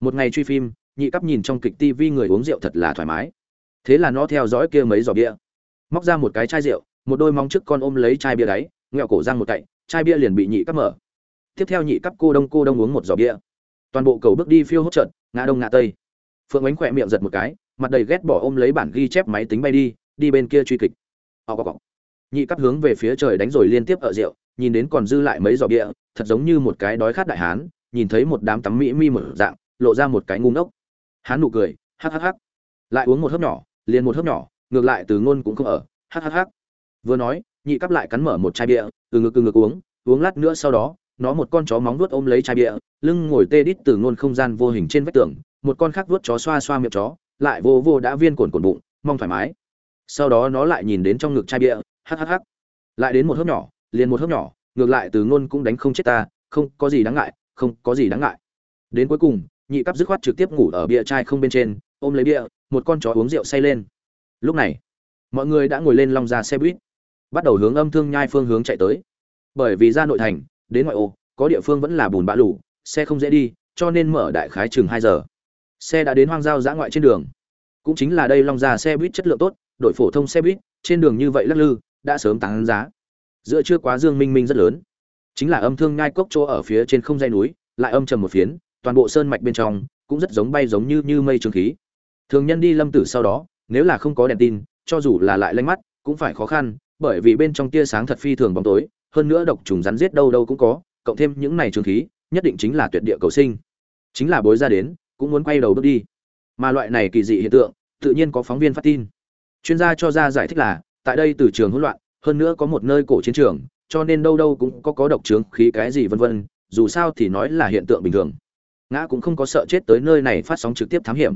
một ngày truy phim, nhị cấp nhìn trong kịch tivi người uống rượu thật là thoải mái. Thế là nó theo dõi kia mấy giỏ bia. Móc ra một cái chai rượu, một đôi móng trước con ôm lấy chai bia đáy ngẹo cổ răng một cạnh, chai bia liền bị nhị cấp mở. Tiếp theo nhị cấp cô đông cô đông uống một giỏ bia. Toàn bộ cầu bước đi phiêu hốt trận, ngã đông ngã tây. Phượng ánh khỏe miệng giật một cái, mặt đầy ghét bỏ ôm lấy bản ghi chép máy tính bay đi đi bên kia truy kịch. Họ có nhị cấp hướng về phía trời đánh rồi liên tiếp ở rượu, nhìn đến còn dư lại mấy giỏ bia, thật giống như một cái đói khát đại hán, nhìn thấy một đám tắm mỹ mi mở dạng lộ ra một cái ngu ngốc. Hắn nụ cười, hắc hắc hắc. Lại uống một hớp nhỏ, liền một hớp nhỏ, ngược lại từ ngôn cũng không ở, hắc hắc hắc. Vừa nói, nhị cấp lại cắn mở một chai bia, từ ngực từ ngực uống uống lát nữa sau đó, nó một con chó móng vuốt ôm lấy chai bia, lưng ngồi tê đít từ ngôn không gian vô hình trên vách tường, một con khác vuốt chó xoa xoa miệng chó, lại vô vô đã viên cồn cồn bụng, mong thoải mái. Sau đó nó lại nhìn đến trong ngực chai bia, hắc hắc hắc. Lại đến một hớp nhỏ, liền một hớp nhỏ, ngược lại từ ngôn cũng đánh không chết ta, không có gì đáng ngại, không có gì đáng ngại. Đến cuối cùng nhị cấp dứt khoát trực tiếp ngủ ở bia chai không bên trên, ôm lấy bia, một con chó uống rượu say lên. Lúc này, mọi người đã ngồi lên long ra xe buýt, bắt đầu hướng âm thương nhai phương hướng chạy tới. Bởi vì ra nội thành, đến ngoại ô, có địa phương vẫn là bùn bã lủ xe không dễ đi, cho nên mở đại khái chừng hai giờ. Xe đã đến hoang giao dã ngoại trên đường. Cũng chính là đây long ra xe buýt chất lượng tốt, đội phổ thông xe buýt, trên đường như vậy lắc lư, đã sớm tăng giá. Giữa chưa quá dương minh minh rất lớn. Chính là âm thương nhai cốc chỗ ở phía trên không dây núi, lại âm trầm một phiến toàn bộ sơn mạch bên trong cũng rất giống bay giống như như mây trường khí. Thường nhân đi lâm tử sau đó, nếu là không có đèn tin, cho dù là lại lanh mắt, cũng phải khó khăn, bởi vì bên trong tia sáng thật phi thường bóng tối, hơn nữa độc trùng rắn giết đâu đâu cũng có, cộng thêm những này trường khí, nhất định chính là tuyệt địa cầu sinh. Chính là bối ra đến, cũng muốn quay đầu bước đi. Mà loại này kỳ dị hiện tượng, tự nhiên có phóng viên phát tin. Chuyên gia cho ra giải thích là, tại đây từ trường hỗn loạn, hơn nữa có một nơi cổ chiến trường, cho nên đâu đâu cũng có có độc trướng khí cái gì vân vân, dù sao thì nói là hiện tượng bình thường ngã cũng không có sợ chết tới nơi này phát sóng trực tiếp thám hiểm.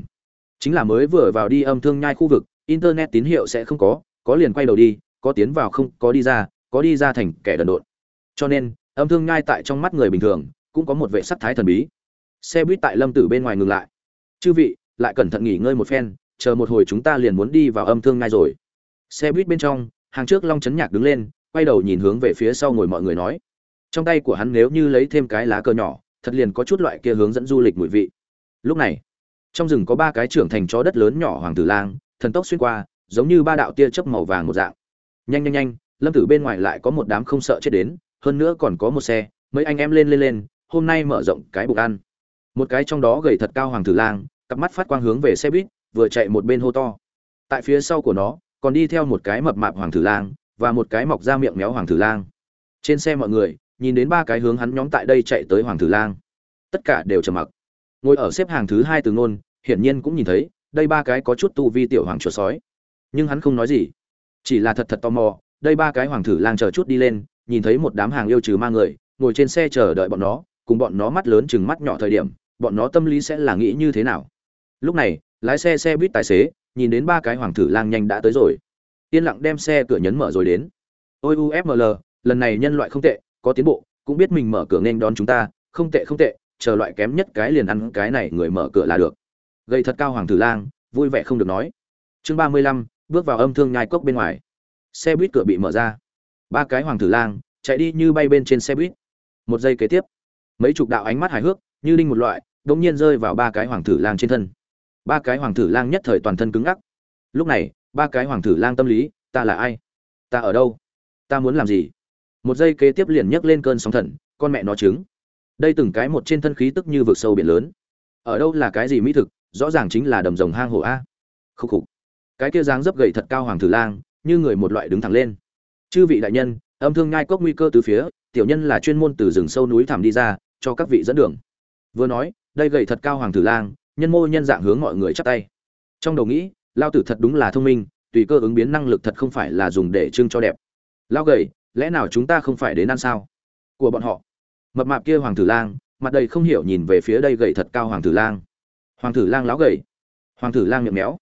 Chính là mới vừa vào đi âm thương nhai khu vực, internet tín hiệu sẽ không có có liền quay đầu đi, có tiến vào không, có đi ra, có đi ra thành kẻ đần độn. Cho nên, âm thương nhai tại trong mắt người bình thường, cũng có một vệ sắc thái thần bí. Xe buýt tại lâm tử bên ngoài ngừng lại. Chư vị, lại cẩn thận nghỉ ngơi một phen, chờ một hồi chúng ta liền muốn đi vào âm thương nhai rồi. Xe buýt bên trong, hàng trước long chấn nhạc đứng lên, quay đầu nhìn hướng về phía sau ngồi mọi người nói. Trong tay của hắn nếu như lấy thêm cái lá cờ nhỏ thật liền có chút loại kia hướng dẫn du lịch mùi vị. Lúc này, trong rừng có ba cái trưởng thành chó đất lớn nhỏ hoàng tử lang, thần tốc xuyên qua, giống như ba đạo tia chớp màu vàng một dạng. Nhanh nhanh nhanh, lâm tử bên ngoài lại có một đám không sợ chết đến, hơn nữa còn có một xe, mấy anh em lên lên lên, hôm nay mở rộng cái bụng ăn. Một cái trong đó gầy thật cao hoàng tử lang, cặp mắt phát quang hướng về xe buýt, vừa chạy một bên hô to. Tại phía sau của nó, còn đi theo một cái mập mạp hoàng tử lang, và một cái mọc ra miệng méo hoàng tử lang. Trên xe mọi người nhìn đến ba cái hướng hắn nhóm tại đây chạy tới hoàng tử lang. Tất cả đều trầm mặc. Ngồi ở xếp hàng thứ hai từ ngôn, hiển nhiên cũng nhìn thấy, đây ba cái có chút tu vi tiểu hoàng chuột sói. Nhưng hắn không nói gì. Chỉ là thật thật tò mò, đây ba cái hoàng tử lang chờ chút đi lên, nhìn thấy một đám hàng yêu trừ ma người, ngồi trên xe chờ đợi bọn nó, cùng bọn nó mắt lớn chừng mắt nhỏ thời điểm, bọn nó tâm lý sẽ là nghĩ như thế nào. Lúc này, lái xe xe buýt tài xế, nhìn đến ba cái hoàng tử lang nhanh đã tới rồi. Yên lặng đem xe cửa nhấn mở rồi đến. Ôi ufml lần này nhân loại không tệ có tiến bộ, cũng biết mình mở cửa nên đón chúng ta, không tệ không tệ, chờ loại kém nhất cái liền ăn cái này người mở cửa là được. Gây thật cao hoàng tử lang, vui vẻ không được nói. Chương ba mươi lăm, bước vào âm thương nhai cốc bên ngoài. Xe buýt cửa bị mở ra. Ba cái hoàng tử lang chạy đi như bay bên trên xe buýt. Một giây kế tiếp, mấy chục đạo ánh mắt hài hước, như đinh một loại, đột nhiên rơi vào ba cái hoàng tử lang trên thân. Ba cái hoàng tử lang nhất thời toàn thân cứng ngắc. Lúc này, ba cái hoàng tử lang tâm lý, ta là ai? Ta ở đâu? Ta muốn làm gì? Một giây kế tiếp liền nhấc lên cơn sóng thần, con mẹ nó trứng. Đây từng cái một trên thân khí tức như vực sâu biển lớn. Ở đâu là cái gì mỹ thực, rõ ràng chính là đầm rồng hang hổ a. Khúc khục. Cái kia dáng dấp gậy thật cao hoàng tử lang, như người một loại đứng thẳng lên. Chư vị đại nhân, âm thương ngai cốc nguy cơ từ phía, tiểu nhân là chuyên môn từ rừng sâu núi thẳm đi ra, cho các vị dẫn đường. Vừa nói, đây gậy thật cao hoàng tử lang, nhân mô nhân dạng hướng mọi người chắp tay. Trong đầu nghĩ, lao tử thật đúng là thông minh, tùy cơ ứng biến năng lực thật không phải là dùng để trưng cho đẹp. Lao gầy lẽ nào chúng ta không phải đến ăn sao? Của bọn họ. Mập mạp kia hoàng tử lang, mặt đầy không hiểu nhìn về phía đây gầy thật cao hoàng tử lang. Hoàng tử lang láo gầy. Hoàng tử lang miệng méo.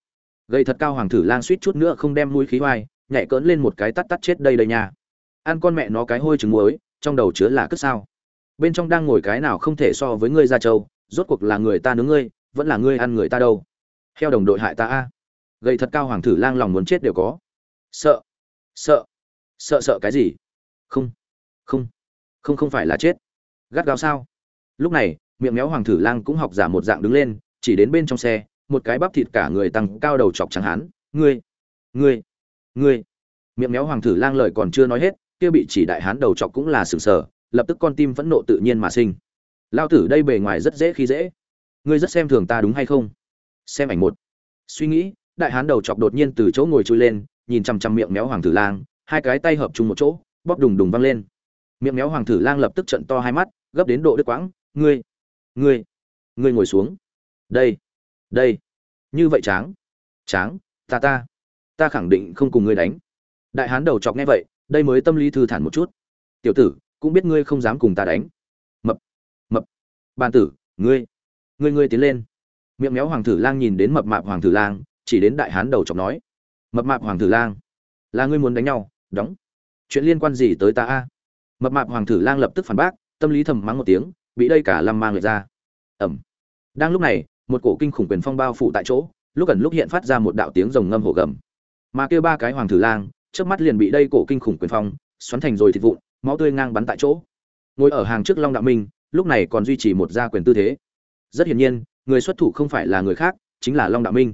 Gầy thật cao hoàng tử lang suýt chút nữa không đem mũi khí hoai nhảy cỡn lên một cái tắt tắt chết đây đây nha. Ăn con mẹ nó cái hôi trứng muối, trong đầu chứa là cất sao? Bên trong đang ngồi cái nào không thể so với ngươi ra châu, rốt cuộc là người ta nướng ngươi, vẫn là ngươi ăn người ta đâu? Heo đồng đội hại ta a. Gầy thật cao hoàng tử lang lòng muốn chết đều có. Sợ. Sợ. Sợ sợ cái gì? Không. Không. Không không phải là chết. Gắt gao sao? Lúc này, miệng méo hoàng thử lang cũng học giả một dạng đứng lên, chỉ đến bên trong xe, một cái bắp thịt cả người tăng cao đầu chọc trắng hán. Ngươi. Ngươi. Ngươi. Miệng méo hoàng thử lang lời còn chưa nói hết, kia bị chỉ đại hán đầu chọc cũng là sừng sờ, lập tức con tim phẫn nộ tự nhiên mà sinh. Lao tử đây bề ngoài rất dễ khi dễ. Ngươi rất xem thường ta đúng hay không? Xem ảnh một. Suy nghĩ, đại hán đầu chọc đột nhiên từ chỗ ngồi chui lên, nhìn chằm chằm miệng méo hoàng thử lang, hai cái tay hợp chung một chỗ bóp đùng đùng vang lên. Miệng méo hoàng thử lang lập tức trận to hai mắt, gấp đến độ đứt quãng. Ngươi ngươi ngươi ngồi xuống. Đây đây. Như vậy tráng tráng, ta ta ta khẳng định không cùng ngươi đánh. Đại hán đầu chọc nghe vậy, đây mới tâm lý thư thản một chút. Tiểu tử, cũng biết ngươi không dám cùng ta đánh. Mập mập. Bàn tử, ngươi ngươi ngươi tiến lên. Miệng méo hoàng thử lang nhìn đến mập mạp hoàng thử lang, chỉ đến đại hán đầu chọc nói. Mập mạp hoàng thử lang, là ngươi muốn đánh nhau, đóng chuyện liên quan gì tới ta a? Mập mạp hoàng thử lang lập tức phản bác, tâm lý thầm mắng một tiếng, bị đây cả lăm mang lệch ra. Ẩm đang lúc này, một cổ kinh khủng quyền phong bao phủ tại chỗ, lúc ẩn lúc hiện phát ra một đạo tiếng rồng ngâm hổ gầm. Mà kêu ba cái hoàng thử lang trước mắt liền bị đây cổ kinh khủng quyền phong xoắn thành rồi thịt vụn, máu tươi ngang bắn tại chỗ. Ngồi ở hàng trước long đạo minh, lúc này còn duy trì một gia quyền tư thế. Rất hiển nhiên, người xuất thủ không phải là người khác, chính là long đạo minh.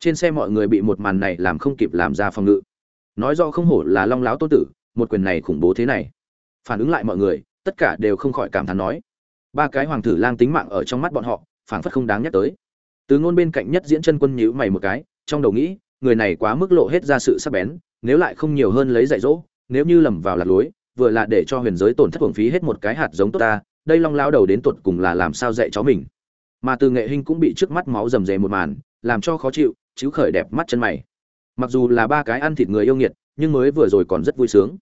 Trên xe mọi người bị một màn này làm không kịp làm ra phòng ngự. Nói do không hổ là long láo tô tử một quyền này khủng bố thế này. Phản ứng lại mọi người, tất cả đều không khỏi cảm thán nói. Ba cái hoàng tử lang tính mạng ở trong mắt bọn họ, phảng phất không đáng nhắc tới. Từ ngôn bên cạnh nhất diễn chân quân nhíu mày một cái, trong đầu nghĩ, người này quá mức lộ hết ra sự sắc bén, nếu lại không nhiều hơn lấy dạy dỗ, nếu như lầm vào lạc lối, vừa là để cho huyền giới tổn thất hưởng phí hết một cái hạt giống tốt ta, đây long lao đầu đến tuột cùng là làm sao dạy chó mình. Mà từ nghệ hình cũng bị trước mắt máu rầm rề một màn, làm cho khó chịu chứ khởi đẹp mắt chân mày. Mặc dù là ba cái ăn thịt người yêu nghiệt nhưng mới vừa rồi còn rất vui sướng.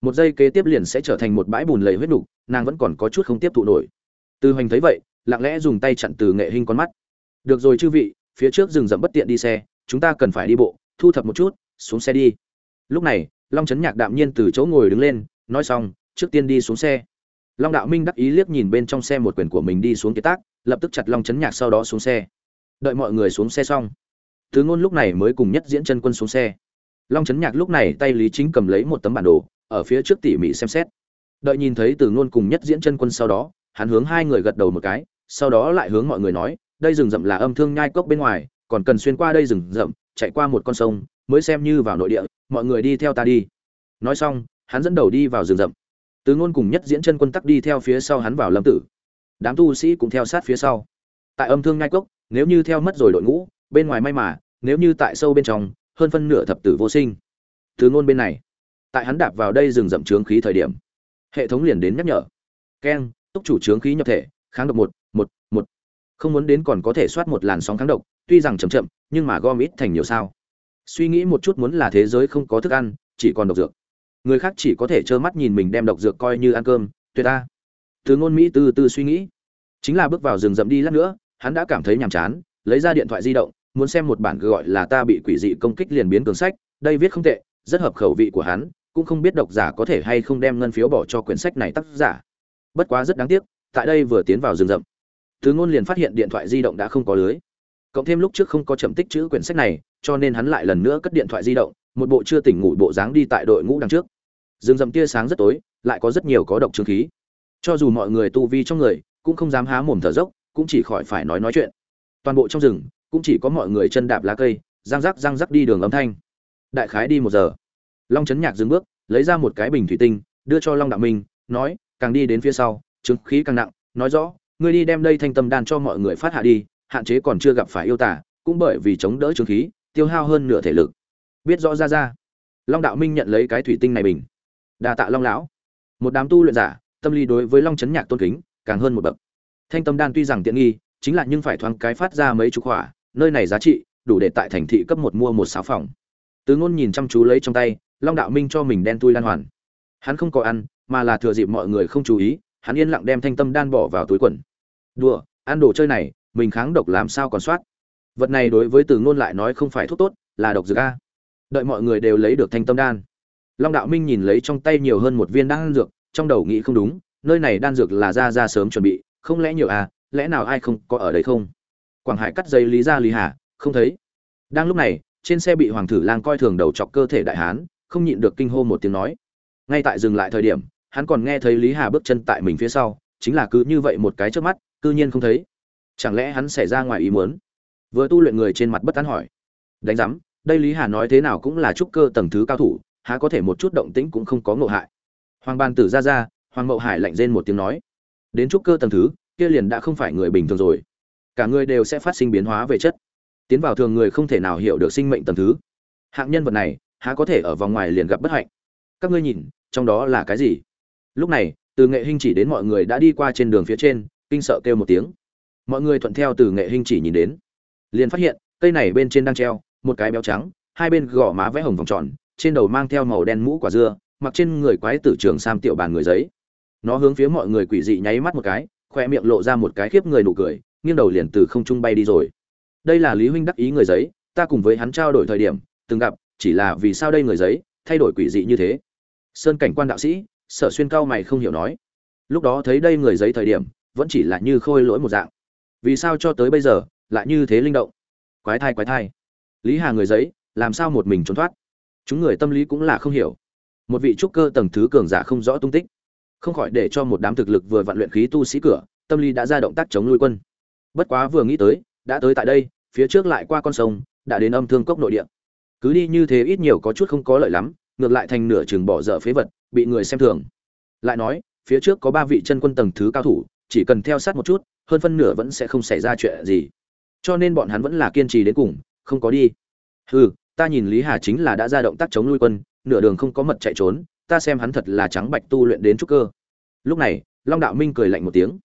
Một giây kế tiếp liền sẽ trở thành một bãi bùn lầy huyết nục, nàng vẫn còn có chút không tiếp thụ nổi. Từ hoành thấy vậy, lặng lẽ dùng tay chặn từ nghệ hình con mắt. Được rồi chư vị, phía trước rừng rậm bất tiện đi xe, chúng ta cần phải đi bộ, thu thập một chút, xuống xe đi. Lúc này, long trấn nhạc đạm nhiên từ chỗ ngồi đứng lên, nói xong, trước tiên đi xuống xe. Long đạo minh đắc ý liếc nhìn bên trong xe một quyển của mình đi xuống kế tác, lập tức chặt long trấn nhạc sau đó xuống xe. Đợi mọi người xuống xe xong. Thứ ngôn lúc này mới cùng nhất diễn chân quân xuống xe long trấn nhạc lúc này tay lý chính cầm lấy một tấm bản đồ, ở phía trước tỉ mỉ xem xét. Đợi nhìn thấy từ ngôn cùng nhất diễn chân quân sau đó, hắn hướng hai người gật đầu một cái, sau đó lại hướng mọi người nói, đây rừng rậm là âm thương nhai cốc bên ngoài, còn cần xuyên qua đây rừng rậm, chạy qua một con sông, mới xem như vào nội địa, mọi người đi theo ta đi. Nói xong, hắn dẫn đầu đi vào rừng rậm. Từ ngôn cùng nhất diễn chân quân tắc đi theo phía sau hắn vào lâm tử. Đám tu sĩ cũng theo sát phía sau. Tại âm thương nhai cốc, nếu như theo mất rồi đội ngũ, bên ngoài may mà, nếu như tại sâu bên trong hơn phân nửa thập tử vô sinh. Thứ ngôn bên này, tại hắn đạp vào đây rừng rậm trướng khí thời điểm, hệ thống liền đến nhắc nhở. Keng túc chủ trướng khí nhập thể, kháng độc một một một. Không muốn đến còn có thể soát một làn sóng kháng độc, tuy rằng chậm chậm, nhưng mà gom ít thành nhiều sao. Suy nghĩ một chút muốn là thế giới không có thức ăn, chỉ còn độc dược. Người khác chỉ có thể trơ mắt nhìn mình đem độc dược coi như ăn cơm, tuyệt ta. Từ ngôn mỹ từ từ suy nghĩ. Chính là bước vào rừng rậm đi lát nữa, hắn đã cảm thấy nhàm chán, lấy ra điện thoại di động muốn xem một bản gọi là ta bị quỷ dị công kích liền biến cường sách, đây viết không tệ, rất hợp khẩu vị của hắn, cũng không biết độc giả có thể hay không đem ngân phiếu bỏ cho quyển sách này tác giả. Bất quá rất đáng tiếc, tại đây vừa tiến vào rừng rậm từ ngôn liền phát hiện điện thoại di động đã không có lưới. Cộng thêm lúc trước không có chậm tích chữ quyển sách này, cho nên hắn lại lần nữa cất điện thoại di động, một bộ chưa tỉnh ngủ bộ dáng đi tại đội ngũ đằng trước. Rừng rậm tia sáng rất tối, lại có rất nhiều có độc trương khí. Cho dù mọi người tu vi trong người, cũng không dám há mồm thở dốc, cũng chỉ khỏi phải nói nói chuyện. Toàn bộ trong rừng cũng chỉ có mọi người chân đạp lá cây, răng rắc răng rắc đi đường âm thanh. Đại khái đi một giờ. Long trấn nhạc dừng bước, lấy ra một cái bình thủy tinh, đưa cho long đạo minh, nói, càng đi đến phía sau, chứng khí càng nặng, nói rõ, ngươi đi đem đây thanh tâm đan cho mọi người phát hạ đi, hạn chế còn chưa gặp phải yêu tả cũng bởi vì chống đỡ chứng khí, tiêu hao hơn nửa thể lực. Biết rõ ra ra. Long đạo minh nhận lấy cái thủy tinh này bình. Đa tạ long lão. Một đám tu luyện giả, tâm lý đối với long trấn nhạc tôn kính, càng hơn một bậc. Thanh tâm đan tuy rằng tiện nghi, chính là nhưng phải thoáng cái phát ra mấy chục hỏa nơi này giá trị đủ để tại thành thị cấp một mua một sáu phòng. Tứ ngôn nhìn chăm chú lấy trong tay, long đạo minh cho mình đen tui đan hoàn. Hắn không có ăn, mà là thừa dịp mọi người không chú ý, hắn yên lặng đem thanh tâm đan bỏ vào túi quần. Đùa, ăn đồ chơi này, mình kháng độc làm sao còn soát? Vật này đối với từ ngôn lại nói không phải thuốc tốt, là độc dược a. Đợi mọi người đều lấy được thanh tâm đan. Long đạo minh nhìn lấy trong tay nhiều hơn một viên đan dược, trong đầu nghĩ không đúng, nơi này đan dược là ra ra sớm chuẩn bị, không lẽ nhiều à lẽ nào ai không có ở đây không? Quảng hải cắt dây lý ra lý hà, không thấy. Đang lúc này, trên xe bị hoàng thử lang coi thường đầu chọc cơ thể đại hán, không nhịn được kinh hô một tiếng nói. Ngay tại dừng lại thời điểm, hắn còn nghe thấy lý hà bước chân tại mình phía sau, chính là cứ như vậy một cái trước mắt, cư nhiên không thấy. Chẳng lẽ hắn xảy ra ngoài ý muốn? Vừa tu luyện người trên mặt bất tán hỏi. Đánh giám, đây lý hà nói thế nào cũng là trúc cơ tầng thứ cao thủ, há có thể một chút động tĩnh cũng không có ngộ hại. Hoàng ban tử ra ra, hoàng mậu hải lạnh rên một tiếng nói. Đến trúc cơ tầng thứ, kia liền đã không phải người bình thường rồi cả người đều sẽ phát sinh biến hóa về chất. Tiến vào thường người không thể nào hiểu được sinh mệnh tầm thứ. Hạng nhân vật này, há có thể ở vòng ngoài liền gặp bất hạnh? Các ngươi nhìn, trong đó là cái gì? Lúc này, từ nghệ hinh chỉ đến mọi người đã đi qua trên đường phía trên, kinh sợ kêu một tiếng. Mọi người thuận theo từ nghệ hinh chỉ nhìn đến. Liền phát hiện, cây này bên trên đang treo, một cái béo trắng, hai bên gò má vẽ hồng vòng tròn, trên đầu mang theo màu đen mũ quả dưa, mặc trên người quái tử trường sam tiểu bàn người giấy. Nó hướng phía mọi người quỷ dị nháy mắt một cái, khoe miệng lộ ra một cái khiếp người nụ cười nghiêng đầu liền từ không trung bay đi rồi. Đây là lý huynh đắc ý người giấy, ta cùng với hắn trao đổi thời điểm, từng gặp, chỉ là vì sao đây người giấy, thay đổi quỷ dị như thế. Sơn cảnh quan đạo sĩ, sở xuyên cao mày không hiểu nói. Lúc đó thấy đây người giấy thời điểm, vẫn chỉ là như khôi lỗi một dạng. Vì sao cho tới bây giờ, lại như thế linh động? Quái thai quái thai. Lý hà người giấy, làm sao một mình trốn thoát? Chúng người tâm lý cũng là không hiểu. Một vị trúc cơ tầng thứ cường giả không rõ tung tích. Không khỏi để cho một đám thực lực vừa vặn luyện khí tu sĩ cửa, tâm lý đã ra động tác chống nuôi quân bất quá vừa nghĩ tới, đã tới tại đây, phía trước lại qua con sông, đã đến âm thương cốc nội địa. Cứ đi như thế ít nhiều có chút không có lợi lắm, ngược lại thành nửa chừng bỏ dở phế vật, bị người xem thường. Lại nói, phía trước có ba vị chân quân tầng thứ cao thủ, chỉ cần theo sát một chút, hơn phân nửa vẫn sẽ không xảy ra chuyện gì. Cho nên bọn hắn vẫn là kiên trì đến cùng, không có đi. Hừ, ta nhìn lý hà chính là đã ra động tác chống lui quân, nửa đường không có mật chạy trốn, ta xem hắn thật là trắng bạch tu luyện đến trúc cơ. Lúc này, long đạo minh cười lạnh một tiếng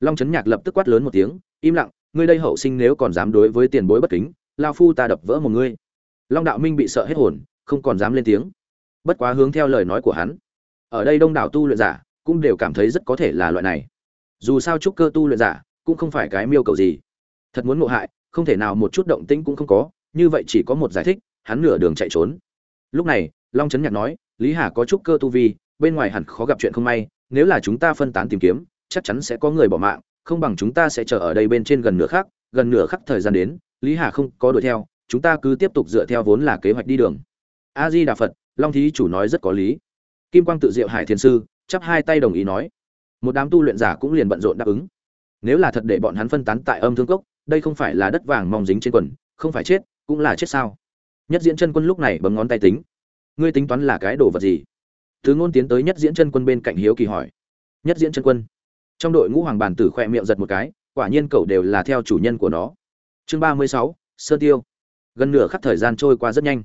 long trấn nhạc lập tức quát lớn một tiếng, im lặng, ngươi đây hậu sinh nếu còn dám đối với tiền bối bất kính lao phu ta đập vỡ một ngươi. Long đạo minh bị sợ hết hồn, không còn dám lên tiếng. Bất quá hướng theo lời nói của hắn, ở đây đông đảo tu luyện giả cũng đều cảm thấy rất có thể là loại này. Dù sao trúc cơ tu luyện giả cũng không phải cái miêu cầu gì. Thật muốn ngộ hại, không thể nào một chút động tĩnh cũng không có, như vậy chỉ có một giải thích, hắn nửa đường chạy trốn. Lúc này, long trấn nhạc nói, lý hà có trúc cơ tu vi, bên ngoài hẳn khó gặp chuyện không may, nếu là chúng ta phân tán tìm kiếm chắc chắn sẽ có người bỏ mạng, không bằng chúng ta sẽ chờ ở đây bên trên gần nửa khắc, gần nửa khắc thời gian đến, lý hà không có đuổi theo, chúng ta cứ tiếp tục dựa theo vốn là kế hoạch đi đường. A di đà phật long thí chủ nói rất có lý. Kim quang tự diệu hải thiên sư, chắp hai tay đồng ý nói. Một đám tu luyện giả cũng liền bận rộn đáp ứng. Nếu là thật để bọn hắn phân tán tại âm thương cốc, đây không phải là đất vàng mong dính trên quần, không phải chết, cũng là chết sao? Nhất diễn chân quân lúc này bấm ngón tay tính. Ngươi tính toán là cái đồ vật gì? Thứ ngôn tiến tới nhất diễn chân quân bên cạnh hiếu kỳ hỏi. Nhất diễn chân quân trong đội ngũ hoàng bàn tử khoe miệng giật một cái, quả nhiên cậu đều là theo chủ nhân của nó. Chương ba mươi sáu sơ tiêu. Gần nửa khắc thời gian trôi qua rất nhanh.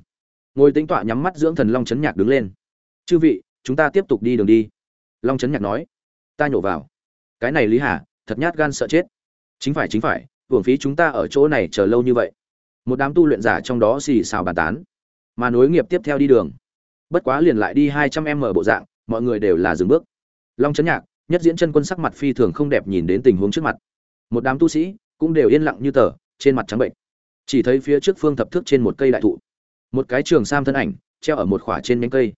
Ngồi tính tọa nhắm mắt dưỡng thần long chấn nhạc đứng lên. Chư vị, chúng ta tiếp tục đi đường đi. Long chấn nhạc nói. Ta nhổ vào. Cái này lý hà, thật nhát gan sợ chết. Chính phải chính phải, hưởng phí chúng ta ở chỗ này chờ lâu như vậy. Một đám tu luyện giả trong đó xì xào bàn tán. Mà nối nghiệp tiếp theo đi đường. Bất quá liền lại đi hai trăm em mở bộ dạng, mọi người đều là dừng bước. Long chấn nhạc nhất diễn chân quân sắc mặt phi thường không đẹp nhìn đến tình huống trước mặt. Một đám tu sĩ cũng đều yên lặng như tờ, trên mặt trắng bệnh. Chỉ thấy phía trước phương thập thước trên một cây đại thụ. Một cái trường sam thân ảnh treo ở một khỏa trên nhánh cây.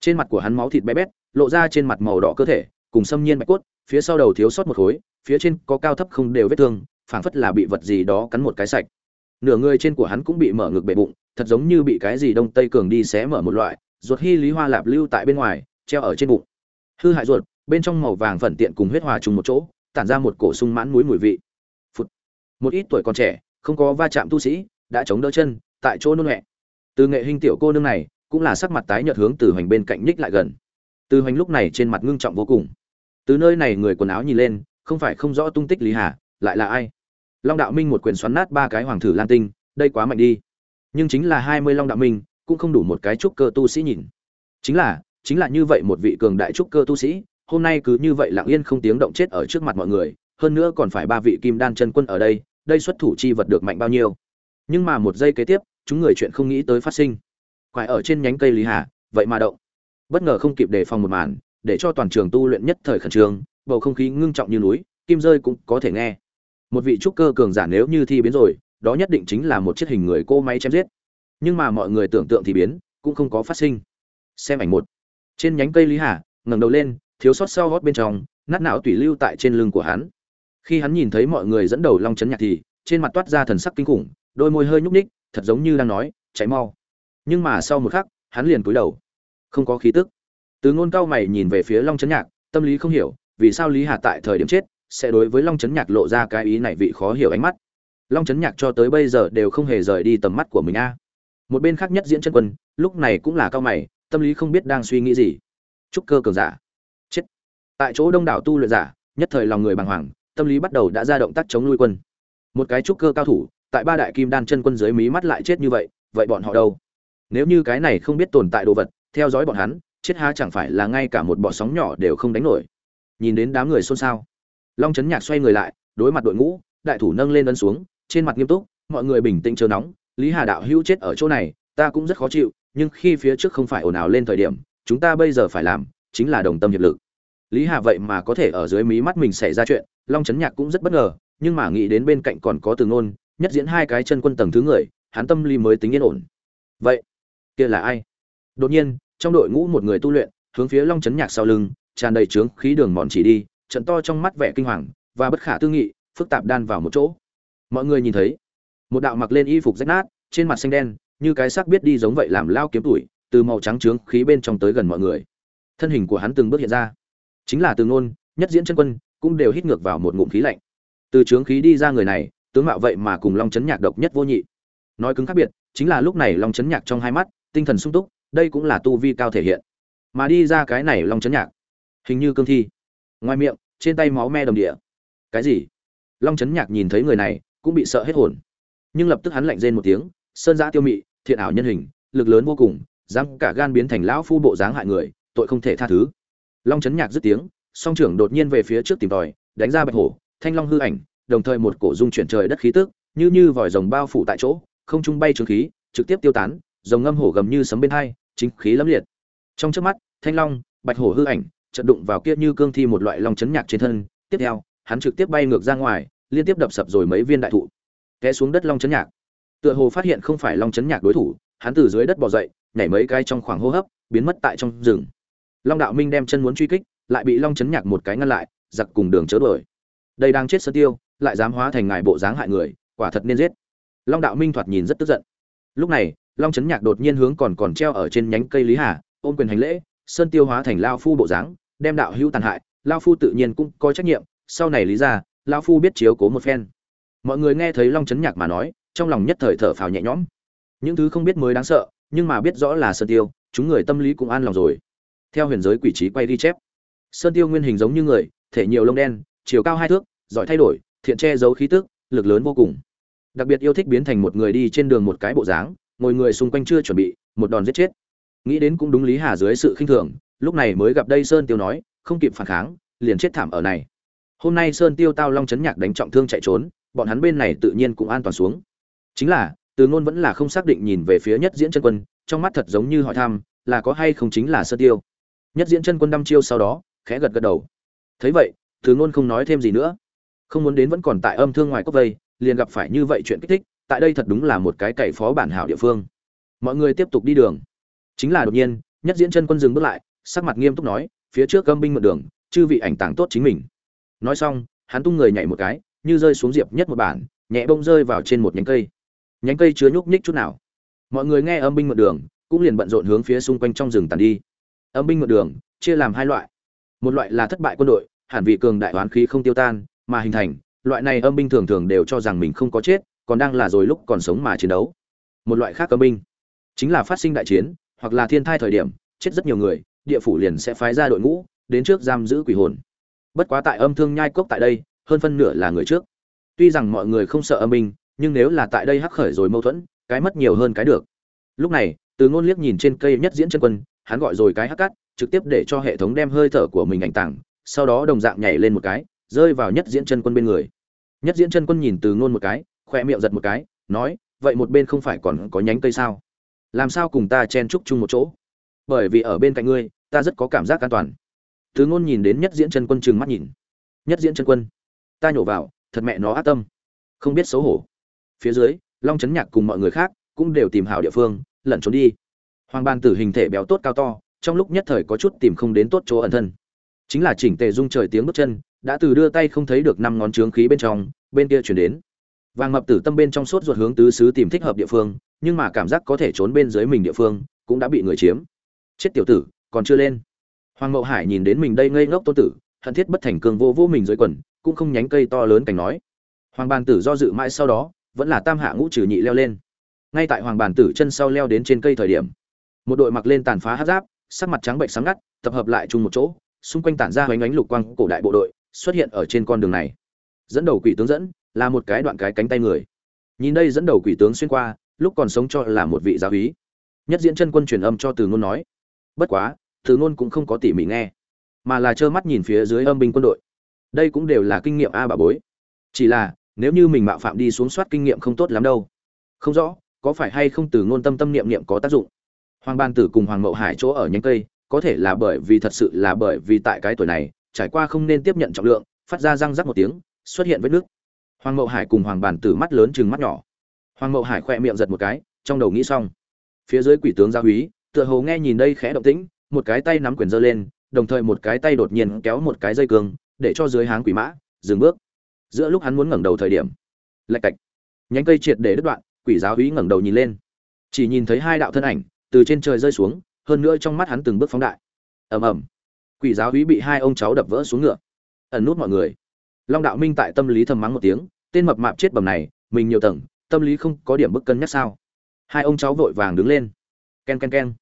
Trên mặt của hắn máu thịt bé bét, lộ ra trên mặt màu đỏ cơ thể, cùng xâm nhiên bạch cốt, phía sau đầu thiếu sót một khối, phía trên có cao thấp không đều vết thương, phảng phất là bị vật gì đó cắn một cái sạch. Nửa người trên của hắn cũng bị mở ngực bể bụng, thật giống như bị cái gì đông tây cường đi xé mở một loại, ruột hy lý hoa lạp lưu tại bên ngoài, treo ở trên bụng. Hư hại ruột bên trong màu vàng phần tiện cùng huyết hòa chung một chỗ, tản ra một cổ sung mãn núi mùi vị. Phụt. một ít tuổi còn trẻ, không có va chạm tu sĩ, đã chống đỡ chân, tại chỗ nôn mẹ từ nghệ hình tiểu cô nương này, cũng là sắc mặt tái nhợt hướng từ hoành bên cạnh ních lại gần. Từ hoành lúc này trên mặt ngưng trọng vô cùng. Từ nơi này người quần áo nhìn lên, không phải không rõ tung tích lý hà, lại là ai? Long đạo minh một quyền xoắn nát ba cái hoàng thử lan tinh, đây quá mạnh đi. Nhưng chính là hai mươi long đạo minh, cũng không đủ một cái trúc cơ tu sĩ nhìn. Chính là chính là như vậy một vị cường đại trúc cơ tu sĩ hôm nay cứ như vậy lặng yên không tiếng động chết ở trước mặt mọi người, hơn nữa còn phải ba vị kim đan chân quân ở đây đây xuất thủ chi vật được mạnh bao nhiêu. Nhưng mà một giây kế tiếp, chúng người chuyện không nghĩ tới phát sinh. Quải ở trên nhánh cây lý hà, vậy mà động. Bất ngờ không kịp đề phòng một màn, để cho toàn trường tu luyện nhất thời khẩn trương, bầu không khí ngưng trọng như núi, kim rơi cũng có thể nghe. Một vị trúc cơ cường giả nếu như thi biến rồi, đó nhất định chính là một chiếc hình người cô máy chém giết. Nhưng mà mọi người tưởng tượng thì biến, cũng không có phát sinh. Xem ảnh một. Trên nhánh cây lý hà, ngẩng đầu lên thiếu sót sau gót bên trong, nát não tủy lưu tại trên lưng của hắn. Khi hắn nhìn thấy mọi người dẫn đầu long chấn nhạc thì, trên mặt toát ra thần sắc kinh khủng, đôi môi hơi nhúc ních thật giống như đang nói cháy mau. Nhưng mà sau một khắc, hắn liền cúi đầu. Không có khí tức. Từ ngôn cao mày nhìn về phía long chấn nhạc, tâm lý không hiểu, vì sao lý hà tại thời điểm chết, sẽ đối với long chấn nhạc lộ ra cái ý này vị khó hiểu ánh mắt. Long chấn nhạc cho tới bây giờ đều không hề rời đi tầm mắt của mình a. Một bên khác nhất diễn chân quân, lúc này cũng là cao mày, tâm lý không biết đang suy nghĩ gì. Trúc cơ cường giả tại chỗ đông đảo tu luyện giả, nhất thời lòng người bàng hoàng, tâm lý bắt đầu đã ra động tác chống nuôi quân. Một cái trúc cơ cao thủ, tại ba đại kim đan chân quân dưới mí mắt lại chết như vậy vậy bọn họ đâu? Nếu như cái này không biết tồn tại đồ vật, theo dõi bọn hắn, chết há chẳng phải là ngay cả một bọ sóng nhỏ đều không đánh nổi. Nhìn đến đám người xôn xao, long Trấn nhạc xoay người lại, đối mặt đội ngũ, đại thủ nâng lên ấn xuống, trên mặt nghiêm túc, mọi người bình tĩnh chờ nóng, lý hà đạo hữu chết ở chỗ này, ta cũng rất khó chịu, nhưng khi phía trước không phải ồn ào lên thời điểm, chúng ta bây giờ phải làm, chính là đồng tâm hiệp lực lý hà vậy mà có thể ở dưới mí mắt mình xảy ra chuyện, long chấn nhạc cũng rất bất ngờ, nhưng mà nghĩ đến bên cạnh còn có từ ngôn, nhất diễn hai cái chân quân tầng thứ người, hắn tâm lý mới tính yên ổn. Vậy, kia là ai? Đột nhiên, trong đội ngũ một người tu luyện, hướng phía long chấn nhạc sau lưng, tràn đầy trướng, khí đường mòn chỉ đi, trận to trong mắt vẻ kinh hoàng, và bất khả tư nghị, phức tạp đan vào một chỗ. Mọi người nhìn thấy, một đạo mặc lên y phục rách nát, trên mặt xanh đen, như cái xác biết đi giống vậy làm lao kiếm tuổi, từ màu trắng trướng, khí bên trong tới gần mọi người. Thân hình của hắn từng bước hiện ra chính là từ ngôn, nhất diễn chân quân, cũng đều hít ngược vào một ngụm khí lạnh. Từ trướng khí đi ra người này, tướng mạo vậy mà cùng long chấn nhạc độc nhất vô nhị. Nói cứng khác biệt, chính là lúc này long chấn nhạc trong hai mắt, tinh thần sung túc, đây cũng là tu vi cao thể hiện. Mà đi ra cái này long chấn nhạc, hình như cương thi. Ngoài miệng, trên tay máu me đồng địa. Cái gì? Long chấn nhạc nhìn thấy người này, cũng bị sợ hết hồn. Nhưng lập tức hắn lạnh rên một tiếng, sơn giã tiêu mị, thiện ảo nhân hình, lực lớn vô cùng, dám cả gan biến thành lão phu bộ dáng hại người, tội không thể tha thứ long chấn nhạc dứt tiếng, song trưởng đột nhiên về phía trước tìm tòi, đánh ra bạch hổ, thanh long hư ảnh, đồng thời một cổ dung chuyển trời đất khí tức, như như vòi rồng bao phủ tại chỗ, không trung bay trường khí, trực tiếp tiêu tán, rồng ngâm hổ gầm như sấm bên hai, chính khí lẫm liệt. Trong trước mắt, thanh long, bạch hổ hư ảnh, chợt đụng vào kia như cương thi một loại long chấn nhạc trên thân, tiếp theo, hắn trực tiếp bay ngược ra ngoài, liên tiếp đập sập rồi mấy viên đại thụ, té xuống đất long chấn nhạc. Tựa hồ phát hiện không phải long chấn nhạc đối thủ, hắn từ dưới đất bò dậy, nhảy mấy cái trong khoảng hô hấp, biến mất tại trong rừng long đạo minh đem chân muốn truy kích, lại bị long chấn nhạc một cái ngăn lại, giặc cùng đường chớ đuổi. Đây đang chết sơ tiêu, lại dám hóa thành ngài bộ dáng hại người, quả thật nên giết. Long đạo minh thoạt nhìn rất tức giận. Lúc này, long chấn nhạc đột nhiên hướng còn còn treo ở trên nhánh cây lý hà, ôm quyền hành lễ, sơn tiêu hóa thành lao phu bộ dáng, đem đạo hữu tàn hại, lao phu tự nhiên cũng có trách nhiệm, sau này lý ra, lao phu biết chiếu cố một phen. Mọi người nghe thấy long chấn nhạc mà nói, trong lòng nhất thời thở phào nhẹ nhõm. Những thứ không biết mới đáng sợ, nhưng mà biết rõ là sơn tiêu, chúng người tâm lý cũng an lòng rồi theo huyền giới quỷ trí quay đi chép. Sơn tiêu nguyên hình giống như người, thể nhiều lông đen, chiều cao hai thước, giỏi thay đổi, thiện che giấu khí tức, lực lớn vô cùng. Đặc biệt yêu thích biến thành một người đi trên đường một cái bộ dáng, ngồi người xung quanh chưa chuẩn bị, một đòn giết chết. Nghĩ đến cũng đúng lý hà dưới sự khinh thường, lúc này mới gặp đây sơn tiêu nói, không kịp phản kháng, liền chết thảm ở này. Hôm nay sơn tiêu tao long chấn nhạc đánh trọng thương chạy trốn, bọn hắn bên này tự nhiên cũng an toàn xuống. Chính là, từ ngôn vẫn là không xác định nhìn về phía nhất diễn chân quân, trong mắt thật giống như hỏi thăm, là có hay không chính là sơn tiêu nhất diễn chân quân đăm chiêu sau đó, khẽ gật gật đầu. Thấy vậy, thứ ngôn không nói thêm gì nữa. Không muốn đến vẫn còn tại âm thương ngoài cốc vây, liền gặp phải như vậy chuyện kích thích, tại đây thật đúng là một cái cậy phó bản hảo địa phương. Mọi người tiếp tục đi đường. Chính là đột nhiên, nhất diễn chân quân dừng bước lại, sắc mặt nghiêm túc nói, phía trước gâm binh mượn đường, chư vị ảnh tàng tốt chính mình. Nói xong, hắn tung người nhảy một cái, như rơi xuống diệp nhất một bản, nhẹ bông rơi vào trên một nhánh cây. Nhánh cây chứa nhúc nhích chút nào. Mọi người nghe âm binh mượn đường, cũng liền bận rộn hướng phía xung quanh trong rừng tàn đi âm binh mượn đường, chia làm hai loại. Một loại là thất bại quân đội, hẳn vị cường đại oán khí không tiêu tan, mà hình thành. Loại này âm binh thường thường đều cho rằng mình không có chết, còn đang là rồi lúc còn sống mà chiến đấu. Một loại khác âm binh chính là phát sinh đại chiến, hoặc là thiên thai thời điểm, chết rất nhiều người, địa phủ liền sẽ phái ra đội ngũ, đến trước giam giữ quỷ hồn. Bất quá tại âm thương nhai cốc tại đây, hơn phân nửa là người trước. Tuy rằng mọi người không sợ âm binh, nhưng nếu là tại đây hắc khởi rồi mâu thuẫn, cái mất nhiều hơn cái được. Lúc này, từ ngôn liếc nhìn trên cây nhất diễn chân quân hắn gọi rồi cái hắc cắt trực tiếp để cho hệ thống đem hơi thở của mình ảnh tảng, sau đó đồng dạng nhảy lên một cái, rơi vào nhất diễn chân quân bên người. Nhất diễn chân quân nhìn từ ngôn một cái, khoe miệng giật một cái, nói, vậy một bên không phải còn có nhánh cây sao? Làm sao cùng ta chen chúc chung một chỗ? Bởi vì ở bên cạnh ngươi, ta rất có cảm giác an toàn. Từ ngôn nhìn đến nhất diễn chân quân trừng mắt nhìn. Nhất diễn chân quân, ta nhổ vào, thật mẹ nó ác tâm. Không biết xấu hổ. Phía dưới, long chấn nhạc cùng mọi người khác cũng đều tìm hảo địa phương, lẩn trốn đi hoàng ban tử hình thể béo tốt cao to, trong lúc nhất thời có chút tìm không đến tốt chỗ ẩn thân. Chính là chỉnh tề dung trời tiếng bước chân, đã từ đưa tay không thấy được năm ngón trướng khí bên trong, bên kia chuyển đến. Vàng mập tử tâm bên trong sốt ruột hướng tứ xứ tìm thích hợp địa phương, nhưng mà cảm giác có thể trốn bên dưới mình địa phương, cũng đã bị người chiếm. Chết tiểu tử, còn chưa lên. Hoàng mậu hải nhìn đến mình đây ngây ngốc tôn tử hận thiết bất thành cường vô vô mình dưới quần, cũng không nhánh cây to lớn cảnh nói. Hoàng bàn tử do dự mãi sau đó, vẫn là tam hạ ngũ trừ nhị leo lên. Ngay tại hoàng bàn tử chân sau leo đến trên cây thời điểm một đội mặc lên tàn phá hát giáp, sắc mặt trắng bệnh sáng ngắt, tập hợp lại chung một chỗ, xung quanh tản ra hoành ánh lục quang cổ đại bộ đội, xuất hiện ở trên con đường này. Dẫn đầu quỷ tướng dẫn, là một cái đoạn cái cánh tay người. Nhìn đây dẫn đầu quỷ tướng xuyên qua, lúc còn sống cho là một vị giáo úy nhất diễn chân quân truyền âm cho từ ngôn nói, bất quá, từ ngôn cũng không có tỉ mỉ nghe, mà là trơ mắt nhìn phía dưới âm binh quân đội. Đây cũng đều là kinh nghiệm a bà bối. Chỉ là, nếu như mình mạo phạm đi xuống soát kinh nghiệm không tốt lắm đâu. Không rõ, có phải hay không từ ngôn tâm tâm niệm niệm có tác dụng? Hoàng ban tử cùng hoàng mậu hải chỗ ở nhánh cây, có thể là bởi vì thật sự là bởi vì tại cái tuổi này, trải qua không nên tiếp nhận trọng lượng, phát ra răng rắc một tiếng, xuất hiện vết nước hoàng mậu hải cùng hoàng bàn tử mắt lớn chừng mắt nhỏ. Hoàng mậu hải khoe miệng giật một cái, trong đầu nghĩ xong. Phía dưới quỷ tướng gia húy, tựa hồ nghe nhìn đây khẽ động tĩnh, một cái tay nắm quyền giơ lên, đồng thời một cái tay đột nhiên kéo một cái dây cương, để cho dưới háng quỷ mã, dừng bước. Giữa lúc hắn muốn ngẩng đầu thời điểm, lạch cạch. Nhánh cây triệt để đứt đoạn, quỷ giáo húy ngẩng đầu nhìn lên. Chỉ nhìn thấy hai đạo thân ảnh từ trên trời rơi xuống, hơn nữa trong mắt hắn từng bước phóng đại. Ầm ầm. Quỷ giáo húy bị hai ông cháu đập vỡ xuống ngựa. Ẩn nút mọi người. Long đạo minh tại tâm lý thầm mắng một tiếng, tên mập mạp chết bầm này, mình nhiều tầng, tâm lý không có điểm bức cân nhắc sao. Hai ông cháu vội vàng đứng lên. Ken ken ken.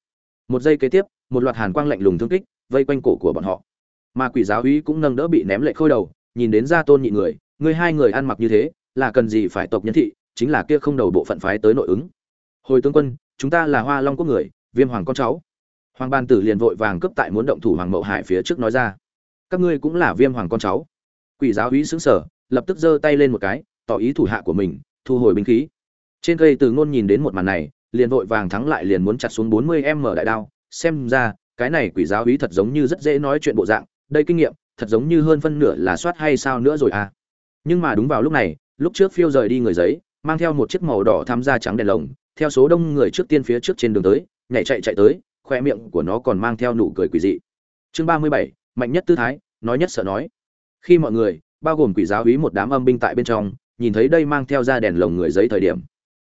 Một giây kế tiếp, một loạt hàn quang lạnh lùng thương kích, vây quanh cổ của bọn họ. Mà quỷ giáo úy cũng nâng đỡ bị ném lệ khôi đầu, nhìn đến gia tôn nhị người người hai người ăn mặc như thế, là cần gì phải tộc nhân thị, chính là kia không đầu bộ phận phái tới nội ứng. Hồi tướng quân chúng ta là hoa long quốc người, viêm hoàng con cháu. Hoàng ban tử liền vội vàng cướp tại muốn động thủ hoàng mậu hải phía trước nói ra. Các ngươi cũng là viêm hoàng con cháu. Quỷ giáo úy xứng sở lập tức giơ tay lên một cái, tỏ ý thủ hạ của mình, thu hồi binh khí. Trên cây từ ngôn nhìn đến một màn này, liền vội vàng thắng lại liền muốn chặt xuống bốn mươi m đại đao. Xem ra, cái này quỷ giáo úy thật giống như rất dễ nói chuyện bộ dạng đây kinh nghiệm, thật giống như hơn phân nửa là soát hay sao nữa rồi à. Nhưng mà đúng vào lúc này, lúc trước phiêu rời đi người giấy, mang theo một chiếc màu đỏ tham gia trắng đèn lồng theo số đông người trước tiên phía trước trên đường tới, nhảy chạy chạy tới, khoe miệng của nó còn mang theo nụ cười quỷ dị. Chương ba mươi bảy, mạnh nhất tư thái, nói nhất sợ nói. Khi mọi người, bao gồm quỷ giáo úy một đám âm binh tại bên trong, nhìn thấy đây mang theo ra đèn lồng người giấy thời điểm,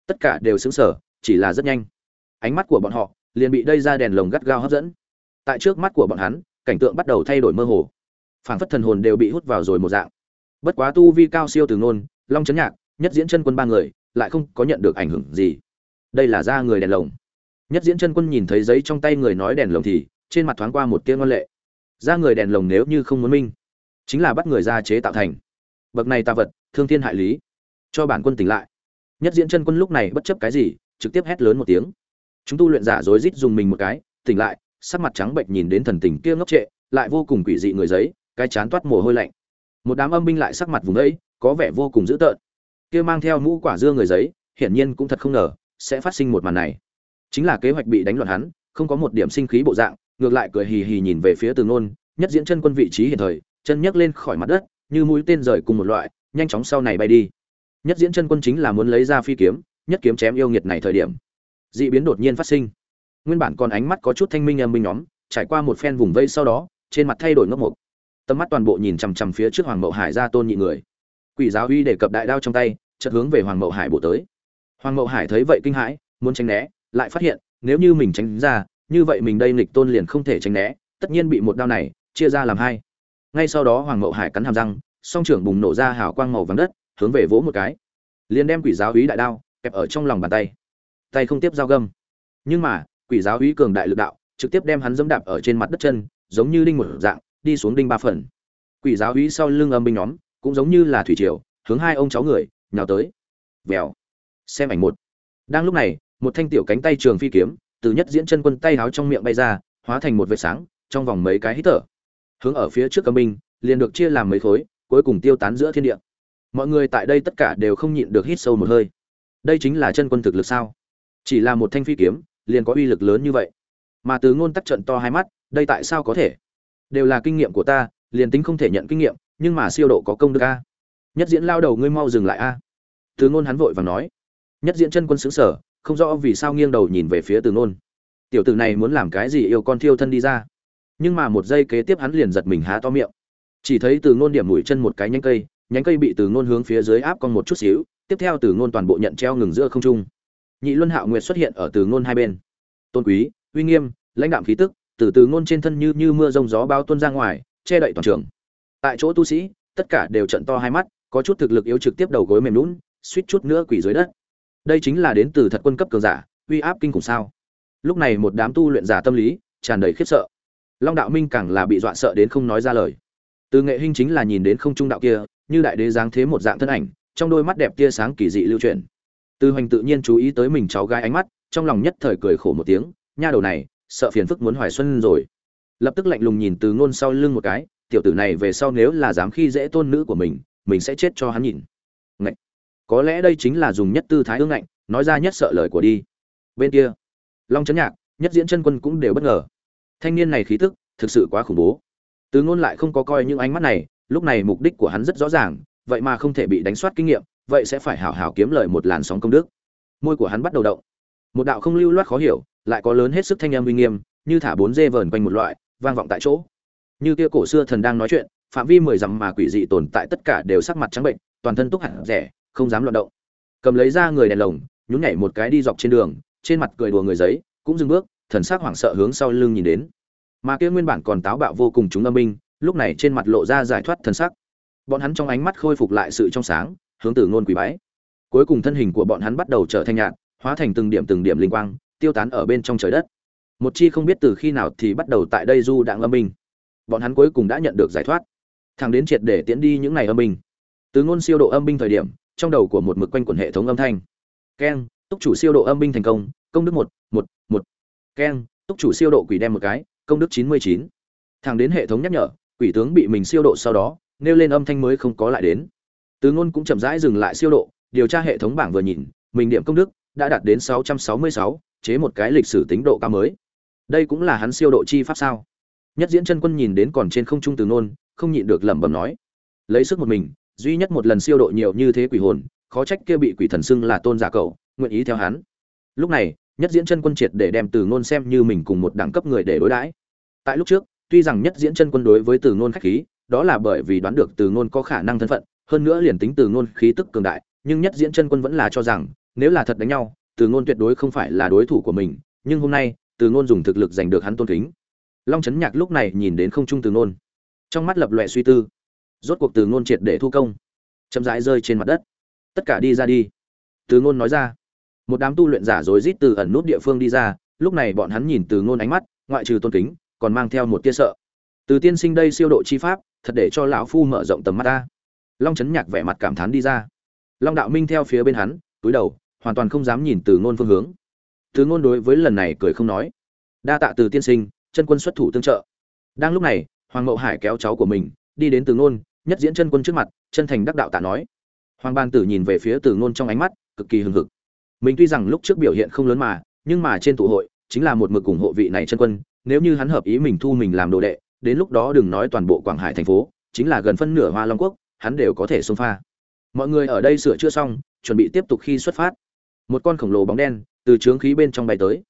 tất cả đều sững sờ, chỉ là rất nhanh. Ánh mắt của bọn họ liền bị đây ra đèn lồng gắt gao hấp dẫn. Tại trước mắt của bọn hắn, cảnh tượng bắt đầu thay đổi mơ hồ. Phảng phất thần hồn đều bị hút vào rồi một dạng. Bất quá tu vi cao siêu từ ngôn, long chấn nhạc, nhất diễn chân quân ba người, lại không có nhận được ảnh hưởng gì đây là da người đèn lồng. Nhất diễn chân quân nhìn thấy giấy trong tay người nói đèn lồng thì trên mặt thoáng qua một tiếng ngon lệ. Da người đèn lồng nếu như không muốn minh, chính là bắt người ra chế tạo thành. Bậc này ta vật, thương thiên hại lý. Cho bản quân tỉnh lại. Nhất diễn chân quân lúc này bất chấp cái gì, trực tiếp hét lớn một tiếng. Chúng tu luyện giả rối rít dùng mình một cái, tỉnh lại, sắc mặt trắng bệnh nhìn đến thần tình kia ngốc trệ, lại vô cùng quỷ dị người giấy, cái chán toát mồ hôi lạnh. Một đám âm binh lại sắc mặt vùng ấy, có vẻ vô cùng dữ tợn. Kia mang theo mũ quả dưa người giấy, hiển nhiên cũng thật không ngờ sẽ phát sinh một màn này. Chính là kế hoạch bị đánh loạn hắn, không có một điểm sinh khí bộ dạng, ngược lại cười hì hì nhìn về phía từ ngôn nhất diễn chân quân vị trí hiện thời, chân nhấc lên khỏi mặt đất, như mũi tên rời cùng một loại, nhanh chóng sau này bay đi. Nhất diễn chân quân chính là muốn lấy ra phi kiếm, nhất kiếm chém yêu nghiệt này thời điểm. Dị biến đột nhiên phát sinh. Nguyên bản còn ánh mắt có chút thanh minh âm minh nhóm, trải qua một phen vùng vây sau đó, trên mặt thay đổi ngốc mục tầm mắt toàn bộ nhìn chằm chằm phía trước hoàng mậu hải ra tôn nhị người. Quỷ giáo uy để cập đại đao trong tay, chợt hướng về hoàng mậu hải bộ tới hoàng mậu hải thấy vậy kinh hãi, muốn tránh né, lại phát hiện, nếu như mình tránh ra, như vậy mình đây nghịch tôn liền không thể tránh né, tất nhiên bị một đao này chia ra làm hai. Ngay sau đó hoàng mậu hải cắn hàm răng, song trưởng bùng nổ ra hào quang màu vàng đất, hướng về vỗ một cái. Liền đem quỷ giáo úy đại đao kẹp ở trong lòng bàn tay. Tay không tiếp dao găm nhưng mà, quỷ giáo úy cường đại lực đạo, trực tiếp đem hắn dẫm đạp ở trên mặt đất chân, giống như đinh một dạng, đi xuống đinh ba phần. Quỷ giáo úy sau lưng âm binh nhóm, cũng giống như là thủy triều, hướng hai ông cháu người, nhào tới. Vèo xem ảnh một. Đang lúc này, một thanh tiểu cánh tay trường phi kiếm, từ nhất diễn chân quân tay háo trong miệng bay ra, hóa thành một vệt sáng, trong vòng mấy cái hít thở. Hướng ở phía trước cầm binh, liền được chia làm mấy khối, cuối cùng tiêu tán giữa thiên địa. Mọi người tại đây tất cả đều không nhịn được hít sâu một hơi. Đây chính là chân quân thực lực sao? Chỉ là một thanh phi kiếm, liền có uy lực lớn như vậy. Mà từ ngôn tắc trận to hai mắt, đây tại sao có thể? Đều là kinh nghiệm của ta, liền tính không thể nhận kinh nghiệm, nhưng mà siêu độ có công đức a. Nhất diễn lao đầu ngươi mau dừng lại a. Từ ngôn hắn vội và nói nhất diễn chân quân xứng sở, không rõ vì sao nghiêng đầu nhìn về phía từ Nôn. tiểu tử này muốn làm cái gì yêu con thiêu thân đi ra. Nhưng mà một giây kế tiếp hắn liền giật mình há to miệng. Chỉ thấy từ Nôn điểm mũi chân một cái nhánh cây nhánh cây bị từ Nôn hướng phía dưới áp con một chút xíu, tiếp theo từ Nôn toàn bộ nhận treo ngừng giữa không trung. Nhị luân hạo nguyệt xuất hiện ở từ Nôn hai bên. Tôn quý, uy nghiêm, lãnh đạm khí tức, từ từ Nôn trên thân như như mưa rông gió bao tuôn ra ngoài, che đậy toàn trường. Tại chỗ tu sĩ, tất cả đều trận to hai mắt, có chút thực lực yếu trực tiếp đầu gối mềm lún suýt chút nữa quỷ dưới đất đây chính là đến từ thật quân cấp cường giả, uy áp kinh khủng sao? Lúc này một đám tu luyện giả tâm lý tràn đầy khiếp sợ. Long đạo minh càng là bị dọa sợ đến không nói ra lời. Từ nghệ hinh chính là nhìn đến không trung đạo kia, như đại đế dáng thế một dạng thân ảnh, trong đôi mắt đẹp tia sáng kỳ dị lưu truyền tư hoành tự nhiên chú ý tới mình cháu gái ánh mắt, trong lòng nhất thời cười khổ một tiếng, nha đầu này, sợ phiền phức muốn hoài xuân rồi. Lập tức lạnh lùng nhìn từ ngôn sau lưng một cái, tiểu tử này về sau nếu là dám khi dễ tôn nữ của mình mình sẽ chết cho hắn nhìn. Ngậy có lẽ đây chính là dùng nhất tư thái ương ngạnh, nói ra nhất sợ lời của đi. Bên kia, long trấn nhạc, nhất diễn chân quân cũng đều bất ngờ. Thanh niên này khí tức, thực sự quá khủng bố. Từ ngôn lại không có coi những ánh mắt này, lúc này mục đích của hắn rất rõ ràng, vậy mà không thể bị đánh soát kinh nghiệm, vậy sẽ phải hảo hảo kiếm lời một làn sóng công đức. Môi của hắn bắt đầu động. Một đạo không lưu loát khó hiểu, lại có lớn hết sức thanh âm uy nghiêm, như thả bốn dê vờn quanh một loại, vang vọng tại chỗ. Như kia cổ xưa thần đang nói chuyện, phạm vi mười dặm mà quỷ dị tồn tại tất cả đều sắc mặt trắng bệnh, toàn thân túc hẳn rẻ không dám loạn động. Cầm lấy ra người đèn lồng nhún nhảy một cái đi dọc trên đường trên mặt cười đùa người giấy cũng dừng bước thần sắc hoảng sợ hướng sau lưng nhìn đến. Mà kia nguyên bản còn táo bạo vô cùng chúng âm binh, lúc này trên mặt lộ ra giải thoát thần sắc. Bọn hắn trong ánh mắt khôi phục lại sự trong sáng hướng từ ngôn quỷ bái. Cuối cùng thân hình của bọn hắn bắt đầu trở thành nhạt hóa thành từng điểm từng điểm linh quang tiêu tán ở bên trong trời đất. Một chi không biết từ khi nào thì bắt đầu tại đây du đạn âm binh, bọn hắn cuối cùng đã nhận được giải thoát. Thẳng đến triệt để tiễn đi những ngày âm binh. Từ ngôn siêu độ âm binh thời điểm trong đầu của một mực quanh quần hệ thống âm thanh. Keng, túc chủ siêu độ âm binh thành công công đức một một một. Keng, túc chủ siêu độ quỷ đem một cái, công đức chín mươi chín. Thẳng đến hệ thống nhắc nhở, quỷ tướng bị mình siêu độ sau đó, nêu lên âm thanh mới không có lại đến. Tứ ngôn cũng chậm rãi dừng lại siêu độ, điều tra hệ thống bảng vừa nhìn, mình điểm công đức đã đạt đến sáu trăm sáu mươi sáu, chế một cái lịch sử tính độ cao mới. Đây cũng là hắn siêu độ chi pháp sao? Nhất diễn chân quân nhìn đến còn trên không trung từ nôn không nhịn được lẩm bẩm nói. Lấy sức một mình duy nhất một lần siêu độ nhiều như thế quỷ hồn, khó trách kia bị quỷ thần xưng là tôn giả cậu, nguyện ý theo hắn. Lúc này, nhất diễn chân quân triệt để đem từ ngôn xem như mình cùng một đẳng cấp người để đối đãi. Tại lúc trước, tuy rằng nhất diễn chân quân đối với từ ngôn khách khí, đó là bởi vì đoán được từ ngôn có khả năng thân phận, hơn nữa liền tính từ ngôn khí tức cường đại, nhưng nhất diễn chân quân vẫn là cho rằng, nếu là thật đánh nhau, từ ngôn tuyệt đối không phải là đối thủ của mình, nhưng hôm nay, từ ngôn dùng thực lực giành được hắn tôn kính. Long trấn nhạc lúc này nhìn đến không trung từ ngôn, trong mắt lập loè suy tư rốt cuộc từ ngôn triệt để thu công, chậm rãi rơi trên mặt đất. Tất cả đi ra đi. Từ ngôn nói ra. Một đám tu luyện giả rối rít từ ẩn nút địa phương đi ra, lúc này bọn hắn nhìn từ ngôn ánh mắt, ngoại trừ tôn kính, còn mang theo một tia sợ. Từ tiên sinh đây siêu độ chi pháp, thật để cho lão phu mở rộng tầm mắt ta. Long trấn nhạc vẻ mặt cảm thán đi ra. Long đạo minh theo phía bên hắn, túi đầu, hoàn toàn không dám nhìn từ ngôn phương hướng. Từ ngôn đối với lần này cười không nói. Đa tạ từ tiên sinh, chân quân xuất thủ tương trợ. Đang lúc này, hoàng mậu hải kéo cháu của mình đi đến từ ngôn, nhất diễn chân quân trước mặt, chân thành đắc đạo tạ nói. Hoàng ban tử nhìn về phía từ ngôn trong ánh mắt, cực kỳ hừng hực. Mình tuy rằng lúc trước biểu hiện không lớn mà, nhưng mà trên tụ hội, chính là một mực ủng hộ vị này chân quân, nếu như hắn hợp ý mình thu mình làm đồ đệ, đến lúc đó đừng nói toàn bộ quảng hải thành phố, chính là gần phân nửa hoa long quốc, hắn đều có thể xông pha. Mọi người ở đây sửa chữa xong, chuẩn bị tiếp tục khi xuất phát. Một con khổng lồ bóng đen từ trướng khí bên trong bay tới.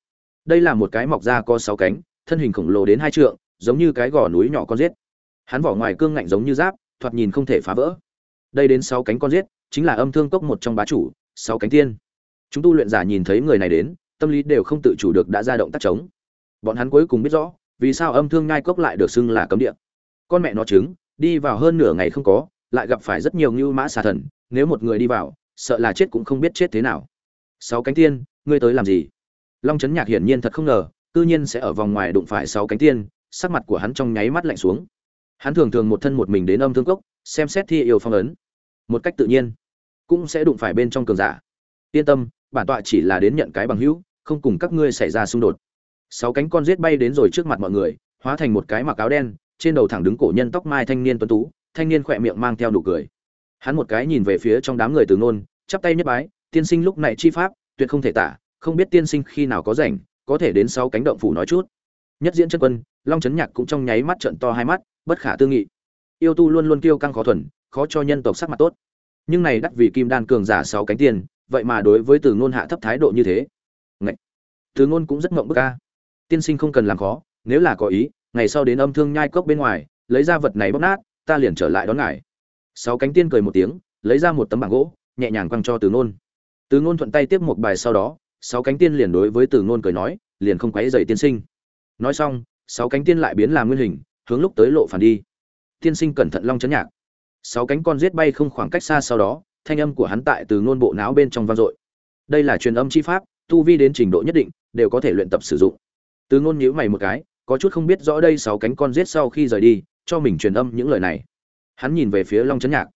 Đây là một cái mọc da có sáu cánh, thân hình khổng lồ đến hai trượng, giống như cái gò núi nhỏ con rết hắn vỏ ngoài cương ngạnh giống như giáp, thoạt nhìn không thể phá vỡ. Đây đến sáu cánh con giết, chính là âm thương cốc một trong bá chủ, sáu cánh tiên. Chúng tu luyện giả nhìn thấy người này đến, tâm lý đều không tự chủ được đã ra động tác chống. Bọn hắn cuối cùng biết rõ, vì sao âm thương ngai cốc lại được xưng là cấm địa. Con mẹ nó trứng, đi vào hơn nửa ngày không có, lại gặp phải rất nhiều ngưu mã xà thần, nếu một người đi vào, sợ là chết cũng không biết chết thế nào. Sáu cánh tiên, ngươi tới làm gì? Long trấn nhạc hiển nhiên thật không ngờ, cư nhiên sẽ ở vòng ngoài đụng phải sáu cánh tiên, sắc mặt của hắn trong nháy mắt lạnh xuống hắn thường thường một thân một mình đến âm thương cốc, xem xét thi yêu phong ấn. Một cách tự nhiên, cũng sẽ đụng phải bên trong cường giả. Yên tâm, bản tọa chỉ là đến nhận cái bằng hữu, không cùng các ngươi xảy ra xung đột. Sáu cánh con rết bay đến rồi trước mặt mọi người, hóa thành một cái mặc áo đen, trên đầu thẳng đứng cổ nhân tóc mai thanh niên tuấn tú, thanh niên khỏe miệng mang theo nụ cười. Hắn một cái nhìn về phía trong đám người từ ngôn, chắp tay nhất bái, tiên sinh lúc này chi pháp, tuyệt không thể tả, không biết tiên sinh khi nào có rảnh, có thể đến sáu cánh động phủ nói chút. Nhất diễn chân quân, long trấn nhạc cũng trong nháy mắt trận to hai mắt bất khả tư nghị. Yêu tu luôn luôn kiêu căng khó thuần, khó cho nhân tộc sắc mặt tốt. Nhưng này đắc vì kim đan cường giả sáu cánh tiền, vậy mà đối với từ ngôn hạ thấp thái độ như thế. Ngậy! từ ngôn cũng rất ngộng bức ca tiên sinh không cần làm khó, nếu là có ý, ngày sau đến âm thương nhai cốc bên ngoài, lấy ra vật này bóp nát, ta liền trở lại đón ngài. Sáu cánh tiên cười một tiếng, lấy ra một tấm bảng gỗ, nhẹ nhàng quăng cho từ ngôn. Từ ngôn thuận tay tiếp một bài sau đó, sáu cánh tiên liền đối với từ ngôn cười nói, liền không quấy dậy tiên sinh. Nói xong, sáu cánh tiên lại biến làm nguyên hình hướng lúc tới lộ phản đi. Tiên sinh cẩn thận long chấn nhạc. Sáu cánh con giết bay không khoảng cách xa sau đó, thanh âm của hắn tại từ ngôn bộ não bên trong vang dội. Đây là truyền âm chi pháp, tu vi đến trình độ nhất định, đều có thể luyện tập sử dụng. Từ ngôn nhíu mày một cái, có chút không biết rõ đây sáu cánh con giết sau khi rời đi, cho mình truyền âm những lời này. Hắn nhìn về phía long chấn nhạc.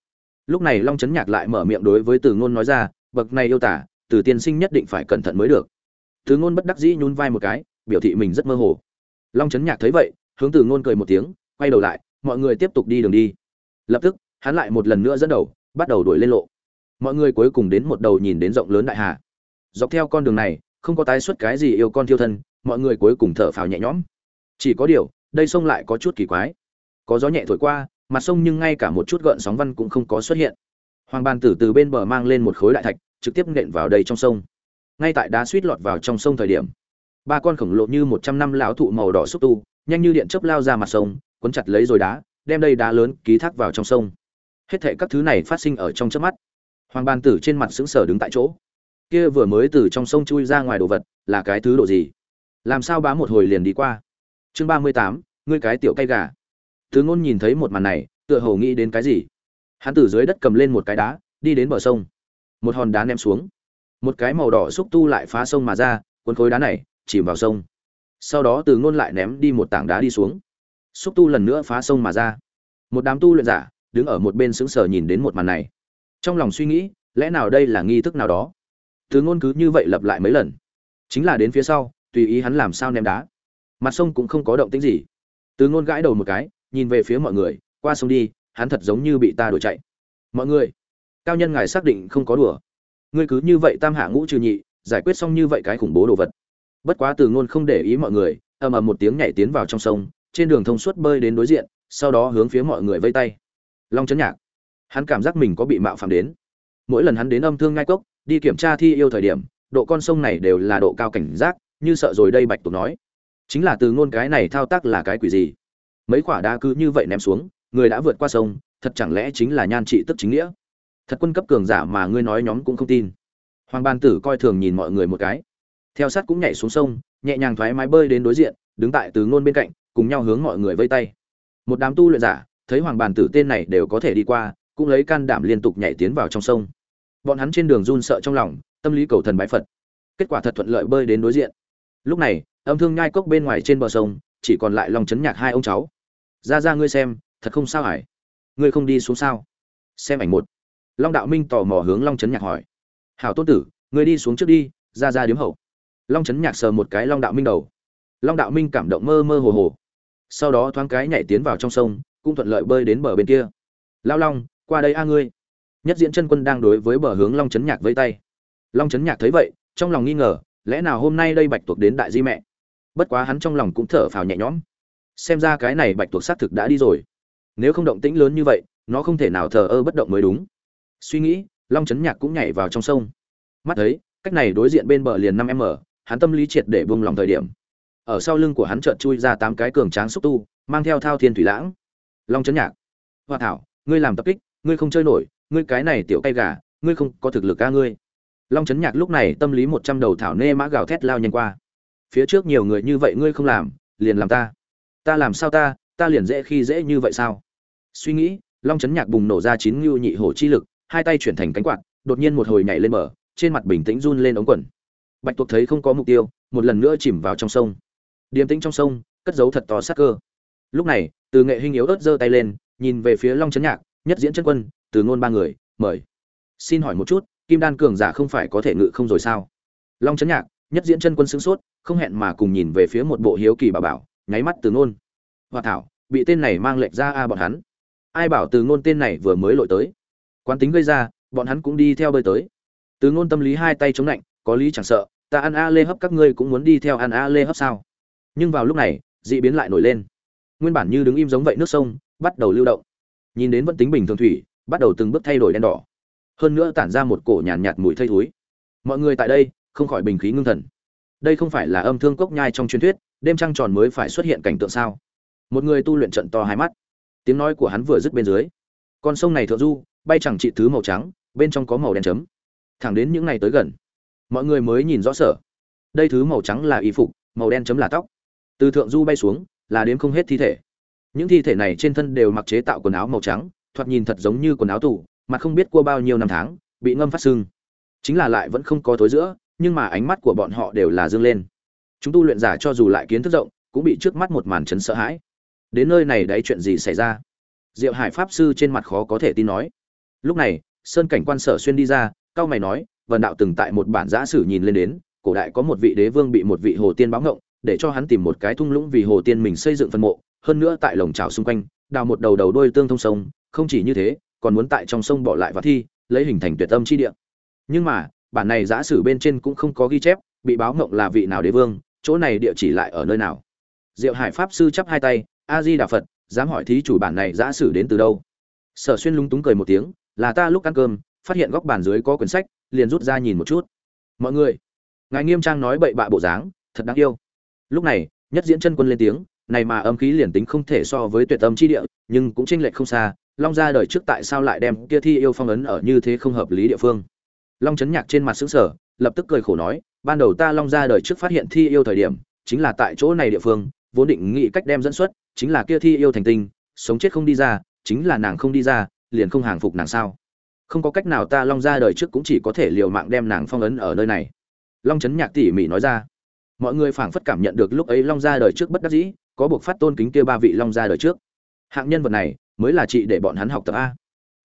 Lúc này long chấn nhạc lại mở miệng đối với từ ngôn nói ra, bậc này yêu tả, từ tiên sinh nhất định phải cẩn thận mới được. Từ ngôn bất đắc dĩ nhún vai một cái, biểu thị mình rất mơ hồ. Long chấn nhạc thấy vậy hướng từ ngôn cười một tiếng, quay đầu lại, mọi người tiếp tục đi đường đi. Lập tức, hắn lại một lần nữa dẫn đầu, bắt đầu đuổi lên lộ. Mọi người cuối cùng đến một đầu nhìn đến rộng lớn đại hà. Dọc theo con đường này, không có tái xuất cái gì yêu con thiêu thân, mọi người cuối cùng thở phào nhẹ nhõm. Chỉ có điều, đây sông lại có chút kỳ quái. Có gió nhẹ thổi qua, mặt sông nhưng ngay cả một chút gợn sóng văn cũng không có xuất hiện. Hoàng ban tử từ bên bờ mang lên một khối đại thạch, trực tiếp nện vào đây trong sông. Ngay tại đá suýt lọt vào trong sông thời điểm, ba con khổng lồ như một trăm năm lão thụ màu đỏ xúc tu nhanh như điện chớp lao ra mặt sông cuốn chặt lấy rồi đá, đem đây đá lớn ký thác vào trong sông. Hết thệ các thứ này phát sinh ở trong chớp mắt. Hoàng ban tử trên mặt sững sờ đứng tại chỗ. Kia vừa mới từ trong sông chui ra ngoài đồ vật, là cái thứ độ gì? Làm sao bá một hồi liền đi qua? Chương ba mươi tám, ngươi cái tiểu cây gà. Thứ ngôn nhìn thấy một màn này, tựa hồ nghĩ đến cái gì? Hắn từ dưới đất cầm lên một cái đá, đi đến bờ sông. Một hòn đá ném xuống. Một cái màu đỏ xúc tu lại phá sông mà ra, cuốn khối đá này, chìm vào sông sau đó từ ngôn lại ném đi một tảng đá đi xuống. Xúc tu lần nữa phá sông mà ra. Một đám tu luyện giả đứng ở một bên sững sờ nhìn đến một màn này. Trong lòng suy nghĩ, lẽ nào đây là nghi thức nào đó? Từ ngôn cứ như vậy lặp lại mấy lần. Chính là đến phía sau, tùy ý hắn làm sao ném đá. Mặt sông cũng không có động tĩnh gì. Từ ngôn gãi đầu một cái, nhìn về phía mọi người, qua sông đi, hắn thật giống như bị ta đuổi chạy. Mọi người, cao nhân ngài xác định không có đùa. Ngươi cứ như vậy tam hạ ngũ trừ nhị, giải quyết xong như vậy cái khủng bố đồ vật bất quá từ ngôn không để ý mọi người, ầm ầm một tiếng nhảy tiến vào trong sông, trên đường thông suốt bơi đến đối diện, sau đó hướng phía mọi người vây tay. Long chấn nhạc. Hắn cảm giác mình có bị mạo phạm đến. Mỗi lần hắn đến âm thương ngai cốc, đi kiểm tra thi yêu thời điểm, độ con sông này đều là độ cao cảnh giác, như sợ rồi đây bạch tục nói. Chính là từ ngôn cái này thao tác là cái quỷ gì? Mấy quả đá cứ như vậy ném xuống, người đã vượt qua sông, thật chẳng lẽ chính là nhan trị tức chính nghĩa? Thật quân cấp cường giả mà ngươi nói nhóm cũng không tin. Hoàng ban tử coi thường nhìn mọi người một cái theo sát cũng nhảy xuống sông, nhẹ nhàng thoái mái bơi đến đối diện, đứng tại từ ngôn bên cạnh, cùng nhau hướng mọi người vây tay. Một đám tu luyện giả, thấy hoàng bàn tử tên này đều có thể đi qua, cũng lấy can đảm liên tục nhảy tiến vào trong sông. Bọn hắn trên đường run sợ trong lòng, tâm lý cầu thần bái phật. Kết quả thật thuận lợi bơi đến đối diện. Lúc này, âm thương nhai cốc bên ngoài trên bờ sông, chỉ còn lại lòng chấn nhạc hai ông cháu. Ra ra ngươi xem, thật không sao hải ngươi không đi xuống sao? Xem ảnh một. Long đạo minh tò mò hướng long chấn nhạc hỏi. Hảo tôn tử, ngươi đi xuống trước đi, ra ra điếm hậu long chấn nhạc sờ một cái long đạo minh đầu. Long đạo minh cảm động mơ mơ hồ hồ. Sau đó thoáng cái nhảy tiến vào trong sông, cũng thuận lợi bơi đến bờ bên kia. Lao long, qua đây a ngươi. Nhất diễn chân quân đang đối với bờ hướng long chấn nhạc vây tay. Long chấn nhạc thấy vậy, trong lòng nghi ngờ, lẽ nào hôm nay đây bạch tuộc đến đại di mẹ? Bất quá hắn trong lòng cũng thở phào nhẹ nhõm. Xem ra cái này bạch tuộc xác thực đã đi rồi. Nếu không động tĩnh lớn như vậy, nó không thể nào thờ ơ bất động mới đúng. Suy nghĩ, long chấn nhạc cũng nhảy vào trong sông. Mắt thấy, cách này đối diện bên bờ liền năm m hắn tâm lý triệt để buông lòng thời điểm. Ở sau lưng của hắn chợt chui ra tám cái cường tráng xúc tu, mang theo thao thiên thủy lãng. Long chấn nhạc. Hoa thảo, ngươi làm tập kích, ngươi không chơi nổi, ngươi cái này tiểu cay gà, ngươi không có thực lực ca ngươi. Long chấn nhạc lúc này tâm lý một trăm đầu thảo nê mã gào thét lao nhanh qua. Phía trước nhiều người như vậy ngươi không làm, liền làm ta. Ta làm sao ta ta liền dễ khi dễ như vậy sao? Suy nghĩ, long chấn nhạc bùng nổ ra chín ngưu nhị hổ chi lực, hai tay chuyển thành cánh quạt, đột nhiên một hồi nhảy lên mở trên mặt bình tĩnh run lên ống quần bạch tuộc thấy không có mục tiêu, một lần nữa chìm vào trong sông. Điềm tĩnh trong sông, cất giấu thật to sắc cơ. Lúc này, từ nghệ hình yếu ớt giơ tay lên, nhìn về phía long trấn nhạc, nhất diễn chân quân, từ ngôn ba người, mời. Xin hỏi một chút, kim đan cường giả không phải có thể ngự không rồi sao? Long trấn nhạc, nhất diễn chân quân sướng sốt, không hẹn mà cùng nhìn về phía một bộ hiếu kỳ bà bảo, nháy mắt từ ngôn. Hoa thảo, bị tên này mang lệnh ra a bọn hắn. Ai bảo từ ngôn tên này vừa mới lội tới? Quán tính gây ra, bọn hắn cũng đi theo bơi tới. Từ ngôn tâm lý hai tay chống lạnh có lý chẳng sợ ta ăn a lê hấp các ngươi cũng muốn đi theo ăn a lê hấp sao? Nhưng vào lúc này dị biến lại nổi lên. Nguyên bản như đứng im giống vậy nước sông bắt đầu lưu động. Nhìn đến vẫn tính bình thường thủy bắt đầu từng bước thay đổi đen đỏ. Hơn nữa tản ra một cổ nhàn nhạt, nhạt mùi thây thúi. Mọi người tại đây không khỏi bình khí ngưng thần. Đây không phải là âm thương cốc nhai trong truyền thuyết đêm trăng tròn mới phải xuất hiện cảnh tượng sao? Một người tu luyện trận to hai mắt. Tiếng nói của hắn vừa dứt bên dưới. Con sông này thượng du bay chẳng trị thứ màu trắng bên trong có màu đen chấm. Thẳng đến những ngày tới gần mọi người mới nhìn rõ sở. Đây thứ màu trắng là y phục, màu đen chấm là tóc. Từ thượng du bay xuống, là đếm không hết thi thể. Những thi thể này trên thân đều mặc chế tạo quần áo màu trắng, thoạt nhìn thật giống như quần áo tủ mà không biết qua bao nhiêu năm tháng, bị ngâm phát sưng. Chính là lại vẫn không có tối giữa, nhưng mà ánh mắt của bọn họ đều là dương lên. Chúng tu luyện giả cho dù lại kiến thức rộng, cũng bị trước mắt một màn chấn sợ hãi. Đến nơi này đấy chuyện gì xảy ra? Diệu hải pháp sư trên mặt khó có thể tin nói. Lúc này, sơn cảnh quan sở xuyên đi ra, cao mày nói vần đạo từng tại một bản giã sử nhìn lên đến, cổ đại có một vị đế vương bị một vị hồ tiên báo ngộng, để cho hắn tìm một cái thung lũng vì hồ tiên mình xây dựng phân mộ, hơn nữa tại lồng trào xung quanh, đào một đầu đầu đôi tương thông sông, không chỉ như thế, còn muốn tại trong sông bỏ lại và thi, lấy hình thành tuyệt âm chi địa. Nhưng mà, bản này giã sử bên trên cũng không có ghi chép, bị báo ngộng là vị nào đế vương, chỗ này địa chỉ lại ở nơi nào. Diệu hải pháp sư chắp hai tay a di đà phật, dám hỏi thí chủ bản này giã sử đến từ đâu? Sở xuyên lúng túng cười một tiếng, là ta lúc ăn cơm, phát hiện góc bàn dưới có quyển sách liền rút ra nhìn một chút. Mọi người, ngài nghiêm trang nói bậy bạ bộ dáng, thật đáng yêu. Lúc này, nhất diễn chân quân lên tiếng, này mà âm khí liền tính không thể so với tuyệt âm chi địa, nhưng cũng chênh lệch không xa, long ra đời trước tại sao lại đem kia thi yêu phong ấn ở như thế không hợp lý địa phương. Long chấn nhạc trên mặt xứng sở lập tức cười khổ nói, ban đầu ta long ra đời trước phát hiện thi yêu thời điểm, chính là tại chỗ này địa phương, vốn định nghĩ cách đem dẫn xuất, chính là kia thi yêu thành tinh, sống chết không đi ra, chính là nàng không đi ra, liền không hàng phục nàng sao không có cách nào ta long ra đời trước cũng chỉ có thể liều mạng đem nàng phong ấn ở nơi này. Long trấn nhạc tỉ mỉ nói ra. Mọi người phảng phất cảm nhận được lúc ấy long ra đời trước bất đắc dĩ, có buộc phát tôn kính kia ba vị long ra đời trước. Hạng nhân vật này mới là chị để bọn hắn học tập a.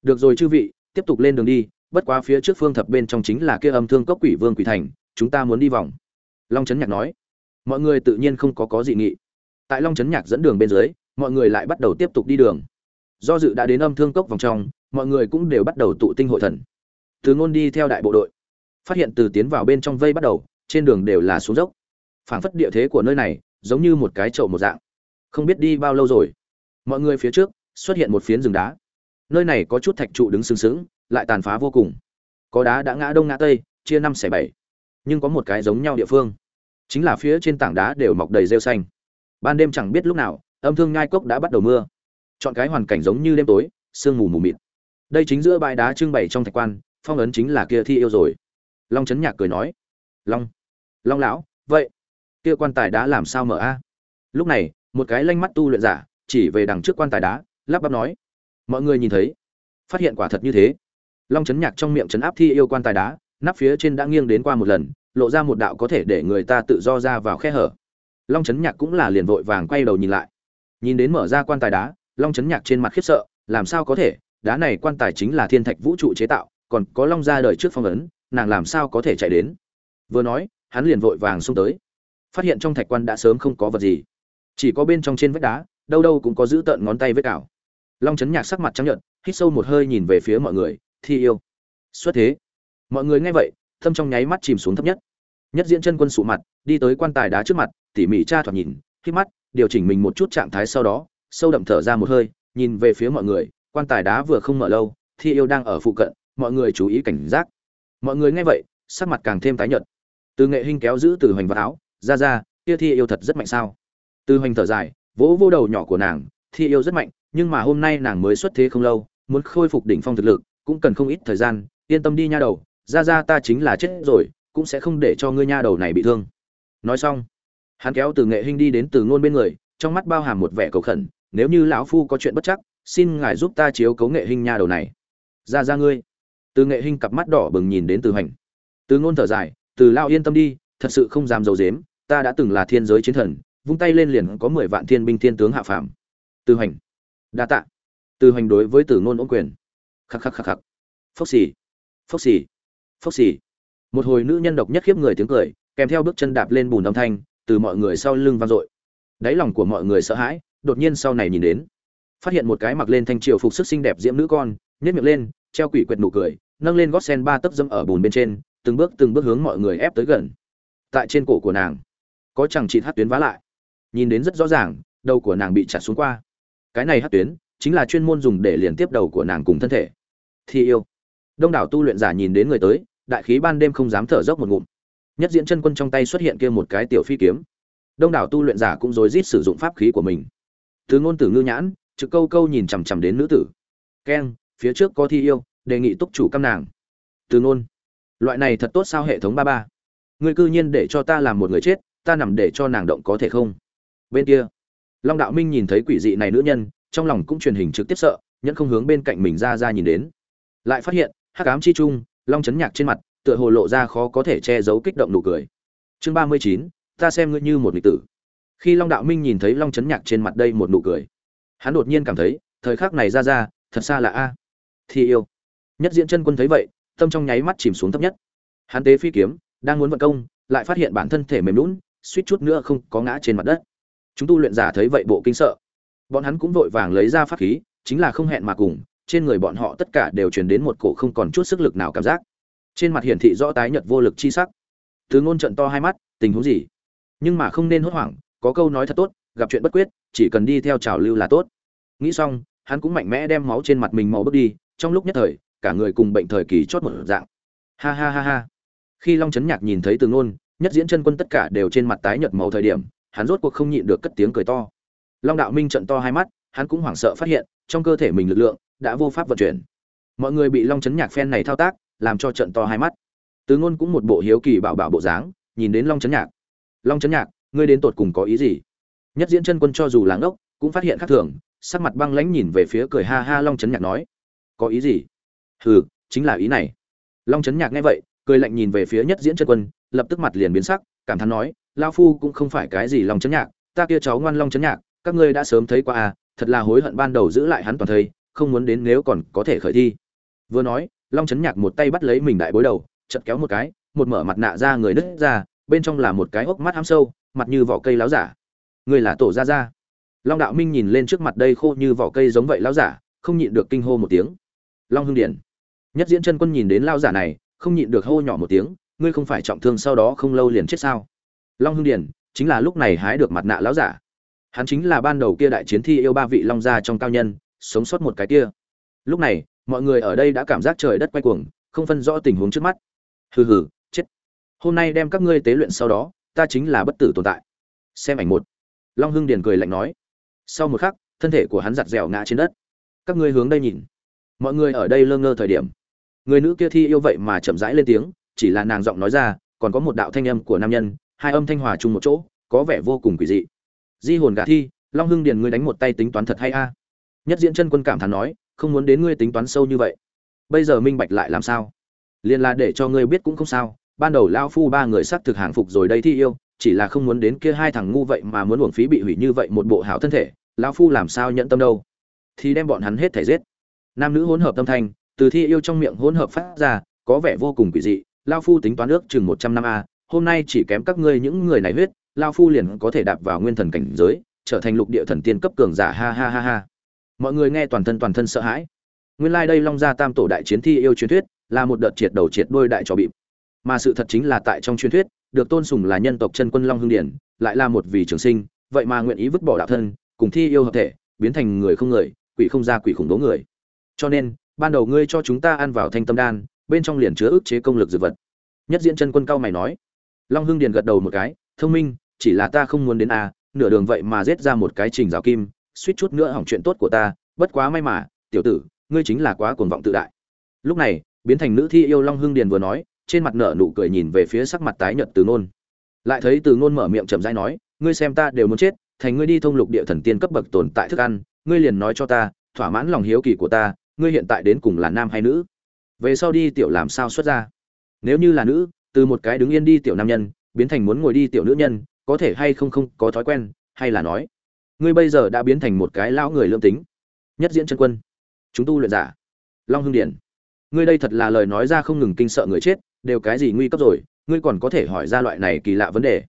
Được rồi chư vị, tiếp tục lên đường đi, bất quá phía trước phương thập bên trong chính là kia âm thương cốc quỷ vương quỷ thành, chúng ta muốn đi vòng. Long trấn nhạc nói. Mọi người tự nhiên không có có dị nghị. Tại long trấn nhạc dẫn đường bên dưới, mọi người lại bắt đầu tiếp tục đi đường. Do dự đã đến âm thương cốc vòng trong mọi người cũng đều bắt đầu tụ tinh hội thần. Từ ngôn đi theo đại bộ đội, phát hiện từ tiến vào bên trong vây bắt đầu, trên đường đều là xuống dốc. Phảng phất địa thế của nơi này, giống như một cái chậu một dạng. Không biết đi bao lâu rồi, mọi người phía trước xuất hiện một phiến rừng đá. Nơi này có chút thạch trụ đứng sừng sững, lại tàn phá vô cùng. Có đá đã ngã đông ngã tây, chia năm xẻ bảy, nhưng có một cái giống nhau địa phương. Chính là phía trên tảng đá đều mọc đầy rêu xanh. Ban đêm chẳng biết lúc nào, âm thương ngai cốc đã bắt đầu mưa. Chọn cái hoàn cảnh giống như đêm tối, sương mù mù mịt đây chính giữa bãi đá trưng bày trong thạch quan, phong ấn chính là kia thi yêu rồi. Long trấn nhạc cười nói, long long lão, vậy kia quan tài đá làm sao mở a? Lúc này, một cái lanh mắt tu luyện giả chỉ về đằng trước quan tài đá, lắp bắp nói, mọi người nhìn thấy, phát hiện quả thật như thế. Long trấn nhạc trong miệng trấn áp thi yêu quan tài đá, nắp phía trên đã nghiêng đến qua một lần, lộ ra một đạo có thể để người ta tự do ra vào khe hở. Long trấn nhạc cũng là liền vội vàng quay đầu nhìn lại. Nhìn đến mở ra quan tài đá, long trấn nhạc trên mặt khiếp sợ, làm sao có thể? Đá này quan tài chính là thiên thạch vũ trụ chế tạo, còn có long ra đời trước phong ấn, nàng làm sao có thể chạy đến? Vừa nói, hắn liền vội vàng xông tới. Phát hiện trong thạch quan đã sớm không có vật gì. Chỉ có bên trong trên vách đá, đâu đâu cũng có giữ tợn ngón tay vết cào long chấn nhạc sắc mặt trắng nhợt, hít sâu một hơi nhìn về phía mọi người, thi yêu. Xuất thế. Mọi người nghe vậy, thâm trong nháy mắt chìm xuống thấp nhất. Nhất diễn chân quân sụ mặt, đi tới quan tài đá trước mặt, tỉ mỉ tra thoạt nhìn, khi mắt, điều chỉnh mình một chút trạng thái sau đó, sâu đậm thở ra một hơi, nhìn về phía mọi người quan tài đá vừa không mở lâu, thi yêu đang ở phụ cận, mọi người chú ý cảnh giác. Mọi người nghe vậy, sắc mặt càng thêm tái nhợt. Từ nghệ hình kéo giữ từ hoành vào áo, ra ra, kia thi yêu thật rất mạnh sao? Từ hoành thở dài, vỗ vô đầu nhỏ của nàng, thi yêu rất mạnh, nhưng mà hôm nay nàng mới xuất thế không lâu, muốn khôi phục đỉnh phong thực lực, cũng cần không ít thời gian, yên tâm đi nha đầu, ra ra ta chính là chết rồi, cũng sẽ không để cho ngươi nha đầu này bị thương. Nói xong, hắn kéo từ nghệ hình đi đến từ ngôn bên người, trong mắt bao hàm một vẻ cầu khẩn, nếu như lão phu có chuyện bất chắc xin ngài giúp ta chiếu cấu nghệ hình nha đầu này. Ra ra ngươi. Từ nghệ hình cặp mắt đỏ bừng nhìn đến từ hành từ ngôn thở dài, từ lao yên tâm đi, thật sự không dám dầu dếm ta đã từng là thiên giới chiến thần, vung tay lên liền có mười vạn thiên binh thiên tướng hạ phàm. Từ hành đa tạ. Từ hành đối với từ ngôn ôm quyền. Khắc khắc khắc khắc. Phốc xì. Phốc xì. Phốc xì. Một hồi nữ nhân độc nhất khiếp người tiếng cười, kèm theo bước chân đạp lên bùn âm thanh, từ mọi người sau lưng vang dội. Đáy lòng của mọi người sợ hãi, đột nhiên sau này nhìn đến phát hiện một cái mặc lên thanh triều phục sức xinh đẹp diễm nữ con nhét miệng lên, treo quỷ quyệt nụ cười, nâng lên gót sen ba tấc dâm ở bùn bên trên, từng bước từng bước hướng mọi người ép tới gần. Tại trên cổ của nàng, có chẳng chị hát tuyến vá lại. Nhìn đến rất rõ ràng, đầu của nàng bị chặt xuống qua. Cái này hát tuyến chính là chuyên môn dùng để liền tiếp đầu của nàng cùng thân thể. Thi yêu. Đông đảo tu luyện giả nhìn đến người tới, đại khí ban đêm không dám thở dốc một ngụm. Nhất diễn chân quân trong tay xuất hiện kia một cái tiểu phi kiếm. Đông đảo tu luyện giả cũng rối rít sử dụng pháp khí của mình. Từ ngôn tử ngư nhãn trực câu câu nhìn chằm chằm đến nữ tử. Keng phía trước có thi yêu, đề nghị túc chủ căm nàng. Từ ngôn. Loại này thật tốt sao hệ thống ba ba? Ngươi cư nhiên để cho ta làm một người chết, ta nằm để cho nàng động có thể không? Bên kia, long đạo minh nhìn thấy quỷ dị này nữ nhân, trong lòng cũng truyền hình trực tiếp sợ, nhẫn không hướng bên cạnh mình ra ra nhìn đến. Lại phát hiện, hắc ám chi trung, long chấn nhạc trên mặt, tựa hồ lộ ra khó có thể che giấu kích động nụ cười. Chương ba mươi chín, ta xem ngươi như một nghịch tử. Khi long đạo minh nhìn thấy long chấn nhạc trên mặt đây một nụ cười hắn đột nhiên cảm thấy, thời khắc này ra ra, thật xa là a. Thì yêu. Nhất diễn chân quân thấy vậy, tâm trong nháy mắt chìm xuống thấp nhất. Hắn tế phi kiếm, đang muốn vận công, lại phát hiện bản thân thể mềm lún suýt chút nữa không có ngã trên mặt đất. Chúng tu luyện giả thấy vậy bộ kinh sợ. Bọn hắn cũng vội vàng lấy ra pháp khí, chính là không hẹn mà cùng, trên người bọn họ tất cả đều truyền đến một cổ không còn chút sức lực nào cảm giác. Trên mặt hiển thị rõ tái nhợt vô lực chi sắc. Từ ngôn trận to hai mắt, tình huống gì? Nhưng mà không nên hốt hoảng, có câu nói thật tốt, gặp chuyện bất quyết, chỉ cần đi theo trào lưu là tốt nghĩ xong, hắn cũng mạnh mẽ đem máu trên mặt mình màu bước đi, trong lúc nhất thời, cả người cùng bệnh thời kỳ chót một dạng. Ha ha ha ha. Khi long Trấn nhạc nhìn thấy từ ngôn nhất diễn chân quân tất cả đều trên mặt tái nhợt màu thời điểm, hắn rốt cuộc không nhịn được cất tiếng cười to. Long đạo minh trận to hai mắt, hắn cũng hoảng sợ phát hiện, trong cơ thể mình lực lượng đã vô pháp vận chuyển. Mọi người bị long Trấn nhạc phen này thao tác, làm cho trận to hai mắt. Từ ngôn cũng một bộ hiếu kỳ bảo bảo bộ dáng, nhìn đến long Trấn nhạc. Long Trấn nhạc, ngươi đến tột cùng có ý gì? Nhất diễn chân quân cho dù láng ốc cũng phát hiện khác thường sắc mặt băng lãnh nhìn về phía cười ha ha long Trấn nhạc nói, có ý gì? Hừ, chính là ý này. Long Trấn nhạc nghe vậy, cười lạnh nhìn về phía nhất diễn chân quân, lập tức mặt liền biến sắc, cảm thán nói lao phu cũng không phải cái gì long Trấn nhạc, ta kia cháu ngoan long Trấn nhạc, các ngươi đã sớm thấy qua à thật là hối hận ban đầu giữ lại hắn toàn thây, không muốn đến nếu còn có thể khởi thi. Vừa nói, long Trấn nhạc một tay bắt lấy mình đại bối đầu, chật kéo một cái, một mở mặt nạ ra người nứt ra, bên trong là một cái hốc mắt hám sâu, mặt như vỏ cây láo giả. Người là tổ gia gia long đạo minh nhìn lên trước mặt đây khô như vỏ cây giống vậy lão giả, không nhịn được kinh hô một tiếng. Long hưng điển nhất diễn chân quân nhìn đến lao giả này, không nhịn được hô nhỏ một tiếng, ngươi không phải trọng thương sau đó không lâu liền chết sao? Long hưng điển chính là lúc này hái được mặt nạ lão giả. Hắn chính là ban đầu kia đại chiến thi yêu ba vị long gia trong cao nhân, sống sót một cái kia. Lúc này, mọi người ở đây đã cảm giác trời đất quay cuồng, không phân rõ tình huống trước mắt. Hừ hừ, chết. Hôm nay đem các ngươi tế luyện sau đó, ta chính là bất tử tồn tại. Xem ảnh một. Long hưng điền cười lạnh nói sau một khắc, thân thể của hắn giặt dẻo ngã trên đất. Các ngươi hướng đây nhìn. Mọi người ở đây lơ ngơ thời điểm. Người nữ kia thi yêu vậy mà chậm rãi lên tiếng, chỉ là nàng giọng nói ra, còn có một đạo thanh âm của nam nhân, hai âm thanh hòa chung một chỗ, có vẻ vô cùng quỷ dị. Di hồn gà thi, long hưng điền ngươi đánh một tay tính toán thật hay a? Nhất diễn chân quân cảm thán nói, không muốn đến ngươi tính toán sâu như vậy. Bây giờ minh bạch lại làm sao? Liền là để cho ngươi biết cũng không sao. Ban đầu lao phu ba người xác thực hàng phục rồi đây thi yêu chỉ là không muốn đến kia hai thằng ngu vậy mà muốn uổng phí bị hủy như vậy một bộ hảo thân thể, lão phu làm sao nhận tâm đâu? Thì đem bọn hắn hết thể giết. Nam nữ hỗn hợp tâm thanh, từ thi yêu trong miệng hỗn hợp phát ra, có vẻ vô cùng quỷ dị, Lão phu tính toán ước chừng một trăm năm a, hôm nay chỉ kém các ngươi những người này huyết, lão phu liền có thể đạp vào nguyên thần cảnh giới, trở thành lục địa thần tiên cấp cường giả, ha ha ha ha. Mọi người nghe toàn thân toàn thân sợ hãi. Nguyên lai đây long gia tam tổ đại chiến thi yêu truyền thuyết, là một đợt triệt đầu triệt đôi đại trò bịp. Mà sự thật chính là tại trong truyền thuyết được tôn sùng là nhân tộc chân quân long Hưng điển, lại là một vị trường sinh, vậy mà nguyện ý vứt bỏ đạo thân, cùng thi yêu hợp thể, biến thành người không người, quỷ không ra quỷ khủng bố người. Cho nên, ban đầu ngươi cho chúng ta ăn vào thanh tâm đan, bên trong liền chứa ức chế công lực dược vật. Nhất diễn chân quân cao mày nói. Long Hưng điền gật đầu một cái, thông minh, chỉ là ta không muốn đến a, nửa đường vậy mà giết ra một cái trình rào kim, suýt chút nữa hỏng chuyện tốt của ta, bất quá may mà, tiểu tử, ngươi chính là quá cuồng vọng tự đại. Lúc này, biến thành nữ thi yêu long hưng điền vừa nói trên mặt nở nụ cười nhìn về phía sắc mặt tái nhợt từ ngôn. Lại thấy từ ngôn mở miệng chậm rãi nói, ngươi xem ta đều muốn chết, thành ngươi đi thông lục địa thần tiên cấp bậc tồn tại thức ăn, ngươi liền nói cho ta, thỏa mãn lòng hiếu kỳ của ta, ngươi hiện tại đến cùng là nam hay nữ? Về sau đi tiểu làm sao xuất ra? Nếu như là nữ, từ một cái đứng yên đi tiểu nam nhân, biến thành muốn ngồi đi tiểu nữ nhân, có thể hay không không có thói quen, hay là nói, ngươi bây giờ đã biến thành một cái lão người lương tính. Nhất diễn chân quân. Chúng tu luyện giả. Long hưng điển. Ngươi đây thật là lời nói ra không ngừng kinh sợ người chết đều cái gì nguy cấp rồi, ngươi còn có thể hỏi ra loại này kỳ lạ vấn đề.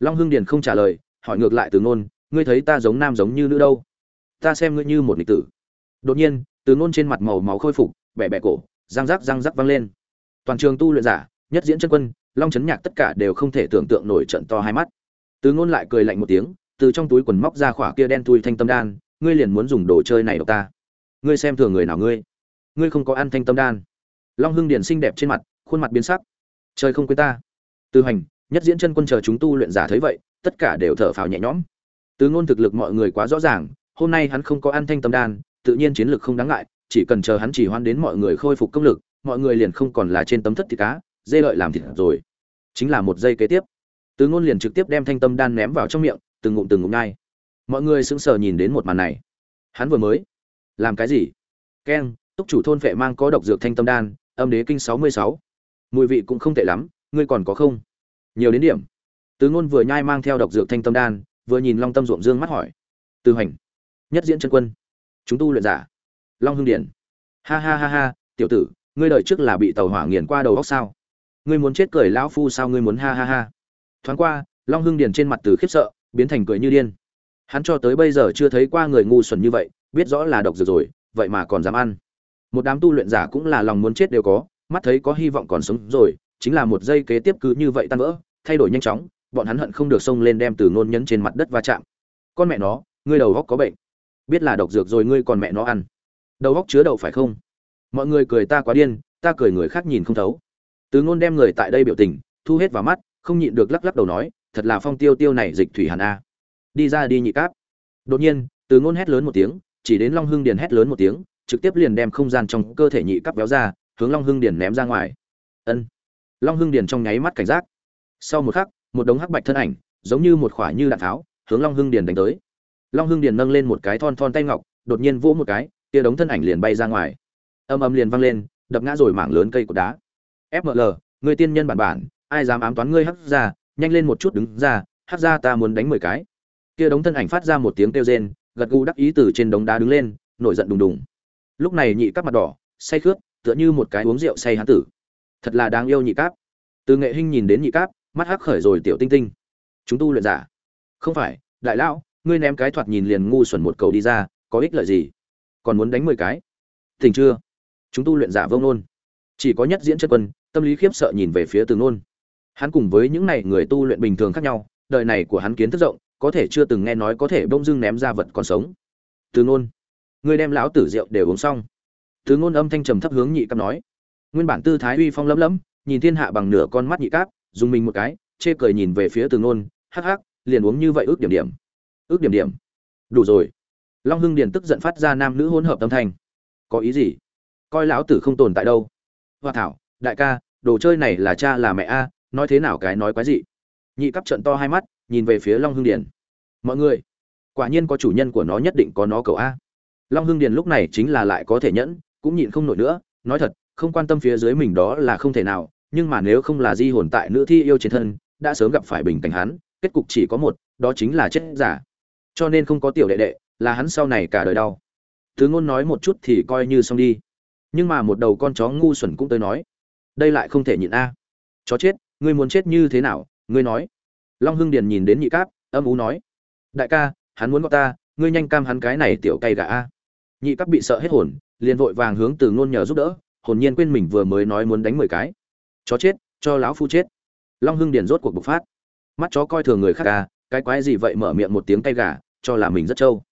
Long hưng Điền không trả lời, hỏi ngược lại từ ngôn, ngươi thấy ta giống nam giống như nữ đâu? Ta xem ngươi như một nghịch tử. Đột nhiên, từ ngôn trên mặt màu máu khôi phục, bẻ bẻ cổ, răng rắc răng rắc văng lên. Toàn trường tu luyện giả, nhất diễn chân quân, long chấn nhạc tất cả đều không thể tưởng tượng nổi trận to hai mắt. Từ ngôn lại cười lạnh một tiếng, từ trong túi quần móc ra khỏa kia đen thui thanh tâm đan, ngươi liền muốn dùng đồ chơi này độc ta. Ngươi xem thường người nào ngươi? Ngươi không có ăn thanh tâm đan. Long hưng Điền xinh đẹp trên mặt khuôn mặt biến sắc. Trời không quên ta. Từ hành, nhất diễn chân quân chờ chúng tu luyện giả thấy vậy, tất cả đều thở phào nhẹ nhõm. Từ ngôn thực lực mọi người quá rõ ràng, hôm nay hắn không có ăn thanh tâm đan, tự nhiên chiến lực không đáng ngại, chỉ cần chờ hắn chỉ hoan đến mọi người khôi phục công lực, mọi người liền không còn là trên tấm thất thịt cá, dê lợi làm thịt rồi. Chính là một giây kế tiếp. Từ ngôn liền trực tiếp đem thanh tâm đan ném vào trong miệng, từng ngụm từng ngụm nhai. Mọi người sững sờ nhìn đến một màn này. Hắn vừa mới, làm cái gì? Keng, túc chủ thôn vệ mang có độc dược thanh tâm đan, âm đế kinh sáu mươi sáu mùi vị cũng không tệ lắm, ngươi còn có không? Nhiều đến điểm. Từ ngôn vừa nhai mang theo độc dược thanh tâm đan, vừa nhìn long tâm ruộng dương mắt hỏi. Từ hành nhất diễn chân quân. Chúng tu luyện giả. Long hưng điển. Ha ha ha ha, tiểu tử, ngươi đợi trước là bị tàu hỏa nghiền qua đầu góc sao? Ngươi muốn chết cười lão phu sao ngươi muốn ha ha ha. Thoáng qua, long hưng điển trên mặt từ khiếp sợ, biến thành cười như điên. Hắn cho tới bây giờ chưa thấy qua người ngu xuẩn như vậy, biết rõ là độc dược rồi, vậy mà còn dám ăn. Một đám tu luyện giả cũng là lòng muốn chết đều có mắt thấy có hy vọng còn sống rồi, chính là một giây kế tiếp cứ như vậy tan vỡ, thay đổi nhanh chóng, bọn hắn hận không được xông lên đem từ ngôn nhấn trên mặt đất va chạm. Con mẹ nó, ngươi đầu góc có bệnh. Biết là độc dược rồi ngươi còn mẹ nó ăn. Đầu góc chứa đậu phải không? Mọi người cười ta quá điên, ta cười người khác nhìn không thấu. Từ ngôn đem người tại đây biểu tình, thu hết vào mắt, không nhịn được lắc lắc đầu nói, thật là phong tiêu tiêu này dịch thủy hàn a. Đi ra đi nhị cáp. Đột nhiên, từ ngôn hét lớn một tiếng, chỉ đến long hưng điền hét lớn một tiếng, trực tiếp liền đem không gian trong cơ thể nhị cáp béo ra hướng long hưng điền ném ra ngoài. Ân. Long hưng điền trong nháy mắt cảnh giác. Sau một khắc, một đống hắc bạch thân ảnh, giống như một khỏa như đạn tháo, hướng long hưng điền đánh tới. Long hưng điền nâng lên một cái thon thon tay ngọc, đột nhiên vỗ một cái kia đống thân ảnh liền bay ra ngoài. Âm âm liền văng lên, đập ngã rồi mảng lớn cây cột đá. Fml người tiên nhân bản bản, ai dám ám toán ngươi hắc ra, nhanh lên một chút đứng ra, hắc ra ta muốn đánh mười cái. Kia đống thân ảnh phát ra một tiếng kêu rên, gật gù đắc ý từ trên đống đá đứng lên, nổi giận đùng đùng. Lúc này nhị các mặt đỏ, say khướt tựa như một cái uống rượu say hán tử. Thật là đáng yêu nhị cáp. Từ nghệ hinh nhìn đến nhị cáp, mắt hắc khởi rồi tiểu tinh tinh. Chúng tu luyện giả. Không phải, đại lão, ngươi ném cái thoạt nhìn liền ngu xuẩn một cầu đi ra, có ích lợi gì? Còn muốn đánh mười cái? Tình chưa? Chúng tu luyện giả vông nôn. Chỉ có nhất diễn chất quân, tâm lý khiếp sợ nhìn về phía từ nôn. Hắn cùng với những này người tu luyện bình thường khác nhau, đời này của hắn kiến thức rộng, có thể chưa từng nghe nói có thể bông dưng ném ra vật còn sống. Từ nôn, ngươi đem lão tử rượu đều uống xong từ ngôn âm thanh trầm thấp hướng nhị cấp nói. Nguyên bản tư thái uy phong lấm lấm nhìn thiên hạ bằng nửa con mắt nhị cáp, dùng mình một cái, chê cười nhìn về phía từ ngôn, hắc hắc, liền uống như vậy ước điểm điểm. Ước điểm điểm? Đủ rồi. Long hưng điền tức giận phát ra nam nữ hỗn hợp âm thanh. Có ý gì? Coi lão tử không tồn tại đâu. Hoa thảo, đại ca, đồ chơi này là cha là mẹ a, nói thế nào cái nói quái gì nhị cấp trợn to hai mắt, nhìn về phía long hưng điền. Mọi người, quả nhiên có chủ nhân của nó nhất định có nó cầu a. Long hưng điền lúc này chính là lại có thể nhẫn cũng nhịn không nổi nữa, nói thật, không quan tâm phía dưới mình đó là không thể nào, nhưng mà nếu không là di hồn tại nữ thi yêu trên thân, đã sớm gặp phải bình cảnh hắn, kết cục chỉ có một, đó chính là chết giả. Cho nên không có tiểu đệ đệ, là hắn sau này cả đời đau. Thứ ngôn nói một chút thì coi như xong đi. Nhưng mà một đầu con chó ngu xuẩn cũng tới nói, đây lại không thể nhịn a. Chó chết, ngươi muốn chết như thế nào? Ngươi nói. Long hưng điền nhìn đến nhị cáp, âm ú nói, đại ca, hắn muốn gọi ta, ngươi nhanh cam hắn cái này tiểu cay gà a. Nhị cáp bị sợ hết hồn liền vội vàng hướng từ ngôn nhờ giúp đỡ hồn nhiên quên mình vừa mới nói muốn đánh mười cái. Chó chết cho lão phu chết. Long hưng điền rốt cuộc bộc phát. Mắt chó coi thường người khác à cái quái gì vậy mở miệng một tiếng tay gà cho là mình rất trâu.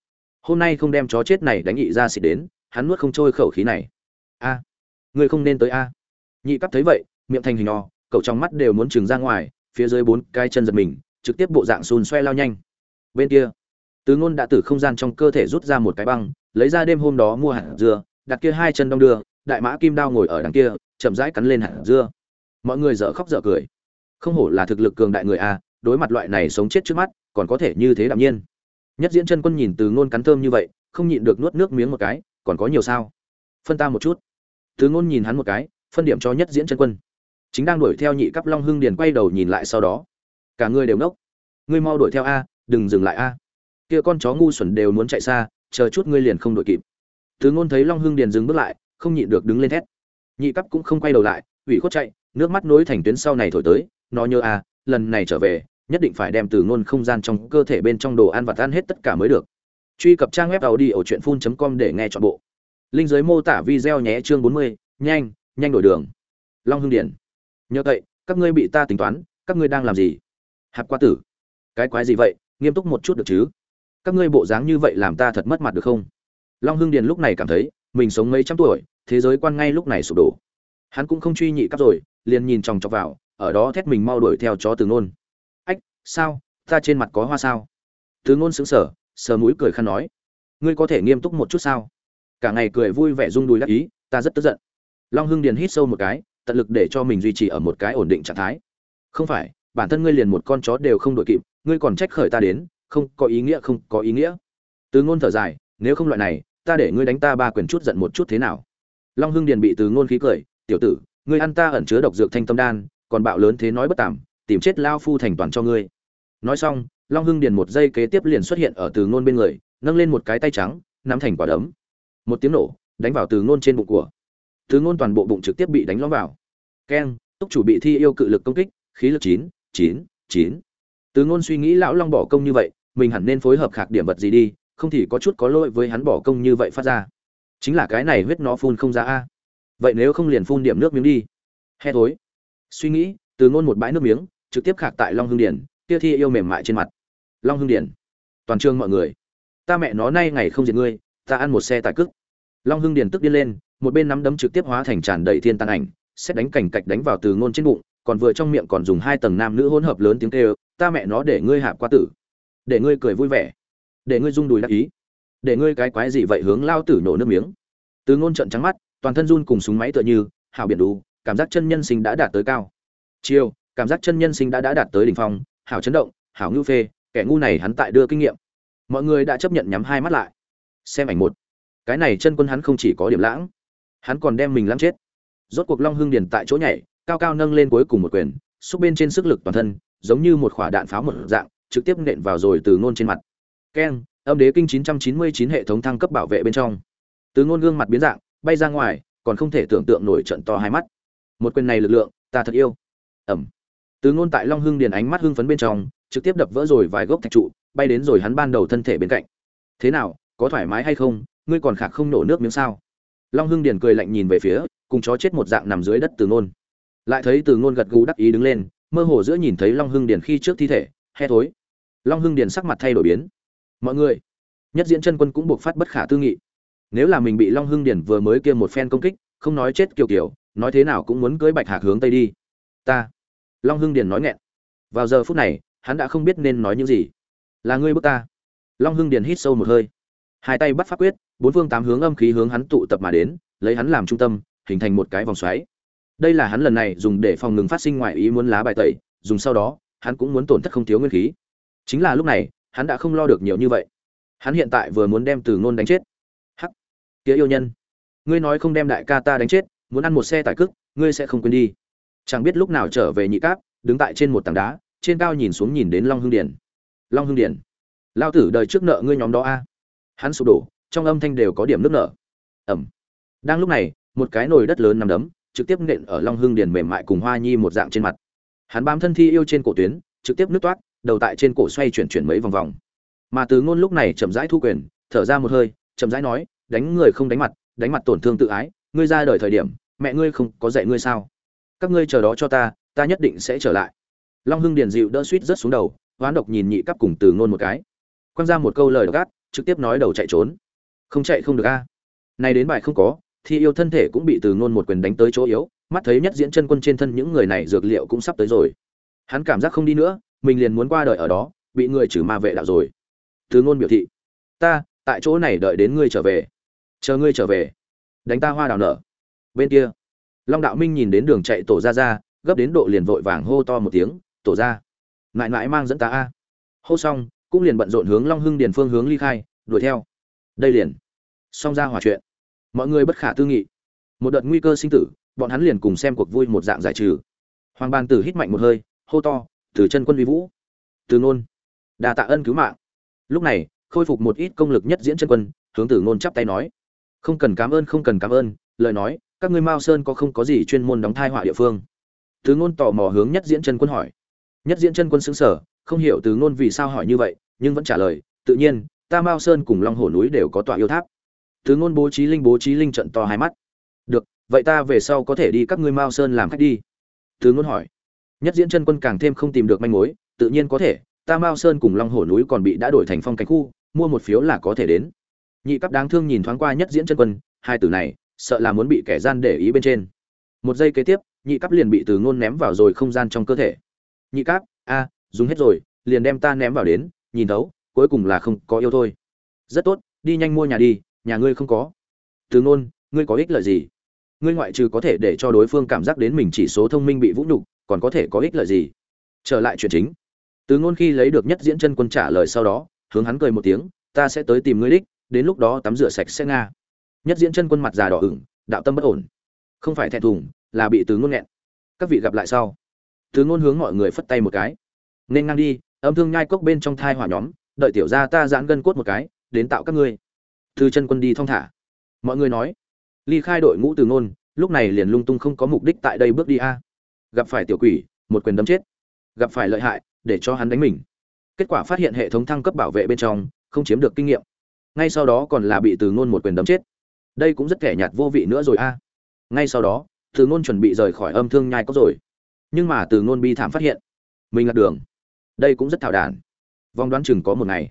Hôm nay không đem chó chết này đánh nhị ra xịt đến hắn nuốt không trôi khẩu khí này. A à, ngươi không nên tới a. Nhị cấp thấy vậy miệng thành hình o cậu trong mắt đều muốn trừng ra ngoài phía dưới bốn cái chân giật mình trực tiếp bộ dạng xùn xoe lao nhanh. Bên kia tứ ngôn đã từ không gian trong cơ thể rút ra một cái băng lấy ra đêm hôm đó mua hạt dưa đặt kia hai chân đong đưa, đại mã kim đao ngồi ở đằng kia, chậm rãi cắn lên hạt dưa. Mọi người dở khóc dở cười. Không hổ là thực lực cường đại người a, đối mặt loại này sống chết trước mắt, còn có thể như thế đạm nhiên. Nhất diễn chân quân nhìn từ ngôn cắn thơm như vậy, không nhịn được nuốt nước miếng một cái, còn có nhiều sao? Phân ta một chút. Từ ngôn nhìn hắn một cái, phân điểm cho nhất diễn chân quân. Chính đang đuổi theo nhị cấp long hưng điền quay đầu nhìn lại sau đó. Cả người đều nốc ngươi mau đuổi theo a, đừng dừng lại a. Kia con chó ngu xuẩn đều muốn chạy xa, chờ chút ngươi liền không đuổi kịp từ ngôn thấy long hưng điền dừng bước lại không nhịn được đứng lên thét. Nhị cấp cũng không quay đầu lại ủy khuất chạy nước mắt nối thành tuyến sau này thổi tới nó nhớ à, lần này trở về nhất định phải đem từ ngôn không gian trong cơ thể bên trong đồ ăn vật ăn hết tất cả mới được. Truy cập trang web audiochuyenphun.com để nghe trọn bộ. Linh giới mô tả video nhé chương 40, nhanh nhanh đổi đường. Long hưng Điền. nhớ vậy các ngươi bị ta tính toán các ngươi đang làm gì? Hạp qua tử. Cái quái gì vậy nghiêm túc một chút được chứ? Các ngươi bộ dáng như vậy làm ta thật mất mặt được không? Long hưng điền lúc này cảm thấy, mình sống mấy trăm tuổi, thế giới quan ngay lúc này sụp đổ. Hắn cũng không truy nhị cấp rồi, liền nhìn chòng chọc vào, ở đó thét mình mau đuổi theo chó từ ngôn. Ách, sao? Ta trên mặt có hoa sao? Từ ngôn sững sờ sờ mũi cười khăn nói, ngươi có thể nghiêm túc một chút sao? Cả ngày cười vui vẻ rung đùi đắc ý, ta rất tức giận. Long hưng điền hít sâu một cái, tận lực để cho mình duy trì ở một cái ổn định trạng thái. Không phải, bản thân ngươi liền một con chó đều không đội kịp, ngươi còn trách khởi ta đến, không có ý nghĩa, không có ý nghĩa. Từ ngôn thở dài, nếu không loại này ta để ngươi đánh ta ba quyền chút giận một chút thế nào? Long hưng điền bị từ ngôn khí cười, tiểu tử, ngươi ăn ta ẩn chứa độc dược thanh tâm đan, còn bạo lớn thế nói bất tảm tìm chết lao phu thành toàn cho ngươi. Nói xong, long hưng điền một giây kế tiếp liền xuất hiện ở từ ngôn bên người, nâng lên một cái tay trắng, nắm thành quả đấm. Một tiếng nổ, đánh vào từ ngôn trên bụng của. Từ ngôn toàn bộ bụng trực tiếp bị đánh lõm vào. Keng, túc chủ bị thi yêu cự lực công kích, khí lực chín chín chín. Từ ngôn suy nghĩ lão long bỏ công như vậy, mình hẳn nên phối hợp khạc điểm vật gì đi không thì có chút có lỗi với hắn bỏ công như vậy phát ra. Chính là cái này huyết nó phun không ra a. Vậy nếu không liền phun điểm nước miếng đi. He thối. Suy nghĩ, từ ngôn một bãi nước miếng, trực tiếp khạc tại long hương điển kia thi yêu mềm mại trên mặt. Long hương điển toàn trường mọi người. Ta mẹ nó nay ngày không diệt ngươi, ta ăn một xe tải cức long hưng điền tức điên lên, một bên nắm đấm trực tiếp hóa thành tràn đầy thiên tàn ảnh, xét đánh cảnh cạch đánh vào từ ngôn trên bụng, còn vừa trong miệng còn dùng hai tầng nam nữ hỗn hợp lớn tiếng kêu, ta mẹ nó để ngươi hạ qua tử. Để ngươi cười vui vẻ để ngươi rung đùi đắc ý. Để ngươi cái quái gì vậy hướng lao tử nổ nước miếng. Từ ngôn trận trắng mắt, toàn thân run cùng súng máy tựa như hảo biển đủ, cảm giác chân nhân sinh đã đạt tới cao. Chiêu, cảm giác chân nhân sinh đã đã đạt tới đỉnh phong hảo chấn động hảo ngưu phê, kẻ ngu này hắn tại đưa kinh nghiệm. Mọi người đã chấp nhận nhắm hai mắt lại. Xem ảnh một. Cái này chân quân hắn không chỉ có điểm lãng, hắn còn đem mình lãng chết. Rốt cuộc long hưng điền tại chỗ nhảy, cao cao nâng lên cuối cùng một quyền, xúc bên trên sức lực toàn thân, giống như một quả đạn pháo một dạng, trực tiếp nện vào rồi từ ngôn trên mặt keng âm đế kinh 999 hệ thống thăng cấp bảo vệ bên trong. Từ ngôn gương mặt biến dạng, bay ra ngoài, còn không thể tưởng tượng nổi trận to hai mắt. Một quyền này lực lượng, ta thật yêu. Ẩm. Từ ngôn tại long hưng điền ánh mắt hưng phấn bên trong, trực tiếp đập vỡ rồi vài gốc thạch trụ, bay đến rồi hắn ban đầu thân thể bên cạnh. Thế nào, có thoải mái hay không? Ngươi còn khạc không nổ nước miếng sao? Long hưng điền cười lạnh nhìn về phía, cùng chó chết một dạng nằm dưới đất từ ngôn. Lại thấy từ ngôn gật gù đắc ý đứng lên, mơ hồ giữa nhìn thấy long hưng điền khi trước thi thể he thối. Long hưng điền sắc mặt thay đổi biến mọi người, nhất diễn chân quân cũng buộc phát bất khả tư nghị. Nếu là mình bị long hưng điền vừa mới kia một phen công kích, không nói chết kiều kiều nói thế nào cũng muốn cưới bạch hạc hướng tây đi. Ta, long hưng điền nói nghẹn. Vào giờ phút này, hắn đã không biết nên nói những gì. Là ngươi bước ta. Long hưng điền hít sâu một hơi. Hai tay bắt pháp quyết, bốn phương tám hướng âm khí hướng hắn tụ tập mà đến, lấy hắn làm trung tâm, hình thành một cái vòng xoáy. Đây là hắn lần này dùng để phòng ngừng phát sinh ngoại ý muốn lá bài tẩy, dùng sau đó, hắn cũng muốn tổn thất không thiếu nguyên khí. Chính là lúc này hắn đã không lo được nhiều như vậy. Hắn hiện tại vừa muốn đem từ ngôn đánh chết. Hắc! Kia yêu nhân! Ngươi nói không đem đại ca ta đánh chết, muốn ăn một xe tải cức ngươi sẽ không quên đi. Chẳng biết lúc nào trở về nhị cáp, đứng tại trên một tảng đá, trên cao nhìn xuống nhìn đến long hương điển long hương điển lao tử đời trước nợ ngươi nhóm đó a. Hắn sụp đổ, trong âm thanh đều có điểm nước nở. Ẩm! Đang lúc này, một cái nồi đất lớn nằm đấm, trực tiếp nện ở long hương điền mềm mại cùng hoa nhi một dạng trên mặt. Hắn bám thân thi yêu trên cổ tuyến, trực tiếp nước toát đầu tại trên cổ xoay chuyển chuyển mấy vòng vòng. Mà từ ngôn lúc này chậm rãi thu quyền, thở ra một hơi, chậm rãi nói, đánh người không đánh mặt đánh mặt tổn thương tự ái, ngươi ra đời thời điểm, mẹ ngươi không có dạy ngươi sao? Các ngươi chờ đó cho ta ta nhất định sẽ trở lại. Long hưng điền dịu đỡ suýt rất xuống đầu, hoán độc nhìn nhị cắp cùng từ ngôn một cái. Quăng ra một câu lời gắt trực tiếp nói đầu chạy trốn. Không chạy không được a. À. đến bài không có thì yêu thân thể cũng bị từ ngôn một quyền đánh tới chỗ yếu, mắt thấy nhất diễn chân quân trên thân những người này dược liệu cũng sắp tới rồi. Hắn cảm giác không đi nữa mình liền muốn qua đời ở đó, bị người trừ ma vệ đạo rồi. Thứ ngôn biểu thị, ta, tại chỗ này đợi đến ngươi trở về. Chờ ngươi trở về. Đánh ta hoa đào nở. Bên kia, long đạo minh nhìn đến đường chạy tổ ra ra, gấp đến độ liền vội vàng hô to một tiếng, tổ ra, mãi mãi mang dẫn ta a. Hô xong, cũng liền bận rộn hướng long hưng điền phương hướng ly khai, đuổi theo. Đây liền, xong ra hòa chuyện. Mọi người bất khả tư nghị. Một đợt nguy cơ sinh tử, bọn hắn liền cùng xem cuộc vui một dạng giải trừ. Hoàng bàn tử hít mạnh một hơi, hô to từ chân quân vi vũ, từ ngôn đà tạ ân cứu mạng. Lúc này, khôi phục một ít công lực nhất diễn chân quân, hướng tử ngôn chắp tay nói, không cần cảm ơn, không cần cảm ơn, lời nói, các ngươi mao sơn có không có gì chuyên môn đóng thai họa địa phương? Từ ngôn tò mò hướng nhất diễn chân quân hỏi. Nhất diễn chân quân xứng sở không hiểu từ ngôn vì sao hỏi như vậy, nhưng vẫn trả lời, tự nhiên, ta mao sơn cùng long hồ núi đều có tọa yêu tháp. Từ ngôn bố trí linh bố trí linh trận to hai mắt. Được, vậy ta về sau có thể đi các ngươi mao sơn làm khách đi. Từ ngôn hỏi nhất diễn chân quân càng thêm không tìm được manh mối, tự nhiên có thể, ta mao sơn cùng long hồ núi còn bị đã đổi thành phong cảnh khu, mua một phiếu là có thể đến. Nhị cấp đáng thương nhìn thoáng qua nhất diễn chân quân, hai từ này, sợ là muốn bị kẻ gian để ý bên trên. Một giây kế tiếp, nhị cấp liền bị từ ngôn ném vào rồi không gian trong cơ thể. Nhị cấp, a, dùng hết rồi, liền đem ta ném vào đến, nhìn thấu, cuối cùng là không có yêu thôi. Rất tốt, đi nhanh mua nhà đi, nhà ngươi không có. Từ ngôn, ngươi có ích lợi gì? Ngươi ngoại trừ có thể để cho đối phương cảm giác đến mình chỉ số thông minh bị vũ nhục còn có thể có ích lợi gì? Trở lại chuyện chính. Từ ngôn khi lấy được nhất diễn chân quân trả lời sau đó, hướng hắn cười một tiếng, ta sẽ tới tìm ngươi đích, đến lúc đó tắm rửa sạch sẽ nga. Nhất diễn chân quân mặt già đỏ ửng, đạo tâm bất ổn. Không phải thẹn thùng, là bị từ ngôn nghẹn. Các vị gặp lại sau. Từ ngôn hướng mọi người phất tay một cái. Nên ngang đi, âm thương nhai cốc bên trong thai hỏa nhóm, đợi tiểu gia ta giãn gân cốt một cái, đến tạo các ngươi. Thư chân quân đi thong thả. Mọi người nói, ly khai đội ngũ từ ngôn, lúc này liền lung tung không có mục đích tại đây bước đi a gặp phải tiểu quỷ, một quyền đấm chết. Gặp phải lợi hại, để cho hắn đánh mình. Kết quả phát hiện hệ thống thăng cấp bảo vệ bên trong, không chiếm được kinh nghiệm. Ngay sau đó còn là bị từ ngôn một quyền đấm chết. Đây cũng rất kẻ nhạt vô vị nữa rồi a. Ngay sau đó, từ ngôn chuẩn bị rời khỏi âm thương nhai cốc rồi. Nhưng mà từ ngôn bi thảm phát hiện. Mình lạc đường. Đây cũng rất thảo đản vòng đoán chừng có một ngày.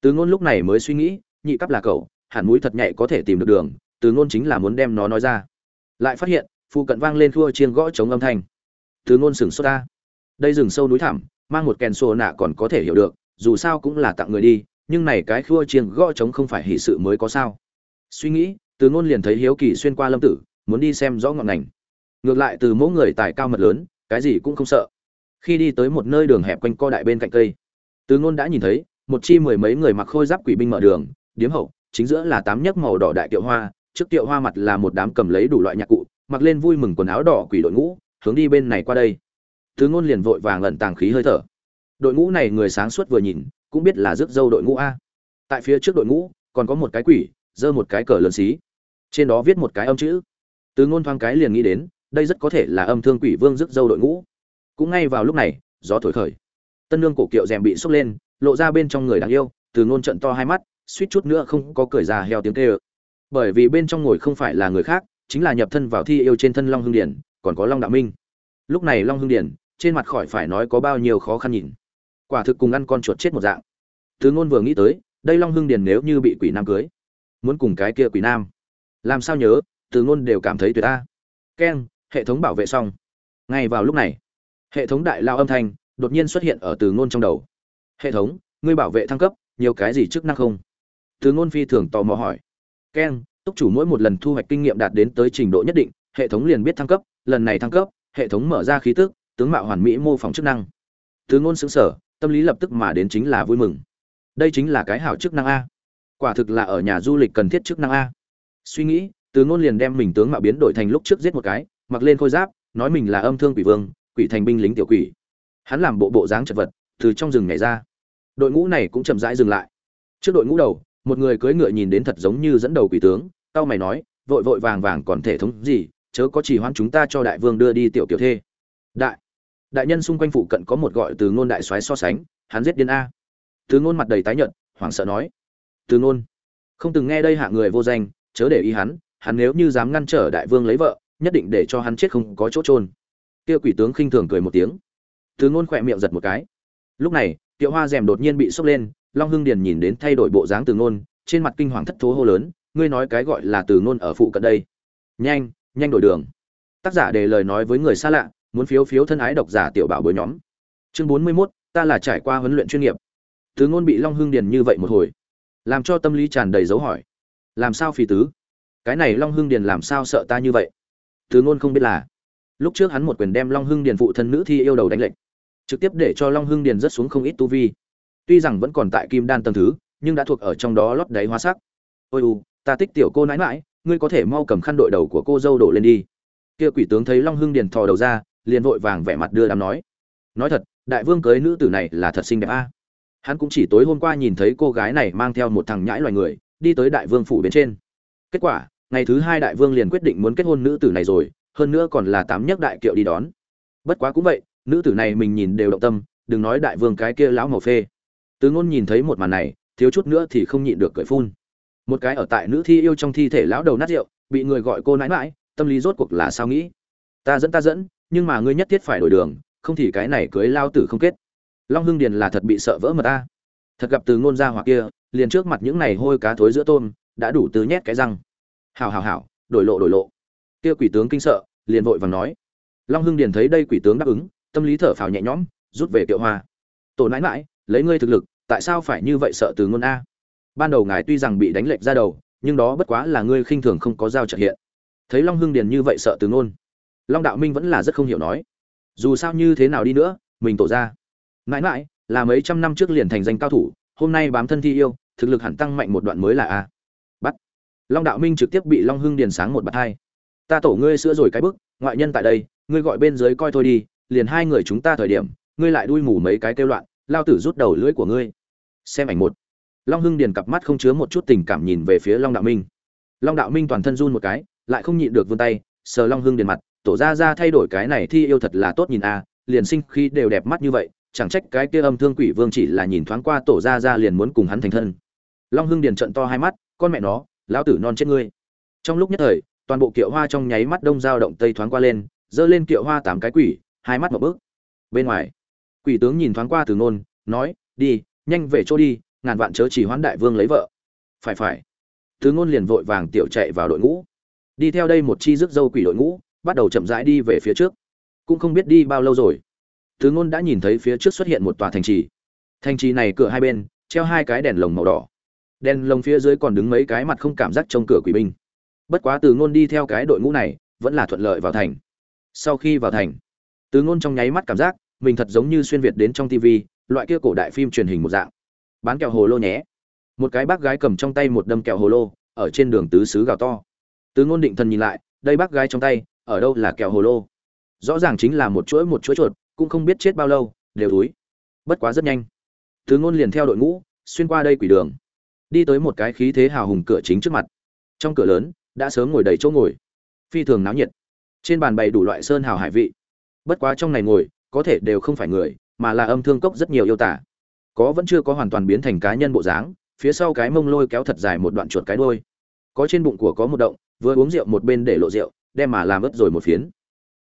Từ ngôn lúc này mới suy nghĩ, nhị cấp là cậu, hẳn mũi thật nhạy có thể tìm được đường. Từ ngôn chính là muốn đem nó nói ra. Lại phát hiện, phụ cận vang lên thua chiên gõ chống âm thanh thứ ngôn sừng sốt ta. Đây rừng sâu núi thẳm, mang một kèn sổ nạ còn có thể hiểu được, dù sao cũng là tặng người đi, nhưng này cái khua chiêng gõ trống không phải hỷ sự mới có sao. Suy nghĩ, từ ngôn liền thấy hiếu kỳ xuyên qua lâm tử, muốn đi xem rõ ngọn ngành. Ngược lại từ mỗi người tài cao mật lớn, cái gì cũng không sợ. Khi đi tới một nơi đường hẹp quanh co đại bên cạnh cây, từ ngôn đã nhìn thấy, một chi mười mấy người mặc khôi giáp quỷ binh mở đường, điếm hậu, chính giữa là tám nhấc màu đỏ đại tiệu hoa, trước tiệu hoa mặt là một đám cầm lấy đủ loại nhạc cụ, mặc lên vui mừng quần áo đỏ quỷ đội ngũ hướng đi bên này qua đây. Tứ ngôn liền vội vàng lẩn tàng khí hơi thở. Đội ngũ này người sáng suốt vừa nhìn, cũng biết là rước dâu đội ngũ a. Tại phía trước đội ngũ, còn có một cái quỷ, giơ một cái cờ lớn xí. Trên đó viết một cái âm chữ. Tứ ngôn thoáng cái liền nghĩ đến, đây rất có thể là âm thương quỷ vương rước dâu đội ngũ. Cũng ngay vào lúc này, gió thổi khởi. Tân nương cổ kiệu rèm bị xốc lên, lộ ra bên trong người đáng yêu từ ngôn trận to hai mắt, suýt chút nữa không có cười ra heo tiếng kêu. Bởi vì bên trong ngồi không phải là người khác, chính là nhập thân vào thi yêu trên thân long Hương điển còn có long đạo minh. Lúc này long hưng điển trên mặt khỏi phải nói có bao nhiêu khó khăn nhìn. Quả thực cùng ăn con chuột chết một dạng. Thứ ngôn vừa nghĩ tới, đây long hưng điển nếu như bị quỷ nam cưới, muốn cùng cái kia quỷ nam. Làm sao nhớ, từ ngôn đều cảm thấy tuyệt ta keng, hệ thống bảo vệ xong. Ngay vào lúc này, hệ thống đại lao âm thanh đột nhiên xuất hiện ở từ ngôn trong đầu. Hệ thống, ngươi bảo vệ thăng cấp, nhiều cái gì chức năng không? Từ ngôn phi thường tò mò hỏi. Keng, túc chủ mỗi một lần thu hoạch kinh nghiệm đạt đến tới trình độ nhất định, hệ thống liền biết thăng cấp lần này thăng cấp, hệ thống mở ra khí tức, tướng mạo hoàn mỹ mô phỏng chức năng. Từ ngôn xứng sở tâm lý lập tức mà đến chính là vui mừng. Đây chính là cái hảo chức năng a. Quả thực là ở nhà du lịch cần thiết chức năng a. Suy nghĩ, từ ngôn liền đem mình tướng mạo biến đổi thành lúc trước giết một cái, mặc lên khôi giáp, nói mình là âm thương quỷ vương, quỷ thành binh lính tiểu quỷ. Hắn làm bộ bộ dáng chật vật, từ trong rừng nhảy ra. Đội ngũ này cũng chậm rãi dừng lại. Trước đội ngũ đầu, một người cưỡi ngựa nhìn đến thật giống như dẫn đầu quỷ tướng tao mày nói, vội vội vàng vàng còn thể thống gì chớ có chỉ hoãn chúng ta cho đại vương đưa đi tiểu tiểu thê. Đại đại nhân xung quanh phụ cận có một gọi từ ngôn đại soái so sánh, hắn giết điên a. Từ ngôn mặt đầy tái nhợt, hoảng sợ nói. Từ ngôn, không từng nghe đây hạ người vô danh, chớ để ý hắn hắn nếu như dám ngăn trở đại vương lấy vợ, nhất định để cho hắn chết không có chỗ trôn kia quỷ tướng khinh thường cười một tiếng. Từ ngôn khỏe miệng giật một cái. Lúc này tiệu hoa rèm đột nhiên bị sốc lên, long hưng điền nhìn đến thay đổi bộ dáng từ ngôn, trên mặt kinh hoàng thất thố hô lớn, ngươi nói cái gọi là từ ngôn ở phụ cận đây. Nhanh nhanh đổi đường. Tác giả để lời nói với người xa lạ muốn phiếu phiếu thân ái độc giả tiểu bảo bối nhóm. Chương bốn mươi 41, ta là trải qua huấn luyện chuyên nghiệp. Thứ ngôn bị long hưng điền như vậy một hồi làm cho tâm lý tràn đầy dấu hỏi. Làm sao phi tứ? Cái này long hưng điền làm sao sợ ta như vậy? Thứ ngôn không biết là lúc trước hắn một quyền đem long hưng điền phụ thân nữ thi yêu đầu đánh lệnh trực tiếp để cho long hưng điền rất xuống không ít tu vi. Tuy rằng vẫn còn tại kim đan tầng thứ nhưng đã thuộc ở trong đó lót đáy hóa sắc. Ôi u ta thích tiểu cô nãi mãi ngươi có thể mau cầm khăn đội đầu của cô dâu đổ lên đi. Kia quỷ tướng thấy long hưng điền thò đầu ra, liền vội vàng vẻ mặt đưa đám nói. Nói thật, đại vương cưới nữ tử này là thật xinh đẹp a. Hắn cũng chỉ tối hôm qua nhìn thấy cô gái này mang theo một thằng nhãi loài người, đi tới đại vương phủ bên trên. Kết quả, ngày thứ hai đại vương liền quyết định muốn kết hôn nữ tử này rồi, hơn nữa còn là tám nhất đại kiệu đi đón. Bất quá cũng vậy, nữ tử này mình nhìn đều động tâm, đừng nói đại vương cái kia lão màu phê. Tứ ngôn nhìn thấy một màn này, thiếu chút nữa thì không nhịn được cười phun một cái ở tại nữ thi yêu trong thi thể lão đầu nát rượu, bị người gọi cô nãi mãi tâm lý rốt cuộc là sao nghĩ? Ta dẫn ta dẫn, nhưng mà ngươi nhất thiết phải đổi đường, không thì cái này cưới lao tử không kết. Long hưng điền là thật bị sợ vỡ mà ta. Thật gặp từ ngôn ra hoặc kia, liền trước mặt những này hôi cá thối giữa tôm, đã đủ tứ nhét cái răng. Hào hào hào đổi lộ đổi lộ. Kia quỷ tướng kinh sợ, liền vội vàng nói. Long hưng điền thấy đây quỷ tướng đáp ứng, tâm lý thở phào nhẹ nhõm, rút về kiệu hoa. Tổ nãi mãi lấy ngươi thực lực, tại sao phải như vậy sợ từ ngôn a? Ban đầu ngài tuy rằng bị đánh lệch ra đầu, nhưng đó bất quá là ngươi khinh thường không có giao trợ hiện. Thấy long hưng điền như vậy sợ từ ngôn, long đạo minh vẫn là rất không hiểu nói. Dù sao như thế nào đi nữa, mình tổ ra. Mãi mãi, là mấy trăm năm trước liền thành danh cao thủ, hôm nay bám thân thi yêu, thực lực hẳn tăng mạnh một đoạn mới là a. Bắt. Long đạo minh trực tiếp bị long hưng điền sáng một bạt hai. Ta tổ ngươi sữa rồi cái bức, ngoại nhân tại đây, ngươi gọi bên dưới coi thôi đi, liền hai người chúng ta thời điểm, ngươi lại đuôi mù mấy cái kêu loạn, lao tử rút đầu lưỡi của ngươi. Xem ảnh một long hưng điền cặp mắt không chứa một chút tình cảm nhìn về phía long đạo minh. Long đạo minh toàn thân run một cái, lại không nhịn được vươn tay, sờ long hưng điền mặt, tổ ra ra thay đổi cái này thi yêu thật là tốt nhìn a, liền sinh khi đều đẹp mắt như vậy, chẳng trách cái kia âm thương quỷ vương chỉ là nhìn thoáng qua tổ ra ra liền muốn cùng hắn thành thân. Long hưng điền trận to hai mắt, con mẹ nó, lão tử non chết ngươi. Trong lúc nhất thời, toàn bộ kiệu hoa trong nháy mắt đông dao động tây thoáng qua lên, giơ lên kiệu hoa tám cái quỷ, hai mắt một bước. Bên ngoài, quỷ tướng nhìn thoáng qua từ nôn, nói, đi, nhanh về chỗ đi ngàn vạn chớ chỉ hoán đại vương lấy vợ. Phải phải. Từ ngôn liền vội vàng tiểu chạy vào đội ngũ. Đi theo đây một chi rước dâu quỷ đội ngũ, bắt đầu chậm rãi đi về phía trước. Cũng không biết đi bao lâu rồi. Từ ngôn đã nhìn thấy phía trước xuất hiện một tòa thành trì. Thành trì này cửa hai bên, treo hai cái đèn lồng màu đỏ. Đèn lồng phía dưới còn đứng mấy cái mặt không cảm giác trong cửa quỷ binh. Bất quá từ ngôn đi theo cái đội ngũ này, vẫn là thuận lợi vào thành. Sau khi vào thành, từ ngôn trong nháy mắt cảm giác mình thật giống như xuyên việt đến trong tv loại kia cổ đại phim truyền hình một dạng bán kẹo hồ lô nhé. Một cái bác gái cầm trong tay một đâm kẹo hồ lô, ở trên đường tứ xứ gào to. Tứ ngôn định thần nhìn lại, đây bác gái trong tay, ở đâu là kẹo hồ lô? Rõ ràng chính là một chuỗi một chuỗi chuột, cũng không biết chết bao lâu, đều túi bất quá rất nhanh. Tứ ngôn liền theo đội ngũ, xuyên qua đây quỷ đường. Đi tới một cái khí thế hào hùng cửa chính trước mặt. Trong cửa lớn, đã sớm ngồi đầy chỗ ngồi. Phi thường náo nhiệt. Trên bàn bày đủ loại sơn hào hải vị. Bất quá trong này ngồi, có thể đều không phải người, mà là âm thương cốc rất nhiều yêu tả có vẫn chưa có hoàn toàn biến thành cá nhân bộ dáng, phía sau cái mông lôi kéo thật dài một đoạn chuột cái đôi có trên bụng của có một động, vừa uống rượu một bên để lộ rượu, đem mà làm ướt rồi một phiến.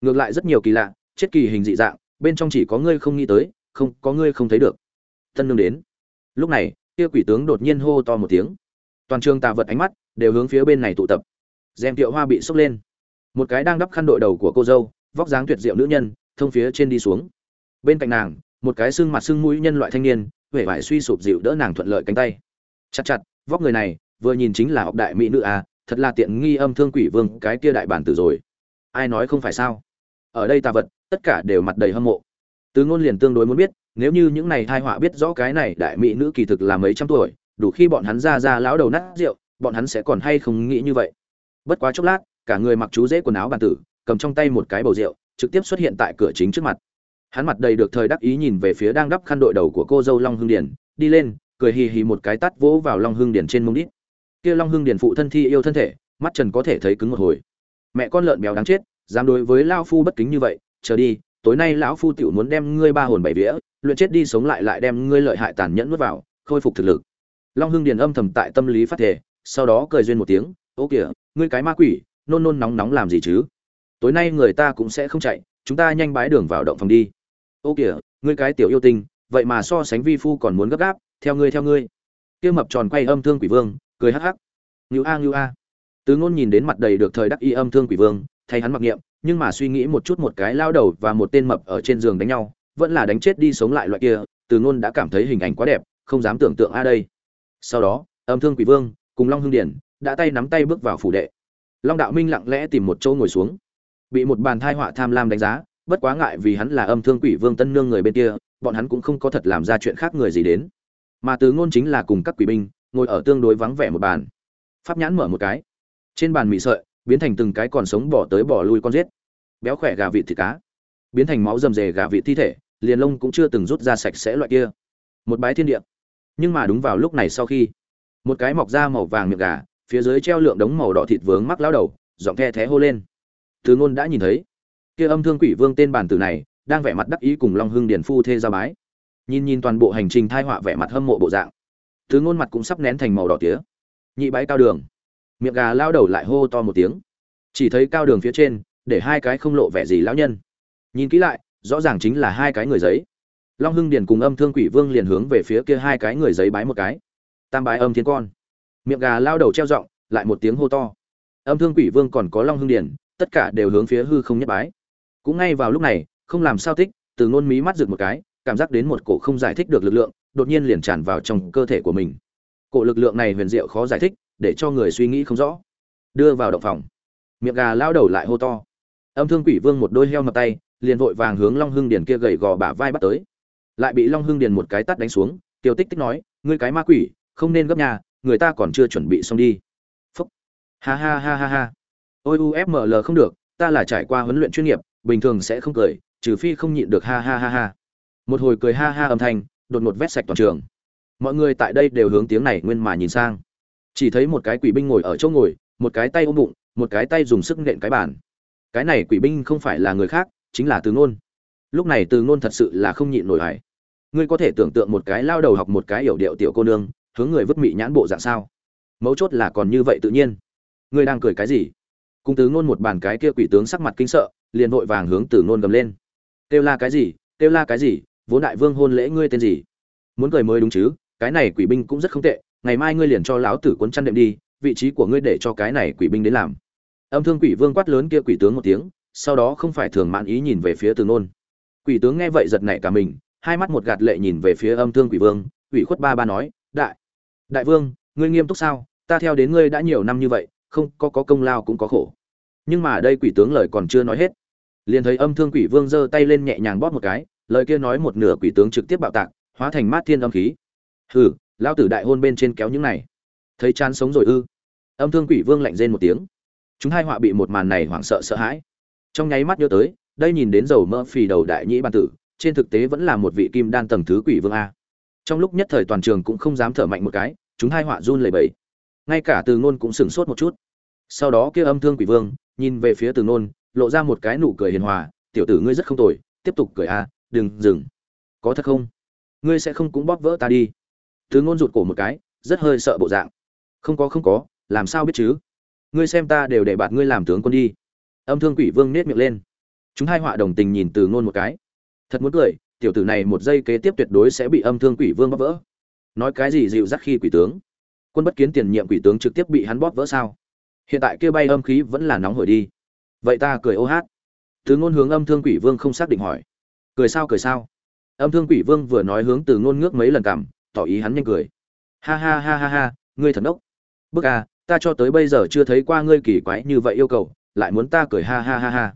Ngược lại rất nhiều kỳ lạ, chết kỳ hình dị dạng, bên trong chỉ có ngươi không nghĩ tới, không, có ngươi không thấy được. Tân nương đến. Lúc này, kia quỷ tướng đột nhiên hô to một tiếng. Toàn trường tà vật ánh mắt đều hướng phía bên này tụ tập. Dèm tiệu hoa bị sốc lên. Một cái đang đắp khăn đội đầu của cô dâu, vóc dáng tuyệt diệu nữ nhân, thông phía trên đi xuống. Bên cạnh nàng, một cái xương mặt xương mũi nhân loại thanh niên vẻ vải suy sụp dịu đỡ nàng thuận lợi cánh tay. Chặt chặt, vóc người này, vừa nhìn chính là học đại mỹ nữ à thật là tiện nghi âm thương quỷ vương, cái kia đại bản tử rồi. Ai nói không phải sao? Ở đây tà vật, tất cả đều mặt đầy hâm mộ. Từ ngôn liền tương đối muốn biết, nếu như những này thai họa biết rõ cái này đại mỹ nữ kỳ thực là mấy trăm tuổi, đủ khi bọn hắn ra ra lão đầu nát rượu, bọn hắn sẽ còn hay không nghĩ như vậy? Bất quá chốc lát, cả người mặc chú rễ quần áo bàn tử, cầm trong tay một cái bầu rượu, trực tiếp xuất hiện tại cửa chính trước mặt hắn mặt đầy được thời đắc ý nhìn về phía đang đắp khăn đội đầu của cô dâu long hưng điền, đi lên, cười hì hì một cái tắt vỗ vào long hưng điền trên mông đít. Kia long hưng điền phụ thân thi yêu thân thể, mắt trần có thể thấy cứng một hồi. Mẹ con lợn béo đáng chết, dám đối với lao phu bất kính như vậy, chờ đi, tối nay lão phu tiểu muốn đem ngươi ba hồn bảy vía, luyện chết đi sống lại lại đem ngươi lợi hại tàn nhẫn nuốt vào, khôi phục thực lực. Long hưng điền âm thầm tại tâm lý phát thể sau đó cười duyên một tiếng, ô kìa, ngươi cái ma quỷ, nôn nôn nóng nóng làm gì chứ? Tối nay người ta cũng sẽ không chạy, chúng ta nhanh bái đường vào động phòng đi ô kìa, ngươi cái tiểu yêu tinh, vậy mà so sánh vi phu còn muốn gấp gáp, theo ngươi theo ngươi. Kia mập tròn quay âm thương quỷ vương, cười hắc hắc. Ngưu a ngưu a. Tứ ngôn nhìn đến mặt đầy được thời đắc y âm thương quỷ vương, thay hắn mặc niệm, nhưng mà suy nghĩ một chút một cái lao đầu và một tên mập ở trên giường đánh nhau, vẫn là đánh chết đi sống lại loại kia, từ ngôn đã cảm thấy hình ảnh quá đẹp, không dám tưởng tượng a đây. Sau đó, âm thương quỷ vương, cùng long hưng điển, đã tay nắm tay bước vào phủ đệ. Long đạo minh lặng lẽ tìm một chỗ ngồi xuống. Bị một bàn thai họa tham lam đánh giá bất quá ngại vì hắn là âm thương quỷ vương tân nương người bên kia, bọn hắn cũng không có thật làm ra chuyện khác người gì đến. Mà từ ngôn chính là cùng các quỷ binh, ngồi ở tương đối vắng vẻ một bàn. Pháp nhãn mở một cái. Trên bàn mị sợi, biến thành từng cái còn sống bỏ tới bỏ lui con giết. Béo khỏe gà vịt thịt cá. Biến thành máu rầm rề gà vịt thi thể, liền lông cũng chưa từng rút ra sạch sẽ loại kia. Một bái thiên địa. Nhưng mà đúng vào lúc này sau khi, một cái mọc da màu vàng miệng gà, phía dưới treo lượng đống màu đỏ thịt vướng mắc lao đầu, giọng the thé hô lên. Từ ngôn đã nhìn thấy kia âm thương quỷ vương tên bản tử này, đang vẻ mặt đắc ý cùng long hưng điền phu thê ra bái. Nhìn nhìn toàn bộ hành trình thai họa vẻ mặt hâm mộ bộ dạng, thứ ngôn mặt cũng sắp nén thành màu đỏ tía. Nhị bái cao đường. Miệng gà lao đầu lại hô to một tiếng. Chỉ thấy cao đường phía trên, để hai cái không lộ vẻ gì lão nhân. Nhìn kỹ lại, rõ ràng chính là hai cái người giấy. Long hưng điền cùng âm thương quỷ vương liền hướng về phía kia hai cái người giấy bái một cái. Tam bái âm thiên con. Miệng gà lao đầu treo giọng, lại một tiếng hô to. Âm thương quỷ vương còn có long hưng điền, tất cả đều hướng phía hư không nhất bái cũng ngay vào lúc này, không làm sao thích, từ ngôn mí mắt rực một cái, cảm giác đến một cổ không giải thích được lực lượng, đột nhiên liền tràn vào trong cơ thể của mình. Cổ lực lượng này huyền diệu khó giải thích, để cho người suy nghĩ không rõ. Đưa vào động phòng. Miệng gà lao đầu lại hô to. Âm thương quỷ vương một đôi heo mập tay, liền vội vàng hướng long hưng điền kia gầy gò bả vai bắt tới. Lại bị long hưng điền một cái tắt đánh xuống tiêu tích tích nói, ngươi cái ma quỷ, không nên gấp nhà, người ta còn chưa chuẩn bị xong đi. Phúc. Ha ha ha ha ha. Ôi ufml không được, ta là trải qua huấn luyện chuyên nghiệp bình thường sẽ không cười, trừ phi không nhịn được ha ha ha ha. Một hồi cười ha ha âm thanh, đột ngột vét sạch toàn trường. Mọi người tại đây đều hướng tiếng này nguyên mà nhìn sang. Chỉ thấy một cái quỷ binh ngồi ở chỗ ngồi, một cái tay ôm bụng, một cái tay dùng sức nện cái bàn. Cái này quỷ binh không phải là người khác, chính là từ ngôn lúc này từ ngôn thật sự là không nhịn nổi hải ngươi có thể tưởng tượng một cái lao đầu học một cái hiểu điệu tiểu cô nương, hướng người vứt mị nhãn bộ dạng sao? Mấu chốt là còn như vậy tự nhiên. Ngươi đang cười cái gì? Cùng từ ngôn một bàn cái kia quỷ tướng sắc mặt kinh sợ liền vội vàng hướng từ ngôn gầm lên. "Têu la cái gì Têu la cái gì, vốn đại vương hôn lễ ngươi tên gì? Muốn cười mới đúng chứ, cái này quỷ binh cũng rất không tệ, ngày mai ngươi liền cho lão tử cuốn chăn đệm đi, vị trí của ngươi để cho cái này quỷ binh đến làm. Âm thương quỷ vương quát lớn kia quỷ tướng một tiếng, sau đó không phải thường mãn ý nhìn về phía từ nôn quỷ tướng nghe vậy giật nảy cả mình, hai mắt một gạt lệ nhìn về phía âm thương quỷ vương quỷ khuất ba ba nói, đại đại vương, ngươi nghiêm túc sao? Ta theo đến ngươi đã nhiều năm như vậy, không có có công lao cũng có khổ. Nhưng mà đây quỷ tướng lời còn chưa nói hết liền thấy âm thương quỷ vương giơ tay lên nhẹ nhàng bóp một cái, lời kia nói một nửa quỷ tướng trực tiếp bạo tạc, hóa thành mát thiên âm khí. Hừ lao tử đại hôn bên trên kéo những này. Thấy chán sống rồi ư? Âm thương quỷ vương lạnh rên một tiếng. Chúng hai họa bị một màn này hoảng sợ sợ hãi. Trong nháy mắt nhớ tới, đây nhìn đến dầu mỡ phì đầu đại nhĩ ban tử, trên thực tế vẫn là một vị kim đan tầng thứ quỷ vương a. Trong lúc nhất thời toàn trường cũng không dám thở mạnh một cái, chúng hai họa run lẩy bẩy. Ngay cả từ ngôn cũng sửng sốt một chút. Sau đó kia âm thương quỷ vương, nhìn về phía từ ngôn lộ ra một cái nụ cười hiền hòa, tiểu tử ngươi rất không tồi, tiếp tục cười a đừng dừng. Có thật không? Ngươi sẽ không cũng bóp vỡ ta đi. Thứ ngôn rụt cổ một cái, rất hơi sợ bộ dạng. Không có không có, làm sao biết chứ? Ngươi xem ta đều để bạt ngươi làm tướng quân đi. Âm thương quỷ vương nết miệng lên. Chúng hai họa đồng tình nhìn từ ngôn một cái. Thật muốn cười, tiểu tử này một giây kế tiếp tuyệt đối sẽ bị âm thương quỷ vương bóp vỡ. Nói cái gì dịu dắt khi quỷ tướng? Quân bất kiến tiền nhiệm quỷ tướng trực tiếp bị hắn bóp vỡ sao? Hiện tại kia bay âm khí vẫn là nóng hổi đi vậy ta cười ô hát. Từ ngôn hướng âm thương quỷ vương không xác định hỏi. Cười sao cười sao? Âm thương quỷ vương vừa nói hướng từ ngôn ngước mấy lần cảm tỏ ý hắn nhanh cười. Ha ha ha ha ha ngươi thần ốc bức à ta cho tới bây giờ chưa thấy qua ngươi kỳ quái như vậy yêu cầu lại muốn ta cười ha ha ha ha.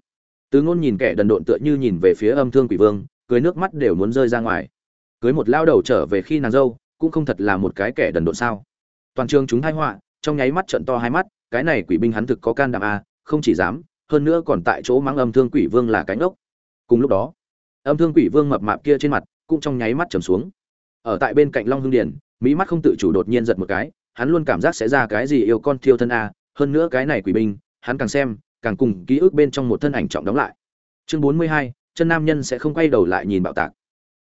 Từ ngôn nhìn kẻ đần độn tựa như nhìn về phía âm thương quỷ vương cười nước mắt đều muốn rơi ra ngoài. Cưới một lao đầu trở về khi nàng dâu cũng không thật là một cái kẻ đần độn sao. Toàn trường chúng thai họa trong nháy mắt trận to hai mắt cái này quỷ binh hắn thực có can đảm à, không chỉ dám hơn nữa còn tại chỗ mắng âm thương quỷ vương là cánh ốc cùng lúc đó, âm thương quỷ vương mập mạp kia trên mặt cũng trong nháy mắt trầm xuống. Ở tại bên cạnh long hưng điền, mỹ mắt không tự chủ đột nhiên giật một cái, hắn luôn cảm giác sẽ ra cái gì yêu con thiêu thân a, hơn nữa cái này quỷ binh, hắn càng xem, càng cùng ký ức bên trong một thân ảnh trọng đóng lại. Chương bốn mươi hai, chân nam nhân sẽ không quay đầu lại nhìn bạo tạc.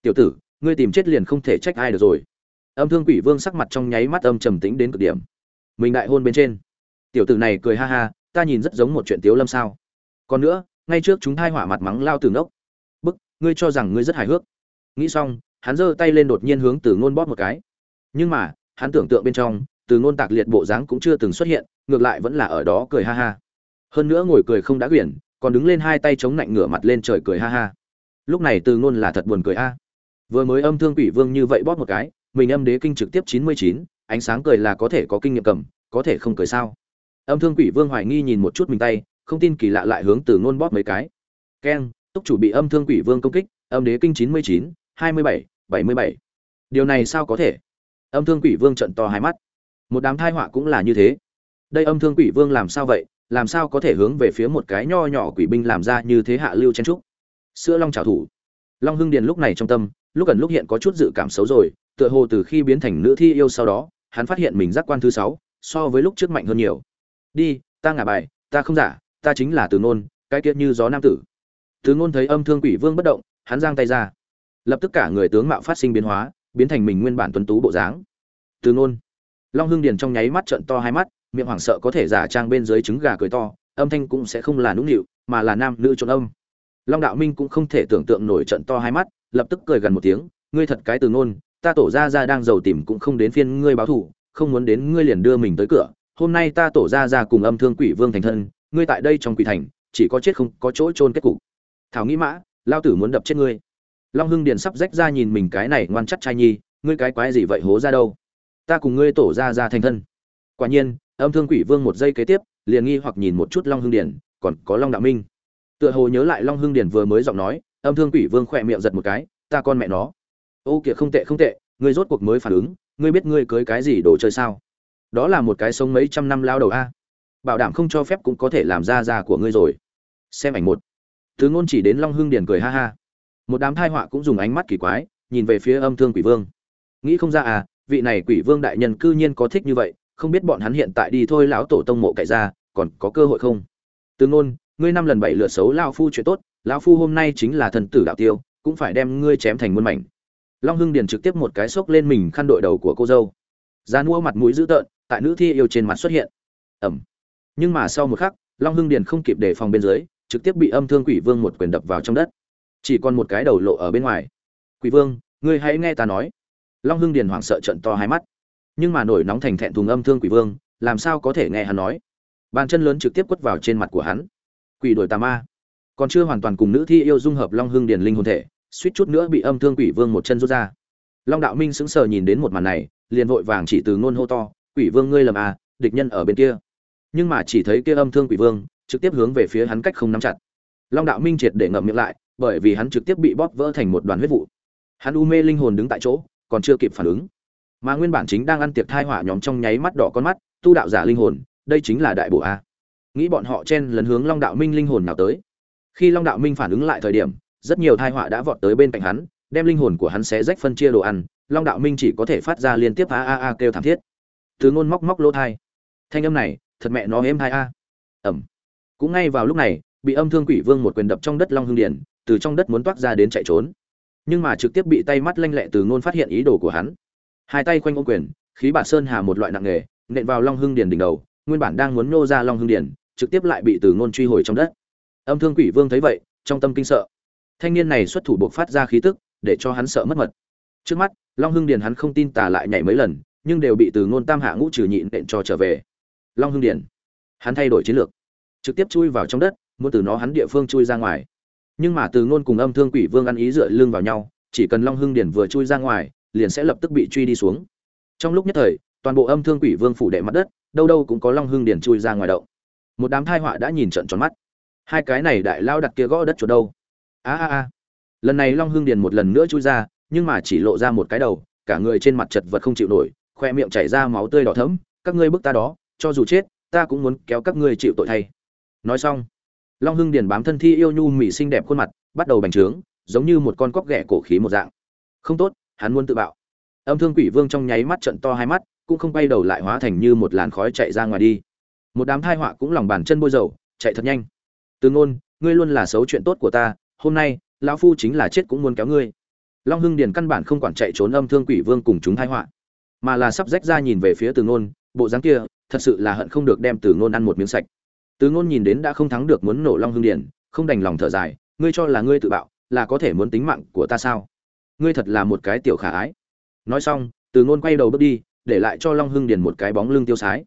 Tiểu tử, ngươi tìm chết liền không thể trách ai được rồi. Âm thương quỷ vương sắc mặt trong nháy mắt âm trầm tĩnh đến cực điểm. Mình đại hôn bên trên. Tiểu tử này cười ha ha ta nhìn rất giống một chuyện tiếu lâm sao? Còn nữa, ngay trước chúng thai hỏa mặt mắng lao từ ngốc. Bức, ngươi cho rằng ngươi rất hài hước. Nghĩ xong, hắn giơ tay lên đột nhiên hướng từ ngôn bóp một cái. Nhưng mà, hắn tưởng tượng bên trong, từ ngôn tạc liệt bộ dáng cũng chưa từng xuất hiện, ngược lại vẫn là ở đó cười ha ha. Hơn nữa ngồi cười không đã quyển, còn đứng lên hai tay chống lạnh ngửa mặt lên trời cười ha ha. Lúc này từ ngôn là thật buồn cười a. Vừa mới âm thương quỷ vương như vậy bóp một cái, mình âm đế kinh trực tiếp chín mươi chín, ánh sáng cười là có thể có kinh nghiệm cầm, có thể không cười sao? Âm thương quỷ vương hoài nghi nhìn một chút mình tay, không tin kỳ lạ lại hướng từ ngôn bóp mấy cái. Keng, túc chủ bị âm thương quỷ vương công kích, âm đế kinh chín mươi chín, hai mươi bảy bảy mươi bảy. Điều này sao có thể? Âm thương quỷ vương trận to hai mắt. Một đám thai họa cũng là như thế. Đây âm thương quỷ vương làm sao vậy? Làm sao có thể hướng về phía một cái nho nhỏ quỷ binh làm ra như thế hạ lưu chen trúc? Sữa long trào thủ long hưng điền lúc này trong tâm, lúc gần lúc hiện có chút dự cảm xấu rồi, tựa hồ từ khi biến thành nữ thi yêu sau đó, hắn phát hiện mình giác quan thứ sáu, so với lúc trước mạnh hơn nhiều đi, ta ngả bài, ta không giả, ta chính là từ ngôn, cái kiệt như gió nam tử. Từ ngôn thấy âm thương quỷ vương bất động, hắn giang tay ra. Lập tức cả người tướng mạo phát sinh biến hóa, biến thành mình nguyên bản tuấn tú bộ dáng. Từ ngôn. Long hưng điền trong nháy mắt trận to hai mắt, miệng hoảng sợ có thể giả trang bên dưới trứng gà cười to, âm thanh cũng sẽ không là nũng nịu, mà là nam nữ trộn âm. Long đạo minh cũng không thể tưởng tượng nổi trận to hai mắt, lập tức cười gần một tiếng, ngươi thật cái từ ngôn, ta tổ ra ra đang giàu tìm cũng không đến phiên ngươi báo thù, không muốn đến ngươi liền đưa mình tới cửa hôm nay ta tổ ra ra cùng âm thương quỷ vương thành thân, ngươi tại đây trong quỷ thành, chỉ có chết không có chỗ trôn kết cục. Thảo nghĩ mã, lao tử muốn đập chết ngươi. Long hưng điền sắp rách ra nhìn mình cái này ngoan chắc trai nhi, ngươi cái quái gì vậy hố ra đâu? Ta cùng ngươi tổ ra ra thành thân. Quả nhiên, âm thương quỷ vương một giây kế tiếp, liền nghi hoặc nhìn một chút long hưng điền, còn có long đạo minh. Tựa hồ nhớ lại long hưng điền vừa mới giọng nói, âm thương quỷ vương khỏe miệng giật một cái, ta con mẹ nó. Ô kìa không tệ không tệ, ngươi rốt cuộc mới phản ứng, ngươi biết ngươi cưới cái gì đồ chơi sao? Đó là một cái sống mấy trăm năm lao đầu a. Bảo đảm không cho phép cũng có thể làm ra ra của ngươi rồi. Xem ảnh một. Thứ ngôn chỉ đến long hưng điền cười ha ha. Một đám thai họa cũng dùng ánh mắt kỳ quái, nhìn về phía âm thương quỷ vương. Nghĩ không ra à vị này quỷ vương đại nhân cư nhiên có thích như vậy, không biết bọn hắn hiện tại đi thôi lão tổ tông mộ cậy ra, còn có cơ hội không? Từ ngôn, ngươi năm lần bảy lượt xấu lao phu chuyện tốt, lão phu hôm nay chính là thần tử đạo tiêu, cũng phải đem ngươi chém thành muôn mảnh. Long hưng điền trực tiếp một cái xốc lên mình khăn đội đầu của cô dâu. Gian mua mặt mũi dữ tợn, tại nữ thi yêu trên mặt xuất hiện. Ẩm. Nhưng mà sau một khắc, long hưng điền không kịp đề phòng bên dưới, trực tiếp bị âm thương quỷ vương một quyền đập vào trong đất. Chỉ còn một cái đầu lộ ở bên ngoài. Quỷ vương, ngươi hãy nghe ta nói. Long hưng điền hoảng sợ trận to hai mắt. Nhưng mà nổi nóng thành thẹn thùng âm thương quỷ vương, làm sao có thể nghe hắn nói? Bàn chân lớn trực tiếp quất vào trên mặt của hắn. Quỷ đổi tà ma. Còn chưa hoàn toàn cùng nữ thi yêu dung hợp long hưng điền linh hồn thể, suýt chút nữa bị âm thương quỷ vương một chân rút ra. Long đạo minh sững sờ nhìn đến một màn này liền vội vàng chỉ từ ngôn hô to, quỷ vương ngươi lầm à địch nhân ở bên kia. Nhưng mà chỉ thấy kia âm thương quỷ vương trực tiếp hướng về phía hắn cách không nắm chặt. Long đạo minh triệt để ngậm miệng lại, bởi vì hắn trực tiếp bị bóp vỡ thành một đoàn huyết vụ. Hắn u mê linh hồn đứng tại chỗ, còn chưa kịp phản ứng. Mà nguyên bản chính đang ăn tiệc thai hỏa nhóm trong nháy mắt đỏ con mắt, tu đạo giả linh hồn, đây chính là đại bộ a. Nghĩ bọn họ chen lấn hướng long đạo minh linh hồn nào tới. Khi long đạo minh phản ứng lại thời điểm, rất nhiều thai họa đã vọt tới bên cạnh hắn, đem linh hồn của hắn xé rách phân chia đồ ăn long đạo minh chỉ có thể phát ra liên tiếp a a a kêu thảm thiết. Từ ngôn móc móc lỗ thai. Thanh âm này, thật mẹ nó êm hai a. Ẩm. Cũng ngay vào lúc này, bị âm thương quỷ vương một quyền đập trong đất long hương điển từ trong đất muốn toát ra đến chạy trốn. Nhưng mà trực tiếp bị tay mắt lanh lẹ từ ngôn phát hiện ý đồ của hắn. Hai tay quanh ô quyền, khí bản sơn hà một loại nặng nghề, nện vào long Hương điền đỉnh đầu, nguyên bản đang muốn nô ra long Hương điền, trực tiếp lại bị từ ngôn truy hồi trong đất. Âm thương quỷ vương thấy vậy, trong tâm kinh sợ. Thanh niên này xuất thủ buộc phát ra khí tức, để cho hắn sợ mất mật trước mắt, long hưng điền hắn không tin tà lại nhảy mấy lần, nhưng đều bị từ ngôn tam hạ ngũ trừ nhịn nện cho trở về. Long hưng điền, hắn thay đổi chiến lược, trực tiếp chui vào trong đất, muốn từ nó hắn địa phương chui ra ngoài. Nhưng mà từ ngôn cùng âm thương quỷ vương ăn ý dựa lưng vào nhau, chỉ cần long hưng điền vừa chui ra ngoài, liền sẽ lập tức bị truy đi xuống. Trong lúc nhất thời, toàn bộ âm thương quỷ vương phủ đệ mặt đất, đâu đâu cũng có long hưng điền chui ra ngoài động. Một đám thai họa đã nhìn trận tròn mắt. Hai cái này đại lao đặt kia gõ đất chỗ đâu? A a a. Lần này long hưng điền một lần nữa chui ra nhưng mà chỉ lộ ra một cái đầu, cả người trên mặt chật vật không chịu nổi, khoe miệng chảy ra máu tươi đỏ thẫm, các ngươi bức ta đó, cho dù chết, ta cũng muốn kéo các ngươi chịu tội thay. Nói xong, long hưng điền bám thân thi yêu nhu mỹ xinh đẹp khuôn mặt, bắt đầu bành trướng, giống như một con cóc ghẻ cổ khí một dạng. Không tốt, hắn muốn tự bạo. Âm thương quỷ vương trong nháy mắt trận to hai mắt, cũng không bay đầu lại hóa thành như một làn khói chạy ra ngoài đi. Một đám thai họa cũng lòng bàn chân bôi dầu, chạy thật nhanh. Từ ngôn, ngươi luôn là xấu chuyện tốt của ta, hôm nay, lão phu chính là chết cũng muốn kéo ngươi long hưng điền căn bản không quản chạy trốn âm thương quỷ vương cùng chúng thái họa, mà là sắp rách ra nhìn về phía từ ngôn, bộ dáng kia, thật sự là hận không được đem từ ngôn ăn một miếng sạch. Từ ngôn nhìn đến đã không thắng được muốn nổ long hưng điền, không đành lòng thở dài, ngươi cho là ngươi tự bạo, là có thể muốn tính mạng của ta sao? Ngươi thật là một cái tiểu khả ái. Nói xong, từ ngôn quay đầu bước đi, để lại cho long hưng điền một cái bóng lưng tiêu sái.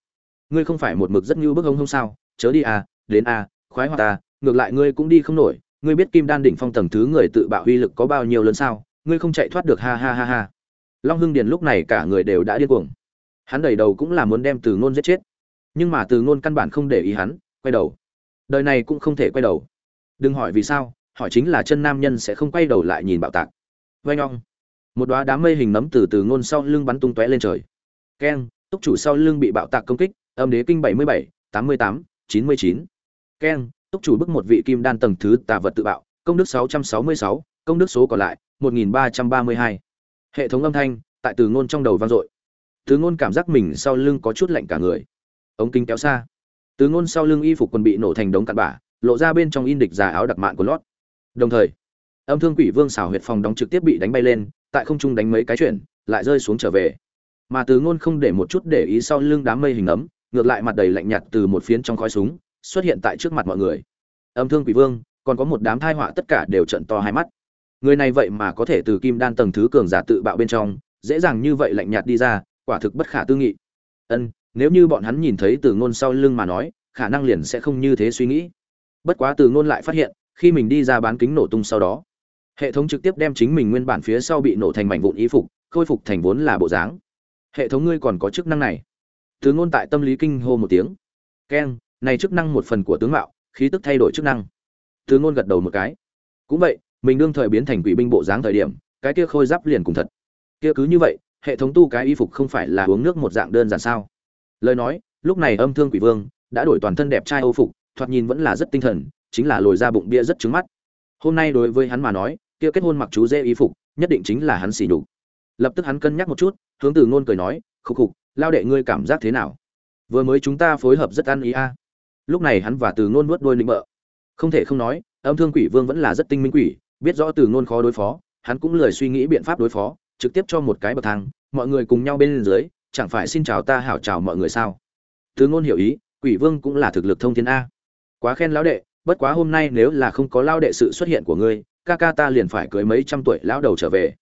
Ngươi không phải một mực rất như bức hông không sao? Chớ đi à đến à khoái hoa ta, ngược lại ngươi cũng đi không nổi. Ngươi biết kim đan đỉnh phong tầng thứ người tự bạo uy lực có bao nhiêu lớn sao? Ngươi không chạy thoát được, ha ha ha ha. Long hưng điền lúc này cả người đều đã điên cuồng. Hắn đầy đầu cũng là muốn đem từ ngôn giết chết. Nhưng mà từ ngôn căn bản không để ý hắn, quay đầu. Đời này cũng không thể quay đầu. Đừng hỏi vì sao, hỏi chính là chân nam nhân sẽ không quay đầu lại nhìn bạo tạc. Vay nhong một đoá đám mây hình nấm từ từ ngôn sau lưng bắn tung tóe lên trời. Keng, túc chủ sau lưng bị bạo tạc công kích, âm đế kinh bảy mươi bảy, tám mươi tám, chín mươi chín. Keng, túc chủ bức một vị kim đan tầng thứ tà vật tự bạo, công đức sáu trăm sáu mươi sáu, công đức số còn lại một nghìn ba trăm ba mươi hai. Hệ thống âm thanh tại từ ngôn trong đầu vang dội. Từ ngôn cảm giác mình sau lưng có chút lạnh cả người. Ống kính kéo xa. Từ ngôn sau lưng y phục quần bị nổ thành đống cặn bã, lộ ra bên trong in địch già áo đặc mạn của lót. Đồng thời, âm thương quỷ vương xảo huyệt phòng đóng trực tiếp bị đánh bay lên, tại không trung đánh mấy cái chuyển, lại rơi xuống trở về. Mà từ ngôn không để một chút để ý sau lưng đám mây hình ấm, ngược lại mặt đầy lạnh nhạt từ một phiến trong khói súng, xuất hiện tại trước mặt mọi người. Âm thương quỷ vương, còn có một đám thai họa tất cả đều trận to hai mắt người này vậy mà có thể từ kim đan tầng thứ cường giả tự bạo bên trong, dễ dàng như vậy lạnh nhạt đi ra, quả thực bất khả tư nghị. Ân, nếu như bọn hắn nhìn thấy từ ngôn sau lưng mà nói, khả năng liền sẽ không như thế suy nghĩ. Bất quá từ ngôn lại phát hiện, khi mình đi ra bán kính nổ tung sau đó, hệ thống trực tiếp đem chính mình nguyên bản phía sau bị nổ thành mảnh vụn y phục, khôi phục thành vốn là bộ dáng. Hệ thống ngươi còn có chức năng này. Từ ngôn tại tâm lý kinh hô một tiếng. Keng này chức năng một phần của tướng mạo, khí tức thay đổi chức năng. Từ ngôn gật đầu một cái. Cũng vậy mình đương thời biến thành quỷ binh bộ dáng thời điểm, cái kia khôi giáp liền cùng thật. Kia cứ như vậy, hệ thống tu cái y phục không phải là uống nước một dạng đơn giản sao? Lời nói, lúc này âm thương quỷ vương đã đổi toàn thân đẹp trai âu phục, thoạt nhìn vẫn là rất tinh thần, chính là lồi ra bụng bia rất trứng mắt. Hôm nay đối với hắn mà nói, kia kết hôn mặc chú dễ y phục, nhất định chính là hắn xỉ đục lập tức hắn cân nhắc một chút, hướng từ ngôn cười nói, khục khục, lao đệ ngươi cảm giác thế nào? Vừa mới chúng ta phối hợp rất ăn ý a. Lúc này hắn và từ ngôn nuốt đôi lĩnh bợ. Không thể không nói, âm thương quỷ vương vẫn là rất tinh minh quỷ biết rõ từ ngôn khó đối phó, hắn cũng lười suy nghĩ biện pháp đối phó, trực tiếp cho một cái bậc thang, mọi người cùng nhau bên dưới, chẳng phải xin chào ta hảo chào mọi người sao? Từ ngôn hiểu ý, quỷ vương cũng là thực lực thông thiên a. Quá khen lão đệ, bất quá hôm nay nếu là không có lao đệ sự xuất hiện của ngươi, ca ca ta liền phải cưới mấy trăm tuổi lão đầu trở về.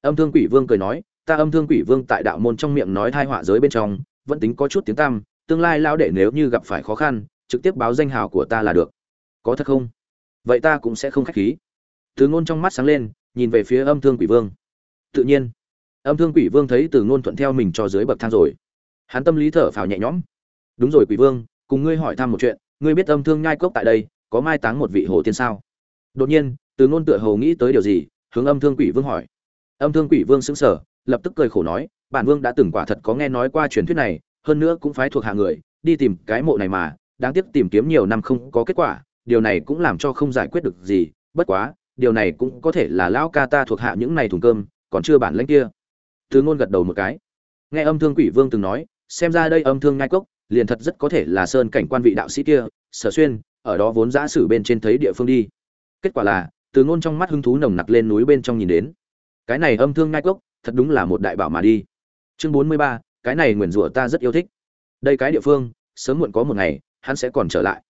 Âm thương quỷ vương cười nói, ta âm thương quỷ vương tại đạo môn trong miệng nói thai họa giới bên trong, vẫn tính có chút tiếng tăm, tương lai lao đệ nếu như gặp phải khó khăn, trực tiếp báo danh hào của ta là được. Có thật không? Vậy ta cũng sẽ không khách khí từ ngôn trong mắt sáng lên, nhìn về phía âm thương quỷ vương. Tự nhiên, âm thương quỷ vương thấy từ ngôn thuận theo mình cho dưới bậc thang rồi. Hắn tâm lý thở phào nhẹ nhõm. Đúng rồi quỷ vương, cùng ngươi hỏi thăm một chuyện, ngươi biết âm thương nhai cốc tại đây, có mai táng một vị hồ tiên sao? Đột nhiên, từ ngôn tựa hồ nghĩ tới điều gì, hướng âm thương quỷ vương hỏi. Âm thương quỷ vương sững sờ, lập tức cười khổ nói, bản vương đã từng quả thật có nghe nói qua truyền thuyết này, hơn nữa cũng phái thuộc hạ người, đi tìm cái mộ này mà, đáng tiếc tìm kiếm nhiều năm không có kết quả, điều này cũng làm cho không giải quyết được gì, bất quá điều này cũng có thể là lão ca ta thuộc hạ những này thùng cơm, còn chưa bản lãnh kia. Từ ngôn gật đầu một cái. Nghe âm thương quỷ vương từng nói, xem ra đây âm thương ngai cốc, liền thật rất có thể là sơn cảnh quan vị đạo sĩ kia, sở xuyên, ở đó vốn giã sử bên trên thấy địa phương đi. Kết quả là, từ ngôn trong mắt hứng thú nồng nặc lên núi bên trong nhìn đến. Cái này âm thương ngai cốc, thật đúng là một đại bảo mà đi. Chương bốn mươi ba, cái này nguyền rủa ta rất yêu thích. Đây cái địa phương, sớm muộn có một ngày, hắn sẽ còn trở lại.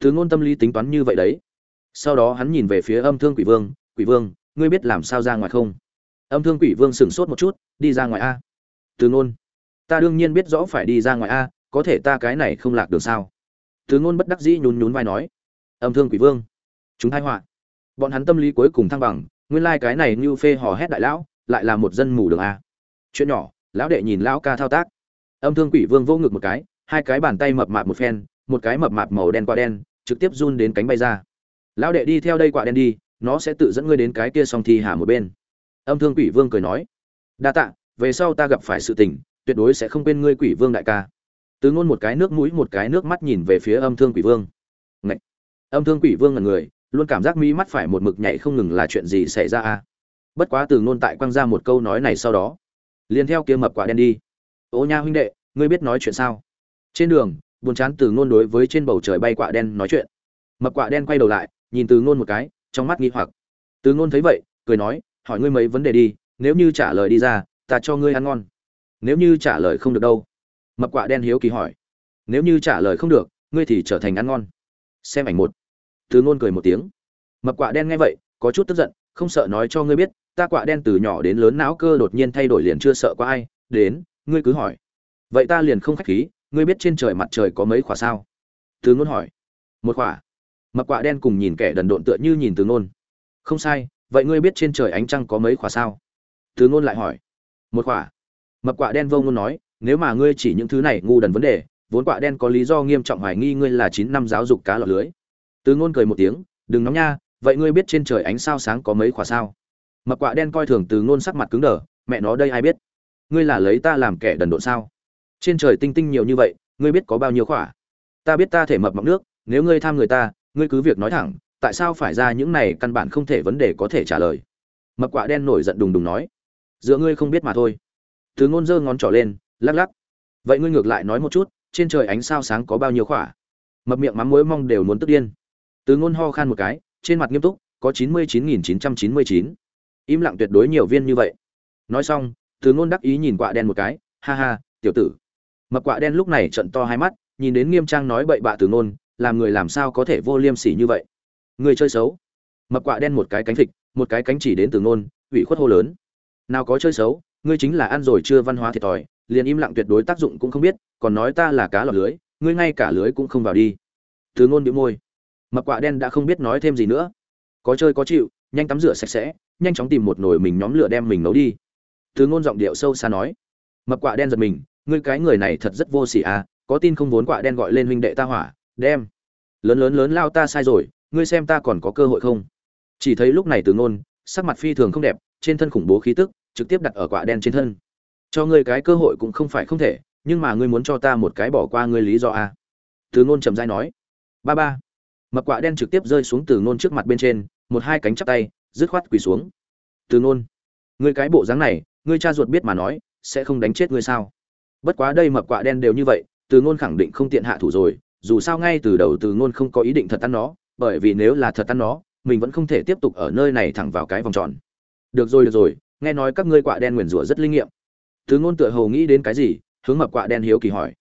Từ ngôn tâm lý tính toán như vậy đấy sau đó hắn nhìn về phía âm thương quỷ vương quỷ vương, ngươi biết làm sao ra ngoài không? Âm thương quỷ vương sửng sốt một chút, đi ra ngoài a. Từ ngôn, ta đương nhiên biết rõ phải đi ra ngoài a, có thể ta cái này không lạc đường sao? Từ ngôn bất đắc dĩ nhún nhún vai nói, âm thương quỷ vương, chúng thai họa. Bọn hắn tâm lý cuối cùng thăng bằng, nguyên lai cái này như phê hò hét đại lão, lại là một dân mù đường a. Chuyện nhỏ, lão đệ nhìn lão ca thao tác. Âm thương quỷ vương vô ngực một cái, hai cái bàn tay mập mạp một phen, một cái mập mạp màu đen qua đen, trực tiếp run đến cánh bay ra lão đệ đi theo đây quả đen đi, nó sẽ tự dẫn ngươi đến cái kia song thi hà một bên. Âm thương quỷ vương cười nói, đa tạ, về sau ta gặp phải sự tình, tuyệt đối sẽ không quên ngươi quỷ vương đại ca. Từ ngôn một cái nước mũi, một cái nước mắt nhìn về phía âm thương quỷ vương. Ngậy! âm thương quỷ vương là người, luôn cảm giác mi mắt phải một mực nhảy không ngừng là chuyện gì xảy ra a? Bất quá từ ngôn tại quăng ra một câu nói này sau đó, liền theo kia mập quả đen đi. Ô nha huynh đệ, ngươi biết nói chuyện sao? Trên đường, buồn chán từ ngôn đối với trên bầu trời bay quả đen nói chuyện. Mập quả đen quay đầu lại nhìn từ ngôn một cái, trong mắt nghi hoặc. Từ ngôn thấy vậy, cười nói, hỏi ngươi mấy vấn đề đi, nếu như trả lời đi ra, ta cho ngươi ăn ngon. Nếu như trả lời không được đâu? Mập quạ đen hiếu kỳ hỏi. Nếu như trả lời không được, ngươi thì trở thành ăn ngon. Xem ảnh một. Từ ngôn cười một tiếng. Mập quạ đen nghe vậy, có chút tức giận, không sợ nói cho ngươi biết, ta quạ đen từ nhỏ đến lớn não cơ đột nhiên thay đổi liền chưa sợ có ai, đến, ngươi cứ hỏi. Vậy ta liền không khách khí, ngươi biết trên trời mặt trời có mấy khỏa sao? Từ ngôn hỏi. Một khỏa mập quạ đen cùng nhìn kẻ đần độn tựa như nhìn từ ngôn. Không sai, vậy ngươi biết trên trời ánh trăng có mấy khỏa sao? Từ ngôn lại hỏi. Một khỏa. Mập quạ đen vô ngôn nói, nếu mà ngươi chỉ những thứ này ngu đần vấn đề, vốn quạ đen có lý do nghiêm trọng hoài nghi ngươi là chín năm giáo dục cá lọt lưới. Từ ngôn cười một tiếng, đừng nóng nha, vậy ngươi biết trên trời ánh sao sáng có mấy khỏa sao? Mập quạ đen coi thường từ ngôn sắc mặt cứng đờ, mẹ nó đây ai biết? Ngươi là lấy ta làm kẻ đần độn sao? Trên trời tinh tinh nhiều như vậy, ngươi biết có bao nhiêu khỏa? Ta biết ta thể mập mọc nước, nếu ngươi tham người ta ngươi cứ việc nói thẳng, tại sao phải ra những này căn bản không thể vấn đề có thể trả lời? Mập quạ đen nổi giận đùng đùng nói. Giữa ngươi không biết mà thôi. Từ ngôn giơ ngón trỏ lên, lắc lắc. Vậy ngươi ngược lại nói một chút, trên trời ánh sao sáng có bao nhiêu khỏa? Mập miệng mắm muối mong đều muốn tức điên. Từ ngôn ho khan một cái, trên mặt nghiêm túc, có chín mươi chín nghìn chín trăm chín mươi chín. Im lặng tuyệt đối nhiều viên như vậy. Nói xong từ ngôn đắc ý nhìn quạ đen một cái, ha ha, tiểu tử. Mập quạ đen lúc này trận to hai mắt, nhìn đến nghiêm trang nói bậy bạ từ ngôn làm người làm sao có thể vô liêm sỉ như vậy? Người chơi xấu. Mập quạ đen một cái cánh thịt một cái cánh chỉ đến từ ngôn, ủy khuất hô lớn. Nào có chơi xấu, ngươi chính là ăn rồi chưa văn hóa thiệt thòi, liền im lặng tuyệt đối tác dụng cũng không biết, còn nói ta là cá lọc lưới, ngươi ngay cả lưới cũng không vào đi. Từ ngôn bị môi. Mập quạ đen đã không biết nói thêm gì nữa. Có chơi có chịu, nhanh tắm rửa sạch sẽ, nhanh chóng tìm một nồi mình nhóm lửa đem mình nấu đi. Từ ngôn giọng điệu sâu xa nói. Mập quạ đen giật mình, ngươi cái người này thật rất vô sỉ à có tin không vốn quạ đen gọi lên huynh đệ ta hỏa đem. Lớn lớn lớn lao ta sai rồi, ngươi xem ta còn có cơ hội không? Chỉ thấy lúc này từ ngôn sắc mặt phi thường không đẹp, trên thân khủng bố khí tức, trực tiếp đặt ở quả đen trên thân. Cho ngươi cái cơ hội cũng không phải không thể, nhưng mà ngươi muốn cho ta một cái bỏ qua ngươi lý do à? từ ngôn trầm dai nói. Ba ba. Mập quả đen trực tiếp rơi xuống từ ngôn trước mặt bên trên, một hai cánh chắp tay, dứt khoát quỳ xuống. Từ ngôn ngươi cái bộ dáng này, ngươi cha ruột biết mà nói, sẽ không đánh chết ngươi sao? Bất quá đây mập quạ đen đều như vậy, từ ngôn khẳng định không tiện hạ thủ rồi dù sao ngay từ đầu từ ngôn không có ý định thật ăn nó, bởi vì nếu là thật ăn nó, mình vẫn không thể tiếp tục ở nơi này thẳng vào cái vòng tròn. Được rồi được rồi, nghe nói các ngươi quạ đen nguyền rủa rất linh nghiệm. Từ ngôn tựa hồ nghĩ đến cái gì, hướng mập quạ đen hiếu kỳ hỏi.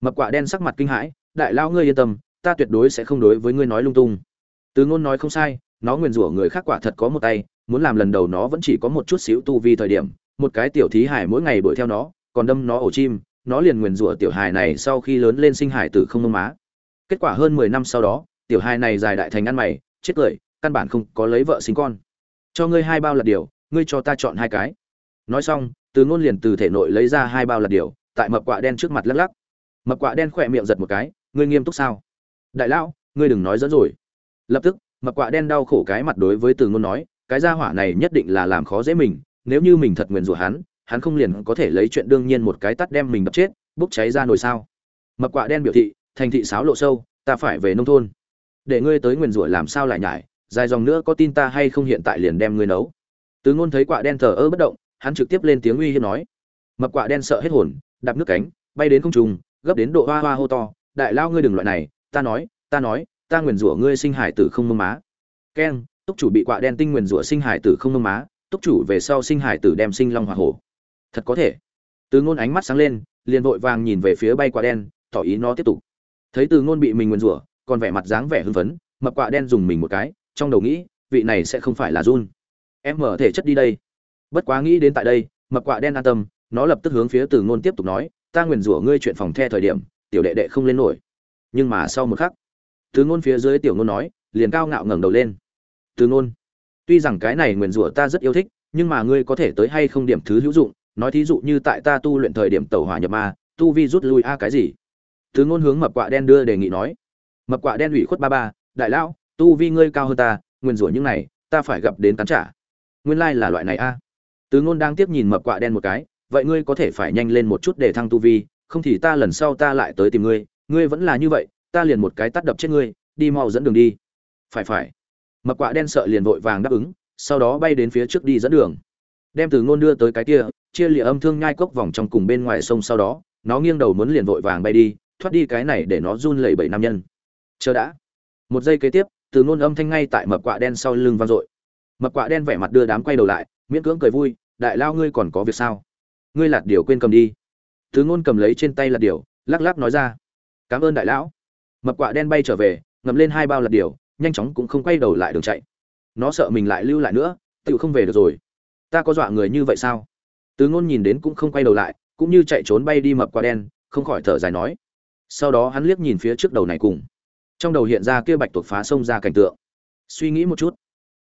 Mập quạ đen sắc mặt kinh hãi, đại lao ngươi yên tâm, ta tuyệt đối sẽ không đối với ngươi nói lung tung. Từ ngôn nói không sai, nó nguyền rủa người khác quả thật có một tay, muốn làm lần đầu nó vẫn chỉ có một chút xíu tu vi thời điểm, một cái tiểu thí hải mỗi ngày đuổi theo nó, còn đâm nó ổ chim, nó liền nguyền rủa tiểu hài này sau khi lớn lên sinh hải tử không mông má kết quả hơn mười năm sau đó, tiểu hài này dài đại thành ăn mày, chết cười, căn bản không có lấy vợ sinh con. Cho ngươi hai bao là điều, ngươi cho ta chọn hai cái. Nói xong, từ ngôn liền từ thể nội lấy ra hai bao là điều, tại mập quạ đen trước mặt lắc lắc. Mập quạ đen khỏe miệng giật một cái, ngươi nghiêm túc sao? Đại lão, ngươi đừng nói dẫn rồi. Lập tức, mập quạ đen đau khổ cái mặt đối với từ ngôn nói, cái gia hỏa này nhất định là làm khó dễ mình, nếu như mình thật nguyền rủa hắn hắn không liền có thể lấy chuyện đương nhiên một cái tắt đem mình đập chết, bốc cháy ra nồi sao? Mập quạ đen biểu thị thành thị sáo lộ sâu, ta phải về nông thôn. Để ngươi tới nguyền rủa làm sao lại nhải, dài dòng nữa có tin ta hay không hiện tại liền đem ngươi nấu. Tứ ngôn thấy quạ đen thờ ơ bất động, hắn trực tiếp lên tiếng uy hiếp nói. Mập quạ đen sợ hết hồn, đạp nước cánh, bay đến không trung, gấp đến độ hoa hoa hô to, đại lao ngươi đừng loại này, ta nói ta nói, ta nguyền rủa ngươi sinh hải tử không mông má. Keng, túc chủ bị quạ đen tinh nguyền rủa sinh hải tử không mông má, túc chủ về sau sinh hải tử đem sinh long hoa hổ. Thật có thể. Tứ ngôn ánh mắt sáng lên, liền vội vàng nhìn về phía bay quạ đen, tỏ ý nó tiếp tục thấy từ ngôn bị mình nguyền rủa, còn vẻ mặt dáng vẻ hưng phấn, mập quạ đen dùng mình một cái, trong đầu nghĩ, vị này sẽ không phải là run em mở thể chất đi đây. Bất quá nghĩ đến tại đây, mập quạ đen an tâm, nó lập tức hướng phía từ ngôn tiếp tục nói, ta nguyền rủa ngươi chuyện phòng the thời điểm, tiểu đệ đệ không lên nổi. Nhưng mà sau một khắc, từ ngôn phía dưới tiểu ngôn nói, liền cao ngạo ngẩng đầu lên. Từ ngôn, tuy rằng cái này nguyền rủa ta rất yêu thích, nhưng mà ngươi có thể tới hay không điểm thứ hữu dụng, nói thí dụ như tại ta tu luyện thời điểm tẩu hỏa nhập ma, tu vi rút lui a cái gì? Từ ngôn hướng mập quạ đen đưa đề nghị nói, mập quạ đen ủy khuất ba ba, đại lão, tu vi ngươi cao hơn ta nguyên rủa những này, ta phải gặp đến tán trả. Nguyên lai là loại này a. Từ ngôn đang tiếp nhìn mập quạ đen một cái, vậy ngươi có thể phải nhanh lên một chút để thăng tu vi, không thì ta lần sau ta lại tới tìm ngươi ngươi vẫn là như vậy, ta liền một cái tắt đập chết ngươi, đi mau dẫn đường đi. Phải phải. Mập quạ đen sợ liền vội vàng đáp ứng, sau đó bay đến phía trước đi dẫn đường. Đem từ ngôn đưa tới cái kia, chia lịa âm thương nhai cốc vòng trong cùng bên ngoài sông sau đó, nó nghiêng đầu muốn liền vội vàng bay đi thoát đi cái này để nó run lẩy bẩy nam nhân. Chờ đã. Một giây kế tiếp, từ ngôn âm thanh ngay tại mập quạ đen sau lưng vang dội. Mập quạ đen vẻ mặt đưa đám quay đầu lại, miễn cưỡng cười vui, đại lao ngươi còn có việc sao? Ngươi lạt điều quên cầm đi. Từ ngôn cầm lấy trên tay lạt điều, lắc lắc nói ra, cảm ơn đại lão. Mập quạ đen bay trở về, ngậm lên hai bao lạt điều, nhanh chóng cũng không quay đầu lại đường chạy. Nó sợ mình lại lưu lại nữa tự không về được rồi. Ta có dọa người như vậy sao? Từ ngôn nhìn đến cũng không quay đầu lại, cũng như chạy trốn bay đi mập quạ đen, không khỏi thở dài nói sau đó hắn liếc nhìn phía trước đầu này cùng. Trong đầu hiện ra kia bạch tuộc phá sông ra cảnh tượng. Suy nghĩ một chút,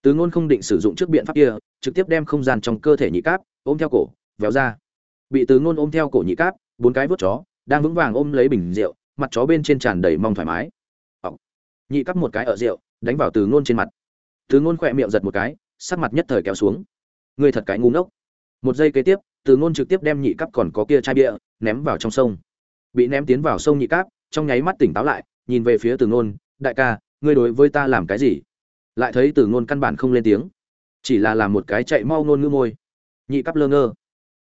từ ngôn không định sử dụng trước biện pháp kia, trực tiếp đem không gian trong cơ thể nhị cáp, ôm theo cổ, véo ra. Bị từ ngôn ôm theo cổ nhị cáp, bốn cái vớt chó, đang vững vàng ôm lấy bình rượu, mặt chó bên trên tràn đầy mong thoải mái. Ọc. Nhị cắp một cái ở rượu, đánh vào từ ngôn trên mặt. Từ ngôn khỏe miệng giật một cái, sắc mặt nhất thời kéo xuống. Người thật cái ngu ngốc. Một giây kế tiếp, từ ngôn trực tiếp đem nhị cắp còn có kia chai bia, ném vào trong sông bị ném tiến vào sông nhị cáp, trong nháy mắt tỉnh táo lại, nhìn về phía từ ngôn, đại ca, ngươi đối với ta làm cái gì? Lại thấy từ ngôn căn bản không lên tiếng, chỉ là làm một cái chạy mau nôn ngư môi. Nhị cắp lơ ngơ.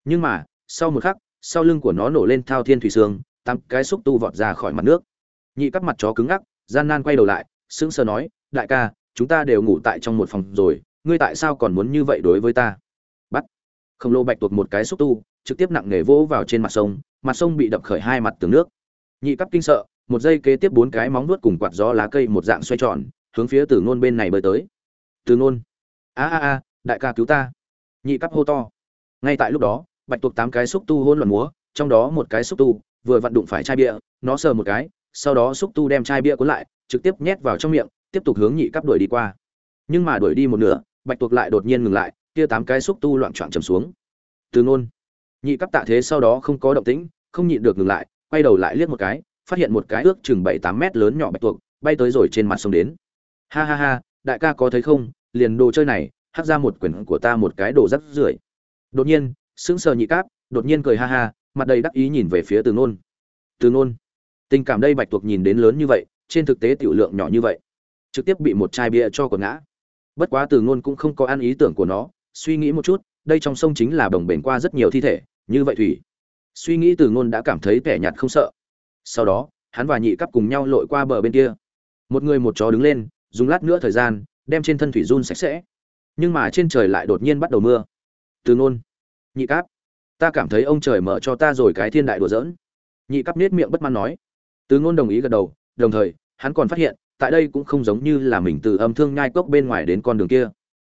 Nhưng mà, sau một khắc, sau lưng của nó nổ lên thao thiên thủy sương, tám cái xúc tu vọt ra khỏi mặt nước. Nhị cắp mặt chó cứng ngắc, gian nan quay đầu lại, sững sờ nói, đại ca, chúng ta đều ngủ tại trong một phòng rồi, ngươi tại sao còn muốn như vậy đối với ta? Bắt. Khổng lồ bạch tuộc một cái xúc tu trực tiếp nặng nề vỗ vào trên mặt sông mặt sông bị đập khởi hai mặt tường nước. Nhị cấp kinh sợ một giây kế tiếp bốn cái móng nuốt cùng quạt gió lá cây một dạng xoay tròn hướng phía từ nôn bên này bơi tới. Từ nôn, a a a đại ca cứu ta. Nhị cấp hô to. Ngay tại lúc đó bạch tuộc tám cái xúc tu hôn loạn múa trong đó một cái xúc tu vừa vặn đụng phải chai bia nó sờ một cái sau đó xúc tu đem chai bia cuốn lại trực tiếp nhét vào trong miệng tiếp tục hướng nhị cấp đuổi đi qua. Nhưng mà đuổi đi một nửa bạch tuộc lại đột nhiên ngừng lại kia tám cái xúc tu loạn trọn trầm xuống. Từ nôn nhị cấp tạ thế sau đó không có động tĩnh, không nhịn được ngừng lại, quay đầu lại liếc một cái, phát hiện một cái ước chừng bảy tám mét lớn nhỏ bạch tuộc, bay tới rồi trên mặt sông đến. Ha ha ha, đại ca có thấy không? Liền đồ chơi này hắt ra một quyển của ta một cái đồ rắc rưởi. Đột nhiên, sững sờ nhị cáp, đột nhiên cười ha ha, mặt đầy đắc ý nhìn về phía từ nôn. Từ nôn, tình cảm đây bạch tuộc nhìn đến lớn như vậy, trên thực tế tiểu lượng nhỏ như vậy, trực tiếp bị một chai bia cho quật ngã. Bất quá từ nôn cũng không có ăn ý tưởng của nó, suy nghĩ một chút đây trong sông chính là đồng bền qua rất nhiều thi thể, như vậy thủy. Suy nghĩ từ nôn đã cảm thấy kẻ nhạt không sợ. Sau đó, hắn và nhị cắp cùng nhau lội qua bờ bên kia. Một người một chó đứng lên, dùng lát nữa thời gian, đem trên thân thủy run sạch sẽ. Nhưng mà trên trời lại đột nhiên bắt đầu mưa. Từ nôn nhị cáp ta cảm thấy ông trời mở cho ta rồi cái thiên đại đùa giỡn. Nhị cắp nết miệng bất mãn nói. Từ ngôn đồng ý gật đầu, đồng thời, hắn còn phát hiện, tại đây cũng không giống như là mình từ âm thương nhai cốc bên ngoài đến con đường kia.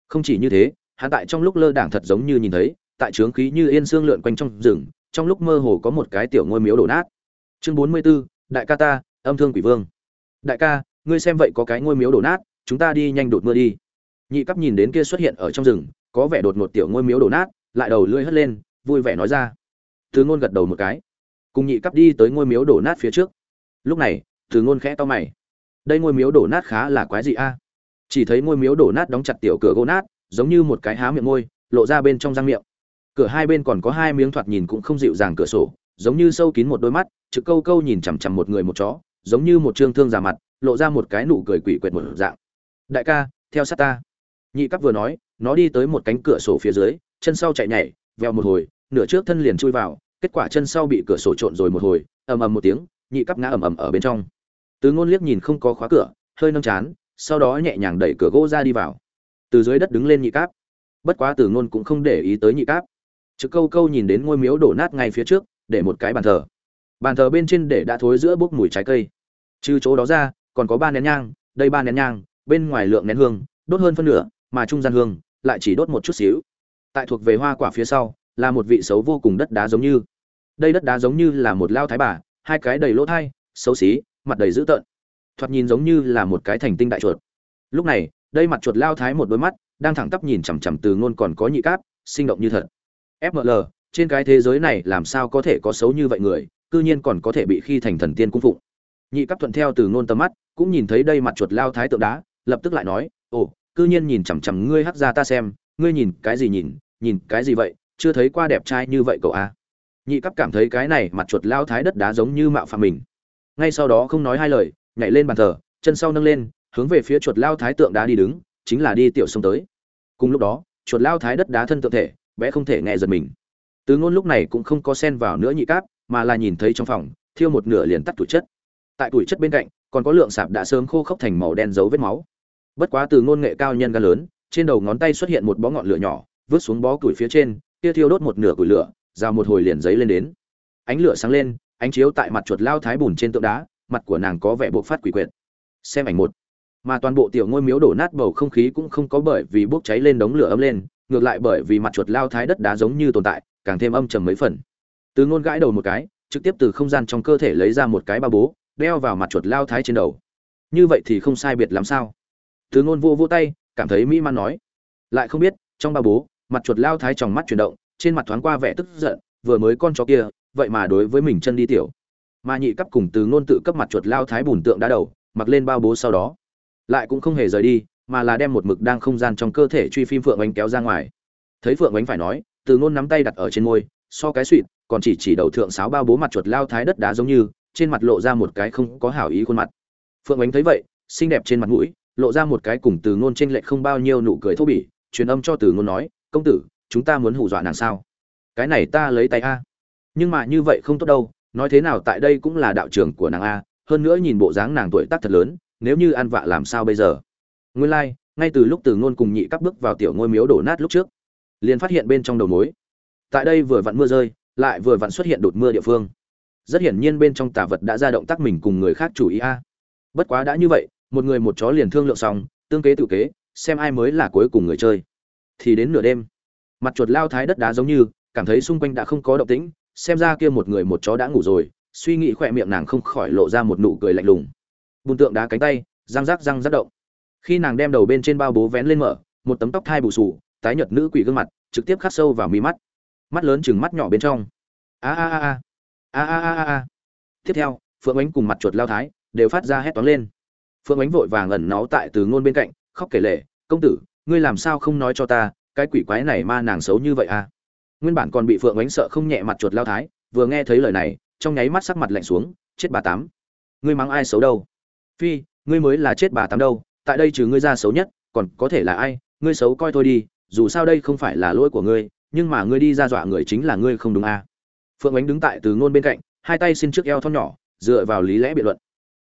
Không chỉ như thế hắn tại trong lúc lơ đảng thật giống như nhìn thấy tại trướng khí như yên xương lượn quanh trong rừng trong lúc mơ hồ có một cái tiểu ngôi miếu đổ nát. Chương bốn mươi 44, đại ca ta âm thương quỷ vương. Đại ca ngươi xem vậy có cái ngôi miếu đổ nát chúng ta đi nhanh đột mưa đi. Nhị cấp nhìn đến kia xuất hiện ở trong rừng có vẻ đột ngột tiểu ngôi miếu đổ nát lại đầu lưỡi hất lên vui vẻ nói ra. Từ ngôn gật đầu một cái. Cùng nhị cấp đi tới ngôi miếu đổ nát phía trước. Lúc này từ ngôn khẽ to mày. Đây ngôi miếu đổ nát khá là quái dị a. Chỉ thấy ngôi miếu đổ nát đóng chặt tiểu cửa gỗ nát giống như một cái há miệng môi, lộ ra bên trong răng miệng. Cửa hai bên còn có hai miếng thoạt nhìn cũng không dịu dàng cửa sổ, giống như sâu kín một đôi mắt, trực câu câu nhìn chằm chằm một người một chó, giống như một trương thương già mặt, lộ ra một cái nụ cười quỷ quyệt một dạng. Đại ca, theo sát ta. Nhị cấp vừa nói, nó đi tới một cánh cửa sổ phía dưới, chân sau chạy nhảy, vèo một hồi, nửa trước thân liền chui vào, kết quả chân sau bị cửa sổ trộn rồi một hồi, ầm ầm một tiếng, nhị cấp ngã ầm ầm ở bên trong. Tứ ngôn liếc nhìn không có khóa cửa, hơi nâng chán, sau đó nhẹ nhàng đẩy cửa gỗ ra đi vào từ dưới đất đứng lên nhị cáp. Bất quá từ ngôn cũng không để ý tới nhị cáp. Trực câu câu nhìn đến ngôi miếu đổ nát ngay phía trước, để một cái bàn thờ. Bàn thờ bên trên để đã thối giữa bốc mùi trái cây. Trừ chỗ đó ra, còn có ba nén nhang, đây ba nén nhang, bên ngoài lượng nén hương, đốt hơn phân nửa, mà trung gian hương lại chỉ đốt một chút xíu. Tại thuộc về hoa quả phía sau, là một vị xấu vô cùng đất đá giống như. Đây đất đá giống như là một lao thái bà, hai cái đầy lỗ thai, xấu xí, mặt đầy dữ tợn. Thoạt nhìn giống như là một cái thành tinh đại chuột. Lúc này đây mặt chuột lao thái một đôi mắt, đang thẳng tắp nhìn chằm chằm từ ngôn còn có nhị cáp, sinh động như thật. Fml trên cái thế giới này làm sao có thể có xấu như vậy người, cư nhiên còn có thể bị khi thành thần tiên cung phụng. Nhị cáp thuận theo từ ngôn tầm mắt, cũng nhìn thấy đây mặt chuột lao thái tượng đá, lập tức lại nói, ồ, cư nhiên nhìn chằm chằm ngươi hắt ra ta xem, ngươi nhìn cái gì nhìn nhìn cái gì vậy, chưa thấy qua đẹp trai như vậy cậu à. Nhị cáp cảm thấy cái này mặt chuột lao thái đất đá giống như mạo phạm mình. Ngay sau đó không nói hai lời, nhảy lên bàn thờ, chân sau nâng lên hướng về phía chuột lao thái tượng đá đi đứng, chính là đi tiểu sông tới. Cùng lúc đó, chuột lao thái đất đá thân tượng thể, bé không thể nghe giật mình. Từ ngôn lúc này cũng không có xen vào nữa nhị cáp, mà là nhìn thấy trong phòng, thiêu một nửa liền tắt tuổi chất. Tại tuổi chất bên cạnh, còn có lượng sạp đã sớm khô khốc thành màu đen dấu vết máu. Bất quá từ ngôn nghệ cao nhân gan lớn, trên đầu ngón tay xuất hiện một bó ngọn lửa nhỏ, vứt xuống bó củi phía trên, kia thiêu đốt một nửa củi lửa, rào một hồi liền giấy lên đến. Ánh lửa sáng lên, ánh chiếu tại mặt chuột lao thái bùn trên tượng đá, mặt của nàng có vẻ buộc phát quỷ quyệt. Xem ảnh một mà toàn bộ tiểu ngôi miếu đổ nát bầu không khí cũng không có bởi vì bốc cháy lên đống lửa ấm lên, ngược lại bởi vì mặt chuột lao thái đất đá giống như tồn tại, càng thêm âm trầm mấy phần. Từ ngôn gãi đầu một cái, trực tiếp từ không gian trong cơ thể lấy ra một cái ba bố, đeo vào mặt chuột lao thái trên đầu. Như vậy thì không sai biệt làm sao? Từ ngôn vô vô tay, cảm thấy mỹ man nói. Lại không biết, trong ba bố, mặt chuột lao thái tròng mắt chuyển động, trên mặt thoáng qua vẻ tức giận, vừa mới con chó kia, vậy mà đối với mình chân đi tiểu. Mà nhị cấp cùng từ ngôn tự cấp mặt chuột lao thái bùn tượng đá đầu, mặc lên bao bố sau đó lại cũng không hề rời đi, mà là đem một mực đang không gian trong cơ thể truy phim phượng ánh kéo ra ngoài. Thấy phượng ánh phải nói, từ ngôn nắm tay đặt ở trên môi, so cái suỵt còn chỉ chỉ đầu thượng sáo bao bố mặt chuột lao thái đất đá giống như, trên mặt lộ ra một cái không có hảo ý khuôn mặt. Phượng ánh thấy vậy, xinh đẹp trên mặt mũi, lộ ra một cái cùng từ ngôn trên lệch không bao nhiêu nụ cười thô bỉ, truyền âm cho từ ngôn nói, công tử, chúng ta muốn hù dọa nàng sao? Cái này ta lấy tay a. Nhưng mà như vậy không tốt đâu, nói thế nào tại đây cũng là đạo trưởng của nàng a, hơn nữa nhìn bộ dáng nàng tuổi tác thật lớn nếu như ăn vạ làm sao bây giờ? Nguyên lai like, ngay từ lúc từ ngôn cùng nhị các bước vào tiểu ngôi miếu đổ nát lúc trước liền phát hiện bên trong đầu mối. Tại đây vừa vặn mưa rơi lại vừa vặn xuất hiện đột mưa địa phương. Rất hiển nhiên bên trong tà vật đã ra động tác mình cùng người khác chủ ý a. À. Bất quá đã như vậy một người một chó liền thương lượng xong tương kế tự kế xem ai mới là cuối cùng người chơi. Thì đến nửa đêm mặt chuột lao thái đất đá giống như cảm thấy xung quanh đã không có động tĩnh xem ra kia một người một chó đã ngủ rồi suy nghĩ khỏe miệng nàng không khỏi lộ ra một nụ cười lạnh lùng bùn tượng đá cánh tay răng rác răng rác động. Khi nàng đem đầu bên trên bao bố vén lên mở một tấm tóc thai bù sù tái nhợt nữ quỷ gương mặt trực tiếp khắc sâu vào mi mắt. Mắt lớn chừng mắt nhỏ bên trong. A a a a. A a a a tiếp theo phượng ánh cùng mặt chuột lao thái đều phát ra hét toán lên. Phượng ánh vội vàng ẩn náu tại từ ngôn bên cạnh khóc kể lể, công tử ngươi làm sao không nói cho ta cái quỷ quái này ma nàng xấu như vậy à? Nguyên bản còn bị phượng ánh sợ không nhẹ mặt chuột lao thái vừa nghe thấy lời này trong nháy mắt sắc mặt lạnh xuống chết bà tám ngươi mắng ai xấu đâu? Phi, ngươi mới là chết bà tám đâu, tại đây trừ ngươi ra xấu nhất, còn có thể là ai? Ngươi xấu coi thôi đi, dù sao đây không phải là lỗi của ngươi, nhưng mà ngươi đi ra dọa người chính là ngươi không đúng à. phượng ánh đứng tại từ ngôn bên cạnh, hai tay xin trước eo thon nhỏ, dựa vào lý lẽ biện luận.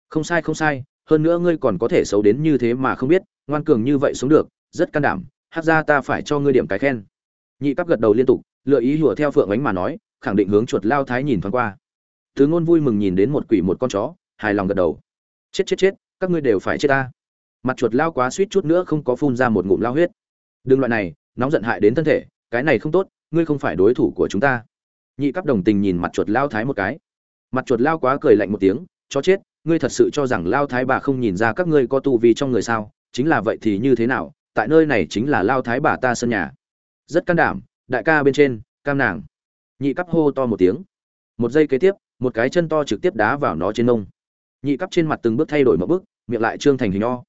Không sai không sai, hơn nữa ngươi còn có thể xấu đến như thế mà không biết, ngoan cường như vậy sống được, rất can đảm, hát ra ta phải cho ngươi điểm cái khen. Nhị cấp gật đầu liên tục, lựa ý hùa theo phượng ánh mà nói, khẳng định hướng chuột lao thái nhìn thoáng qua. Từ ngôn vui mừng nhìn đến một quỷ một con chó, hài lòng gật đầu chết chết chết, các ngươi đều phải chết ta. Mặt chuột lao quá suýt chút nữa không có phun ra một ngụm lao huyết. Đừng loại này, nóng giận hại đến thân thể, cái này không tốt, ngươi không phải đối thủ của chúng ta. Nhị cấp đồng tình nhìn mặt chuột lao thái một cái. Mặt chuột lao quá cười lạnh một tiếng cho chết, ngươi thật sự cho rằng lao thái bà không nhìn ra các ngươi có tu vi trong người sao? Chính là vậy thì như thế nào? Tại nơi này chính là lao thái bà ta sân nhà. Rất can đảm, đại ca bên trên, cam nàng. Nhị cấp hô to một tiếng. Một giây kế tiếp, một cái chân to trực tiếp đá vào nó trên nông nhị cấp trên mặt từng bước thay đổi một bước, miệng lại trương thành hình o.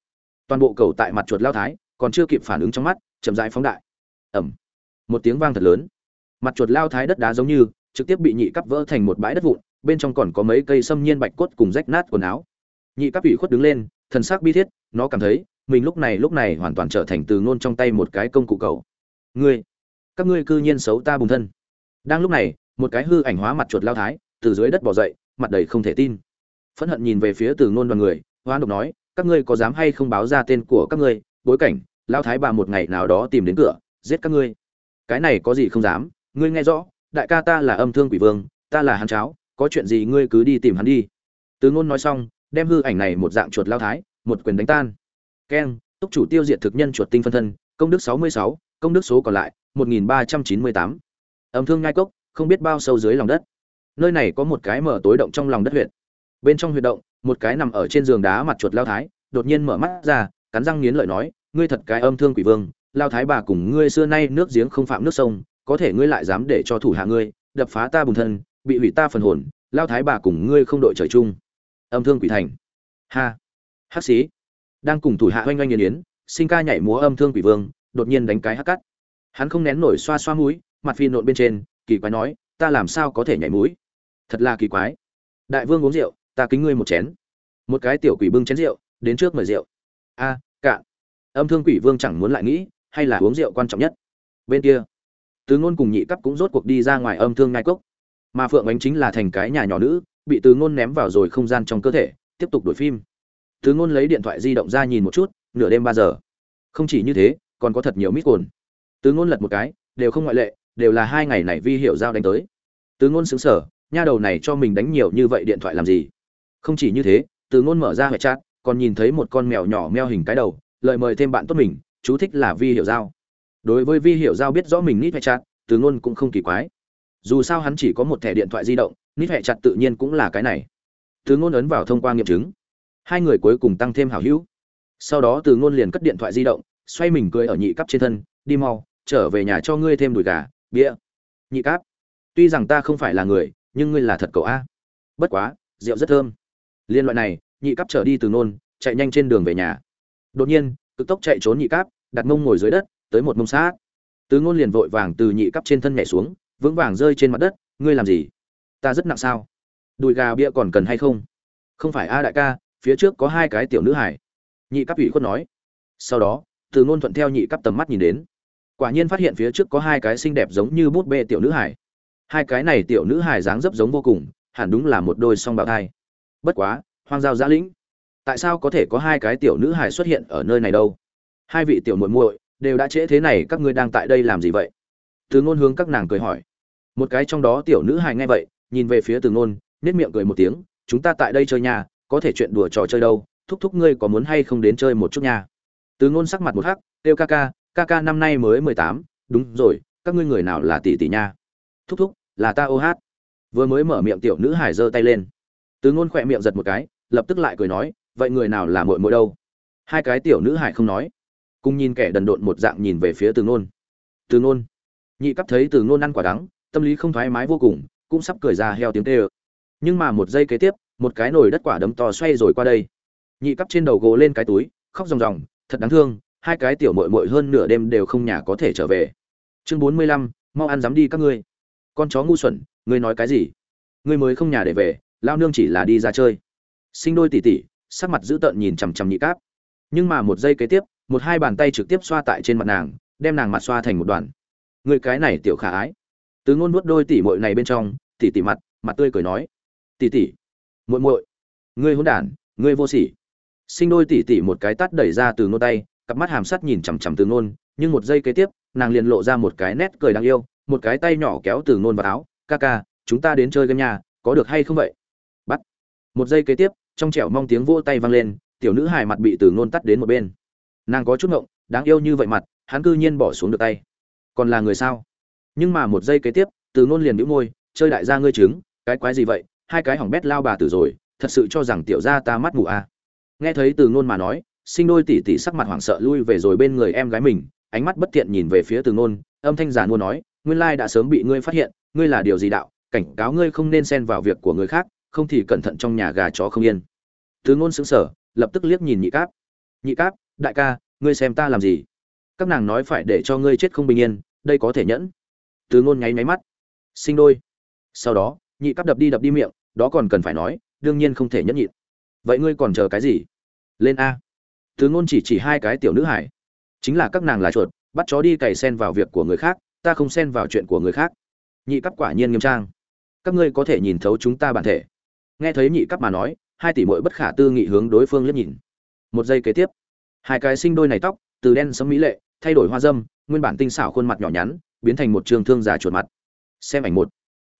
Toàn bộ cầu tại mặt chuột lao thái, còn chưa kịp phản ứng trong mắt, chậm rãi phóng đại. Ẩm một tiếng vang thật lớn. Mặt chuột lao thái đất đá giống như, trực tiếp bị nhị cấp vỡ thành một bãi đất vụn, bên trong còn có mấy cây xâm nhiên bạch cốt cùng rách nát quần áo. Nhị cấp ủy khuất đứng lên, thần sắc bi thiết, nó cảm thấy, mình lúc này lúc này hoàn toàn trở thành từ ngôn trong tay một cái công cụ cầu. Ngươi, các ngươi cư nhiên xấu ta bùng thân. Đang lúc này, một cái hư ảnh hóa mặt chuột lao thái, từ dưới đất bỏ dậy, mặt đầy không thể tin phẫn hận nhìn về phía từ ngôn đoàn người, hoan độc nói, các ngươi có dám hay không báo ra tên của các ngươi, bối cảnh lao thái bà một ngày nào đó tìm đến cửa, giết các ngươi. Cái này có gì không dám, ngươi nghe rõ, đại ca ta là âm thương quỷ vương, ta là hắn cháo có chuyện gì ngươi cứ đi tìm hắn đi. Từ ngôn nói xong, đem hư ảnh này một dạng chuột lao thái, một quyền đánh tan. Keng, túc chủ tiêu diệt thực nhân chuột tinh phân thân, công đức sáu mươi sáu, công đức số còn lại, một nghìn ba trăm chín mươi tám. Âm thương ngai cốc, không biết bao sâu dưới lòng đất. Nơi này có một cái mở tối động trong lòng đất huyện bên trong huyệt động, một cái nằm ở trên giường đá mặt chuột lao thái, đột nhiên mở mắt ra, cắn răng nghiến lợi nói, ngươi thật cái âm thương quỷ vương, lao thái bà cùng ngươi xưa nay nước giếng không phạm nước sông, có thể ngươi lại dám để cho thủ hạ ngươi, đập phá ta bùng thân, bị hủy ta phần hồn, lao thái bà cùng ngươi không đội trời chung. Âm thương quỷ thành. Ha. Hắc sĩ. Đang cùng thủ hạ oanh oanh nghiền yến sinh ca nhảy múa âm thương quỷ vương, đột nhiên đánh cái hắc cắt. Hắn không nén nổi xoa xoa mũi, mặt phi nộn bên trên, kỳ quái nói, ta làm sao có thể nhảy mũi? Thật là kỳ quái. Đại vương uống rượu ta kính ngươi một chén. Một cái tiểu quỷ bưng chén rượu đến trước mời rượu. A à, cạn. Âm thương quỷ vương chẳng muốn lại nghĩ hay là uống rượu quan trọng nhất? Bên kia tứ ngôn cùng nhị cấp cũng rốt cuộc đi ra ngoài âm thương ngai cốc. Mà phượng ánh chính là thành cái nhà nhỏ nữ bị tứ ngôn ném vào rồi không gian trong cơ thể tiếp tục đổi phim. Tứ ngôn lấy điện thoại di động ra nhìn một chút nửa đêm ba giờ. Không chỉ như thế còn có thật nhiều mít cồn. Tứ ngôn lật một cái đều không ngoại lệ đều là hai ngày này vi hiểu giao đánh tới. Tứ ngôn xứng sở nha đầu này cho mình đánh nhiều như vậy điện thoại làm gì? Không chỉ như thế, Từ ngôn mở ra hệ chat còn nhìn thấy một con mèo nhỏ meo hình cái đầu lợi mời thêm bạn tốt mình, chú thích là vi hiểu giao. Đối với vi hiểu giao biết rõ mình nít hệ chat Từ ngôn cũng không kỳ quái. Dù sao hắn chỉ có một thẻ điện thoại di động, nít hệ chặt tự nhiên cũng là cái này. Từ ngôn ấn vào thông qua nghiệm chứng. Hai người cuối cùng tăng thêm hảo hữu. Sau đó từ ngôn liền cất điện thoại di động, xoay mình cười ở nhị cấp trên thân, đi mau, trở về nhà cho ngươi thêm đùi gà, bia. Nhị cáp, tuy rằng ta không phải là người, nhưng ngươi là thật cậu a. Bất quá, rượu rất thơm liên loại này, nhị cáp trở đi từ nôn, chạy nhanh trên đường về nhà. Đột nhiên, cực tốc chạy trốn nhị cáp, đặt mông ngồi dưới đất, tới một mông sát từ ngôn liền vội vàng từ nhị cáp trên thân nhảy xuống, vững vàng rơi trên mặt đất, ngươi làm gì? Ta rất nặng sao? Đùi gà bia còn cần hay không? Không phải a đại ca, phía trước có hai cái tiểu nữ hải nhị cấp ủy khuất nói. Sau đó, từ ngôn thuận theo nhị cấp tầm mắt nhìn đến. Quả nhiên phát hiện phía trước có hai cái xinh đẹp giống như bút bê tiểu nữ hải hai cái này tiểu nữ hải dáng dấp giống vô cùng, hẳn đúng là một đôi song bào thai bất quá, hoang giao giã lĩnh, tại sao có thể có hai cái tiểu nữ hải xuất hiện ở nơi này đâu? Hai vị tiểu muội muội đều đã trễ thế này, các ngươi đang tại đây làm gì vậy? Từ ngôn hướng các nàng cười hỏi. Một cái trong đó tiểu nữ hải nghe vậy, nhìn về phía từ ngôn nết miệng cười một tiếng, chúng ta tại đây chơi nhà có thể chuyện đùa trò chơi đâu, thúc thúc ngươi có muốn hay không đến chơi một chút nha? Từ ngôn sắc mặt một hắc kêu ca ca ca ca năm nay mới mười tám, đúng rồi, các ngươi người nào là tỷ tỷ nha? Thúc thúc, là ta ô hát. Vừa mới mở miệng tiểu nữ hải giơ tay lên từ ngôn khỏe miệng giật một cái, lập tức lại cười nói, vậy người nào là muội muội đâu? Hai cái tiểu nữ hải không nói, cùng nhìn kẻ đần độn một dạng nhìn về phía từ ngôn. Từ ngôn. Nhị cấp thấy từ ngôn ăn quả đắng, tâm lý không thoải mái vô cùng, cũng sắp cười ra heo tiếng tê nhưng mà một giây kế tiếp, một cái nồi đất quả đấm to xoay rồi qua đây. Nhị cấp trên đầu gỗ lên cái túi, khóc ròng ròng, thật đáng thương, hai cái tiểu muội muội hơn nửa đêm đều không nhà có thể trở về. Chương bốn mươi lăm, mau ăn dám đi các ngươi. Con chó ngu xuẩn, ngươi nói cái gì? Ngươi mới không nhà để về lao nương chỉ là đi ra chơi. Sinh đôi tỉ tỉ sắc mặt dữ tợn nhìn chằm chằm nhị cáp. Nhưng mà một giây kế tiếp, một hai bàn tay trực tiếp xoa tại trên mặt nàng, đem nàng mặt xoa thành một đoàn. Người cái này tiểu khả ái. Từ ngôn nuốt đôi tỉ muội này bên trong tỉ tỉ mặt mặt tươi cười nói. Tỉ tỉ muội muội, ngươi hỗn đản, ngươi vô sỉ. Sinh đôi tỉ tỉ một cái tát đẩy ra từ ngôn tay, cặp mắt hàm sắt nhìn chằm chằm từ ngôn, nhưng một giây kế tiếp, nàng liền lộ ra một cái nét cười đáng yêu, một cái tay nhỏ kéo từ ngôn vào áo. Ca ca, chúng ta đến chơi game nhà, có được hay không vậy? Một giây kế tiếp, trong trẻo mong tiếng vỗ tay vang lên, tiểu nữ hài mặt bị từ ngôn tắt đến một bên. Nàng có chút ngộng, đáng yêu như vậy mặt, hắn cư nhiên bỏ xuống được tay. Còn là người sao? Nhưng mà một giây kế tiếp, từ ngôn liền bĩu môi, chơi đại gia ngươi trứng, cái quái gì vậy? Hai cái hỏng bét lao bà tử rồi, thật sự cho rằng tiểu gia ta mắt mù à. nghe thấy từ ngôn mà nói, sinh đôi tỷ tỷ sắc mặt hoảng sợ lui về rồi bên người em gái mình, ánh mắt bất tiện nhìn về phía từ ngôn, âm thanh giàn mua nói, nguyên lai đã sớm bị ngươi phát hiện, ngươi là điều gì đạo, cảnh cáo ngươi không nên xen vào việc của người khác không thì cẩn thận trong nhà gà chó không yên. Từ ngôn sững sờ, lập tức liếc nhìn nhị cáp. Nhị cáp, đại ca, ngươi xem ta làm gì? Các nàng nói phải để cho ngươi chết không bình yên, đây có thể nhẫn. Từ ngôn nháy nháy mắt. Sinh đôi. Sau đó, nhị cáp đập đi đập đi miệng, đó còn cần phải nói, đương nhiên không thể nhẫn nhịn. Vậy ngươi còn chờ cái gì? Lên a. Từ ngôn chỉ chỉ hai cái tiểu nữ hải. Chính là các nàng là chuột, bắt chó đi cày sen vào việc của người khác, ta không xen vào chuyện của người khác. Nhị cấp quả nhiên nghiêm trang. Các ngươi có thể nhìn thấu chúng ta bản thể nghe thấy nhị cấp mà nói, hai tỷ muội bất khả tư nghị hướng đối phương liếc nhìn. Một giây kế tiếp, hai cái sinh đôi này tóc, từ đen sẫm mỹ lệ, thay đổi hoa dâm, nguyên bản tinh xảo khuôn mặt nhỏ nhắn, biến thành một trường thương giả chuột mặt. Xem ảnh một.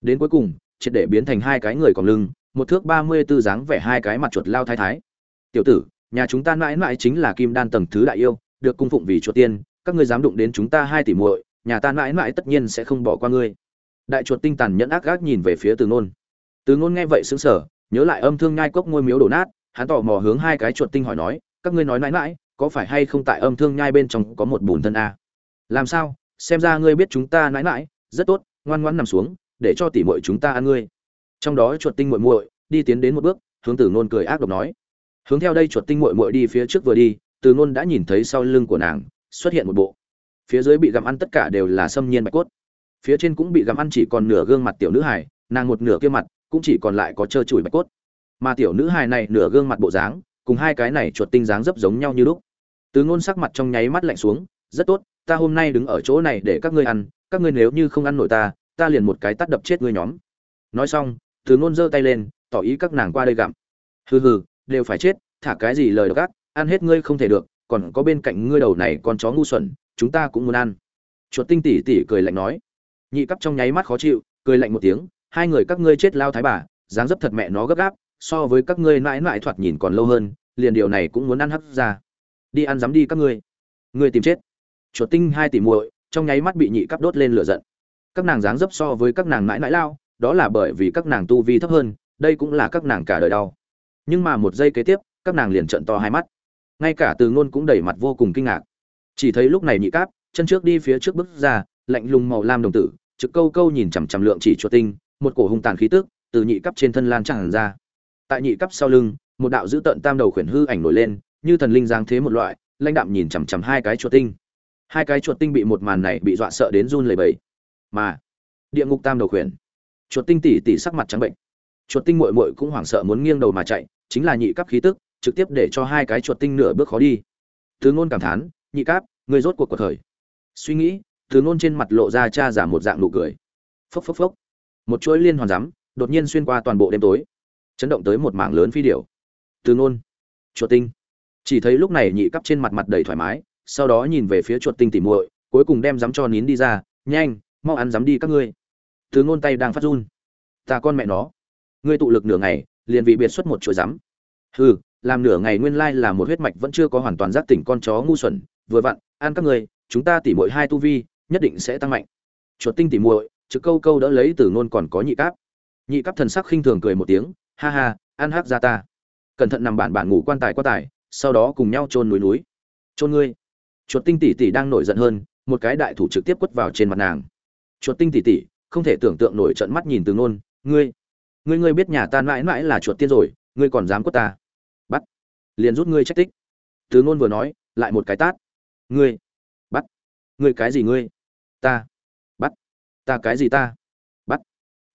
Đến cuối cùng, triệt để biến thành hai cái người còn lưng, một thước ba mươi tư dáng vẻ hai cái mặt chuột lao thái thái. Tiểu tử, nhà chúng ta mãi mãi chính là kim đan tầng thứ đại yêu, được cung phụng vì chuột tiên, các ngươi dám đụng đến chúng ta hai tỷ muội, nhà ta mãi mãi tất nhiên sẽ không bỏ qua ngươi. Đại chuột tinh tàn nhẫn ác gác nhìn về phía từ nôn từ ngôn nghe vậy sững sờ, nhớ lại âm thương nhai cốc ngôi miếu đổ nát, hắn tò mò hướng hai cái chuột tinh hỏi nói, các ngươi nói mãi mãi, có phải hay không tại âm thương nhai bên trong có một bùn thân a? Làm sao? Xem ra ngươi biết chúng ta mãi mãi, rất tốt, ngoan ngoãn nằm xuống, để cho tỷ muội chúng ta ăn ngươi. Trong đó chuột tinh muội muội đi tiến đến một bước, hướng từ ngôn cười ác độc nói. Hướng theo đây chuột tinh muội muội đi phía trước vừa đi, từ ngôn đã nhìn thấy sau lưng của nàng xuất hiện một bộ. Phía dưới bị gặm ăn tất cả đều là xâm nhiên bạch cốt. Phía trên cũng bị gặm ăn chỉ còn nửa gương mặt tiểu nữ hài, nàng một nửa kia mặt cũng chỉ còn lại có trơ trụi bạch cốt. Mà tiểu nữ hài này nửa gương mặt bộ dáng, cùng hai cái này chuột tinh dáng dấp giống nhau như lúc. Từ ngôn sắc mặt trong nháy mắt lạnh xuống, rất tốt, ta hôm nay đứng ở chỗ này để các ngươi ăn, các ngươi nếu như không ăn nổi ta ta liền một cái tát đập chết ngươi nhóm. Nói xong, từ ngôn giơ tay lên, tỏ ý các nàng qua đây gặm. Hừ hừ, đều phải chết, thả cái gì lời độc ác, ăn hết ngươi không thể được, còn có bên cạnh ngươi đầu này con chó ngu xuẩn, chúng ta cũng muốn ăn. Chuột tinh tỉ tỉ cười lạnh nói. Nhị cấp trong nháy mắt khó chịu, cười lạnh một tiếng hai người các ngươi chết lao thái bà, dáng dấp thật mẹ nó gấp gáp, so với các ngươi mãi mãi thoạt nhìn còn lâu hơn, liền điều này cũng muốn ăn hấp ra. Đi ăn dám đi các ngươi. Ngươi tìm chết. Chuột tinh hai tỷ muội, trong nháy mắt bị nhị cắp đốt lên lửa giận. Các nàng dáng dấp so với các nàng mãi mãi lao, đó là bởi vì các nàng tu vi thấp hơn, đây cũng là các nàng cả đời đau. Nhưng mà một giây kế tiếp, các nàng liền trợn to hai mắt. Ngay cả từ ngôn cũng đẩy mặt vô cùng kinh ngạc. Chỉ thấy lúc này nhị cáp, chân trước đi phía trước bước ra, lạnh lùng màu lam đồng tử, trực câu câu nhìn chằm chằm lượng chỉ chuột tinh một cổ hung tàn khí tức từ nhị cấp trên thân lan tràn ra. Tại nhị cấp sau lưng, một đạo dữ tợn tam đầu khuyển hư ảnh nổi lên, như thần linh giáng thế một loại, lãnh đạm nhìn chằm chằm hai cái chuột tinh. Hai cái chuột tinh bị một màn này bị dọa sợ đến run lẩy bẩy. Mà, địa ngục tam đầu khuyển. Chuột tinh tỉ tỉ sắc mặt trắng bệnh. Chuột tinh muội muội cũng hoảng sợ muốn nghiêng đầu mà chạy, chính là nhị cấp khí tức, trực tiếp để cho hai cái chuột tinh nửa bước khó đi. Từ ngôn cảm thán, nhị cấp người rốt cuộc của thời. Suy nghĩ từ ngôn trên mặt lộ ra cha giả một dạng nụ cười. Phốc phốc phốc một chuỗi liên hoàn rắm đột nhiên xuyên qua toàn bộ đêm tối, chấn động tới một mảng lớn phi điểu. Từ ngôn, chuột tinh. Chỉ thấy lúc này nhị cấp trên mặt mặt đầy thoải mái, sau đó nhìn về phía chuột tinh tỉ muội, cuối cùng đem dám cho nín đi ra, nhanh, mau ăn dám đi các ngươi. Từ ngôn tay đang phát run. Ta con mẹ nó, ngươi tụ lực nửa ngày, liền vị biệt xuất một chuỗi rắm hừ, làm nửa ngày nguyên lai là một huyết mạch vẫn chưa có hoàn toàn giác tỉnh con chó ngu xuẩn, vừa vặn, ăn các ngươi, chúng ta tỉ muội hai tu vi, nhất định sẽ tăng mạnh. Chuột tinh tỉ muội trực câu câu đỡ lấy từ ngôn còn có nhị cáp. Nhị cáp thần sắc khinh thường cười một tiếng, ha ha, ăn hắc ra ta. Cẩn thận nằm bản bản ngủ quan tài quan tài, sau đó cùng nhau chôn núi núi. Chôn ngươi. Chuột tinh tỷ tỷ đang nổi giận hơn, một cái đại thủ trực tiếp quất vào trên mặt nàng. Chuột tinh tỷ tỷ, không thể tưởng tượng nổi trận mắt nhìn từ ngôn, ngươi ngươi ngươi biết nhà ta mãi mãi là chuột tiên rồi, ngươi còn dám quất ta? Bắt, liền rút ngươi trách tích. Từ ngôn vừa nói, lại một cái tát. Ngươi, bắt, ngươi cái gì ngươi? Ta ta cái gì ta? Bắt.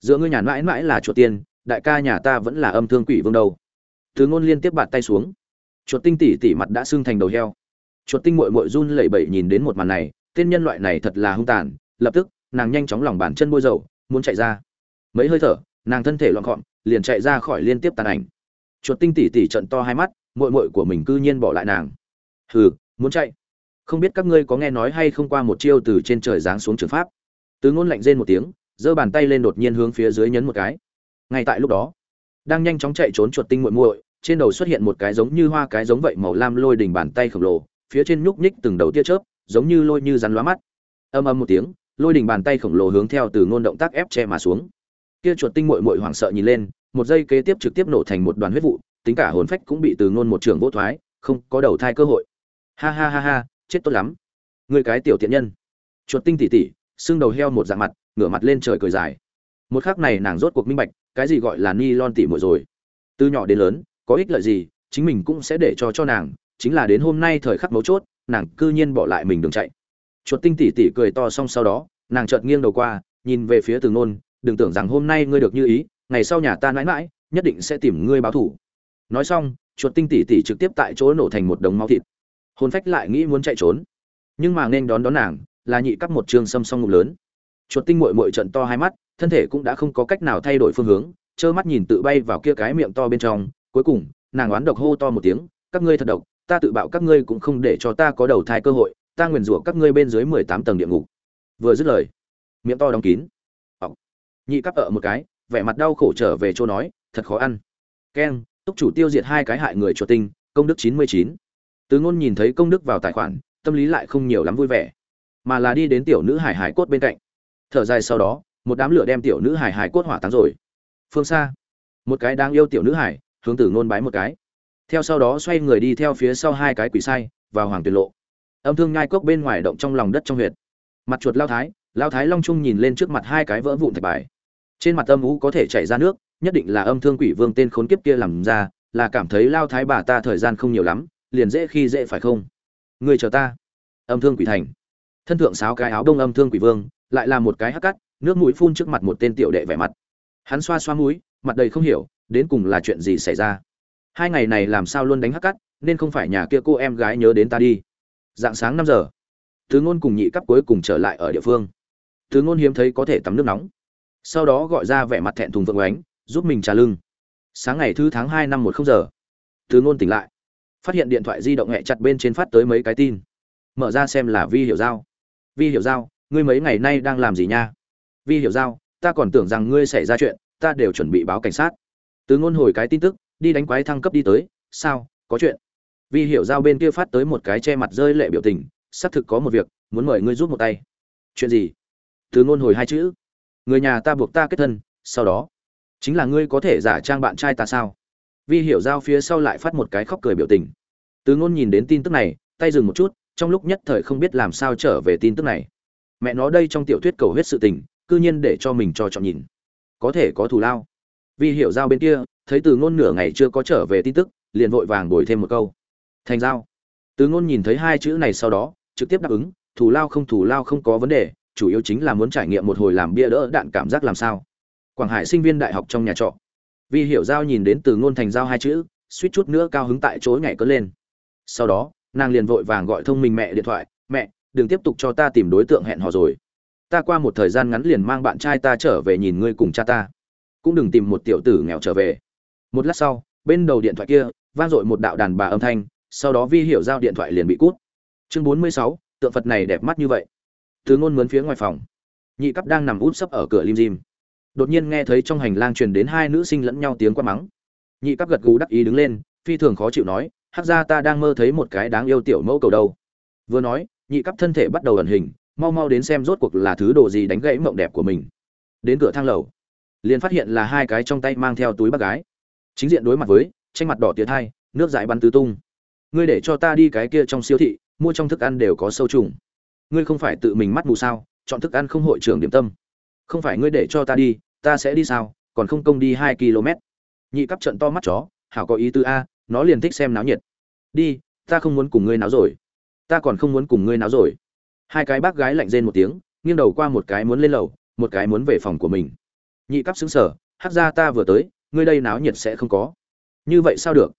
Giữa ngươi nhà mãi mãi là chuột tiên, đại ca nhà ta vẫn là âm thương quỷ vương đầu từ ngôn liên tiếp bạt tay xuống. Chuột tinh tỉ tỉ mặt đã sưng thành đầu heo. Chuột tinh mội mội run lẩy bẩy nhìn đến một màn này, tên nhân loại này thật là hung tàn. Lập tức, nàng nhanh chóng lòng bàn chân bôi dầu, muốn chạy ra. Mấy hơi thở, nàng thân thể loạn gọn, liền chạy ra khỏi liên tiếp tàn ảnh. Chuột tinh tỉ tỉ trận to hai mắt mội mội của mình cư nhiên bỏ lại nàng. Hừ, muốn chạy. Không biết các ngươi có nghe nói hay không qua một chiêu từ trên trời giáng xuống trường pháp từ ngôn lạnh rên một tiếng, giơ bàn tay lên đột nhiên hướng phía dưới nhấn một cái. Ngay tại lúc đó, đang nhanh chóng chạy trốn chuột tinh muội muội, trên đầu xuất hiện một cái giống như hoa cái giống vậy màu lam lôi đỉnh bàn tay khổng lồ, phía trên nhúc nhích từng đầu tia chớp, giống như lôi như rắn lóa mắt. Ầm ầm một tiếng, lôi đỉnh bàn tay khổng lồ hướng theo từ ngôn động tác ép che mà xuống. Kia chuột tinh muội muội hoảng sợ nhìn lên, một giây kế tiếp trực tiếp nổ thành một đoàn huyết vụ, tính cả hồn phách cũng bị từ ngôn một trường vô thoái, không có đầu thai cơ hội. Ha ha ha ha, chết tốt lắm. Người cái tiểu tiện nhân. Chuột tinh tỉ tỉ xương đầu heo một dạng mặt, ngửa mặt lên trời cười dài. Một khắc này nàng rốt cuộc minh bạch, cái gì gọi là ni lon tỉ muội rồi. Từ nhỏ đến lớn, có ích lợi gì, chính mình cũng sẽ để cho cho nàng, chính là đến hôm nay thời khắc mấu chốt, nàng cư nhiên bỏ lại mình đường chạy. Chuột tinh tỉ tỉ cười to xong sau đó, nàng chợt nghiêng đầu qua, nhìn về phía từ nôn, đừng tưởng rằng hôm nay ngươi được như ý, ngày sau nhà ta mãi mãi, nhất định sẽ tìm ngươi báo thủ nói xong, chuột tinh tỉ tỉ trực tiếp tại chỗ nổ thành một đống máu thịt. Hồn phách lại nghĩ muốn chạy trốn. Nhưng mà nên đón đón nàng là nhị cắp một trường xâm song ngục lớn. Chuột tinh mội mội trận to hai mắt, thân thể cũng đã không có cách nào thay đổi phương hướng, trơ mắt nhìn tự bay vào kia cái miệng to bên trong. Cuối cùng, nàng oán độc hô to một tiếng, các ngươi thật độc, ta tự bạo các ngươi cũng không để cho ta có đầu thai cơ hội, ta nguyền rủa các ngươi bên dưới mười tám tầng địa ngục. Vừa dứt lời, miệng to đóng kín. Ọc. Nhị cắp ở một cái, vẻ mặt đau khổ trở về chỗ nói, thật khó ăn. Keng túc chủ tiêu diệt hai cái hại người chuột tinh, công đức chín mươi chín. Từ ngôn nhìn thấy công đức vào tài khoản, tâm lý lại không nhiều lắm vui vẻ mà là đi đến tiểu nữ hải hải cốt bên cạnh. Thở dài sau đó, một đám lửa đem tiểu nữ hải hải cốt hỏa táng rồi. Phương xa, một cái đang yêu tiểu nữ hải, hướng tử ngôn bái một cái. Theo sau đó xoay người đi theo phía sau hai cái quỷ sai, vào hoàng tuyệt lộ. Âm thương nhai cốc bên ngoài động trong lòng đất trong huyệt. Mặt chuột lao thái lao thái long trung nhìn lên trước mặt hai cái vỡ vụn thạch bài. Trên mặt âm ú có thể chảy ra nước, nhất định là âm thương quỷ vương tên khốn kiếp kia làm ra, là cảm thấy lao thái bà ta thời gian không nhiều lắm, liền dễ khi dễ phải không? Người chờ ta. Âm thương quỷ thành thân thượng sáo cái áo đông âm thương quỷ vương, lại là một cái hắc cắt, nước mũi phun trước mặt một tên tiểu đệ vẻ mặt. Hắn xoa xoa mũi, mặt đầy không hiểu, đến cùng là chuyện gì xảy ra? Hai ngày này làm sao luôn đánh hắc cắt, nên không phải nhà kia cô em gái nhớ đến ta đi. Dạng sáng năm giờ, thứ ngôn cùng nhị cấp cuối cùng trở lại ở địa phương. Thứ ngôn hiếm thấy có thể tắm nước nóng. Sau đó gọi ra vẻ mặt thẹn thùng vượng ánh, giúp mình trà lưng. Sáng ngày thứ tháng hai năm một không giờ, thứ ngôn tỉnh lại. Phát hiện điện thoại di động hẹ chặt bên trên phát tới mấy cái tin. Mở ra xem là vi hiểu giao vi hiểu giao, ngươi mấy ngày nay đang làm gì nha? Vi hiểu giao, ta còn tưởng rằng ngươi xảy ra chuyện, ta đều chuẩn bị báo cảnh sát. Từ ngôn hồi cái tin tức, đi đánh quái thăng cấp đi tới, sao, có chuyện? Vi hiểu giao bên kia phát tới một cái che mặt rơi lệ biểu tình, xác thực có một việc, muốn mời ngươi giúp một tay. Chuyện gì? Từ ngôn hồi hai chữ. Người nhà ta buộc ta kết thân, sau đó. Chính là ngươi có thể giả trang bạn trai ta sao? Vi hiểu giao phía sau lại phát một cái khóc cười biểu tình. Từ ngôn nhìn đến tin tức này, tay dừng một chút trong lúc nhất thời không biết làm sao trở về tin tức này. Mẹ nó đây trong tiểu thuyết cầu huyết sự tình, cư nhiên để cho mình cho chọn nhìn. Có thể có thù lao. Vì hiểu giao bên kia, thấy từ ngôn nửa ngày chưa có trở về tin tức, liền vội vàng đổi thêm một câu. Thành giao. Từ ngôn nhìn thấy hai chữ này sau đó, trực tiếp đáp ứng, thù lao không thù lao không có vấn đề, chủ yếu chính là muốn trải nghiệm một hồi làm bia đỡ đạn cảm giác làm sao. Quảng hải sinh viên đại học trong nhà trọ. Vì hiểu giao nhìn đến từ ngôn thành giao hai chữ, suýt chút nữa cao hứng tại chỗ nhảy cất lên. Sau đó nàng liền vội vàng gọi thông minh mẹ điện thoại, mẹ, đừng tiếp tục cho ta tìm đối tượng hẹn hò rồi. Ta qua một thời gian ngắn liền mang bạn trai ta trở về nhìn ngươi cùng cha ta. Cũng đừng tìm một tiểu tử nghèo trở về. Một lát sau, bên đầu điện thoại kia, vang dội một đạo đàn bà âm thanh, sau đó vi hiểu giao điện thoại liền bị cút. Chương bốn mươi sáu, tượng phật này đẹp mắt như vậy. Thứ ngôn mướn phía ngoài phòng. Nhị cấp đang nằm út sấp ở cửa lim dim. Đột nhiên nghe thấy trong hành lang truyền đến hai nữ sinh lẫn nhau tiếng quát mắng. Nhị cấp gật gù đắc ý đứng lên, phi thường khó chịu nói hắc ra ta đang mơ thấy một cái đáng yêu tiểu mẫu cầu đâu. Vừa nói, nhị cấp thân thể bắt đầu ẩn hình, mau mau đến xem rốt cuộc là thứ đồ gì đánh gãy mộng đẹp của mình. Đến cửa thang lầu, liền phát hiện là hai cái trong tay mang theo túi bác gái. Chính diện đối mặt với, tranh mặt đỏ tiệt hai, nước dãi bắn tứ tung. Ngươi để cho ta đi cái kia trong siêu thị, mua trong thức ăn đều có sâu trùng. Ngươi không phải tự mình mắt mù sao, chọn thức ăn không hội trưởng điểm tâm. Không phải ngươi để cho ta đi, ta sẽ đi sao, còn không công đi hai km. Nhị cấp trận to mắt chó, hảo có ý tư a nó liền thích xem náo nhiệt. Đi, ta không muốn cùng ngươi náo rồi. Ta còn không muốn cùng ngươi náo rồi. Hai cái bác gái lạnh rên một tiếng, nghiêng đầu qua một cái muốn lên lầu, một cái muốn về phòng của mình. Nhị cấp xứng sở, hát ra ta vừa tới, ngươi đây náo nhiệt sẽ không có. Như vậy sao được?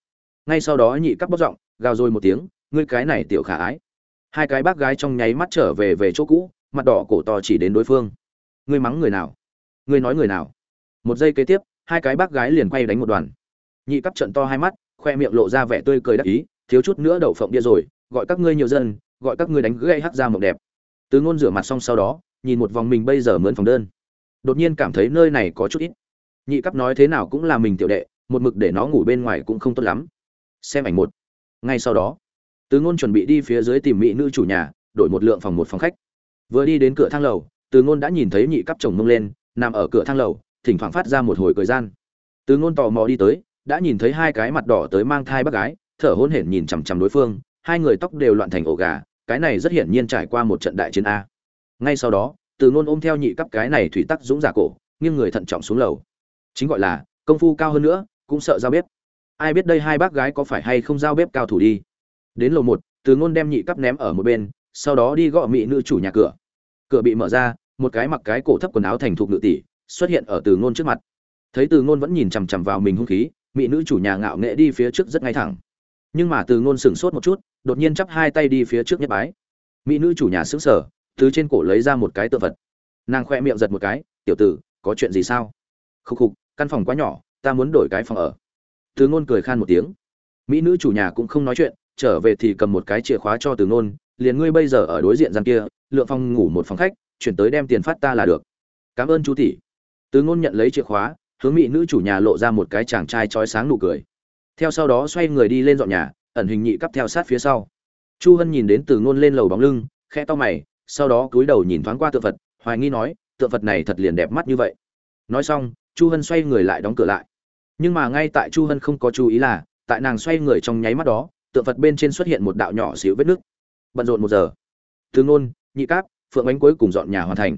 Ngay sau đó nhị cấp bóc giọng, gào rồi một tiếng, ngươi cái này tiểu khả ái. Hai cái bác gái trong nháy mắt trở về về chỗ cũ, mặt đỏ cổ to chỉ đến đối phương. Ngươi mắng người nào? Ngươi nói người nào? Một giây kế tiếp, hai cái bác gái liền quay đánh một đoàn. Nhị cấp trận to hai mắt khoe miệng lộ ra vẻ tươi cười đắc ý, thiếu chút nữa đậu phộng bia rồi, gọi các ngươi nhiều dân, gọi các ngươi đánh gây hắc ra mộng đẹp. Từ ngôn rửa mặt xong sau đó, nhìn một vòng mình bây giờ mướn phòng đơn. Đột nhiên cảm thấy nơi này có chút ít. Nhị cấp nói thế nào cũng là mình tiểu đệ, một mực để nó ngủ bên ngoài cũng không tốt lắm. Xem ảnh một. Ngay sau đó, từ ngôn chuẩn bị đi phía dưới tìm mỹ nữ chủ nhà, đổi một lượng phòng một phòng khách. Vừa đi đến cửa thang lầu, từ ngôn đã nhìn thấy nhị cấp chồng mông lên, nằm ở cửa thang lầu, thỉnh thoảng phát ra một hồi cười gian. Từ ngôn tò mò đi tới đã nhìn thấy hai cái mặt đỏ tới mang thai bác gái, thở hôn hển nhìn chằm chằm đối phương, hai người tóc đều loạn thành ổ gà, cái này rất hiển nhiên trải qua một trận đại chiến a. Ngay sau đó, từ ngôn ôm theo nhị cấp cái này thủy tắc dũng giả cổ, nghiêng người thận trọng xuống lầu. Chính gọi là, công phu cao hơn nữa, cũng sợ giao bếp. Ai biết đây hai bác gái có phải hay không giao bếp cao thủ đi. Đến lầu một, từ ngôn đem nhị cấp ném ở một bên, sau đó đi gõ mỹ nữ chủ nhà cửa. Cửa bị mở ra, một cái mặc cái cổ thấp quần áo thành thục nữ tỷ xuất hiện ở từ ngôn trước mặt. Thấy từ ngôn vẫn nhìn chằm chằm vào mình hung khí mỹ nữ chủ nhà ngạo nghệ đi phía trước rất ngay thẳng. Nhưng mà từ ngôn sửng sốt một chút, đột nhiên chắp hai tay đi phía trước nhất bái. Mỹ nữ chủ nhà sững sờ, từ trên cổ lấy ra một cái tượng vật. Nàng khoe miệng giật một cái, tiểu tử, có chuyện gì sao? Khúc khục, căn phòng quá nhỏ, ta muốn đổi cái phòng ở. Từ ngôn cười khan một tiếng. Mỹ nữ chủ nhà cũng không nói chuyện, trở về thì cầm một cái chìa khóa cho từ ngôn, liền ngươi bây giờ ở đối diện gian kia, lượng phòng ngủ một phòng khách, chuyển tới đem tiền phát ta là được. Cảm ơn chú tỷ. Từ ngôn nhận lấy chìa khóa hướng mỹ nữ chủ nhà lộ ra một cái chàng trai chói sáng nụ cười. Theo sau đó xoay người đi lên dọn nhà, ẩn hình nhị cắp theo sát phía sau. Chu hân nhìn đến từ ngôn lên lầu bóng lưng, khẽ to mày, sau đó cúi đầu nhìn thoáng qua tượng phật, hoài nghi nói, tượng phật này thật liền đẹp mắt như vậy. Nói xong, chu hân xoay người lại đóng cửa lại. Nhưng mà ngay tại chu hân không có chú ý là, tại nàng xoay người trong nháy mắt đó, tượng phật bên trên xuất hiện một đạo nhỏ xíu vết nước bận rộn một giờ. Từ ngôn, nhị cáp phượng ánh cuối cùng dọn nhà hoàn thành.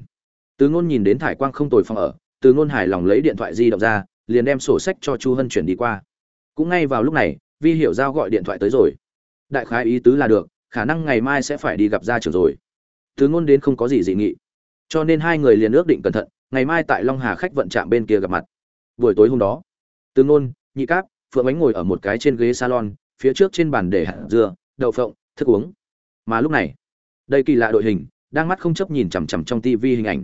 Từ ngôn nhìn đến thải quang không tồi phòng ở từ ngôn hài lòng lấy điện thoại di động ra, liền đem sổ sách cho chu hân chuyển đi qua. Cũng ngay vào lúc này, vi hiểu giao gọi điện thoại tới rồi. Đại khái ý tứ là được, khả năng ngày mai sẽ phải đi gặp gia trưởng rồi. Từ ngôn đến không có gì dị nghị. Cho nên hai người liền ước định cẩn thận, ngày mai tại long hà khách vận trạm bên kia gặp mặt. Buổi tối hôm đó, từ ngôn, nhị cáp, phượng ánh ngồi ở một cái trên ghế salon, phía trước trên bàn để hạt dưa, đậu phộng, thức uống. Mà lúc này, đây kỳ lạ đội hình, đang mắt không chấp nhìn chằm chằm trong tivi hình ảnh.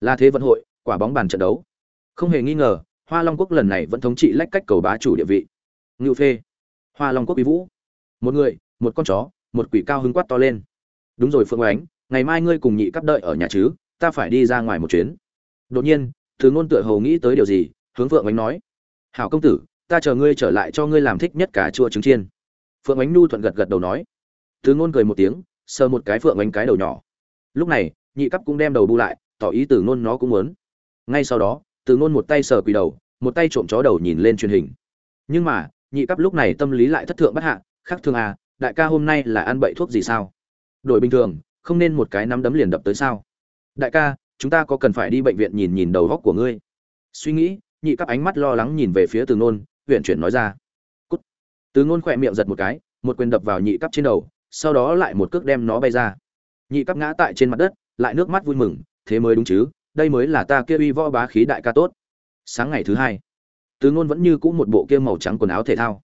Là thế vận hội quả bóng bàn trận đấu. Không hề nghi ngờ, hoa long quốc lần này vẫn thống trị lách cách cầu bá chủ địa vị. Ngưu phê, hoa long quốc bí vũ. Một người, một con chó, một quỷ cao hứng quát to lên. Đúng rồi phương ánh, ngày mai ngươi cùng nhị cắp đợi ở nhà chứ, ta phải đi ra ngoài một chuyến. Đột nhiên thứ ngôn tựa hồ nghĩ tới điều gì, hướng phượng ánh nói. Hảo công tử, ta chờ ngươi trở lại cho ngươi làm thích nhất cả chua trứng chiên. Phượng ánh nu thuận gật gật đầu nói. Thứ ngôn cười một tiếng, sờ một cái phượng ánh cái đầu nhỏ. Lúc này, nhị cấp cũng đem đầu bu lại, tỏ ý từ ngôn nó cũng muốn ngay sau đó, từ ngôn một tay sờ quỳ đầu, một tay trộm chó đầu nhìn lên truyền hình. Nhưng mà, nhị cấp lúc này tâm lý lại thất thượng bất hạ khác thường à đại ca hôm nay là ăn bậy thuốc gì sao? Đổi bình thường, không nên một cái nắm đấm liền đập tới sao? Đại ca, chúng ta có cần phải đi bệnh viện nhìn nhìn đầu góc của ngươi? Suy nghĩ, nhị cấp ánh mắt lo lắng nhìn về phía từ ngôn huyện chuyển nói ra. Cút. Từ ngôn khỏe miệng giật một cái, một quyền đập vào nhị cấp trên đầu, sau đó lại một cước đem nó bay ra. Nhị cấp ngã tại trên mặt đất, lại nước mắt vui mừng, thế mới đúng chứ đây mới là ta kia uy võ bá khí đại ca tốt. Sáng ngày thứ hai, từ ngôn vẫn như cũ một bộ kia màu trắng quần áo thể thao.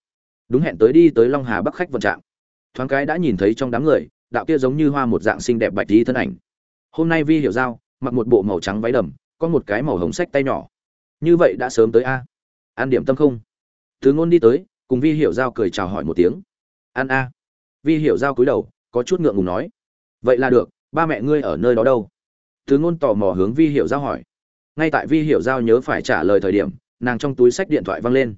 Đúng hẹn tới đi tới long hà bắc khách vận trạm. Thoáng cái đã nhìn thấy trong đám người, đạo kia giống như hoa một dạng xinh đẹp bạch tí thân ảnh. Hôm nay vi hiểu giao mặc một bộ màu trắng váy đầm, có một cái màu hồng sách tay nhỏ. Như vậy đã sớm tới a. Ăn điểm tâm không? Từ ngôn đi tới, cùng vi hiểu giao cười chào hỏi một tiếng. Ăn a. Vi hiểu giao cúi đầu, có chút ngượng ngùng nói. Vậy là được, ba mẹ ngươi ở nơi đó đâu? Từ ngôn tò mò hướng vi hiểu giao hỏi. Ngay tại vi hiểu giao nhớ phải trả lời thời điểm, nàng trong túi sách điện thoại văng lên.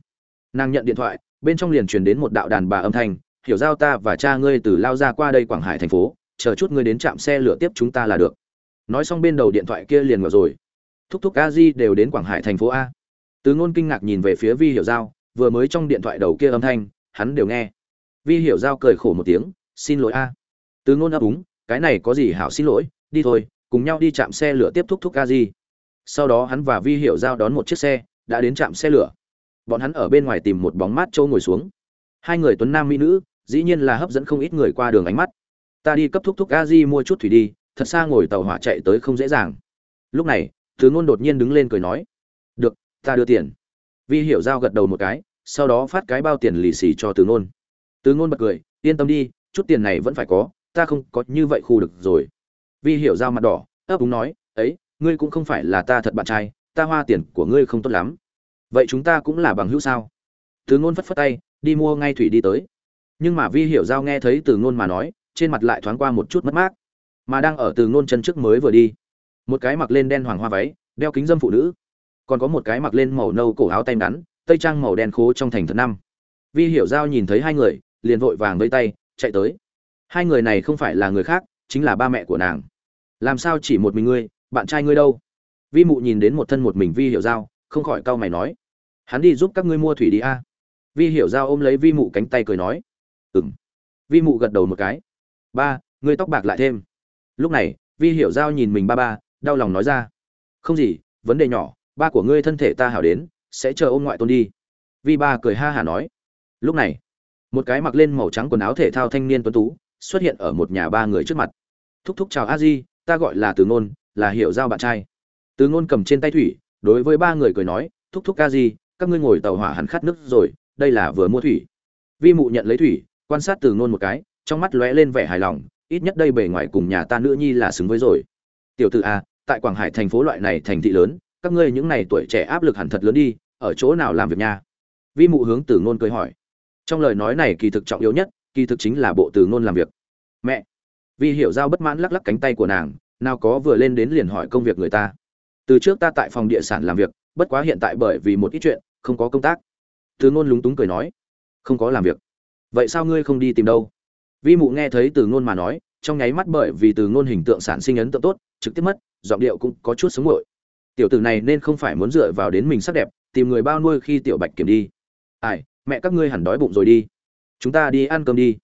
Nàng nhận điện thoại, bên trong liền truyền đến một đạo đàn bà âm thanh, hiểu giao ta và cha ngươi từ lao ra qua đây quảng hải thành phố, chờ chút ngươi đến trạm xe lửa tiếp chúng ta là được. Nói xong bên đầu điện thoại kia liền ngờ rồi. Thúc thúc a di đều đến quảng hải thành phố a. Từ ngôn kinh ngạc nhìn về phía vi hiểu giao, vừa mới trong điện thoại đầu kia âm thanh, hắn đều nghe. Vi hiểu giao cười khổ một tiếng, xin lỗi a. Từ ngôn ấp úng cái này có gì hảo xin lỗi, đi thôi cùng nhau đi chạm xe lửa tiếp thúc thúc a di sau đó hắn và vi hiểu giao đón một chiếc xe, đã đến trạm xe lửa. Bọn hắn ở bên ngoài tìm một bóng mát trâu ngồi xuống. Hai người tuấn nam mỹ nữ, dĩ nhiên là hấp dẫn không ít người qua đường ánh mắt. Ta đi cấp thúc thúc a di mua chút thủy đi, thật xa ngồi tàu hỏa chạy tới không dễ dàng. Lúc này, thứ ngôn đột nhiên đứng lên cười nói, được, ta đưa tiền. Vi hiểu giao gật đầu một cái, sau đó phát cái bao tiền lì xì cho từ ngôn. Từ ngôn bật cười, yên tâm đi, chút tiền này vẫn phải có, ta không có như vậy khu được rồi vi hiểu giao mặt đỏ, ấp úng nói, ấy, ngươi cũng không phải là ta thật bạn trai, ta hoa tiền của ngươi không tốt lắm. Vậy chúng ta cũng là bằng hữu sao? Từ ngôn phất phất tay, đi mua ngay thủy đi tới. Nhưng mà vi hiểu giao nghe thấy từ ngôn mà nói, trên mặt lại thoáng qua một chút mất mát. Mà đang ở từ ngôn chân trước mới vừa đi, một cái mặc lên đen hoàng hoa váy, đeo kính dâm phụ nữ. Còn có một cái mặc lên màu nâu cổ áo tay ngắn, tây trang màu đen khố trong thành thật năm. Vi hiểu giao nhìn thấy hai người, liền vội vàng vây tay, chạy tới. Hai người này không phải là người khác, chính là ba mẹ của nàng làm sao chỉ một mình ngươi, bạn trai ngươi đâu? Vi mụ nhìn đến một thân một mình vi hiểu giao, không khỏi cau mày nói. Hắn đi giúp các ngươi mua thủy đi a. Vi hiểu giao ôm lấy vi mụ cánh tay cười nói. Ừng vi mụ gật đầu một cái. Ba, ngươi tóc bạc lại thêm. Lúc này, vi hiểu giao nhìn mình ba ba, đau lòng nói ra. Không gì, vấn đề nhỏ, ba của ngươi thân thể ta hảo đến, sẽ chờ ôm ngoại tôn đi. Vi ba cười ha hả nói. Lúc này, một cái mặc lên màu trắng quần áo thể thao thanh niên tuấn tú xuất hiện ở một nhà ba người trước mặt. Thúc thúc chào a di ta gọi là từ ngôn là hiểu giao bạn trai. Từ ngôn cầm trên tay thủy đối với ba người cười nói thúc thúc ca gì, các ngươi ngồi tàu hỏa hẳn khát nước rồi đây là vừa mua thủy. Vi mụ nhận lấy thủy quan sát từ ngôn một cái trong mắt lóe lên vẻ hài lòng ít nhất đây bề ngoài cùng nhà ta nữ nhi là xứng với rồi. Tiểu tử a tại quảng hải thành phố loại này thành thị lớn các ngươi những này tuổi trẻ áp lực hẳn thật lớn đi ở chỗ nào làm việc nha? Vi mụ hướng từ ngôn cười hỏi. Trong lời nói này kỳ thực trọng yếu nhất kỳ thực chính là bộ từ ngôn làm việc. Mẹ vi hiểu giao bất mãn lắc lắc cánh tay của nàng, nào có vừa lên đến liền hỏi công việc người ta. Từ trước ta tại phòng địa sản làm việc, bất quá hiện tại bởi vì một ít chuyện, không có công tác. Từ ngôn lúng túng cười nói, không có làm việc. Vậy sao ngươi không đi tìm đâu? Vi mụ nghe thấy từ ngôn mà nói, trong nháy mắt bởi vì từ ngôn hình tượng sản sinh ấn tượng tốt, trực tiếp mất, giọng điệu cũng có chút sống nguội. Tiểu tử này nên không phải muốn dựa vào đến mình sắc đẹp, tìm người bao nuôi khi tiểu bạch kiểm đi. Ai, mẹ các ngươi hẳn đói bụng rồi đi. Chúng ta đi ăn cơm đi.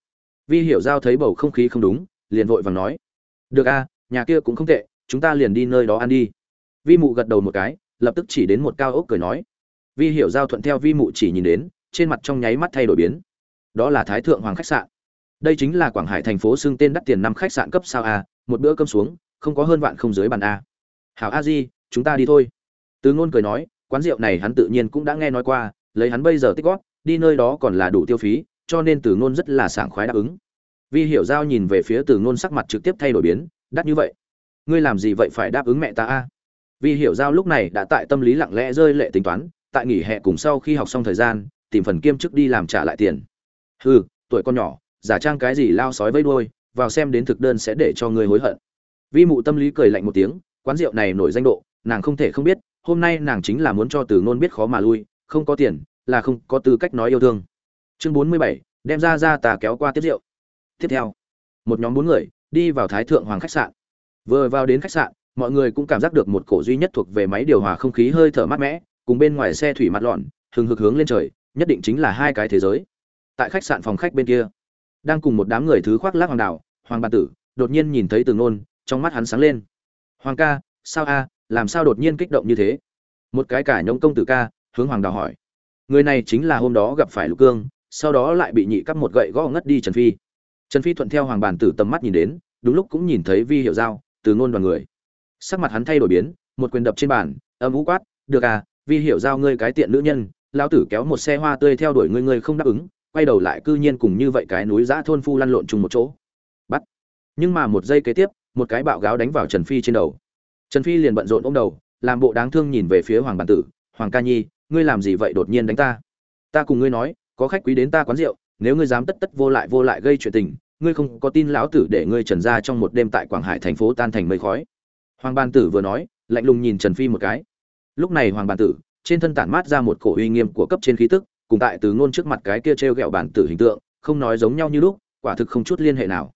Vi hiểu giao thấy bầu không khí không đúng liền vội vàng nói, được a, nhà kia cũng không tệ, chúng ta liền đi nơi đó ăn đi. Vi mụ gật đầu một cái, lập tức chỉ đến một cao ốc cười nói. Vi hiểu giao thuận theo vi mụ chỉ nhìn đến, trên mặt trong nháy mắt thay đổi biến. Đó là thái thượng hoàng khách sạn. Đây chính là quảng hải thành phố xưng tên đắt tiền năm khách sạn cấp sao a, một bữa cơm xuống, không có hơn vạn không dưới bàn a. Hảo a di, chúng ta đi thôi. Từ ngôn cười nói, quán rượu này hắn tự nhiên cũng đã nghe nói qua, lấy hắn bây giờ tích góp, đi nơi đó còn là đủ tiêu phí, cho nên từ ngôn rất là sảng khoái đáp ứng vi hiểu giao nhìn về phía từ ngôn sắc mặt trực tiếp thay đổi biến, đắt như vậy. Ngươi làm gì vậy phải đáp ứng mẹ ta a? Vi hiểu giao lúc này đã tại tâm lý lặng lẽ rơi lệ tính toán, tại nghỉ hè cùng sau khi học xong thời gian, tìm phần kiêm chức đi làm trả lại tiền. Hừ, tuổi con nhỏ, giả trang cái gì lao sói vây đuôi, vào xem đến thực đơn sẽ để cho ngươi hối hận. Vi mụ tâm lý cười lạnh một tiếng, quán rượu này nổi danh độ, nàng không thể không biết, hôm nay nàng chính là muốn cho từ ngôn biết khó mà lui, không có tiền, là không có tư cách nói yêu thương. Chương bốn mươi bảy, đem ra ra tà kéo qua tiếp rượu tiếp theo một nhóm bốn người đi vào thái thượng hoàng khách sạn. Vừa vào đến khách sạn mọi người cũng cảm giác được một cổ duy nhất thuộc về máy điều hòa không khí hơi thở mát mẻ cùng bên ngoài xe thủy mặt lọn hừng hực hướng lên trời nhất định chính là hai cái thế giới. Tại khách sạn phòng khách bên kia đang cùng một đám người thứ khoác lác hoàng đảo hoàng bàn tử đột nhiên nhìn thấy tường nôn, trong mắt hắn sáng lên. Hoàng ca sao a làm sao đột nhiên kích động như thế? Một cái cả nhông công tử ca hướng hoàng đào hỏi. Người này chính là hôm đó gặp phải lục cương sau đó lại bị nhị cắp một gậy gõ ngất đi trần phi trần phi thuận theo hoàng bàn tử tầm mắt nhìn đến, đúng lúc cũng nhìn thấy vi hiệu giao, từ ngôn đoàn người. Sắc mặt hắn thay đổi biến, một quyền đập trên bàn, âm vũ quát, được à vi hiệu giao ngươi cái tiện nữ nhân lao tử kéo một xe hoa tươi theo đuổi ngươi ngươi không đáp ứng, quay đầu lại cư nhiên cùng như vậy cái núi giã thôn phu lăn lộn chung một chỗ. Bắt. Nhưng mà một giây kế tiếp, một cái bạo gáo đánh vào trần phi trên đầu. Trần phi liền bận rộn ôm đầu, làm bộ đáng thương nhìn về phía hoàng bản tử, hoàng ca nhi, ngươi làm gì vậy đột nhiên đánh ta? Ta cùng ngươi nói, có khách quý đến ta quán rượu, nếu ngươi dám tất tất vô lại vô lại gây chuyện tình ngươi không có tin lão tử để ngươi trần ra trong một đêm tại quảng hải thành phố tan thành mây khói. Hoàng ban tử vừa nói, lạnh lùng nhìn trần phi một cái. Lúc này hoàng ban tử, trên thân tản mát ra một cổ uy nghiêm của cấp trên khí tức, cùng tại từ ngôn trước mặt cái kia treo gẹo bản tử hình tượng, không nói giống nhau như lúc, quả thực không chút liên hệ nào.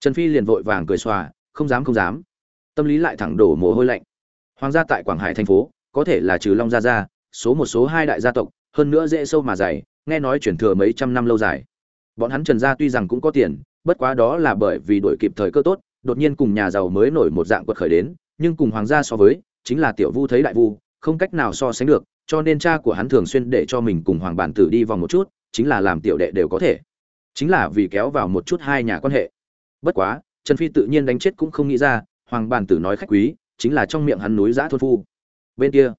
Trần phi liền vội vàng cười xòa, không dám không dám. Tâm lý lại thẳng đổ mồ hôi lạnh. Hoàng gia tại quảng hải thành phố, có thể là trừ long gia gia, số một số hai đại gia tộc, hơn nữa dễ sâu mà dày, nghe nói chuyển thừa mấy trăm năm lâu dài. Bọn hắn trần gia tuy rằng cũng có tiền bất quá đó là bởi vì đổi kịp thời cơ tốt, đột nhiên cùng nhà giàu mới nổi một dạng quật khởi đến, nhưng cùng hoàng gia so với, chính là tiểu vu thấy đại vu, không cách nào so sánh được, cho nên cha của hắn thường xuyên để cho mình cùng hoàng bản tử đi vòng một chút, chính là làm tiểu đệ đều có thể. Chính là vì kéo vào một chút hai nhà quan hệ. Bất quá, trần phi tự nhiên đánh chết cũng không nghĩ ra, hoàng bàn tử nói khách quý, chính là trong miệng hắn núi giã thôn phu. Bên kia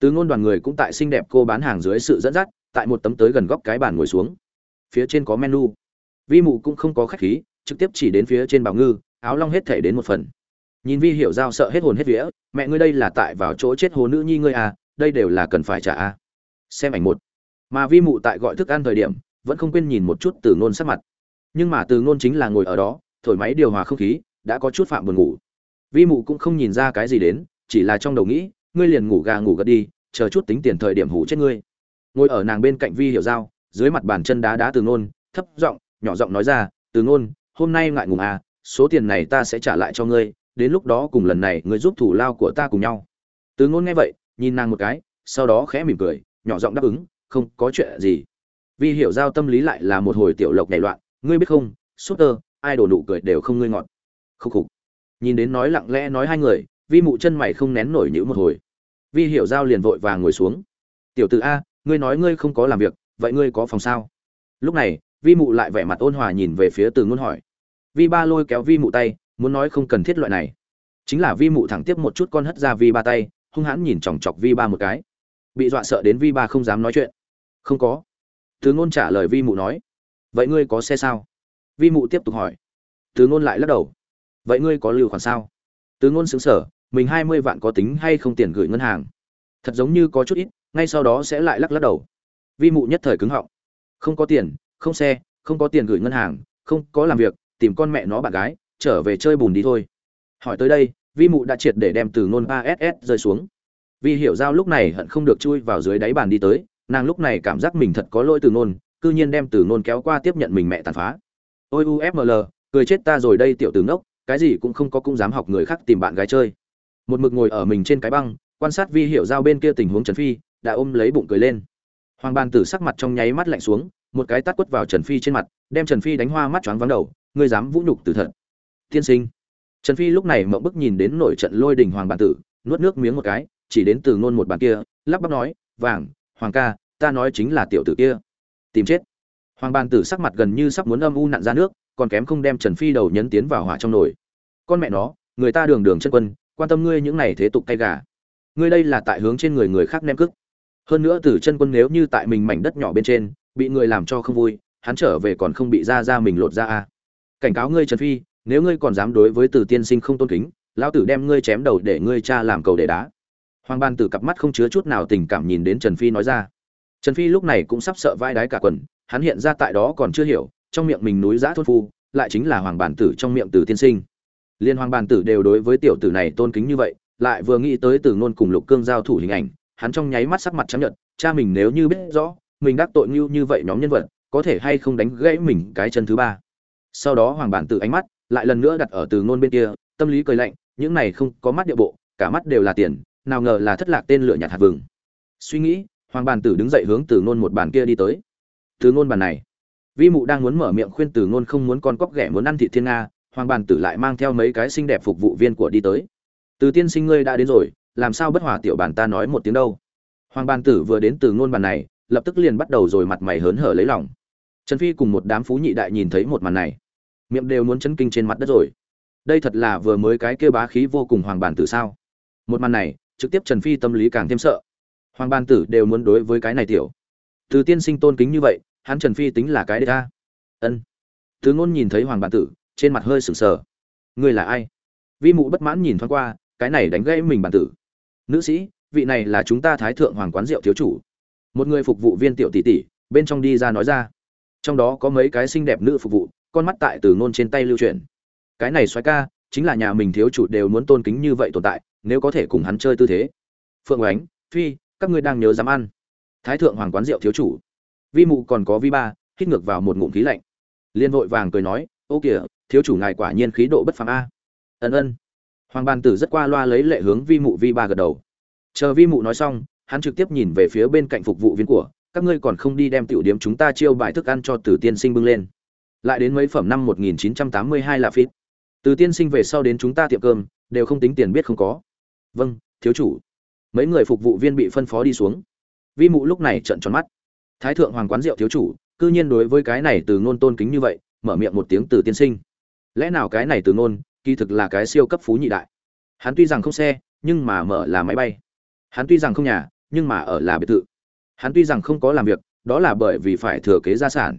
từ ngôn đoàn người cũng tại xinh đẹp cô bán hàng dưới sự dẫn dắt, tại một tấm tới gần góc cái bàn ngồi xuống. Phía trên có menu vi mụ cũng không có khách khí, trực tiếp chỉ đến phía trên bảo ngư, áo long hết thể đến một phần. Nhìn vi hiểu giao sợ hết hồn hết vía, mẹ ngươi đây là tại vào chỗ chết hồ nữ nhi ngươi à đây đều là cần phải trả à. Xem ảnh một. Mà vi mụ tại gọi thức ăn thời điểm, vẫn không quên nhìn một chút từ ngôn sắc mặt. Nhưng mà từ ngôn chính là ngồi ở đó, thổi máy điều hòa không khí, đã có chút phạm buồn ngủ. Vi mụ cũng không nhìn ra cái gì đến, chỉ là trong đầu nghĩ, ngươi liền ngủ gà ngủ gật đi, chờ chút tính tiền thời điểm hủ chết ngươi. Ngồi ở nàng bên cạnh vi hiểu giao, dưới mặt bàn chân đá đá từ ngôn, thấp giọng nhỏ giọng nói ra, từ ngôn, hôm nay ngại ngùng à số tiền này ta sẽ trả lại cho ngươi, đến lúc đó cùng lần này ngươi giúp thủ lao của ta cùng nhau. Từ ngôn nghe vậy, nhìn nàng một cái, sau đó khẽ mỉm cười, nhỏ giọng đáp ứng, không, có chuyện gì. Vi hiểu giao tâm lý lại là một hồi tiểu lộc nhảy loạn, ngươi biết không súp tơ ai đổ nụ cười đều không ngươi ngọt. Khúc khục. Nhìn đến nói lặng lẽ nói hai người, vi mụ chân mày không nén nổi nhữ một hồi. Vi hiểu giao liền vội vàng ngồi xuống. Tiểu t ử a, ngươi nói ngươi không có làm việc, vậy ngươi có phòng sao? Lúc này vi mụ lại vẻ mặt ôn hòa nhìn về phía từ ngôn hỏi. Vi ba lôi kéo vi mụ tay, muốn nói không cần thiết loại này. Chính là vi mụ thẳng tiếp một chút con hất ra vi ba tay, hung hãn nhìn chòng chọc vi ba một cái. Bị dọa sợ đến vi ba không dám nói chuyện. Không có. Từ ngôn trả lời vi mụ nói. Vậy ngươi có xe sao? Vi mụ tiếp tục hỏi. Từ ngôn lại lắc đầu. Vậy ngươi có lưu khoản sao? Từ ngôn xứng sở mình hai mươi vạn có tính hay không tiền gửi ngân hàng? Thật giống như có chút ít, ngay sau đó sẽ lại lắc lắc đầu. Vi mụ nhất thời cứng họng. Không có tiền không xe, không có tiền gửi ngân hàng, không có làm việc, tìm con mẹ nó bạn gái, trở về chơi bùn đi thôi. Hỏi tới đây, vi mụ đã triệt để đem từ ngôn ba ss rơi xuống. Vi hiểu giao lúc này hận không được chui vào dưới đáy bàn đi tới, nàng lúc này cảm giác mình thật có lỗi từ ngôn, cư nhiên đem từ ngôn kéo qua tiếp nhận mình mẹ tàn phá. Ôi ufml cười chết ta rồi đây tiểu tử ngốc, cái gì cũng không có cũng dám học người khác tìm bạn gái chơi. Một mực ngồi ở mình trên cái băng, quan sát vi hiểu giao bên kia tình huống trần phi, đã ôm lấy bụng cười lên. Hoàng ban tử sắc mặt trong nháy mắt lạnh xuống một cái tát quất vào trần phi trên mặt, đem trần phi đánh hoa mắt choáng vắng đầu, ngươi dám vũ nhục tử thật, tiên sinh. Trần phi lúc này mộng bức nhìn đến nổi trận lôi đình hoàng bản tử, nuốt nước miếng một cái, chỉ đến từ ngôn một bàn kia, lắp bắp nói, vàng, hoàng ca, ta nói chính là tiểu tử kia. Tìm chết. Hoàng bàn tử sắc mặt gần như sắp muốn âm u nặn ra nước, còn kém không đem trần phi đầu nhấn tiến vào hỏa trong nồi. Con mẹ nó, người ta đường đường chân quân, quan tâm ngươi những này thế tục tay gà. Ngươi đây là tại hướng trên người người khác nem cức hơn nữa từ chân quân nếu như tại mình mảnh đất nhỏ bên trên bị người làm cho không vui, hắn trở về còn không bị ra ra mình lột ra à. cảnh cáo ngươi, trần phi, nếu ngươi còn dám đối với Từ tiên sinh không tôn kính, lão tử đem ngươi chém đầu để ngươi cha làm cầu để đá. Hoàng ban tử cặp mắt không chứa chút nào tình cảm nhìn đến trần phi nói ra. Trần phi lúc này cũng sắp sợ vai đái cả quần, hắn hiện ra tại đó còn chưa hiểu, trong miệng mình núi giã thôn phu, lại chính là hoàng bản tử trong miệng tử tiên sinh. Liên hoàng bản tử đều đối với tiểu tử này tôn kính như vậy, lại vừa nghĩ tới từ ngôn cùng lục cương giao thủ hình ảnh, hắn trong nháy mắt sắc mặt chấp nhận cha mình nếu như biết rõ mình đắc tội như như vậy nhóm nhân vật, có thể hay không đánh gãy mình cái chân thứ ba. Sau đó hoàng bản tử ánh mắt lại lần nữa đặt ở từ ngôn bên kia, tâm lý cười lạnh, những này không có mắt địa bộ, cả mắt đều là tiền, nào ngờ là thất lạc tên lửa nhạt hạt vừng. Suy nghĩ, hoàng bàn tử đứng dậy hướng từ ngôn một bàn kia đi tới. Từ ngôn bàn này, vi mụ đang muốn mở miệng khuyên từ ngôn không muốn con cóc ghẻ muốn ăn thị thiên nga, hoàng bàn tử lại mang theo mấy cái xinh đẹp phục vụ viên của đi tới. Từ tiên sinh ngươi đã đến rồi, làm sao bất hòa tiểu bàn ta nói một tiếng đâu? Hoàng bàn tử vừa đến từ ngôn bàn này lập tức liền bắt đầu rồi mặt mày hớn hở lấy lòng. Trần phi cùng một đám phú nhị đại nhìn thấy một màn này, miệng đều muốn chấn kinh trên mặt đất rồi. Đây thật là vừa mới cái kia bá khí vô cùng hoàng bàn tử sao? Một màn này, trực tiếp trần phi tâm lý càng thêm sợ. Hoàng bản tử đều muốn đối với cái này tiểu. Từ tiên sinh tôn kính như vậy, hắn trần phi tính là cái đ ta. Ân. Từ ngôn nhìn thấy hoàng bản tử, trên mặt hơi sừng sờ. Ngươi là ai? Vi mụ bất mãn nhìn thoáng qua, cái này đánh gãy mình bản tử. Nữ sĩ, vị này là chúng ta thái thượng hoàng quán rượu thiếu chủ một người phục vụ viên tiểu tỷ tỷ, bên trong đi ra nói ra. Trong đó có mấy cái xinh đẹp nữ phục vụ, con mắt tại từ ngôn trên tay lưu truyền cái này xoáy ca, chính là nhà mình thiếu chủ đều muốn tôn kính như vậy tồn tại, nếu có thể cùng hắn chơi tư thế. Phượng oánh, phi, các ngươi đang nhớ dám ăn. Thái thượng hoàng quán rượu thiếu chủ. Vi mụ còn có vi ba, hít ngược vào một ngụm khí lạnh. Liên vội vàng cười nói, ô kìa, thiếu chủ ngài quả nhiên khí độ bất phàm a. Ân ân. Hoàng bàn tử rất qua loa lấy lệ hướng vi mụ vi ba gật đầu. Chờ vi mụ nói xong hắn trực tiếp nhìn về phía bên cạnh phục vụ viên của, các ngươi còn không đi đem tiểu điểm chúng ta chiêu bài thức ăn cho từ tiên sinh bưng lên. Lại đến mấy phẩm năm 1982 là phít từ tiên sinh về sau đến chúng ta tiệm cơm, đều không tính tiền biết không có. Vâng thiếu chủ. Mấy người phục vụ viên bị phân phó đi xuống. Vi mụ lúc này trợn tròn mắt. Thái thượng hoàng quán rượu thiếu chủ, cư nhiên đối với cái này từ ngôn tôn kính như vậy, mở miệng một tiếng từ tiên sinh. Lẽ nào cái này từ ngôn, kỳ thực là cái siêu cấp phú nhị đại? Hắn tuy rằng không xe, nhưng mà mở là máy bay. Hắn tuy rằng không nhà nhưng mà ở là biệt thự. Hắn tuy rằng không có làm việc, đó là bởi vì phải thừa kế gia sản.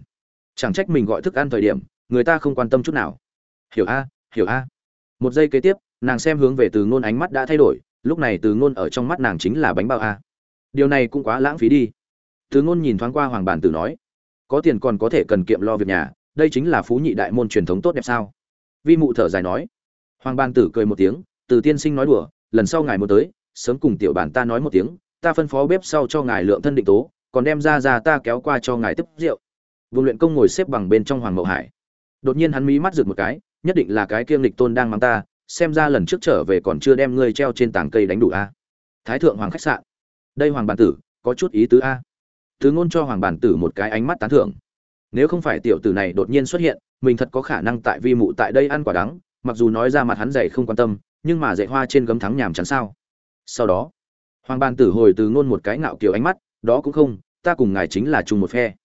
Chẳng trách mình gọi thức ăn thời điểm, người ta không quan tâm chút nào. Hiểu a hiểu a. Một giây kế tiếp, nàng xem hướng về từ ngôn ánh mắt đã thay đổi, lúc này từ ngôn ở trong mắt nàng chính là bánh bao a. Điều này cũng quá lãng phí đi. Từ ngôn nhìn thoáng qua hoàng bản tử nói, có tiền còn có thể cần kiệm lo việc nhà, đây chính là phú nhị đại môn truyền thống tốt đẹp sao? Vi mụ thở dài nói. Hoàng bản tử cười một tiếng, từ tiên sinh nói đùa, lần sau ngài muốn tới, sớm cùng tiểu bản ta nói một tiếng ta phân phó bếp sau cho ngài lượng thân định tố, còn đem ra ra ta kéo qua cho ngài tiếp rượu. Vương luyện công ngồi xếp bằng bên trong hoàng mậu hải. Đột nhiên hắn mí mắt rực một cái, nhất định là cái kiêm lịch tôn đang mang ta, xem ra lần trước trở về còn chưa đem ngươi treo trên tảng cây đánh đủ a. Thái thượng hoàng khách sạn. Đây hoàng bản tử, có chút ý tứ a. Thứ ngôn cho hoàng bản tử một cái ánh mắt tán thưởng. Nếu không phải tiểu tử này đột nhiên xuất hiện, mình thật có khả năng tại vi mụ tại đây ăn quả đắng, mặc dù nói ra mặt hắn dạy không quan tâm, nhưng mà dạy hoa trên gấm thắng nhàm chán sao. Sau đó hoàng bàn tử hồi từ ngôn một cái ngạo kiều ánh mắt, đó cũng không, ta cùng ngài chính là chung một phe.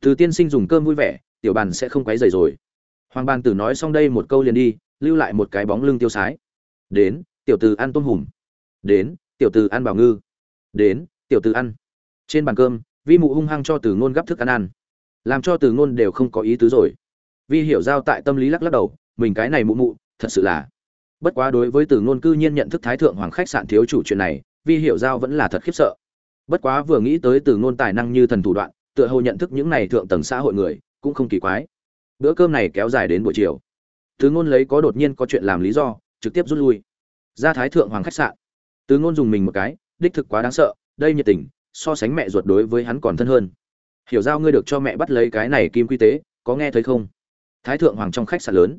Từ tiên sinh dùng cơm vui vẻ, tiểu bàn sẽ không quấy rầy rồi. Hoàng bàn tử nói xong đây một câu liền đi, lưu lại một cái bóng lưng tiêu sái. Đến, tiểu tử ăn tôm hùm. Đến, tiểu tử ăn bảo ngư. Đến, tiểu tử ăn. Trên bàn cơm, vi mụ hung hăng cho từ ngôn gấp thức ăn ăn. Làm cho từ ngôn đều không có ý tứ rồi. Vi hiểu giao tại tâm lý lắc lắc đầu, mình cái này mụ mụ, thật sự là. Bất quá đối với từ ngôn cư nhiên nhận thức thái thượng hoàng khách sạn thiếu chủ chuyện này vi hiểu giao vẫn là thật khiếp sợ. Bất quá vừa nghĩ tới từ ngôn tài năng như thần thủ đoạn, tựa hồ nhận thức những này thượng tầng xã hội người, cũng không kỳ quái. Bữa cơm này kéo dài đến buổi chiều. Từ ngôn lấy có đột nhiên có chuyện làm lý do, trực tiếp rút lui. Ra thái thượng hoàng khách sạn. Từ ngôn dùng mình một cái, đích thực quá đáng sợ, đây nhiệt tình, so sánh mẹ ruột đối với hắn còn thân hơn. Hiểu giao ngươi được cho mẹ bắt lấy cái này kim quy tế, có nghe thấy không? Thái thượng hoàng trong khách sạn lớn.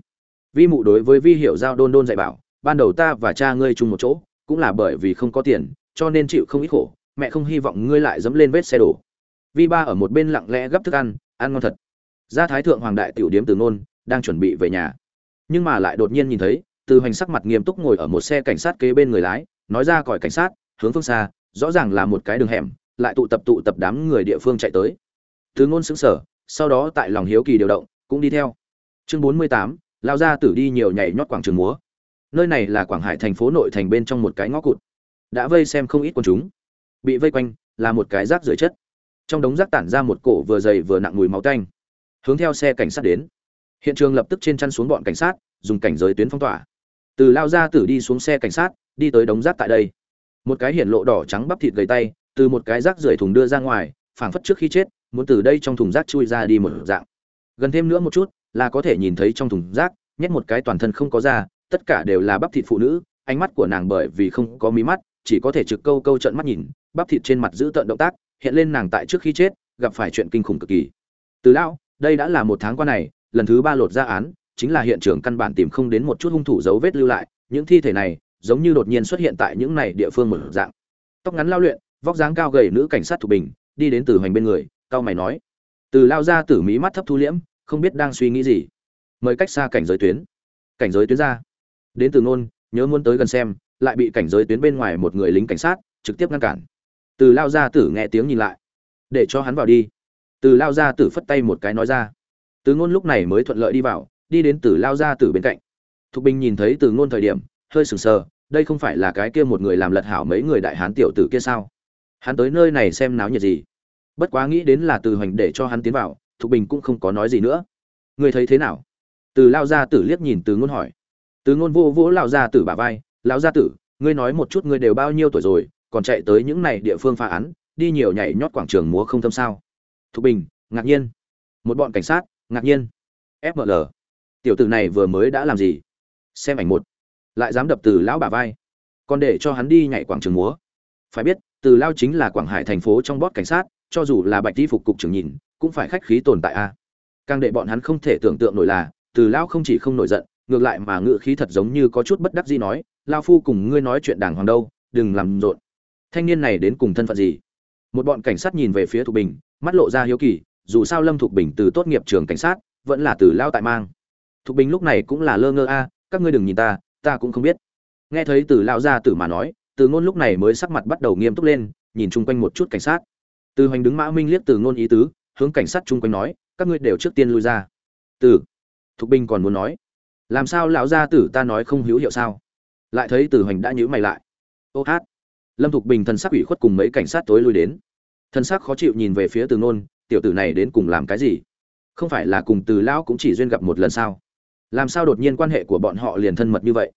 Vi mụ đối với vi hiểu giao đôn đôn dạy bảo, ban đầu ta và cha ngươi chung một chỗ, cũng là bởi vì không có tiền cho nên chịu không ít khổ, mẹ không hy vọng ngươi lại dẫm lên vết xe đổ. Vi ba ở một bên lặng lẽ gấp thức ăn ăn ngon thật. Gia thái thượng hoàng đại tiểu điếm từ nôn đang chuẩn bị về nhà. Nhưng mà lại đột nhiên nhìn thấy, từ hoành sắc mặt nghiêm túc ngồi ở một xe cảnh sát kế bên người lái, nói ra còi cảnh sát, hướng phương xa, rõ ràng là một cái đường hẻm, lại tụ tập tụ tập đám người địa phương chạy tới. Từ ngôn xứng sở sau đó tại lòng hiếu kỳ điều động, cũng đi theo. Chương bốn mươi tám, lao ra tử đi nhiều nhảy nhót quảng trường múa. Nơi này là quảng hải thành phố nội thành bên trong một cái ngõ cụt đã vây xem không ít quần chúng. Bị vây quanh là một cái rác rưởi chất. Trong đống rác tản ra một cổ vừa dày vừa nặng mùi máu tanh. Hướng theo xe cảnh sát đến. Hiện trường lập tức trên chăn xuống bọn cảnh sát, dùng cảnh giới tuyến phong tỏa. Từ lao ra tử đi xuống xe cảnh sát, đi tới đống rác tại đây. Một cái hiển lộ đỏ trắng bắp thịt gầy tay, từ một cái rác rưởi thùng đưa ra ngoài, phảng phất trước khi chết, muốn từ đây trong thùng rác chui ra đi một dạng. Gần thêm nữa một chút, là có thể nhìn thấy trong thùng rác, nhét một cái toàn thân không có da, tất cả đều là bắp thịt phụ nữ, ánh mắt của nàng bởi vì không có mí mắt chỉ có thể trực câu câu trận mắt nhìn, bắp thịt trên mặt giữ tợn động tác, hiện lên nàng tại trước khi chết, gặp phải chuyện kinh khủng cực kỳ. Từ lão, đây đã là một tháng qua này, lần thứ ba lột ra án, chính là hiện trường căn bản tìm không đến một chút hung thủ dấu vết lưu lại, những thi thể này, giống như đột nhiên xuất hiện tại những này địa phương một dạng. Tóc ngắn lao luyện, vóc dáng cao gầy nữ cảnh sát thủ bình, đi đến từ hoành bên người cao mày nói. Từ lao ra tử mí mắt thấp thu liễm, không biết đang suy nghĩ gì. Mời cách xa cảnh giới tuyến. Cảnh giới tuyến ra. Đến từ ngôn, nhớ muốn tới gần xem lại bị cảnh giới tuyến bên ngoài một người lính cảnh sát trực tiếp ngăn cản. Từ lao Gia tử nghe tiếng nhìn lại. Để cho hắn vào đi. Từ lao Gia tử phất tay một cái nói ra. Từ ngôn lúc này mới thuận lợi đi vào, đi đến từ lao Gia tử bên cạnh. Thục bình nhìn thấy từ ngôn thời điểm, hơi sừng sờ, đây không phải là cái kia một người làm lật hảo mấy người đại hán tiểu tử kia sao? Hắn tới nơi này xem náo nhiệt gì? Bất quá nghĩ đến là từ hoành để cho hắn tiến vào, thục bình cũng không có nói gì nữa. Người thấy thế nào? Từ lao gia tử liếc nhìn từ ngôn hỏi. Từ ngôn vô vỗ lao gia tử bả vai lão gia tử, ngươi nói một chút ngươi đều bao nhiêu tuổi rồi, còn chạy tới những này địa phương phá án, đi nhiều nhảy nhót quảng trường múa không thâm sao? Thục bình, ngạc nhiên. Một bọn cảnh sát, ngạc nhiên. Fml tiểu tử này vừa mới đã làm gì? Xem ảnh một. Lại dám đập từ lão bà vai. Còn để cho hắn đi nhảy quảng trường múa. Phải biết, từ lao chính là quảng hải thành phố trong bót cảnh sát, cho dù là bạch đi phục cục trưởng nhìn, cũng phải khách khí tồn tại a. Càng để bọn hắn không thể tưởng tượng nổi là, từ lao không chỉ không nổi giận, ngược lại mà ngự khí thật giống như có chút bất đắc gì nói lao phu cùng ngươi nói chuyện đàng hoàng đâu, đừng làm rộn. Thanh niên này đến cùng thân phận gì? Một bọn cảnh sát nhìn về phía thục bình, mắt lộ ra hiếu kỳ, dù sao lâm thục bình từ tốt nghiệp trường cảnh sát, vẫn là từ lao tại mang. Thục bình lúc này cũng là lơ ngơ a, các ngươi đừng nhìn ta ta cũng không biết. Nghe thấy từ lao ra tử mà nói, từ ngôn lúc này mới sắc mặt bắt đầu nghiêm túc lên, nhìn chung quanh một chút cảnh sát. Từ hoành đứng mã minh liếc từ ngôn ý tứ, hướng cảnh sát chung quanh nói, các ngươi đều trước tiên lui ra. Từ, thục bình còn muốn nói, làm sao lão gia tử ta nói không hữu hiệu sao? Lại thấy từ hoành đã nhữ mày lại. Ô hát. Lâm thục bình thần sắc ủy khuất cùng mấy cảnh sát tối lui đến. Thần sắc khó chịu nhìn về phía từ nôn, tiểu tử này đến cùng làm cái gì? Không phải là cùng từ lão cũng chỉ duyên gặp một lần sao? Làm sao đột nhiên quan hệ của bọn họ liền thân mật như vậy?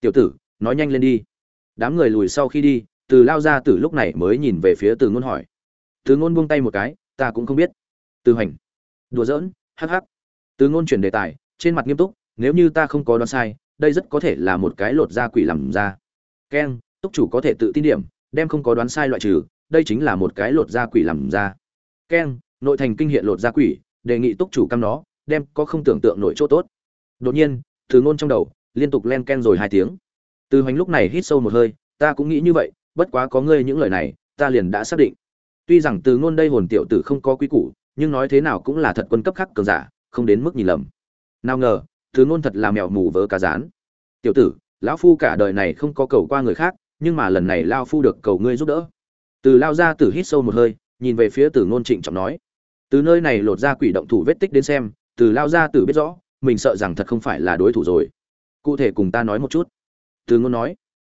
Tiểu tử, nói nhanh lên đi. Đám người lùi sau khi đi, từ lao ra từ lúc này mới nhìn về phía từ ngôn hỏi. Từ ngôn buông tay một cái, ta cũng không biết. Từ hoành. Đùa giỡn, hắc hắc. Từ ngôn chuyển đề tài, trên mặt nghiêm túc, nếu như ta không có đoán sai đây rất có thể là một cái lột da quỷ làm ra keng túc chủ có thể tự tin điểm, đem không có đoán sai loại trừ, đây chính là một cái lột da quỷ làm ra keng nội thành kinh hiện lột da quỷ, đề nghị túc chủ căm nó, đem có không tưởng tượng nội chỗ tốt. Đột nhiên, từ ngôn trong đầu, liên tục len ken rồi hai tiếng. Từ hoành lúc này hít sâu một hơi, ta cũng nghĩ như vậy, bất quá có ngươi những lời này, ta liền đã xác định. Tuy rằng từ ngôn đây hồn tiểu tử không có quý củ, nhưng nói thế nào cũng là thật quân cấp khác cường giả, không đến mức nhìn lầm. Nào ngờ thứ ngôn thật là mèo mù vớ cá rán. Tiểu tử, lão phu cả đời này không có cầu qua người khác, nhưng mà lần này lao phu được cầu ngươi giúp đỡ. Từ lao ra tử hít sâu một hơi, nhìn về phía từ ngôn trịnh trọng nói. Từ nơi này lột ra quỷ động thủ vết tích đến xem, từ lao ra tử biết rõ, mình sợ rằng thật không phải là đối thủ rồi. Cụ thể cùng ta nói một chút. Từ ngôn nói.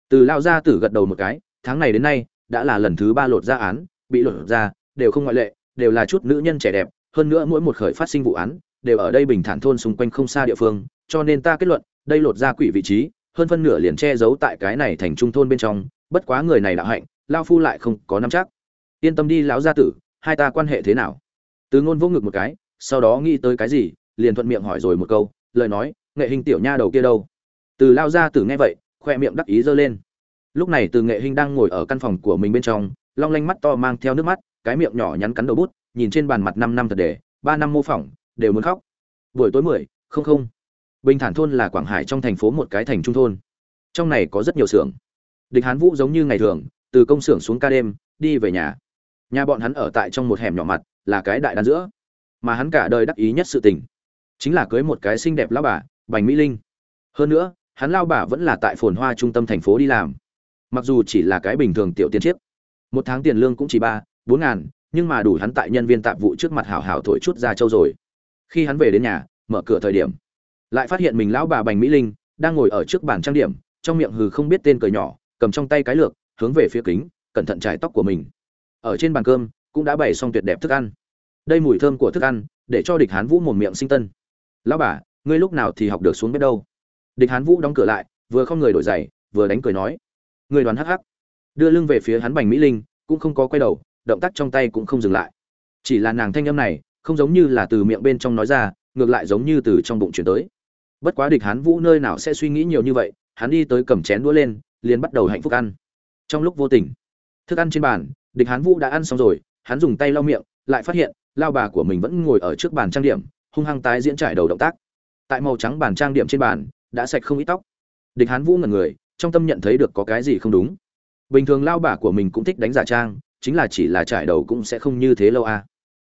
Từ lao ra tử gật đầu một cái, tháng này đến nay, đã là lần thứ ba lột ra án, bị lột ra, đều không ngoại lệ, đều là chút nữ nhân trẻ đẹp, hơn nữa mỗi một khởi phát sinh vụ án đều ở đây bình thản thôn xung quanh không xa địa phương, cho nên ta kết luận, đây lột ra quỷ vị trí, hơn phân nửa liền che giấu tại cái này thành trung thôn bên trong, bất quá người này đạo hạnh, lao phu lại không có nắm chắc. Yên tâm đi lão gia tử, hai ta quan hệ thế nào? Từ ngôn vô ngực một cái, sau đó nghĩ tới cái gì, liền thuận miệng hỏi rồi một câu, lời nói, nghệ hình tiểu nha đầu kia đâu? Từ lao gia tử nghe vậy, khoe miệng đắc ý giơ lên. Lúc này từ nghệ hình đang ngồi ở căn phòng của mình bên trong, long lanh mắt to mang theo nước mắt, cái miệng nhỏ nhắn cắn đầu bút, nhìn trên bàn mặt năm năm thật để ba năm mô phỏng đều muốn khóc. Buổi tối mười, không không. Bình thản thôn là quảng hải trong thành phố một cái thành trung thôn. Trong này có rất nhiều xưởng. Địch hán vũ giống như ngày thường, từ công xưởng xuống ca đêm, đi về nhà. Nhà bọn hắn ở tại trong một hẻm nhỏ mặt, là cái đại đan giữa. Mà hắn cả đời đắc ý nhất sự tình, chính là cưới một cái xinh đẹp lao bà, bành mỹ linh. Hơn nữa, hắn lao bà vẫn là tại phồn hoa trung tâm thành phố đi làm. Mặc dù chỉ là cái bình thường tiểu tiên chiếc một tháng tiền lương cũng chỉ ba, bốn ngàn, nhưng mà đủ hắn tại nhân viên tạp vụ trước mặt hảo hảo thổi chút ra châu rồi khi hắn về đến nhà, mở cửa thời điểm, lại phát hiện mình lão bà bành mỹ linh đang ngồi ở trước bàn trang điểm, trong miệng hừ không biết tên cười nhỏ, cầm trong tay cái lược, hướng về phía kính, cẩn thận trải tóc của mình. Ở trên bàn cơm, cũng đã bày xong tuyệt đẹp thức ăn. Đây mùi thơm của thức ăn, để cho địch hán vũ một miệng sinh tân. Lão bà, ngươi lúc nào thì học được xuống bếp đâu? Địch hán vũ đóng cửa lại, vừa không người đổi giày, vừa đánh cười nói người đoán hắc hắc. Đưa lưng về phía hắn bành mỹ linh, cũng không có quay đầu, động tác trong tay cũng không dừng lại. Chỉ là nàng thanh âm này không giống như là từ miệng bên trong nói ra, ngược lại giống như từ trong bụng chuyển tới. Bất quá địch hán vũ nơi nào sẽ suy nghĩ nhiều như vậy, hắn đi tới cầm chén đũa lên, liền bắt đầu hạnh phúc ăn. Trong lúc vô tình, thức ăn trên bàn, địch hán vũ đã ăn xong rồi, hắn dùng tay lau miệng, lại phát hiện, lao bà của mình vẫn ngồi ở trước bàn trang điểm, hung hăng tái diễn trải đầu động tác. Tại màu trắng bàn trang điểm trên bàn, đã sạch không ít tóc. Địch hán vũ ngần người, trong tâm nhận thấy được có cái gì không đúng. Bình thường lao bà của mình cũng thích đánh giả trang, chính là chỉ là trải đầu cũng sẽ không như thế lâu à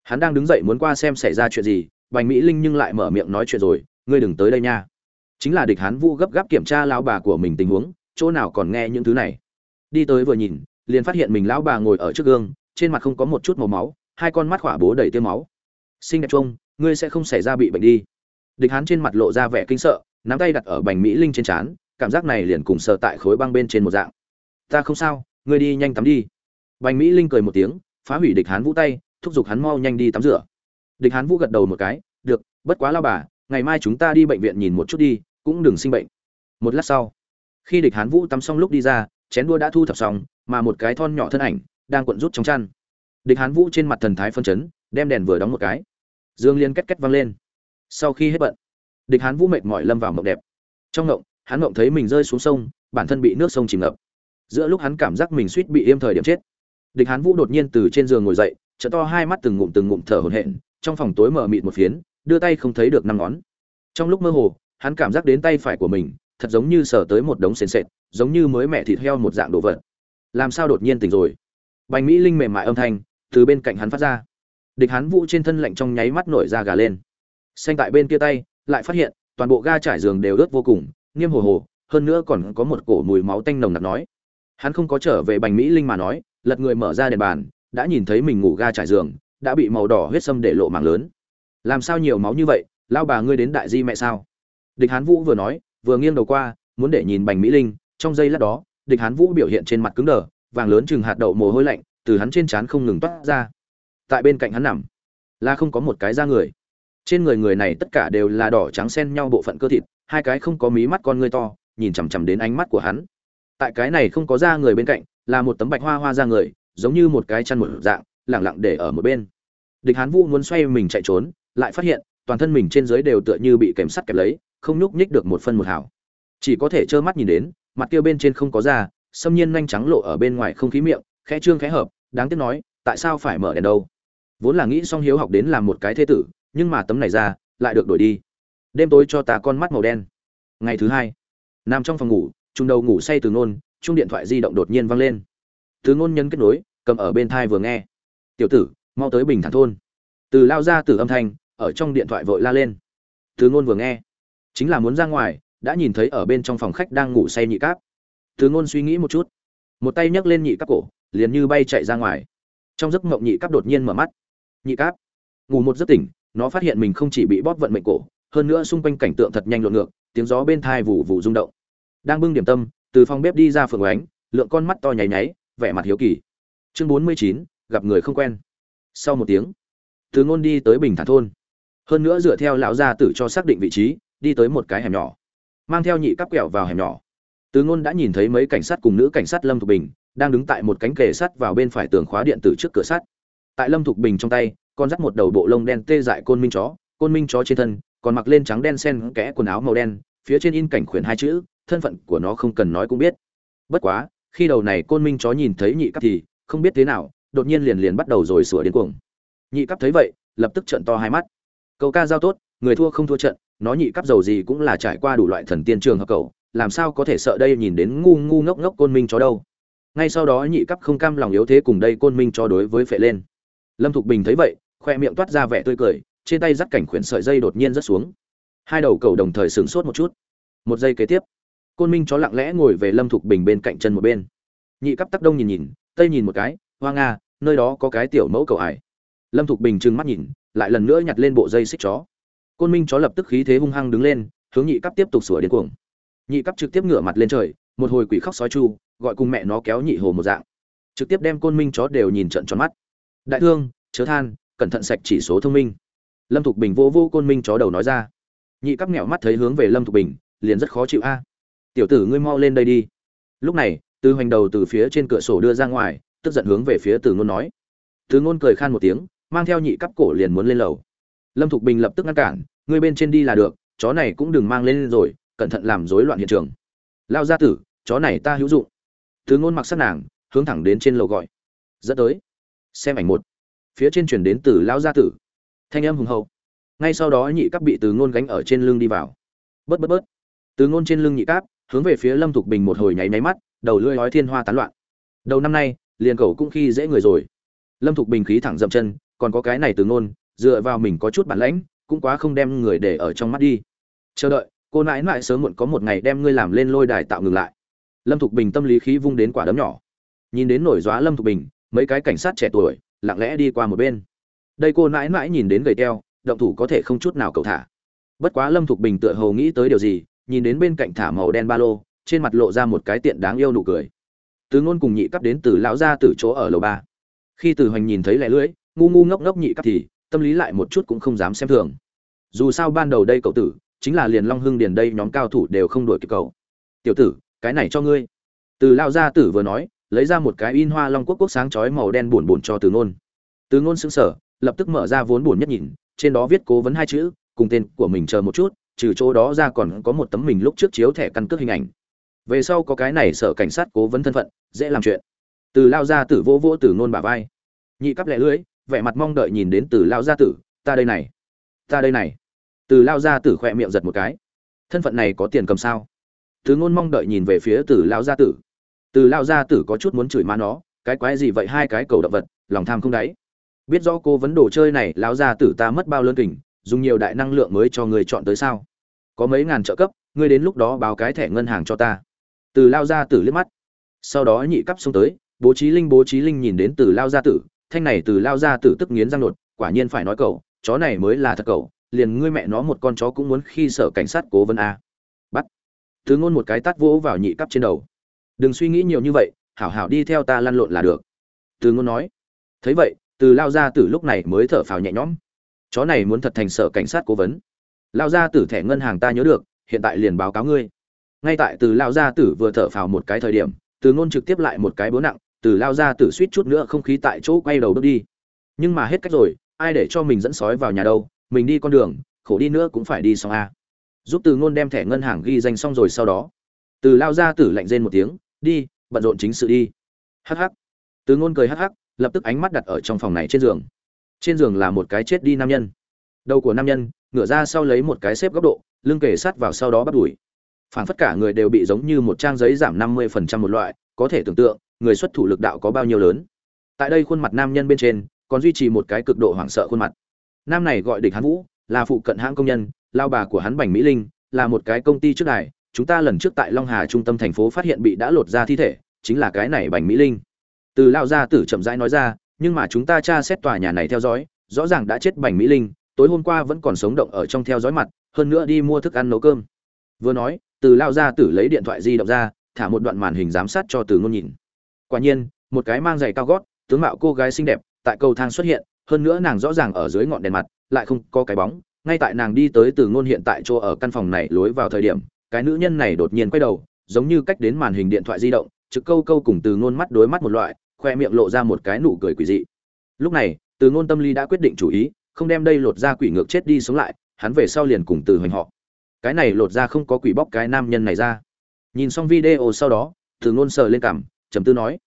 hắn đang đứng dậy muốn qua xem xảy ra chuyện gì, bành mỹ linh nhưng lại mở miệng nói chuyện rồi, ngươi đừng tới đây nha. Chính là địch hán vũ gấp gáp kiểm tra lão bà của mình tình huống, chỗ nào còn nghe những thứ này. Đi tới vừa nhìn, liền phát hiện mình lão bà ngồi ở trước gương, trên mặt không có một chút màu máu, hai con mắt khỏa bố đầy tiêu máu. Xinh đẹp trông, ngươi sẽ không xảy ra bị bệnh đi. Địch hán trên mặt lộ ra vẻ kinh sợ, nắm tay đặt ở bành mỹ linh trên trán, cảm giác này liền cùng sợ tại khối băng bên trên một dạng. Ta không sao, ngươi đi nhanh tắm đi. Bành mỹ linh cười một tiếng, phá hủy địch hán vũ tay thúc giục hắn mau nhanh đi tắm rửa. Địch hán vũ gật đầu một cái, được, bất quá lao bà, ngày mai chúng ta đi bệnh viện nhìn một chút đi, cũng đừng sinh bệnh. Một lát sau, khi địch hán vũ tắm xong lúc đi ra, chén đua đã thu thập xong, mà một cái thon nhỏ thân ảnh đang cuộn rút trong chăn. Địch hán vũ trên mặt thần thái phân chấn, đem đèn vừa đóng một cái. Dương liên két két văng lên. Sau khi hết bận, địch hán vũ mệt mỏi lâm vào mộng đẹp. Trong mộng, hắn mộng thấy mình rơi xuống sông, bản thân bị nước sông chìm ngập. Giữa lúc hắn cảm giác mình suýt bị im thời điểm chết, địch hán vũ đột nhiên từ trên giường ngồi dậy trợ to hai mắt từng ngụm từng ngụm thở hổn hển, trong phòng tối mờ mịt một phiến, đưa tay không thấy được năm ngón. Trong lúc mơ hồ, hắn cảm giác đến tay phải của mình, thật giống như sờ tới một đống sền sệt, giống như mới mẹ thịt heo một dạng đồ vật. Làm sao đột nhiên tỉnh rồi? Bành mỹ linh mềm mại âm thanh từ bên cạnh hắn phát ra. Địch hắn vũ trên thân lạnh trong nháy mắt nổi ra gà lên. Xanh tại bên kia tay, lại phát hiện, toàn bộ ga trải giường đều ướt vô cùng, nghiêm hồ hồ, hơn nữa còn có một cổ mùi máu tanh nồng nặc nói. Hắn không có trở về bành mỹ linh mà nói, lật người mở ra đèn bàn đã nhìn thấy mình ngủ ga trải giường, đã bị màu đỏ huyết sâm để lộ mảng lớn. Làm sao nhiều máu như vậy lao bà ngươi đến đại di mẹ sao? Địch hán vũ vừa nói, vừa nghiêng đầu qua, muốn để nhìn bành mỹ linh, trong giây lát đó, địch hán vũ biểu hiện trên mặt cứng đờ, vàng lớn chừng hạt đậu mồ hôi lạnh từ hắn trên trán không ngừng toát ra. Tại bên cạnh hắn nằm, là không có một cái da người. Trên người người này tất cả đều là đỏ trắng xen nhau bộ phận cơ thịt, hai cái không có mí mắt con ngươi to, nhìn chằm chằm đến ánh mắt của hắn. Tại cái này không có da người bên cạnh, là một tấm bạch hoa hoa da người giống như một cái chăn một dạng, lẳng lặng để ở một bên. Địch hán vũ muốn xoay mình chạy trốn, lại phát hiện, toàn thân mình trên dưới đều tựa như bị kèm sắt kẹp lấy, không nhúc nhích được một phân một hảo chỉ có thể trơ mắt nhìn đến, mặt kia bên trên không có da, xâm nhiên nhanh trắng lộ ở bên ngoài không khí miệng, khẽ trương khẽ hợp, đáng tiếc nói, tại sao phải mở đèn đâu? Vốn là nghĩ xong hiếu học đến làm một cái thế tử, nhưng mà tấm này ra, lại được đổi đi. Đêm tối cho ta con mắt màu đen. Ngày thứ hai, nằm trong phòng ngủ, trung đầu ngủ say từ nôn chung điện thoại di động đột nhiên vang lên từ ngôn nhân kết nối, cầm ở bên thai vừa nghe. Tiểu tử, mau tới bình thản thôn. Từ lao ra từ âm thanh, ở trong điện thoại vội la lên. Từ ngôn vừa nghe, chính là muốn ra ngoài, đã nhìn thấy ở bên trong phòng khách đang ngủ say nhị cáp. Từ ngôn suy nghĩ một chút, một tay nhấc lên nhị cáp cổ, liền như bay chạy ra ngoài. Trong giấc mộng nhị cáp đột nhiên mở mắt. Nhị cáp. Ngủ một giấc tỉnh, nó phát hiện mình không chỉ bị bóp vận mệnh cổ, hơn nữa xung quanh cảnh tượng thật nhanh lộn ngược, tiếng gió bên thai vụ vụ rung động. Đang bưng điểm tâm, từ phòng bếp đi ra phượng oánh lượng con mắt to nháy nháy vẻ mặt hiếu kỳ. Chương bốn mươi chín, gặp người không quen. Sau một tiếng, từ ngôn đi tới bình thản thôn. Hơn nữa dựa theo lão gia tử cho xác định vị trí, đi tới một cái hẻm nhỏ. Mang theo nhị cắp quẹo vào hẻm nhỏ. Từ ngôn đã nhìn thấy mấy cảnh sát cùng nữ cảnh sát lâm thục bình đang đứng tại một cánh kề sắt vào bên phải tường khóa điện tử trước cửa sắt. Tại lâm thục bình trong tay, con dắt một đầu bộ lông đen tê dại côn minh chó, côn minh chó trên thân, còn mặc lên trắng đen sen kẽ quần áo màu đen, phía trên in cảnh khuyển hai chữ, thân phận của nó không cần nói cũng biết. Bất quá khi đầu này côn minh chó nhìn thấy nhị cấp thì không biết thế nào, đột nhiên liền liền bắt đầu rồi sủa đến cuồng. Nhị cấp thấy vậy, lập tức trợn to hai mắt. Cậu ca giao tốt, người thua không thua trận, nó nhị cấp dầu gì cũng là trải qua đủ loại thần tiên trường hợp cậu, làm sao có thể sợ đây nhìn đến ngu ngu ngốc ngốc côn minh chó đâu. Ngay sau đó nhị cấp không cam lòng yếu thế cùng đây côn minh cho đối với phệ lên. Lâm thục bình thấy vậy, khoe miệng toát ra vẻ tươi cười, trên tay dắt cảnh khuyển sợi dây đột nhiên rớt xuống. Hai đầu cầu đồng thời sửng sốt một chút. Một giây kế tiếp côn minh chó lặng lẽ ngồi về lâm thục bình bên cạnh chân một bên. Nhị cắp tắc đông nhìn nhìn, tây nhìn một cái, hoa nga, nơi đó có cái tiểu mẫu cầu ải. Lâm thục bình trừng mắt nhìn, lại lần nữa nhặt lên bộ dây xích chó. Côn minh chó lập tức khí thế hung hăng đứng lên, hướng nhị cắp tiếp tục sửa điên cuồng. Nhị cắp trực tiếp ngửa mặt lên trời, một hồi quỷ khóc sói chu, gọi cùng mẹ nó kéo nhị hồ một dạng. Trực tiếp đem côn minh chó đều nhìn trận tròn mắt. Đại thương, chớ than, cẩn thận sạch chỉ số thông minh. Lâm thục bình vô vô côn minh chó đầu nói ra. Nhị cắp nghẹo mắt thấy hướng về lâm thục bình, liền rất khó chịu a tiểu tử ngươi mau lên đây đi. Lúc này từ hoành đầu từ phía trên cửa sổ đưa ra ngoài, tức giận hướng về phía từ ngôn nói. Từ ngôn cười khan một tiếng, mang theo nhị cấp cổ liền muốn lên lầu. Lâm thục bình lập tức ngăn cản, ngươi bên trên đi là được, chó này cũng đừng mang lên rồi, cẩn thận làm rối loạn hiện trường. Lao gia tử, chó này ta hữu dụng. Từ ngôn mặc sát nàng, hướng thẳng đến trên lầu gọi. Dẫn tới. Xem ảnh một. Phía trên chuyển đến từ lao gia tử. Thanh âm hùng hậu. Ngay sau đó nhị cấp bị từ ngôn gánh ở trên lưng đi vào. Bớt bớt bớt. Từ ngôn trên lưng nhị cáp hướng về phía lâm thục bình một hồi nháy nháy mắt, đầu lưỡi nói thiên hoa tán loạn. Đầu năm nay, liền cầu cũng khi dễ người rồi. Lâm thục bình khí thẳng dậm chân, còn có cái này từ ngôn, dựa vào mình có chút bản lãnh, cũng quá không đem người để ở trong mắt đi. Chờ đợi, cô nãi nãi sớm muộn có một ngày đem ngươi làm lên lôi đài tạo ngừng lại. Lâm thục bình tâm lý khí vung đến quả đấm nhỏ. Nhìn đến nổi dóa lâm thục bình, mấy cái cảnh sát trẻ tuổi, lặng lẽ đi qua một bên. Đây cô nãi nãi nhìn đến gầy teo, động thủ có thể không chút nào cầu thả. Bất quá lâm thục bình tựa hồ nghĩ tới điều gì nhìn đến bên cạnh thả màu đen ba lô, trên mặt lộ ra một cái tiện đáng yêu nụ cười. Từ ngôn cùng nhị cấp đến từ lão gia từ chỗ ở lầu ba. Khi từ hoành nhìn thấy lẻ lưỡi, ngu ngu ngốc ngốc nhị cấp thì, tâm lý lại một chút cũng không dám xem thường. Dù sao ban đầu đây cậu tử, chính là liền long hưng điền đây nhóm cao thủ đều không đuổi kịp cậu. Tiểu tử, cái này cho ngươi. Từ lão gia tử vừa nói, lấy ra một cái in hoa long quốc quốc sáng chói màu đen buồn buồn cho từ ngôn. Từ ngôn sững sờ, lập tức mở ra vốn buồn nhất nhìn, trên đó viết cố vấn hai chữ, cùng tên của mình chờ một chút trừ chỗ đó ra còn có một tấm mình lúc trước chiếu thẻ căn cước hình ảnh. Về sau có cái này sở cảnh sát cố vấn thân phận, dễ làm chuyện. Từ lao ra tử vô vô tử nôn bà vai. Nhị cắp lẻ lưới vẻ mặt mong đợi nhìn đến từ lao gia tử, ta đây này, ta đây này. Từ lao gia tử khỏe miệng giật một cái. Thân phận này có tiền cầm sao? Từ ngôn mong đợi nhìn về phía từ lao gia tử. Từ lao gia tử có chút muốn chửi má nó, cái quái gì vậy? Hai cái cầu động vật, lòng tham không đáy. Biết rõ cô vấn đồ chơi này lao gia tử ta mất bao lớn kình dùng nhiều đại năng lượng mới cho người chọn tới sao? Có mấy ngàn trợ cấp, ngươi đến lúc đó báo cái thẻ ngân hàng cho ta. Từ lao gia tử liếc mắt. Sau đó nhị cấp xuống tới, bố trí linh bố trí linh nhìn đến từ lao gia tử, thanh này từ lao gia tử tức nghiến răng nột quả nhiên phải nói cậu, chó này mới là thật cậu, liền ngươi mẹ nó một con chó cũng muốn khi sở cảnh sát cố vấn a. Bắt. Từ ngôn một cái tát vỗ vào nhị cấp trên đầu. Đừng suy nghĩ nhiều như vậy, hảo hảo đi theo ta lăn lộn là được. Từ ngôn nói. Thấy vậy, từ lao ra từ lúc này mới thở phào nhẹ nhõm chó này muốn thật thành sở cảnh sát cố vấn. Lao ra tử thẻ ngân hàng ta nhớ được, hiện tại liền báo cáo ngươi. Ngay tại từ lao gia tử vừa thở phào một cái thời điểm, từ ngôn trực tiếp lại một cái búa nặng, từ lao gia tử suýt chút nữa không khí tại chỗ quay đầu bước đi. Nhưng mà hết cách rồi, ai để cho mình dẫn sói vào nhà đâu, mình đi con đường, khổ đi nữa cũng phải đi xong a. Giúp từ ngôn đem thẻ ngân hàng ghi danh xong rồi sau đó, từ lao gia tử lạnh rên một tiếng, đi, bận rộn chính sự đi. Hắc hắc. Từ ngôn cười hắc hắc, lập tức ánh mắt đặt ở trong phòng này trên giường trên giường là một cái chết đi nam nhân. Đầu của nam nhân, ngửa ra sau lấy một cái xếp góc độ, lưng kề sát vào sau đó bắt đuổi phảng phất cả người đều bị giống như một trang giấy giảm năm mươi phần trăm một loại, có thể tưởng tượng, người xuất thủ lực đạo có bao nhiêu lớn. Tại đây khuôn mặt nam nhân bên trên, còn duy trì một cái cực độ hoảng sợ khuôn mặt. Nam này gọi địch hắn vũ, là phụ cận hãng công nhân, lao bà của hắn bành mỹ linh, là một cái công ty trước này chúng ta lần trước tại long hà trung tâm thành phố phát hiện bị đã lột ra thi thể, chính là cái này bành mỹ linh. Từ lao gia tử chậm rãi nói ra nhưng mà chúng ta tra xét tòa nhà này theo dõi, rõ ràng đã chết bành mỹ linh, tối hôm qua vẫn còn sống động ở trong theo dõi mặt, hơn nữa đi mua thức ăn nấu cơm. Vừa nói, từ lao gia tử lấy điện thoại di động ra, thả một đoạn màn hình giám sát cho từ ngôn nhìn. Quả nhiên, một cái mang giày cao gót, tướng mạo cô gái xinh đẹp, tại cầu thang xuất hiện, hơn nữa nàng rõ ràng ở dưới ngọn đèn mặt, lại không có cái bóng. Ngay tại nàng đi tới từ ngôn hiện tại chỗ ở căn phòng này lối vào thời điểm, cái nữ nhân này đột nhiên quay đầu, giống như cách đến màn hình điện thoại di động, trực câu câu cùng từ ngôn mắt đối mắt một loại khoe miệng lộ ra một cái nụ cười quỷ dị. Lúc này, từ ngôn tâm lý đã quyết định chủ ý, không đem đây lột ra quỷ ngược chết đi sống lại, hắn về sau liền cùng từ hoành họ. Cái này lột ra không có quỷ bóc cái nam nhân này ra. Nhìn xong video sau đó, từ ngôn sờ lên cảm trầm tư nói.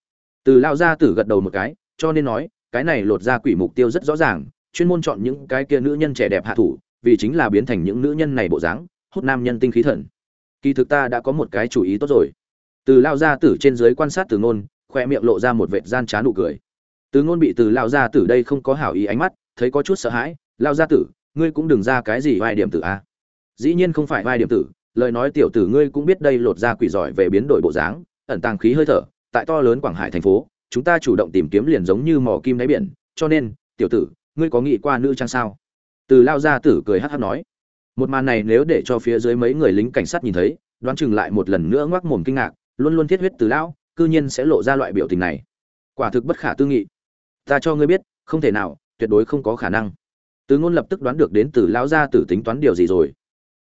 Từ lao ra tử gật đầu một cái, cho nên nói, cái này lột ra quỷ mục tiêu rất rõ ràng, chuyên môn chọn những cái kia nữ nhân trẻ đẹp hạ thủ, vì chính là biến thành những nữ nhân này bộ dáng, hút nam nhân tinh khí thần. Kỳ thực ta đã có một cái chủ ý tốt rồi. Từ lao ra tử trên dưới quan sát từ ngôn khoe miệng lộ ra một vệt gian trá nụ cười. Từ ngôn bị từ lao ra tử đây không có hảo ý ánh mắt, thấy có chút sợ hãi lao ra tử, ngươi cũng đừng ra cái gì vai điểm tử a. Dĩ nhiên không phải vai điểm tử, lời nói tiểu tử ngươi cũng biết đây lột ra quỷ giỏi về biến đổi bộ dáng, ẩn tàng khí hơi thở, tại to lớn quảng hải thành phố, chúng ta chủ động tìm kiếm liền giống như mỏ kim đáy biển, cho nên, tiểu tử, ngươi có nghĩ qua nữ trang sao? Từ lao ra tử cười hắc hắc nói. Một màn này nếu để cho phía dưới mấy người lính cảnh sát nhìn thấy, đoán chừng lại một lần nữa ngoác mồm kinh ngạc, luôn luôn thiết huyết từ lão cư nhiên sẽ lộ ra loại biểu tình này. Quả thực bất khả tư nghị. Ta cho ngươi biết, không thể nào, tuyệt đối không có khả năng. Từ ngôn lập tức đoán được đến từ lão gia tử tính toán điều gì rồi.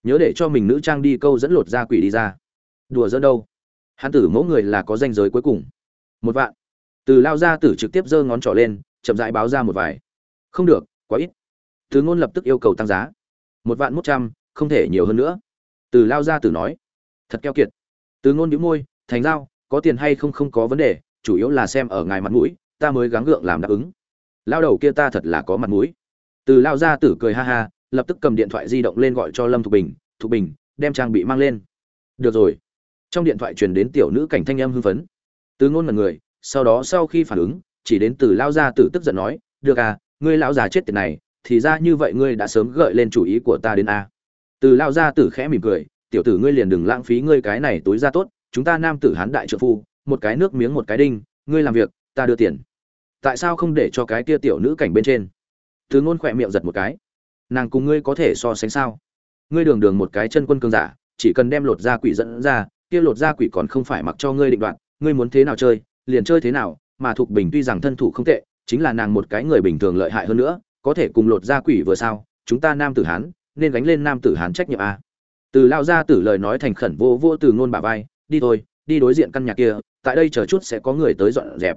Nhớ để cho mình nữ trang đi câu dẫn lột ra quỷ đi ra. Đùa giỡn đâu? Hắn tử mẫu người là có danh giới cuối cùng. Một vạn. Từ lao gia tử trực tiếp giơ ngón trỏ lên, chậm rãi báo ra một vài. Không được, quá ít. Từ ngôn lập tức yêu cầu tăng giá. Một vạn một trăm, không thể nhiều hơn nữa. Từ lao gia tử nói. Thật keo kiệt. Từ ngôn đĩu môi, thành dao có tiền hay không không có vấn đề, chủ yếu là xem ở ngài mặt mũi, ta mới gắng gượng làm đáp ứng. Lao đầu kia ta thật là có mặt mũi. Từ lao gia tử cười ha ha, lập tức cầm điện thoại di động lên gọi cho lâm thục bình thục bình, đem trang bị mang lên. Được rồi. Trong điện thoại truyền đến tiểu nữ cảnh thanh âm hưng phấn. Từ ngôn mật người, sau đó sau khi phản ứng, chỉ đến từ lao gia tử tức giận nói, được à ngươi lão già chết tiệt này, thì ra như vậy ngươi đã sớm gợi lên chủ ý của ta đến a từ lao gia tử khẽ mỉm cười, tiểu tử ngươi liền đừng lãng phí ngươi cái này tối ra tốt chúng ta nam tử hán đại trợ phu, một cái nước miếng một cái đinh, ngươi làm việc, ta đưa tiền. Tại sao không để cho cái kia tiểu nữ cảnh bên trên? Từ ngôn khỏe miệng giật một cái. Nàng cùng ngươi có thể so sánh sao? Ngươi đường đường một cái chân quân cương giả, chỉ cần đem lột da quỷ dẫn ra, kia lột da quỷ còn không phải mặc cho ngươi định đoạt, ngươi muốn thế nào chơi, liền chơi thế nào, mà thục bình tuy rằng thân thủ không tệ, chính là nàng một cái người bình thường lợi hại hơn nữa, có thể cùng lột da quỷ vừa sao, chúng ta nam tử hán, nên gánh lên nam tử hán trách nhiệm a từ lao ra tử lời nói thành khẩn vô vô từ ngôn bà vai đi thôi, đi đối diện căn nhà kia, tại đây chờ chút sẽ có người tới dọn dẹp.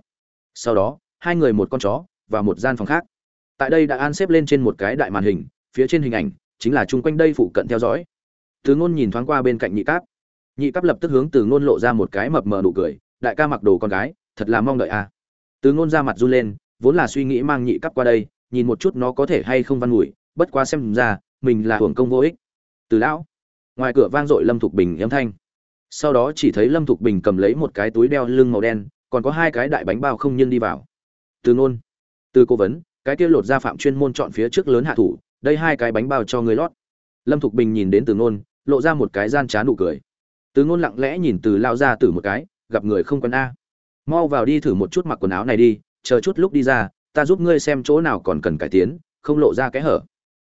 Sau đó, hai người một con chó và một gian phòng khác. Tại đây đã an xếp lên trên một cái đại màn hình, phía trên hình ảnh chính là chung quanh đây phụ cận theo dõi. Từ ngôn nhìn thoáng qua bên cạnh nhị cáp. Nhị cáp lập tức hướng từ ngôn lộ ra một cái mập mờ nụ cười, đại ca mặc đồ con gái, thật là mong đợi à. từ ngôn ra mặt run lên, vốn là suy nghĩ mang nhị cáp qua đây, nhìn một chút nó có thể hay không văn ngủi bất quá xem ra, mình là hưởng công vô ích. Từ lão. Ngoài cửa vang dội lâm thục bình âm thanh sau đó chỉ thấy lâm thục bình cầm lấy một cái túi đeo lưng màu đen, còn có hai cái đại bánh bao không nhân đi vào. Từ ngôn từ cố vấn, cái kia lột ra phạm chuyên môn chọn phía trước lớn hạ thủ, đây hai cái bánh bao cho người lót. Lâm thục bình nhìn đến từ ngôn lộ ra một cái gian trá nụ cười. Từ ngôn lặng lẽ nhìn từ lao ra từ một cái, gặp người không quen a. Mau vào đi thử một chút mặc quần áo này đi, chờ chút lúc đi ra, ta giúp ngươi xem chỗ nào còn cần cải tiến, không lộ ra cái hở.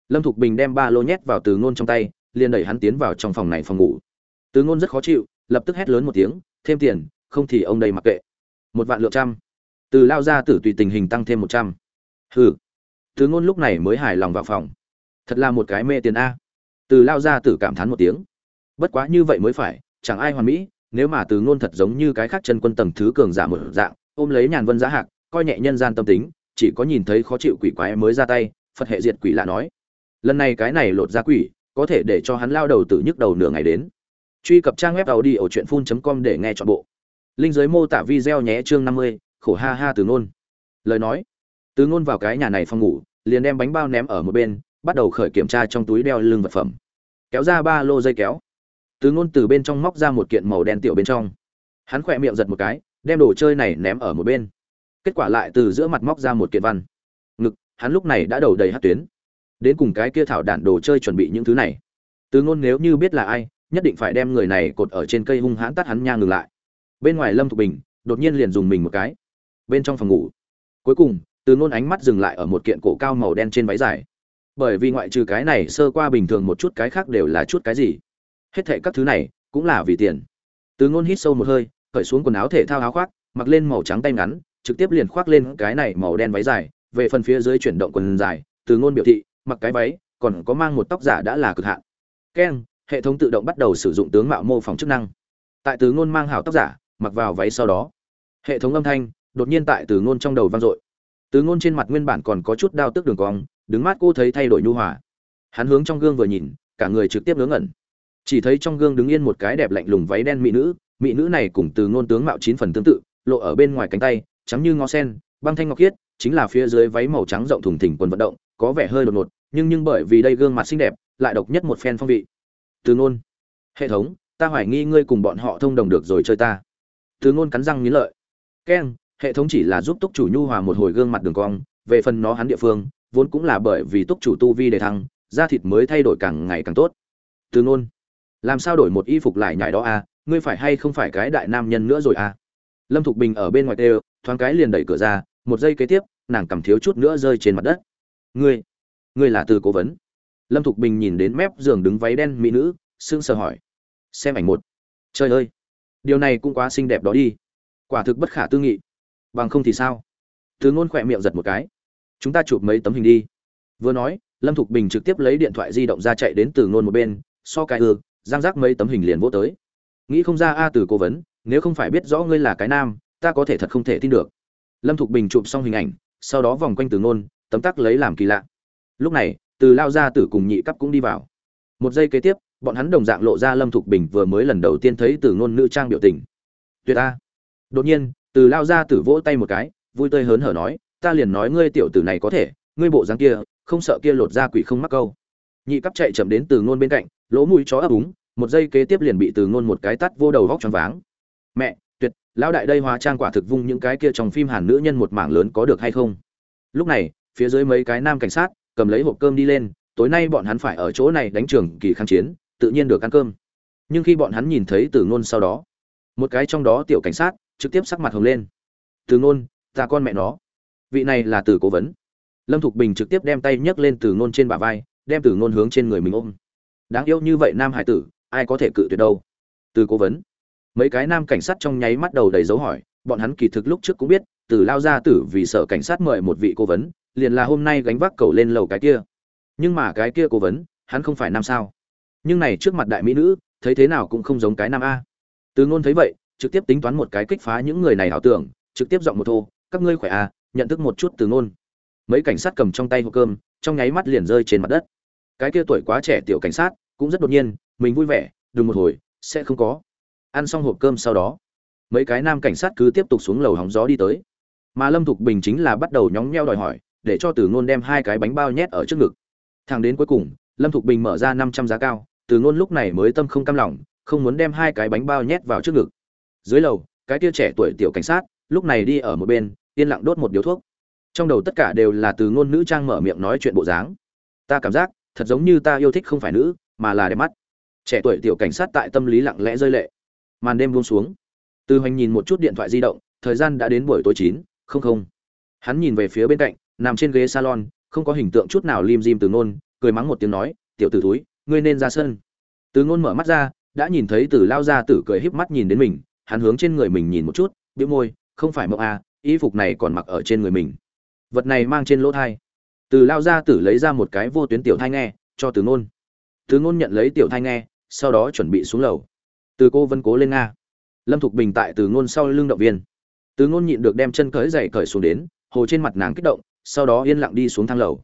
Lâm thục bình đem ba lô nhét vào từ ngôn trong tay, liền đẩy hắn tiến vào trong phòng này phòng ngủ từ ngôn rất khó chịu, lập tức hét lớn một tiếng, thêm tiền, không thì ông đây mặc kệ. Một vạn lượng trăm. Từ lao ra tử tùy tình hình tăng thêm một trăm. Hừ. Từ ngôn lúc này mới hài lòng vào phòng. Thật là một cái mê tiền a. Từ lao ra tử cảm thán một tiếng. Bất quá như vậy mới phải, chẳng ai hoàn mỹ, nếu mà từ ngôn thật giống như cái khác chân quân tầng thứ cường giả một dạng, ôm lấy nhàn vân giá hạc, coi nhẹ nhân gian tâm tính, chỉ có nhìn thấy khó chịu quỷ quái mới ra tay, phật hệ diệt quỷ lạ nói. Lần này cái này lột ra quỷ, có thể để cho hắn lao đầu tử nhức đầu nửa ngày đến truy cập trang web tàu đi ở truyện phun com để nghe chọn bộ. Linh giới mô tả video nhé, chương năm mươi, khổ ha ha từ ngôn. Lời nói, từ ngôn vào cái nhà này phòng ngủ, liền đem bánh bao ném ở một bên, bắt đầu khởi kiểm tra trong túi đeo lưng vật phẩm. Kéo ra ba lô dây kéo. Từ ngôn từ bên trong móc ra một kiện màu đen tiểu bên trong. Hắn khỏe miệng giật một cái, đem đồ chơi này ném ở một bên. Kết quả lại từ giữa mặt móc ra một kiện văn. Ngực, hắn lúc này đã đầu đầy hát tuyến. Đến cùng cái kia thảo đản đồ chơi chuẩn bị những thứ này. Từ ngôn nếu như biết là ai nhất định phải đem người này cột ở trên cây hung hãn tát hắn nha ngừng lại. Bên ngoài lâm thục bình đột nhiên liền dùng mình một cái. Bên trong phòng ngủ, cuối cùng, từ ngôn ánh mắt dừng lại ở một kiện cổ cao màu đen trên váy dài. Bởi vì ngoại trừ cái này sơ qua bình thường một chút cái khác đều là chút cái gì. Hết thệ các thứ này cũng là vì tiền. Từ ngôn hít sâu một hơi, cởi xuống quần áo thể thao áo khoác, mặc lên màu trắng tay ngắn, trực tiếp liền khoác lên cái này màu đen váy dài. Về phần phía dưới chuyển động quần dài, từ ngôn biểu thị, mặc cái váy, còn có mang một tóc giả đã là cực hạn. Keng hệ thống tự động bắt đầu sử dụng tướng mạo mô phỏng chức năng. Tại từ ngôn mang hảo tóc giả, mặc vào váy sau đó, hệ thống âm thanh đột nhiên tại từ ngôn trong đầu vang dội. Từ ngôn trên mặt nguyên bản còn có chút đau tức đường cong, đứng mát cô thấy thay đổi nhu hòa. Hắn hướng trong gương vừa nhìn, cả người trực tiếp ngớ ngẩn. Chỉ thấy trong gương đứng yên một cái đẹp lạnh lùng váy đen mỹ nữ mỹ nữ này cùng từ ngôn tướng mạo chín phần tương tự, lộ ở bên ngoài cánh tay, trắng như ngó sen, băng thanh ngọc khiết, chính là phía dưới váy màu trắng rộng thùng thình quần vận động, có vẻ hơi đột ngột, nhưng nhưng bởi vì đây gương mặt xinh đẹp, lại độc nhất một phen phong vị từ ngôn. Hệ thống, ta hoài nghi ngươi cùng bọn họ thông đồng được rồi chơi ta. Từ ngôn cắn răng nghiến lợi. Keng, hệ thống chỉ là giúp túc chủ nhu hòa một hồi gương mặt đường cong, về phần nó hắn địa phương, vốn cũng là bởi vì túc chủ tu vi đề thăng, da thịt mới thay đổi càng ngày càng tốt. Từ ngôn, làm sao đổi một y phục lại nhảy đó a à? ngươi phải hay không phải cái đại nam nhân nữa rồi à? Lâm thục bình ở bên ngoài tê, thoáng cái liền đẩy cửa ra, một giây kế tiếp, nàng cầm thiếu chút nữa rơi trên mặt đất. Ngươi ngươi là từ cố vấn lâm thục bình nhìn đến mép giường đứng váy đen mỹ nữ, sững sờ hỏi. Xem ảnh một. Trời ơi, điều này cũng quá xinh đẹp đó đi. Quả thực bất khả tư nghị. Bằng không thì sao? Từ ngôn khỏe miệng giật một cái. Chúng ta chụp mấy tấm hình đi. Vừa nói, lâm thục bình trực tiếp lấy điện thoại di động ra chạy đến từ ngôn một bên, so cái ừ, ư giang giác mấy tấm hình liền vô tới. Nghĩ không ra a từ cố vấn, nếu không phải biết rõ ngươi là cái nam, ta có thể thật không thể tin được. Lâm thục bình chụp xong hình ảnh, sau đó vòng quanh từ ngôn, tấm tắc lấy làm kỳ lạ. Lúc này từ lao ra tử cùng nhị cấp cũng đi vào. Một giây kế tiếp, bọn hắn đồng dạng lộ ra lâm thục bình vừa mới lần đầu tiên thấy từ ngôn nữ trang biểu tình. Tuyệt a đột nhiên, từ lao ra tử vỗ tay một cái, vui tươi hớn hở nói, ta liền nói ngươi tiểu tử này có thể, ngươi bộ dáng kia, không sợ kia lột ra quỷ không mắc câu. Nhị cấp chạy chậm đến từ ngôn bên cạnh, lỗ mũi chó ấp úng, một giây kế tiếp liền bị từ ngôn một cái tắt vô đầu vóc choáng váng. Mẹ, tuyệt, lão đại đây hóa trang quả thực vung những cái kia trong phim hàn nữ nhân một mảng lớn có được hay không? Lúc này, phía dưới mấy cái nam cảnh sát cầm lấy hộp cơm đi lên, tối nay bọn hắn phải ở chỗ này đánh trường kỳ kháng chiến, tự nhiên được ăn cơm. Nhưng khi bọn hắn nhìn thấy từ ngôn sau đó, một cái trong đó tiểu cảnh sát trực tiếp sắc mặt hồng lên. Từ ngôn ta con mẹ nó. Vị này là từ cố vấn. Lâm thục bình trực tiếp đem tay nhấc lên từ ngôn trên bả vai, đem từ ngôn hướng trên người mình ôm. Đáng yêu như vậy nam hải tử, ai có thể cự tuyệt đâu? Từ cố vấn. Mấy cái nam cảnh sát trong nháy mắt đầu đầy dấu hỏi, bọn hắn kỳ thực lúc trước cũng biết, từ lao ra tử vì sợ cảnh sát mời một vị cố vấn liền là hôm nay gánh vác cầu lên lầu cái kia. Nhưng mà cái kia cố vấn, hắn không phải nam sao? Nhưng này trước mặt đại mỹ nữ, thấy thế nào cũng không giống cái nam a. Từ ngôn thấy vậy, trực tiếp tính toán một cái kích phá những người này ảo tưởng, trực tiếp giọng một thô, các ngươi khỏe à nhận thức một chút từ ngôn. Mấy cảnh sát cầm trong tay hộp cơm, trong nháy mắt liền rơi trên mặt đất. Cái kia tuổi quá trẻ tiểu cảnh sát, cũng rất đột nhiên, mình vui vẻ, đừng một hồi, sẽ không có. Ăn xong hộp cơm sau đó, mấy cái nam cảnh sát cứ tiếp tục xuống lầu hóng gió đi tới. Mà lâm thục bình chính là bắt đầu nhóng nheo đòi hỏi để cho từ ngôn đem hai cái bánh bao nhét ở trước ngực. Thằng đến cuối cùng, lâm thục bình mở ra năm trăm giá cao, từ ngôn lúc này mới tâm không cam lòng, không muốn đem hai cái bánh bao nhét vào trước ngực. Dưới lầu, cái kia trẻ tuổi tiểu cảnh sát, lúc này đi ở một bên, yên lặng đốt một điếu thuốc. Trong đầu tất cả đều là từ ngôn nữ trang mở miệng nói chuyện bộ dáng. Ta cảm giác, thật giống như ta yêu thích không phải nữ, mà là đẹp mắt. Trẻ tuổi tiểu cảnh sát tại tâm lý lặng lẽ rơi lệ. Màn đêm buông xuống. Từ hoành nhìn một chút điện thoại di động, thời gian đã đến buổi tối chín, không không. Hắn nhìn về phía bên cạnh nằm trên ghế salon, không có hình tượng chút nào lim dim từ ngôn, cười mắng một tiếng nói, tiểu tử thúi, ngươi nên ra sân. Từ ngôn mở mắt ra, đã nhìn thấy từ lao ra tử cười híp mắt nhìn đến mình, hắn hướng trên người mình nhìn một chút, bĩu môi, không phải mộng à y phục này còn mặc ở trên người mình. Vật này mang trên lỗ thai. Từ lao ra tử lấy ra một cái vô tuyến tiểu thai nghe, cho từ ngôn. Từ ngôn nhận lấy tiểu thai nghe, sau đó chuẩn bị xuống lầu. Từ cô vân cố lên nga. Lâm thục bình tại từ ngôn sau lưng động viên. Từ ngôn nhịn được đem chân cởi giày cởi xuống đến, hồ trên mặt nàng kích động sau đó yên lặng đi xuống thang lầu.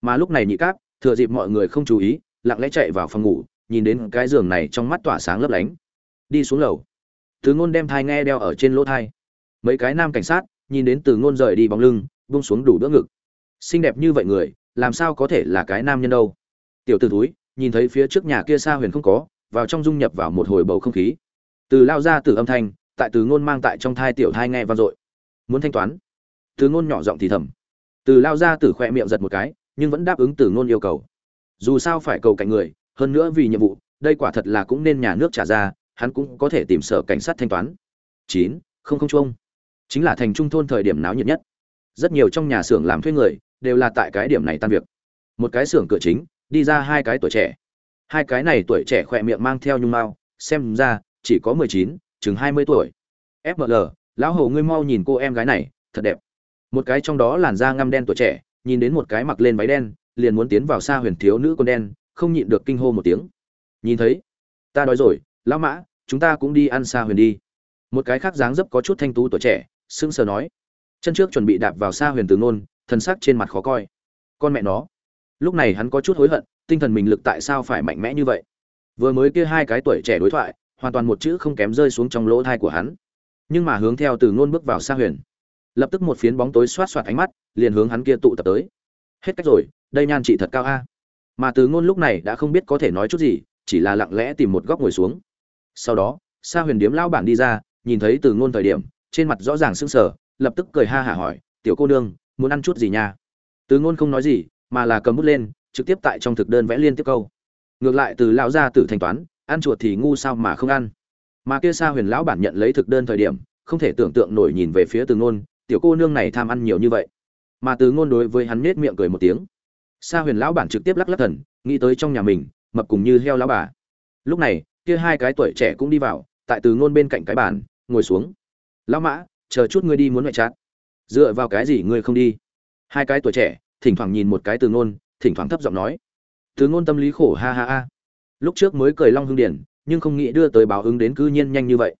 Mà lúc này nhị cáp, thừa dịp mọi người không chú ý, lặng lẽ chạy vào phòng ngủ, nhìn đến cái giường này trong mắt tỏa sáng lấp lánh. Đi xuống lầu. Từ ngôn đem thai nghe đeo ở trên lỗ thai. Mấy cái nam cảnh sát, nhìn đến từ ngôn rời đi bóng lưng, buông xuống đủ đỡ ngực. Xinh đẹp như vậy người, làm sao có thể là cái nam nhân đâu? Tiểu t ử túi nhìn thấy phía trước nhà kia xa huyền không có, vào trong dung nhập vào một hồi bầu không khí. Từ lao ra từ âm thanh, tại từ ngôn mang tại trong thai tiểu thai nghe vang dội. Muốn thanh toán. Từ ngôn nhỏ giọng thì thầm từ lao ra từ khoe miệng giật một cái, nhưng vẫn đáp ứng từ ngôn yêu cầu. Dù sao phải cầu cạnh người, hơn nữa vì nhiệm vụ, đây quả thật là cũng nên nhà nước trả ra, hắn cũng có thể tìm sở cảnh sát thanh toán. Chín, không không chung chính là thành trung thôn thời điểm náo nhiệt nhất. Rất nhiều trong nhà xưởng làm thuê người, đều là tại cái điểm này tan việc. Một cái xưởng cửa chính, đi ra hai cái tuổi trẻ. Hai cái này tuổi trẻ khỏe miệng mang theo nhung mao xem ra, chỉ có mười chín, chừng hai mươi tuổi. Fml lão hầu ngươi mau nhìn cô em gái này, thật đẹp một cái trong đó làn da ngăm đen tuổi trẻ, nhìn đến một cái mặc lên váy đen, liền muốn tiến vào xa huyền thiếu nữ con đen, không nhịn được kinh hô một tiếng. Nhìn thấy, ta đói rồi, lão mã, chúng ta cũng đi ăn xa huyền đi. Một cái khác dáng dấp có chút thanh tú tuổi trẻ, sững sờ nói. Chân trước chuẩn bị đạp vào xa huyền từ ngôn thân sắc trên mặt khó coi. Con mẹ nó. Lúc này hắn có chút hối hận, tinh thần mình lực tại sao phải mạnh mẽ như vậy? Vừa mới kia hai cái tuổi trẻ đối thoại, hoàn toàn một chữ không kém rơi xuống trong lỗ thai của hắn. Nhưng mà hướng theo từ ngôn bước vào xa huyền lập tức một phiến bóng tối xoát xoát ánh mắt, liền hướng hắn kia tụ tập tới. Hết cách rồi, đây nhan trị thật cao a. Mà từ ngôn lúc này đã không biết có thể nói chút gì, chỉ là lặng lẽ tìm một góc ngồi xuống. Sau đó, Sa huyền điếm lão bản đi ra, nhìn thấy từ ngôn thời điểm, trên mặt rõ ràng sưng sờ, lập tức cười ha hả hỏi, tiểu cô nương, muốn ăn chút gì nha? Từ ngôn không nói gì, mà là cầm bút lên, trực tiếp tại trong thực đơn vẽ liên tiếp câu. Ngược lại từ lão gia tử thanh toán, ăn chuột thì ngu sao mà không ăn? Mà kia Sa huyền lão bản nhận lấy thực đơn thời điểm, không thể tưởng tượng nổi nhìn về phía từ ngôn tiểu cô nương này tham ăn nhiều như vậy. Mà từ ngôn đối với hắn nết miệng cười một tiếng. Sa huyền lão bản trực tiếp lắc lắc thần, nghĩ tới trong nhà mình, mập cùng như heo lão bà. Lúc này, kia hai cái tuổi trẻ cũng đi vào, tại từ ngôn bên cạnh cái bàn, ngồi xuống. Lão mã, chờ chút ngươi đi muốn ngoại trát dựa vào cái gì ngươi không đi? Hai cái tuổi trẻ, thỉnh thoảng nhìn một cái từ ngôn, thỉnh thoảng thấp giọng nói. Từ ngôn tâm lý khổ ha ha ha. Lúc trước mới cười long hương điển nhưng không nghĩ đưa tới báo ứng đến cư nhiên nhanh như vậy.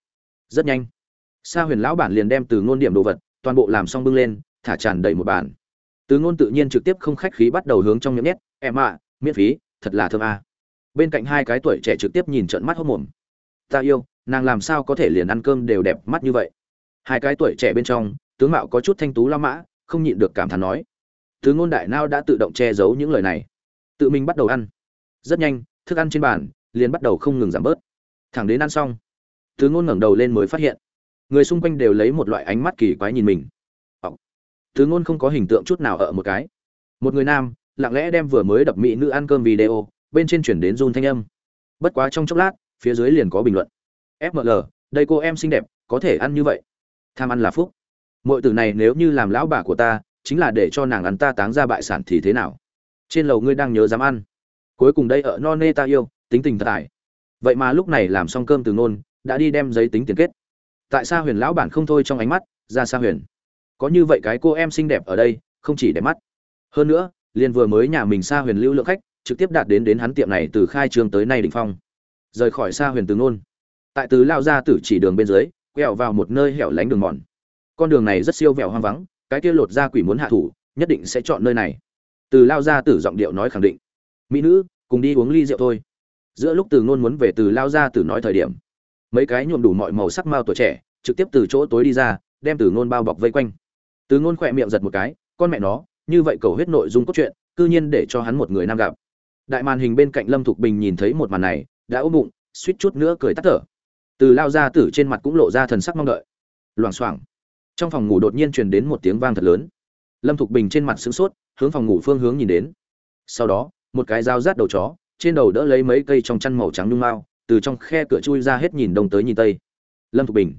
Rất nhanh. Sa huyền lão bản liền đem từ ngôn điểm đồ vật toàn bộ làm xong bưng lên, thả tràn đầy một bàn. Từ ngôn tự nhiên trực tiếp không khách khí bắt đầu hướng trong miệng nhét, em ạ, miễn phí, thật là thơm à. bên cạnh hai cái tuổi trẻ trực tiếp nhìn trận mắt hốc mồm. Ta yêu, nàng làm sao có thể liền ăn cơm đều đẹp mắt như vậy? Hai cái tuổi trẻ bên trong, tướng mạo có chút thanh tú la mã, không nhịn được cảm thán nói. Từ ngôn đại nao đã tự động che giấu những lời này. Tự mình bắt đầu ăn. Rất nhanh, thức ăn trên bàn liền bắt đầu không ngừng giảm bớt. Thẳng đến ăn xong, từ ngôn ngẩng đầu lên mới phát hiện người xung quanh đều lấy một loại ánh mắt kỳ quái nhìn mình. Ồ. từ ngôn không có hình tượng chút nào ở một cái. Một người nam, lặng lẽ đem vừa mới đập mỹ nữ ăn cơm video, bên trên chuyển đến run thanh âm. Bất quá trong chốc lát, phía dưới liền có bình luận. Fml đây cô em xinh đẹp, có thể ăn như vậy. Tham ăn là phúc. Mọi từ này nếu như làm lão bà của ta, chính là để cho nàng ăn ta táng ra bại sản thì thế nào? Trên lầu ngươi đang nhớ dám ăn. Cuối cùng đây ở no nê ta yêu, tính tình thật ải. Vậy mà lúc này làm xong cơm từ nôn đã đi đem giấy tính tiền kết tại sao huyền lão bản không thôi trong ánh mắt, ra xa huyền. Có như vậy cái cô em xinh đẹp ở đây, không chỉ đẹp mắt. Hơn nữa, liền vừa mới nhà mình xa huyền lưu lượng khách, trực tiếp đạt đến đến hắn tiệm này từ khai trương tới nay đỉnh phong. Rời khỏi xa huyền từ nôn tại từ lao ra tử chỉ đường bên dưới, quẹo vào một nơi hẻo lánh đường mòn. Con đường này rất siêu vẹo hoang vắng, cái kia lột ra quỷ muốn hạ thủ, nhất định sẽ chọn nơi này. Từ lao ra tử giọng điệu nói khẳng định. Mỹ nữ, cùng đi uống ly rượu thôi. Giữa lúc từ ngôn muốn về từ lao ra tử nói thời điểm mấy cái nhuộm đủ mọi màu sắc mao tuổi trẻ, trực tiếp từ chỗ tối đi ra, đem từ ngôn bao bọc vây quanh. Từ ngôn khỏe miệng giật một cái, con mẹ nó, như vậy cầu huyết nội dung cốt truyện, cư nhiên để cho hắn một người nam gặp. Đại màn hình bên cạnh lâm thục bình nhìn thấy một màn này, đã ôm bụng, suýt chút nữa cười tắt thở. Từ lao ra tử trên mặt cũng lộ ra thần sắc mong đợi. Loảng xoảng. Trong phòng ngủ đột nhiên truyền đến một tiếng vang thật lớn. Lâm thục bình trên mặt sửng sốt, hướng phòng ngủ phương hướng nhìn đến. Sau đó, một cái dao rát đầu chó, trên đầu đỡ lấy mấy cây trong chăn màu trắng nhung mao từ trong khe cửa chui ra hết nhìn đông tới nhìn tây. Lâm thục bình.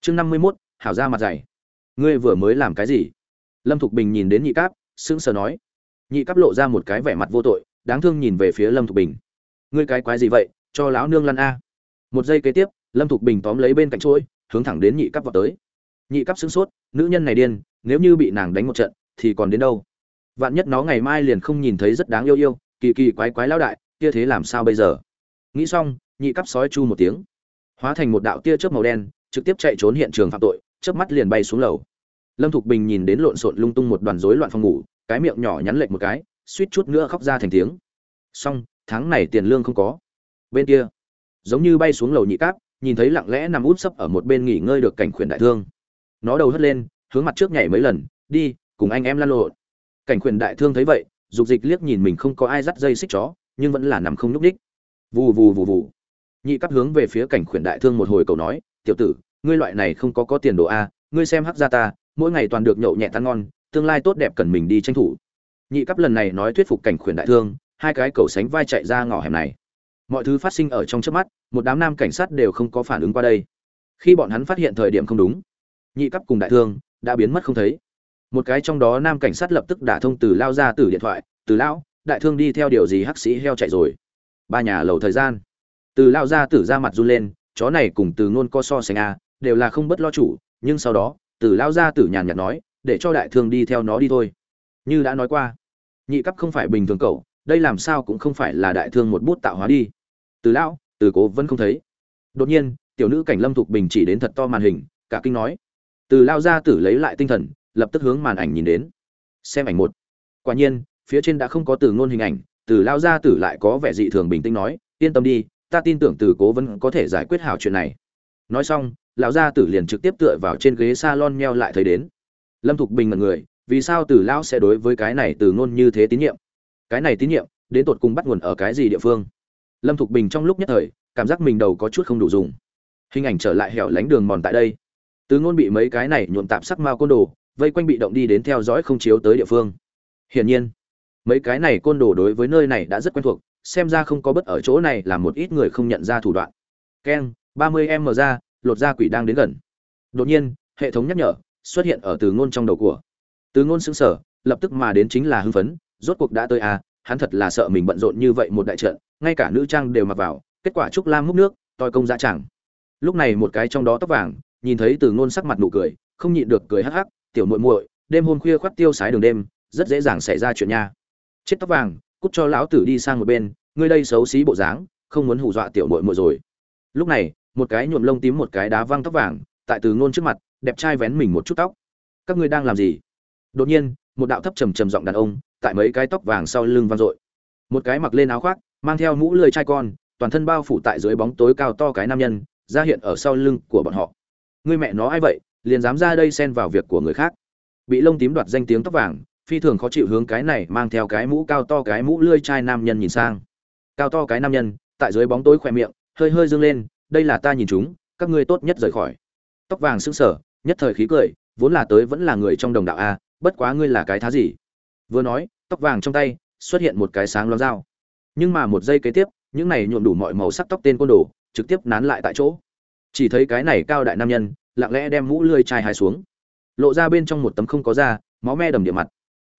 Chương năm mươi mốt, hảo ra mặt dày. Ngươi vừa mới làm cái gì? Lâm thục bình nhìn đến nhị cáp, sững sờ nói. Nhị cáp lộ ra một cái vẻ mặt vô tội, đáng thương nhìn về phía lâm thục bình. Ngươi cái quái gì vậy? Cho lão nương lăn a. Một giây kế tiếp, lâm thục bình tóm lấy bên cạnh chuỗi, hướng thẳng đến nhị cáp vào tới. Nhị cáp sững sốt, nữ nhân này điên, nếu như bị nàng đánh một trận, thì còn đến đâu? Vạn nhất nó ngày mai liền không nhìn thấy rất đáng yêu yêu, kỳ kỳ quái quái lão đại, kia thế làm sao bây giờ? Nghĩ xong nhị cấp sói chu một tiếng. Hóa thành một đạo tia chớp màu đen, trực tiếp chạy trốn hiện trường phạm tội, chớp mắt liền bay xuống lầu. Lâm thục bình nhìn đến lộn xộn lung tung một đoàn rối loạn phòng ngủ, cái miệng nhỏ nhắn lệch một cái, suýt chút nữa khóc ra thành tiếng. Xong, tháng này tiền lương không có. Bên kia, giống như bay xuống lầu nhị cáp, nhìn thấy lặng lẽ nằm út sấp ở một bên nghỉ ngơi được cảnh khuyển đại thương. Nó đầu hất lên, hướng mặt trước nhảy mấy lần, đi, cùng anh em lăn lộn. Cảnh khuyển đại thương thấy vậy, dục dịch liếc nhìn mình không có ai dắt dây xích chó, nhưng vẫn là nằm không nhúc đích vù vù vù vù nhị cáp hướng về phía cảnh khuyển đại thương một hồi cầu nói, tiểu tử, ngươi loại này không có có tiền đồ a, ngươi xem hắc ra ta, mỗi ngày toàn được nhậu nhẹ tan ngon, tương lai tốt đẹp cần mình đi tranh thủ. Nhị cấp lần này nói thuyết phục cảnh khuyển đại thương, hai cái cầu sánh vai chạy ra ngõ hẻm này. Mọi thứ phát sinh ở trong trước mắt, một đám nam cảnh sát đều không có phản ứng qua đây. Khi bọn hắn phát hiện thời điểm không đúng, nhị cấp cùng đại thương đã biến mất không thấy. Một cái trong đó nam cảnh sát lập tức đả thông từ lao ra từ điện thoại, từ lão, đại thương đi theo điều gì hắc sĩ heo chạy rồi? Ba nhà lầu thời gian từ lao ra tử ra mặt run lên, chó này cùng từ ngôn co so sánh a đều là không bất lo chủ, nhưng sau đó, từ lao ra tử nhàn nhạt nói, để cho đại thương đi theo nó đi thôi. Như đã nói qua, nhị cấp không phải bình thường cậu, đây làm sao cũng không phải là đại thương một bút tạo hóa đi. Từ lão, từ cố vẫn không thấy. Đột nhiên, tiểu nữ cảnh lâm thục bình chỉ đến thật to màn hình, cả kinh nói. Từ lao ra tử lấy lại tinh thần, lập tức hướng màn ảnh nhìn đến. Xem ảnh một. Quả nhiên, phía trên đã không có từ ngôn hình ảnh, từ lao ra tử lại có vẻ dị thường bình tĩnh nói, yên tâm đi ta tin tưởng từ cố vẫn có thể giải quyết hảo chuyện này. Nói xong, lão gia tử liền trực tiếp tựa vào trên ghế salon nheo lại thấy đến. Lâm thục bình mật người, vì sao từ lão sẽ đối với cái này từ ngôn như thế tín nhiệm? Cái này tín nhiệm, đến tột cùng bắt nguồn ở cái gì địa phương? Lâm thục bình trong lúc nhất thời, cảm giác mình đầu có chút không đủ dùng. Hình ảnh trở lại hẻo lánh đường mòn tại đây. Từ ngôn bị mấy cái này nhuộm tạp sắc mao côn đồ, vây quanh bị động đi đến theo dõi không chiếu tới địa phương. Hiển nhiên, mấy cái này côn đồ đối với nơi này đã rất quen thuộc xem ra không có bất ở chỗ này là một ít người không nhận ra thủ đoạn. Keng ba mươi em mở ra, lột da quỷ đang đến gần. Đột nhiên, hệ thống nhắc nhở xuất hiện ở từ ngôn trong đầu của. Từ ngôn xứng sở lập tức mà đến chính là hưng phấn, rốt cuộc đã tới à hắn thật là sợ mình bận rộn như vậy một đại trận, ngay cả nữ trang đều mặc vào, kết quả trúc lam múc nước, toi công dã chẳng lúc này một cái trong đó tóc vàng, nhìn thấy từ ngôn sắc mặt nụ cười, không nhịn được cười hắc hắc, tiểu muội muội, đêm hôm khuya khoắt tiêu sái đường đêm, rất dễ dàng xảy ra chuyện nha. Chết tóc vàng cút cho lão tử đi sang một bên, ngươi đây xấu xí bộ dáng, không muốn hù dọa tiểu muội muội rồi. Lúc này, một cái nhuộm lông tím một cái đá văng tóc vàng, tại từ ngôn trước mặt, đẹp trai vén mình một chút tóc. Các ngươi đang làm gì? Đột nhiên, một đạo thấp trầm trầm giọng đàn ông, tại mấy cái tóc vàng sau lưng vang dội. Một cái mặc lên áo khoác, mang theo mũ lười trai con, toàn thân bao phủ tại dưới bóng tối cao to cái nam nhân, ra hiện ở sau lưng của bọn họ. Người mẹ nó ai vậy, liền dám ra đây xen vào việc của người khác. Bị lông tím đoạt danh tiếng tóc vàng phi thường khó chịu hướng cái này mang theo cái mũ cao to cái mũ lươi trai nam nhân nhìn sang. Cao to cái nam nhân, tại dưới bóng tối khỏe miệng, hơi hơi dương lên, đây là ta nhìn chúng, các ngươi tốt nhất rời khỏi. Tóc vàng sững sờ, nhất thời khí cười, vốn là tới vẫn là người trong đồng đạo a, bất quá ngươi là cái thá gì? Vừa nói, tóc vàng trong tay xuất hiện một cái sáng loáng dao. Nhưng mà một giây kế tiếp, những này nhuộm đủ mọi màu sắc tóc tên côn đồ trực tiếp nán lại tại chỗ. Chỉ thấy cái này cao đại nam nhân, lặng lẽ đem mũ lươi chai hai xuống. Lộ ra bên trong một tấm không có da, máu me đầm địa mặt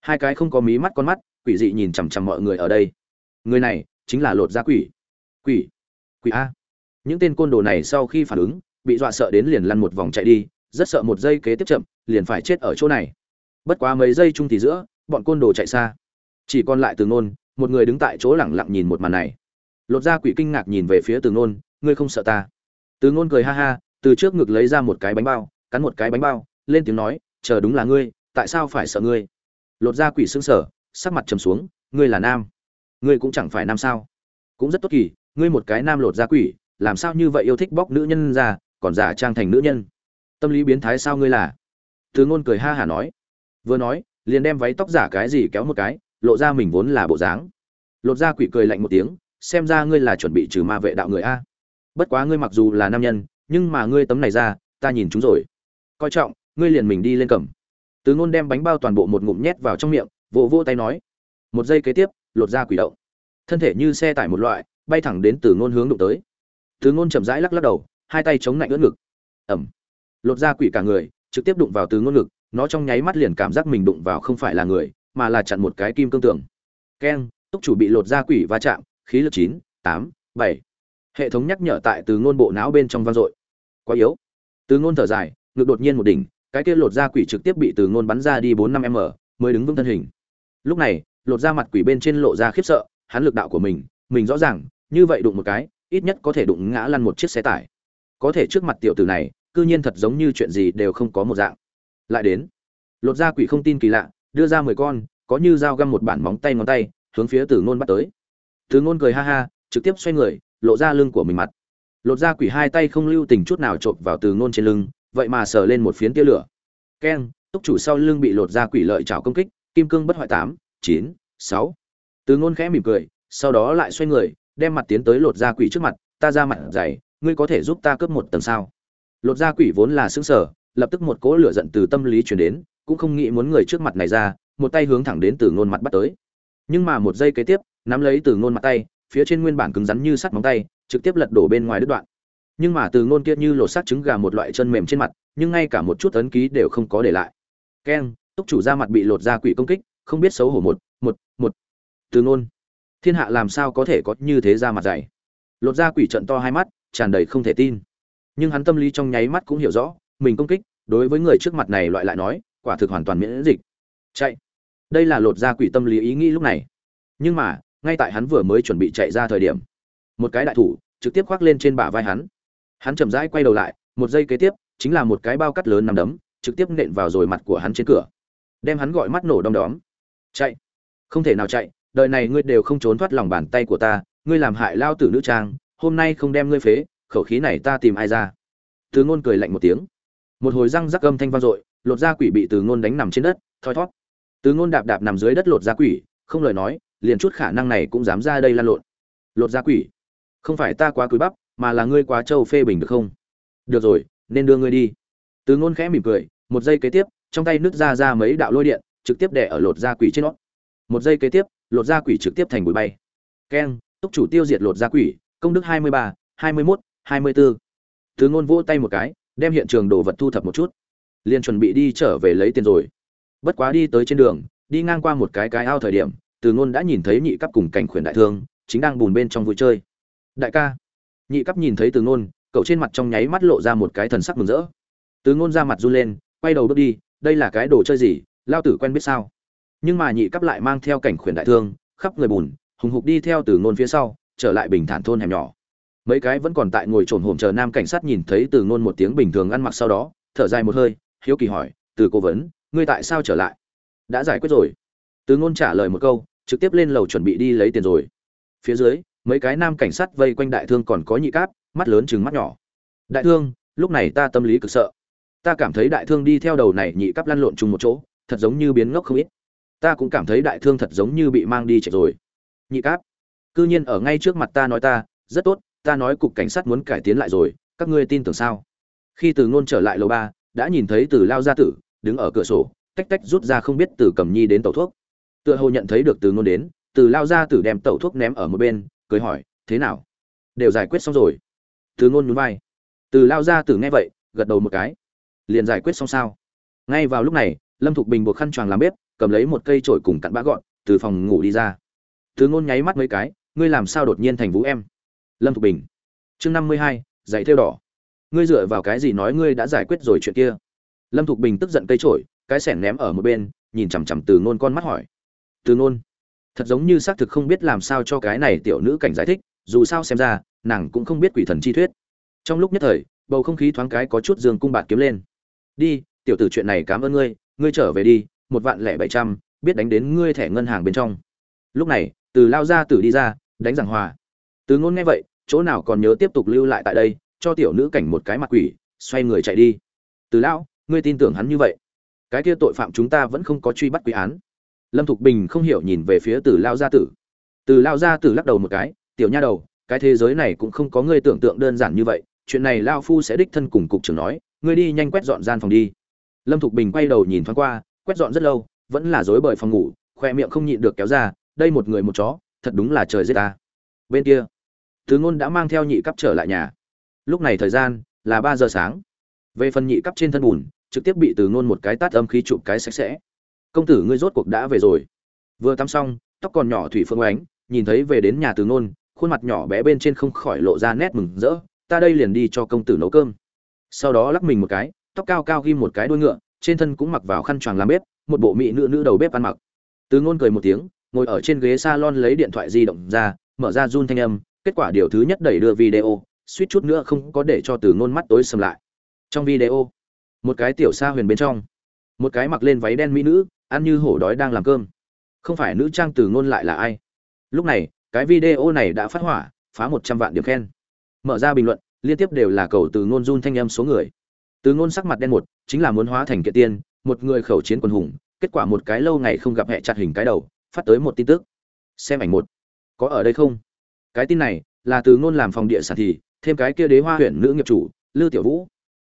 hai cái không có mí mắt con mắt, quỷ dị nhìn chằm chằm mọi người ở đây. Người này chính là lột da quỷ. Quỷ. Quỷ a. Những tên côn đồ này sau khi phản ứng, bị dọa sợ đến liền lăn một vòng chạy đi, rất sợ một giây kế tiếp chậm, liền phải chết ở chỗ này. Bất quá mấy giây chung thì giữa, bọn côn đồ chạy xa. Chỉ còn lại từ nôn, một người đứng tại chỗ lẳng lặng nhìn một màn này. Lột da quỷ kinh ngạc nhìn về phía từ nôn, ngươi không sợ ta? Từ nôn cười ha ha, từ trước ngực lấy ra một cái bánh bao, cắn một cái bánh bao, lên tiếng nói, chờ đúng là ngươi, tại sao phải sợ ngươi? Lột ra quỷ xương sở, sắc mặt trầm xuống, ngươi là nam, ngươi cũng chẳng phải nam sao? Cũng rất tốt kỳ, ngươi một cái nam lột ra quỷ, làm sao như vậy yêu thích bóc nữ nhân ra, còn giả trang thành nữ nhân? Tâm lý biến thái sao ngươi là? Từ ngôn cười ha hả nói. Vừa nói, liền đem váy tóc giả cái gì kéo một cái, lộ ra mình vốn là bộ dáng. Lột ra quỷ cười lạnh một tiếng, xem ra ngươi là chuẩn bị trừ ma vệ đạo người a. Bất quá ngươi mặc dù là nam nhân, nhưng mà ngươi tấm này ra, ta nhìn chúng rồi. Coi trọng, ngươi liền mình đi lên cầm từ ngôn đem bánh bao toàn bộ một ngụm nhét vào trong miệng, vỗ vỗ tay nói. Một giây kế tiếp, lột ra quỷ động. Thân thể như xe tải một loại, bay thẳng đến từ ngôn hướng đụng tới. Từ ngôn chậm rãi lắc lắc đầu, hai tay chống lạnh ưỡn ngực. Ẩm. Lột ra quỷ cả người, trực tiếp đụng vào từ ngôn ngực, nó trong nháy mắt liền cảm giác mình đụng vào không phải là người, mà là chặn một cái kim cương tường. Keng, túc chủ bị lột ra quỷ va chạm, khí lực chín, tám, bảy. Hệ thống nhắc nhở tại từ ngôn bộ não bên trong vang dội. Quá yếu. Từ ngôn thở dài, ngực đột nhiên một đỉnh cái kia lột da quỷ trực tiếp bị từ ngôn bắn ra đi bốn năm m mới đứng vững thân hình. Lúc này, lột da mặt quỷ bên trên lộ ra khiếp sợ, hắn lực đạo của mình mình rõ ràng, như vậy đụng một cái, ít nhất có thể đụng ngã lăn một chiếc xe tải. Có thể trước mặt tiểu tử này, cư nhiên thật giống như chuyện gì đều không có một dạng. Lại đến, lột da quỷ không tin kỳ lạ, đưa ra mười con, có như dao găm một bản móng tay ngón tay, hướng phía từ ngôn bắt tới. Từ ngôn cười ha ha, trực tiếp xoay người, lộ ra lưng của mình mặt. Lột da quỷ hai tay không lưu tình chút nào chộp vào từ ngôn trên lưng vậy mà sờ lên một phiến tia lửa. Keng, túc chủ sau lưng bị lột ra quỷ lợi chảo công kích, kim cương bất hoại tám, chín, sáu. Từ ngôn khẽ mỉm cười, sau đó lại xoay người, đem mặt tiến tới lột ra quỷ trước mặt, ta ra mặt dày, ngươi có thể giúp ta cướp một tầng sao? Lột ra quỷ vốn là xứng sở lập tức một cỗ lửa giận từ tâm lý truyền đến, cũng không nghĩ muốn người trước mặt này ra, một tay hướng thẳng đến từ ngôn mặt bắt tới. Nhưng mà một giây kế tiếp, nắm lấy từ ngôn mặt tay, phía trên nguyên bản cứng rắn như sắt móng tay, trực tiếp lật đổ bên ngoài đứt đoạn nhưng mà từ ngôn kia như lột xác trứng gà một loại chân mềm trên mặt, nhưng ngay cả một chút ấn ký đều không có để lại. Keng túc chủ ra mặt bị lột ra quỷ công kích, không biết xấu hổ một một một. Từ ngôn, thiên hạ làm sao có thể có như thế ra mặt dày? Lột ra quỷ trận to hai mắt, tràn đầy không thể tin. Nhưng hắn tâm lý trong nháy mắt cũng hiểu rõ, mình công kích, đối với người trước mặt này loại lại nói, quả thực hoàn toàn miễn dịch. Chạy. Đây là lột ra quỷ tâm lý ý nghĩ lúc này. Nhưng mà, ngay tại hắn vừa mới chuẩn bị chạy ra thời điểm, một cái đại thủ trực tiếp khoác lên trên bả vai hắn hắn chậm rãi quay đầu lại, một giây kế tiếp, chính là một cái bao cắt lớn nằm đấm, trực tiếp nện vào rồi mặt của hắn trên cửa. Đem hắn gọi mắt nổ đom đóm. Chạy. Không thể nào chạy, đời này ngươi đều không trốn thoát lòng bàn tay của ta, ngươi làm hại lao tử nữ trang, hôm nay không đem ngươi phế, khẩu khí này ta tìm ai ra? Từ ngôn cười lạnh một tiếng. Một hồi răng rắc âm thanh vang dội, lột da quỷ bị từ ngôn đánh nằm trên đất, thoi thót từ ngôn đạp đạp nằm dưới đất lột da quỷ, không lời nói, liền chút khả năng này cũng dám ra đây lan lộn. Lột da quỷ? Không phải ta quá cúi bắp mà là ngươi quá trâu phê bình được không? Được rồi, nên đưa ngươi đi. Từ ngôn khẽ mỉm cười, một giây kế tiếp, trong tay nứt ra ra mấy đạo lôi điện, trực tiếp đè ở lột da quỷ trên nó. Một giây kế tiếp, lột da quỷ trực tiếp thành bụi bay. Keng, túc chủ tiêu diệt lột da quỷ, công đức hai mươi ba, hai mươi mốt, hai mươi bốn từ ngôn vỗ tay một cái, đem hiện trường đồ vật thu thập một chút. Liền chuẩn bị đi trở về lấy tiền rồi. Bất quá đi tới trên đường, đi ngang qua một cái cái ao thời điểm, từ ngôn đã nhìn thấy nhị cấp cùng cảnh khuyển đại thương, chính đang bùn bên trong vui chơi. Đại ca nhị cấp nhìn thấy từ ngôn, cậu trên mặt trong nháy mắt lộ ra một cái thần sắc mừng rỡ. Từ ngôn ra mặt run lên, quay đầu bước đi, đây là cái đồ chơi gì, lao tử quen biết sao? Nhưng mà nhị cấp lại mang theo cảnh khuyển đại thương, khắp người bùn, hùng hục đi theo từ ngôn phía sau, trở lại bình thản thôn hẻm nhỏ. Mấy cái vẫn còn tại ngồi trồn hổm chờ nam cảnh sát nhìn thấy từ ngôn một tiếng bình thường ăn mặc sau đó, thở dài một hơi, hiếu kỳ hỏi, từ cố vấn, ngươi tại sao trở lại? Đã giải quyết rồi. Từ ngôn trả lời một câu, trực tiếp lên lầu chuẩn bị đi lấy tiền rồi. Phía dưới mấy cái nam cảnh sát vây quanh đại thương còn có nhị cáp, mắt lớn chừng mắt nhỏ. Đại thương, lúc này ta tâm lý cực sợ. Ta cảm thấy đại thương đi theo đầu này nhị cáp lăn lộn chung một chỗ, thật giống như biến ngốc không ít. Ta cũng cảm thấy đại thương thật giống như bị mang đi chạy rồi. Nhị cáp, cư nhiên ở ngay trước mặt ta nói ta, rất tốt, ta nói cục cảnh sát muốn cải tiến lại rồi, các ngươi tin tưởng sao? Khi từ ngôn trở lại lầu ba, đã nhìn thấy từ lao gia tử, đứng ở cửa sổ, tách tách rút ra không biết từ cầm nhi đến tẩu thuốc. Tựa hồ nhận thấy được từ ngôn đến, từ lao gia tử đem tẩu thuốc ném ở một bên cười hỏi, thế nào? Đều giải quyết xong rồi? Từ ngôn nhún vai. Từ lao ra từ nghe vậy, gật đầu một cái. Liền giải quyết xong sao? Ngay vào lúc này, lâm thục bình buộc khăn choàng làm bếp, cầm lấy một cây chổi cùng cặn bã gọn, từ phòng ngủ đi ra. Từ ngôn nháy mắt mấy cái, ngươi làm sao đột nhiên thành vũ em? Lâm thục bình. Chương năm mươi hai giày theo đỏ. Ngươi dựa vào cái gì nói ngươi đã giải quyết rồi chuyện kia? Lâm thục bình tức giận cây trổi cái sẻn ném ở một bên, nhìn chằm chằm từ ngôn con mắt hỏi. Từ ngôn thật giống như xác thực không biết làm sao cho cái này tiểu nữ cảnh giải thích, dù sao xem ra, nàng cũng không biết quỷ thần chi thuyết. Trong lúc nhất thời, bầu không khí thoáng cái có chút dương cung bạt kiếm lên. Đi, tiểu tử chuyện này cảm ơn ngươi ngươi trở về đi, một vạn lẻ bảy trăm, biết đánh đến ngươi thẻ ngân hàng bên trong. Lúc này, từ lao ra tử đi ra, đánh giảng hòa. Từ ngôn nghe vậy, chỗ nào còn nhớ tiếp tục lưu lại tại đây, cho tiểu nữ cảnh một cái mặt quỷ, xoay người chạy đi. Từ lão, ngươi tin tưởng hắn như vậy? Cái kia tội phạm chúng ta vẫn không có truy bắt quý án lâm thục bình không hiểu nhìn về phía từ lao gia tử từ lao gia tử lắc đầu một cái tiểu nha đầu cái thế giới này cũng không có ngươi tưởng tượng đơn giản như vậy chuyện này lao phu sẽ đích thân cùng cục trưởng nói ngươi đi nhanh quét dọn gian phòng đi lâm thục bình quay đầu nhìn thoáng qua quét dọn rất lâu vẫn là dối bời phòng ngủ khoe miệng không nhịn được kéo ra đây một người một chó thật đúng là trời giết ta bên kia Từ ngôn đã mang theo nhị cấp trở lại nhà. Lúc này thời gian là ba giờ sáng. Về phần nhị cấp trên thân bùn, trực tiếp bị Từ ngôn một cái tát âm khí chụp cái sạch sẽ. Công tử ngươi rốt cuộc đã về rồi. Vừa tắm xong, tóc còn nhỏ thủy phương ánh nhìn thấy về đến nhà từ ngôn khuôn mặt nhỏ bé bên trên không khỏi lộ ra nét mừng rỡ ta đây liền đi cho công tử nấu cơm. Sau đó lắc mình một cái tóc cao cao ghim một cái đuôi ngựa trên thân cũng mặc vào khăn choàng làm bếp một bộ mỹ nữ nữ đầu bếp ăn mặc. Từ ngôn cười một tiếng ngồi ở trên ghế salon lấy điện thoại di động ra mở ra run thanh âm kết quả điều thứ nhất đẩy đưa video suýt chút nữa không có để cho từ ngôn mắt tối sầm lại. Trong video một cái tiểu sa huyền bên trong một cái mặc lên váy đen mỹ nữ ăn như hổ đói đang làm cơm. Không phải nữ trang từ ngôn lại là ai? Lúc này, cái video này đã phát hỏa, phá một trăm vạn điểm khen. Mở ra bình luận, liên tiếp đều là cầu từ ngôn run thanh âm số người. Từ ngôn sắc mặt đen một, chính là muốn hóa thành kiện tiên, một người khẩu chiến quần hùng, kết quả một cái lâu ngày không gặp hẹ chặt hình cái đầu, phát tới một tin tức. Xem ảnh một. Có ở đây không? Cái tin này, là từ ngôn làm phòng địa sản thì, thêm cái kia đế hoa huyện nữ nghiệp chủ lư tiểu vũ.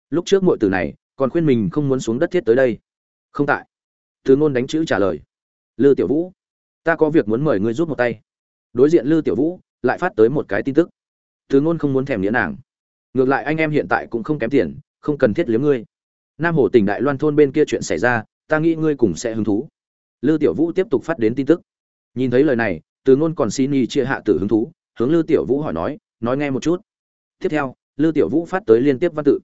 Lúc trước muội từ này, còn khuyên mình không muốn xuống đất thiết tới đây. Không tại từ ngôn đánh chữ trả lời. Lư tiểu vũ, ta có việc muốn mời ngươi giúp một tay. Đối diện lư tiểu vũ lại phát tới một cái tin tức. Từ ngôn không muốn thèm nghĩa nàng. Ngược lại anh em hiện tại cũng không kém tiền, không cần thiết liếm ngươi. Nam hồ tỉnh đại loan thôn bên kia chuyện xảy ra, ta nghĩ ngươi cùng sẽ hứng thú. Lư tiểu vũ tiếp tục phát đến tin tức. Nhìn thấy lời này từ ngôn còn xin y chia hạ tử hứng thú, hướng lư tiểu vũ hỏi nói nói nghe một chút. Tiếp theo, lư tiểu vũ phát tới liên tiếp văn tự.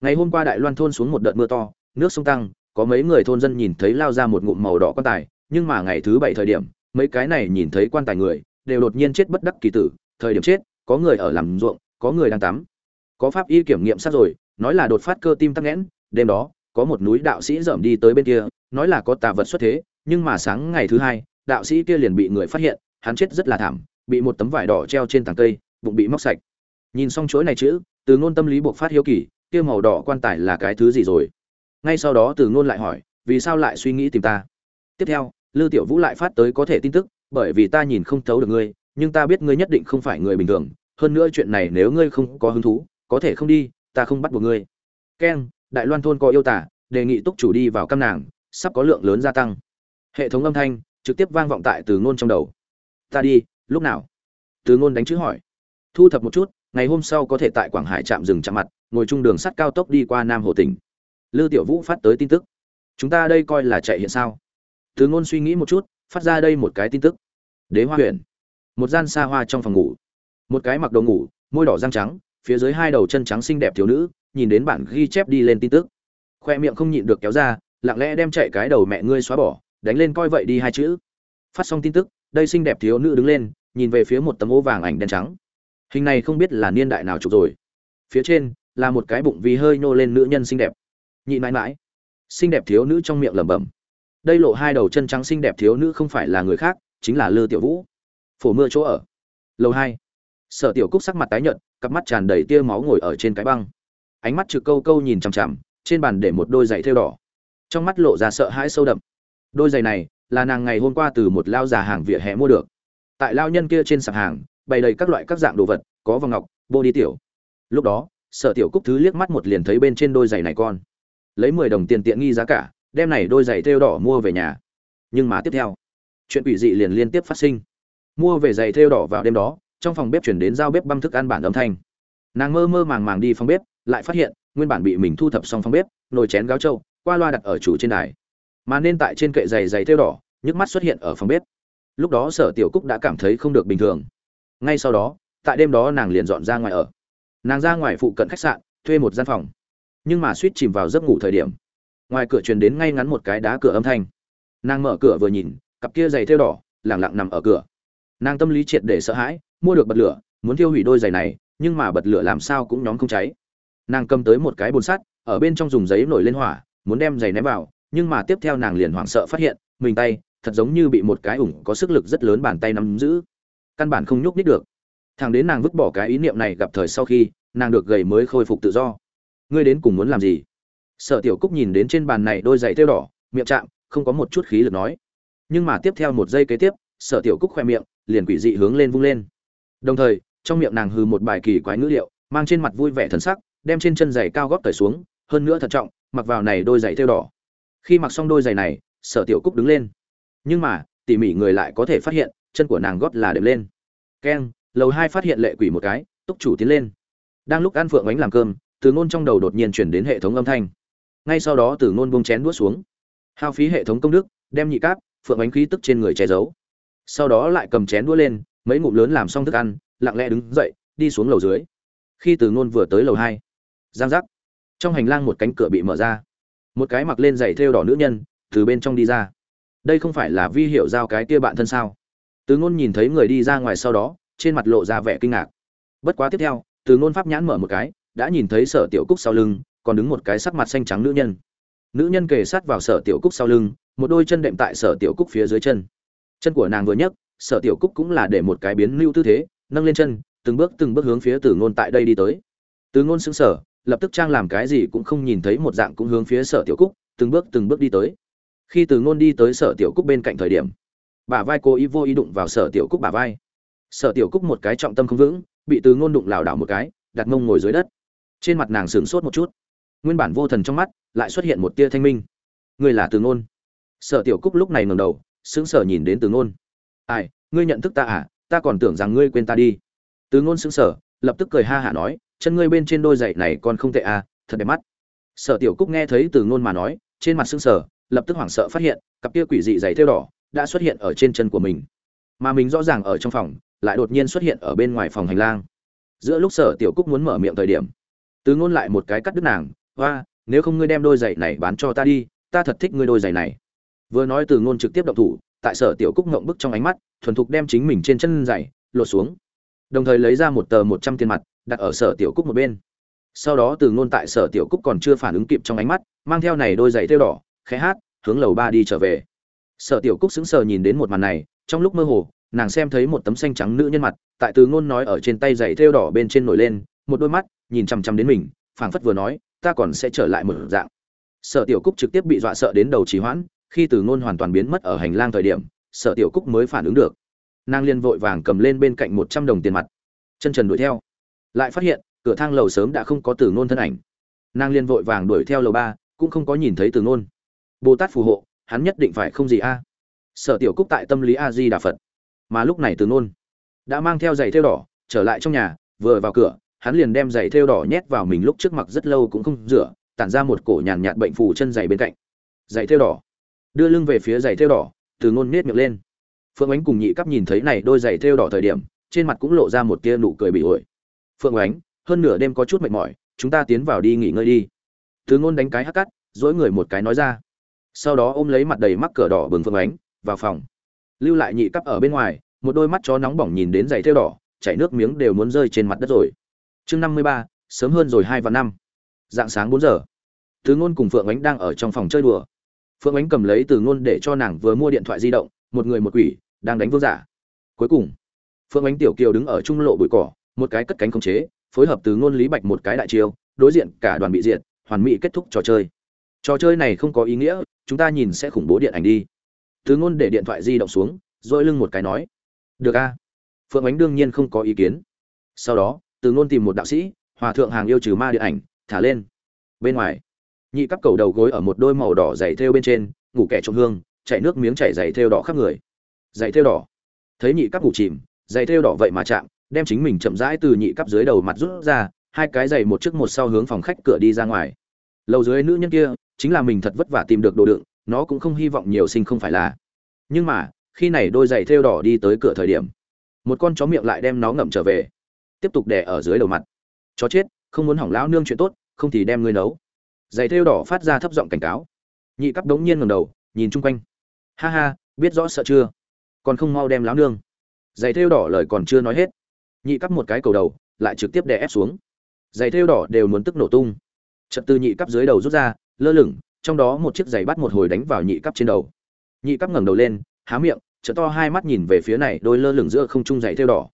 Ngày hôm qua đại loan thôn xuống một đợt mưa to, nước sông tăng có mấy người thôn dân nhìn thấy lao ra một ngụm màu đỏ quan tài, nhưng mà ngày thứ bảy thời điểm, mấy cái này nhìn thấy quan tài người, đều đột nhiên chết bất đắc kỳ tử. Thời điểm chết, có người ở làm ruộng, có người đang tắm. Có pháp y kiểm nghiệm sát rồi, nói là đột phát cơ tim tắc nghẽn, đêm đó, có một núi đạo sĩ dởm đi tới bên kia, nói là có tà vật xuất thế, nhưng mà sáng ngày thứ hai, đạo sĩ kia liền bị người phát hiện, hắn chết rất là thảm, bị một tấm vải đỏ treo trên tảng cây, bụng bị móc sạch. Nhìn xong chuỗi này chữ, từ ngôn tâm lý buộc phát hiếu kỳ, kia màu đỏ quan tài là cái thứ gì rồi? Ngay sau đó từ ngôn lại hỏi, vì sao lại suy nghĩ tìm ta? Tiếp theo, lư tiểu vũ lại phát tới có thể tin tức, bởi vì ta nhìn không thấu được ngươi, nhưng ta biết ngươi nhất định không phải người bình thường. Hơn nữa chuyện này nếu ngươi không có hứng thú, có thể không đi, ta không bắt buộc ngươi. Keng, đại loan thôn có yêu tả, đề nghị túc chủ đi vào căn nàng, sắp có lượng lớn gia tăng. Hệ thống âm thanh trực tiếp vang vọng tại từ ngôn trong đầu. Ta đi, lúc nào? Từ ngôn đánh chữ hỏi. Thu thập một chút, ngày hôm sau có thể tại quảng hải trạm dừng chạm mặt, ngồi chung đường sắt cao tốc đi qua nam hồ tỉnh lư tiểu vũ phát tới tin tức. Chúng ta đây coi là chạy hiện sao? Từ ngôn suy nghĩ một chút, phát ra đây một cái tin tức. Đế hoa huyện. Một gian xa hoa trong phòng ngủ. Một cái mặc đồ ngủ, môi đỏ răng trắng, phía dưới hai đầu chân trắng xinh đẹp thiếu nữ, nhìn đến bản ghi chép đi lên tin tức. Khoe miệng không nhịn được kéo ra, lặng lẽ đem chạy cái đầu mẹ ngươi xóa bỏ, đánh lên coi vậy đi hai chữ. Phát xong tin tức, đây xinh đẹp thiếu nữ đứng lên, nhìn về phía một tấm ô vàng ảnh đen trắng. Hình này không biết là niên đại nào chụp rồi. Phía trên, là một cái bụng vì hơi nhô lên nữ nhân xinh đẹp nhị mãi mãi. Xinh đẹp thiếu nữ trong miệng lẩm bẩm. Đây lộ hai đầu chân trắng xinh đẹp thiếu nữ không phải là người khác, chính là lư tiểu vũ. Phổ mưa chỗ ở. Lầu hai. Sở tiểu cúc sắc mặt tái nhợt, cặp mắt tràn đầy tia máu ngồi ở trên cái băng. Ánh mắt trực câu câu nhìn chằm chằm, trên bàn để một đôi giày thêu đỏ. Trong mắt lộ ra sợ hãi sâu đậm. Đôi giày này là nàng ngày hôm qua từ một lao già hàng vỉa hè mua được. Tại lao nhân kia trên sạp hàng, bày đầy các loại các dạng đồ vật, có vòng ngọc, bô đi tiểu. Lúc đó, sở tiểu cúc thứ liếc mắt một liền thấy bên trên đôi giày này con lấy mười đồng tiền tiện nghi giá cả, đem này đôi giày thêu đỏ mua về nhà. Nhưng mà tiếp theo, chuyện quỷ dị liền liên tiếp phát sinh. Mua về giày thêu đỏ vào đêm đó, trong phòng bếp chuyển đến giao bếp băm thức ăn bản âm thanh. Nàng mơ mơ màng màng đi phòng bếp, lại phát hiện, nguyên bản bị mình thu thập xong phòng bếp, nồi chén gáo trâu, qua loa đặt ở chủ trên đài. Mà nên tại trên kệ giày giày thêu đỏ, nhức mắt xuất hiện ở phòng bếp. Lúc đó sở tiểu cúc đã cảm thấy không được bình thường. Ngay sau đó, tại đêm đó nàng liền dọn ra ngoài ở. Nàng ra ngoài phụ cận khách sạn, thuê một gian phòng nhưng mà suýt chìm vào giấc ngủ thời điểm, ngoài cửa truyền đến ngay ngắn một cái đá cửa âm thanh. Nàng mở cửa vừa nhìn, cặp kia giày thêu đỏ, lẳng lặng nằm ở cửa. Nàng tâm lý triệt để sợ hãi, mua được bật lửa, muốn thiêu hủy đôi giày này, nhưng mà bật lửa làm sao cũng nhóm không cháy. Nàng cầm tới một cái bồn sắt, ở bên trong dùng giấy nổi lên hỏa, muốn đem giày ném vào, nhưng mà tiếp theo nàng liền hoảng sợ phát hiện, mình tay, thật giống như bị một cái ủng có sức lực rất lớn bàn tay nắm giữ. Căn bản không nhúc nít được. Thằng đến nàng vứt bỏ cái ý niệm này gặp thời sau khi, nàng được gầy mới khôi phục tự do ngươi đến cùng muốn làm gì? Sở tiểu cúc nhìn đến trên bàn này đôi giày thêu đỏ, miệng chạm, không có một chút khí lực nói. Nhưng mà tiếp theo một giây kế tiếp, sở tiểu cúc khoe miệng liền quỷ dị hướng lên vung lên. Đồng thời, trong miệng nàng hư một bài kỳ quái ngữ liệu mang trên mặt vui vẻ thần sắc, đem trên chân giày cao gót cởi xuống, hơn nữa thận trọng, mặc vào này đôi giày thêu đỏ. Khi mặc xong đôi giày này, sở tiểu cúc đứng lên. Nhưng mà, tỉ mỉ người lại có thể phát hiện, chân của nàng gót là đệm lên. Keng, lầu hai phát hiện lệ quỷ một cái, túc chủ tiến lên. Đang lúc ăn phượng bánh làm cơm từ ngôn trong đầu đột nhiên chuyển đến hệ thống âm thanh. Ngay sau đó từ ngôn bông chén đuốt xuống. Hao phí hệ thống công đức, đem nhị cáp, phượng ánh khí tức trên người che giấu. Sau đó lại cầm chén đũa lên, mấy ngụm lớn làm xong thức ăn, lặng lẽ đứng dậy, đi xuống lầu dưới. Khi từ ngôn vừa tới lầu hai, giang giác. Trong hành lang một cánh cửa bị mở ra. Một cái mặc lên giày thêu đỏ nữ nhân, từ bên trong đi ra. Đây không phải là vi hiệu giao cái kia bạn thân sao? Từ ngôn nhìn thấy người đi ra ngoài sau đó, trên mặt lộ ra vẻ kinh ngạc. Bất quá tiếp theo, từ ngôn pháp nhãn mở một cái đã nhìn thấy sở tiểu cúc sau lưng, còn đứng một cái sắc mặt xanh trắng nữ nhân. Nữ nhân kề sát vào sở tiểu cúc sau lưng, một đôi chân đệm tại sở tiểu cúc phía dưới chân. Chân của nàng vừa nhấc, sở tiểu cúc cũng là để một cái biến lưu tư thế, nâng lên chân, từng bước từng bước hướng phía tử ngôn tại đây đi tới. Tử ngôn xứng sở lập tức trang làm cái gì cũng không nhìn thấy một dạng cũng hướng phía sở tiểu cúc, từng bước từng bước đi tới. Khi tử ngôn đi tới sở tiểu cúc bên cạnh thời điểm, bả vai cô ý vô ý đụng vào sở tiểu cúc bả vai. Sở tiểu cúc một cái trọng tâm không vững, bị tử ngôn đụng lảo đảo một cái, đặt mông ngồi dưới đất trên mặt nàng sửng sốt một chút. Nguyên bản vô thần trong mắt lại xuất hiện một tia thanh minh. Ngươi là từ ngôn. Sở tiểu cúc lúc này ngẩng đầu, sững sờ nhìn đến từ ngôn. Ai, ngươi nhận thức ta à? Ta còn tưởng rằng ngươi quên ta đi. Từ ngôn sững sờ, lập tức cười ha hả nói, chân ngươi bên trên đôi giày này còn không tệ à thật đẹp mắt. Sở tiểu cúc nghe thấy từ ngôn mà nói, trên mặt sững sờ, lập tức hoảng sợ phát hiện, cặp kia quỷ dị giày thêu đỏ đã xuất hiện ở trên chân của mình. Mà mình rõ ràng ở trong phòng, lại đột nhiên xuất hiện ở bên ngoài phòng hành lang. Giữa lúc sở tiểu cúc muốn mở miệng thời điểm từ ngôn lại một cái cắt đứt nàng "Oa, nếu không ngươi đem đôi giày này bán cho ta đi ta thật thích ngươi đôi giày này. Vừa nói từ ngôn trực tiếp động thủ tại sở tiểu cúc ngậm bức trong ánh mắt thuần thục đem chính mình trên chân giày lột xuống. Đồng thời lấy ra một tờ một trăm tiền mặt đặt ở sở tiểu cúc một bên. Sau đó từ ngôn tại sở tiểu cúc còn chưa phản ứng kịp trong ánh mắt mang theo này đôi giày thêu đỏ khẽ hát hướng lầu ba đi trở về. Sở tiểu cúc sững sờ nhìn đến một màn này trong lúc mơ hồ nàng xem thấy một tấm xanh trắng nữ nhân mặt tại từ ngôn nói ở trên tay giày thêu đỏ bên trên nổi lên một đôi mắt nhìn chằm chằm đến mình, phảng phất vừa nói, ta còn sẽ trở lại một dạng. Sở tiểu cúc trực tiếp bị dọa sợ đến đầu trì hoãn, khi từ ngôn hoàn toàn biến mất ở hành lang thời điểm, sở tiểu cúc mới phản ứng được. Nàng liên vội vàng cầm lên bên cạnh một trăm đồng tiền mặt, chân trần đuổi theo. Lại phát hiện, cửa thang lầu sớm đã không có từ ngôn thân ảnh. Nàng liên vội vàng đuổi theo lầu ba, cũng không có nhìn thấy từ ngôn. Bồ tát phù hộ, hắn nhất định phải không gì a? Sở tiểu cúc tại tâm lý a di đà phật. Mà lúc này từ ngôn đã mang theo giày thêu đỏ, trở lại trong nhà, vừa vào cửa hắn liền đem giày thêu đỏ nhét vào mình lúc trước mặc rất lâu cũng không rửa, tản ra một cổ nhàn nhạt bệnh phù chân giày bên cạnh. Giày thêu đỏ. Đưa lưng về phía giày thêu đỏ, từ ngôn nết miệng lên. Phượng ánh cùng nhị Cáp nhìn thấy này đôi giày thêu đỏ thời điểm, trên mặt cũng lộ ra một tia nụ cười bị uội. phượng ánh, hơn nửa đêm có chút mệt mỏi, chúng ta tiến vào đi nghỉ ngơi đi. Từ ngôn đánh cái hắc cắt, dỗi người một cái nói ra. Sau đó ôm lấy mặt đầy mắc cờ đỏ bừng phượng ánh, vào phòng. Lưu lại nhị Cáp ở bên ngoài, một đôi mắt chó nóng bỏng nhìn đến giày thêu đỏ, chảy nước miếng đều muốn rơi trên mặt đất rồi chương năm mươi ba, sớm hơn rồi hai và năm. Dạng sáng bốn giờ, từ ngôn cùng phượng ánh đang ở trong phòng chơi đùa. Phượng ánh cầm lấy từ ngôn để cho nàng vừa mua điện thoại di động, một người một quỷ, đang đánh vương giả. Cuối cùng, phượng ánh tiểu kiều đứng ở trung lộ bụi cỏ, một cái cất cánh khống chế, phối hợp từ ngôn lý bạch một cái đại chiêu, đối diện cả đoàn bị diệt, hoàn mỹ kết thúc trò chơi. Trò chơi này không có ý nghĩa, chúng ta nhìn sẽ khủng bố điện ảnh đi. Từ ngôn để điện thoại di động xuống dội lưng một cái nói, được a. Phượng ánh đương nhiên không có ý kiến. Sau đó từ ngôn tìm một đạo sĩ, hòa thượng hàng yêu trừ ma điện ảnh, thả lên. Bên ngoài, nhị cắp cầu đầu gối ở một đôi màu đỏ dày thêu bên trên, ngủ kẻ trong hương, chạy nước miếng chảy dày thêu đỏ khắp người. Dày thêu đỏ. Thấy nhị cắp ngủ chìm, dày thêu đỏ vậy mà chạm, đem chính mình chậm rãi từ nhị cắp dưới đầu mặt rút ra, hai cái giày một trước một sau hướng phòng khách cửa đi ra ngoài. Lầu dưới nữ nhân kia, chính là mình thật vất vả tìm được đồ đựng, nó cũng không hy vọng nhiều sinh không phải là. Nhưng mà, khi này đôi giày thêu đỏ đi tới cửa thời điểm, một con chó miệng lại đem nó ngậm trở về tiếp tục đè ở dưới đầu mặt. Chó chết, không muốn hỏng lão nương chuyện tốt, không thì đem ngươi nấu. Giày thêu đỏ phát ra thấp giọng cảnh cáo. Nhị cấp đống nhiên ngầm đầu, nhìn chung quanh. Ha ha, biết rõ sợ chưa? Còn không mau đem lão nương. Giày thêu đỏ lời còn chưa nói hết, nhị cấp một cái cầu đầu, lại trực tiếp đè ép xuống. Giày thêu đỏ đều muốn tức nổ tung. Trật từ nhị cấp dưới đầu rút ra, lơ lửng, trong đó một chiếc giày bắt một hồi đánh vào nhị cấp trên đầu. Nhị cấp ngẩng đầu lên, há miệng trợ to hai mắt nhìn về phía này đôi lơ lửng giữa không trung giày thêu đỏ.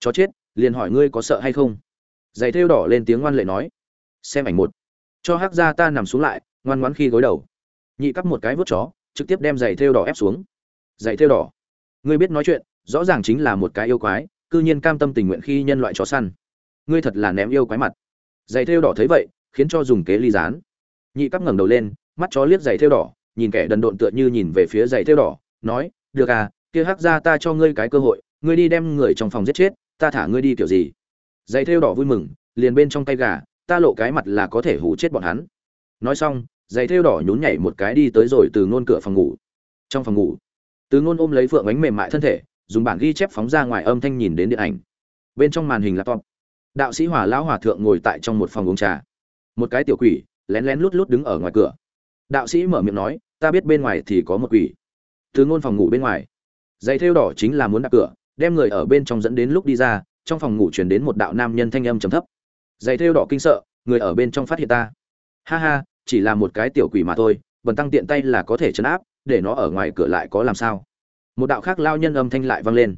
Chó chết liền hỏi ngươi có sợ hay không? Giày thêu đỏ lên tiếng ngoan lệ nói. Xem ảnh một. Cho hắc ra ta nằm xuống lại, ngoan ngoãn khi gối đầu. Nhị cắp một cái vớt chó, trực tiếp đem giày thêu đỏ ép xuống. Giày thêu đỏ. Ngươi biết nói chuyện, rõ ràng chính là một cái yêu quái, cư nhiên cam tâm tình nguyện khi nhân loại chó săn. Ngươi thật là ném yêu quái mặt. Giày thêu đỏ thấy vậy, khiến cho dùng kế ly dán nhị cắp ngẩng đầu lên, mắt chó liếc giày thêu đỏ, nhìn kẻ đần độn tựa như nhìn về phía giày thêu đỏ, nói, được à kia hắc ra ta cho ngươi cái cơ hội, ngươi đi đem người trong phòng giết chết ta thả ngươi đi kiểu gì? Giày thêu đỏ vui mừng, liền bên trong tay gà, ta lộ cái mặt là có thể hủ chết bọn hắn. Nói xong, giày thêu đỏ nhún nhảy một cái đi tới rồi từ ngôn cửa phòng ngủ. Trong phòng ngủ, từ ngôn ôm lấy phượng ánh mềm mại thân thể, dùng bản ghi chép phóng ra ngoài âm thanh nhìn đến điện ảnh. Bên trong màn hình laptop, đạo sĩ hòa lão hòa thượng ngồi tại trong một phòng uống trà. Một cái tiểu quỷ, lén lén lút lút đứng ở ngoài cửa. Đạo sĩ mở miệng nói, ta biết bên ngoài thì có một quỷ. Từ ngôn phòng ngủ bên ngoài, giày thêu đỏ chính là muốn đặt cửa đem người ở bên trong dẫn đến lúc đi ra, trong phòng ngủ chuyển đến một đạo nam nhân thanh âm trầm thấp. Giày thêu đỏ kinh sợ, người ở bên trong phát hiện ta. Ha ha, chỉ là một cái tiểu quỷ mà thôi bần tăng tiện tay là có thể chấn áp, để nó ở ngoài cửa lại có làm sao? Một đạo khác lao nhân âm thanh lại vang lên.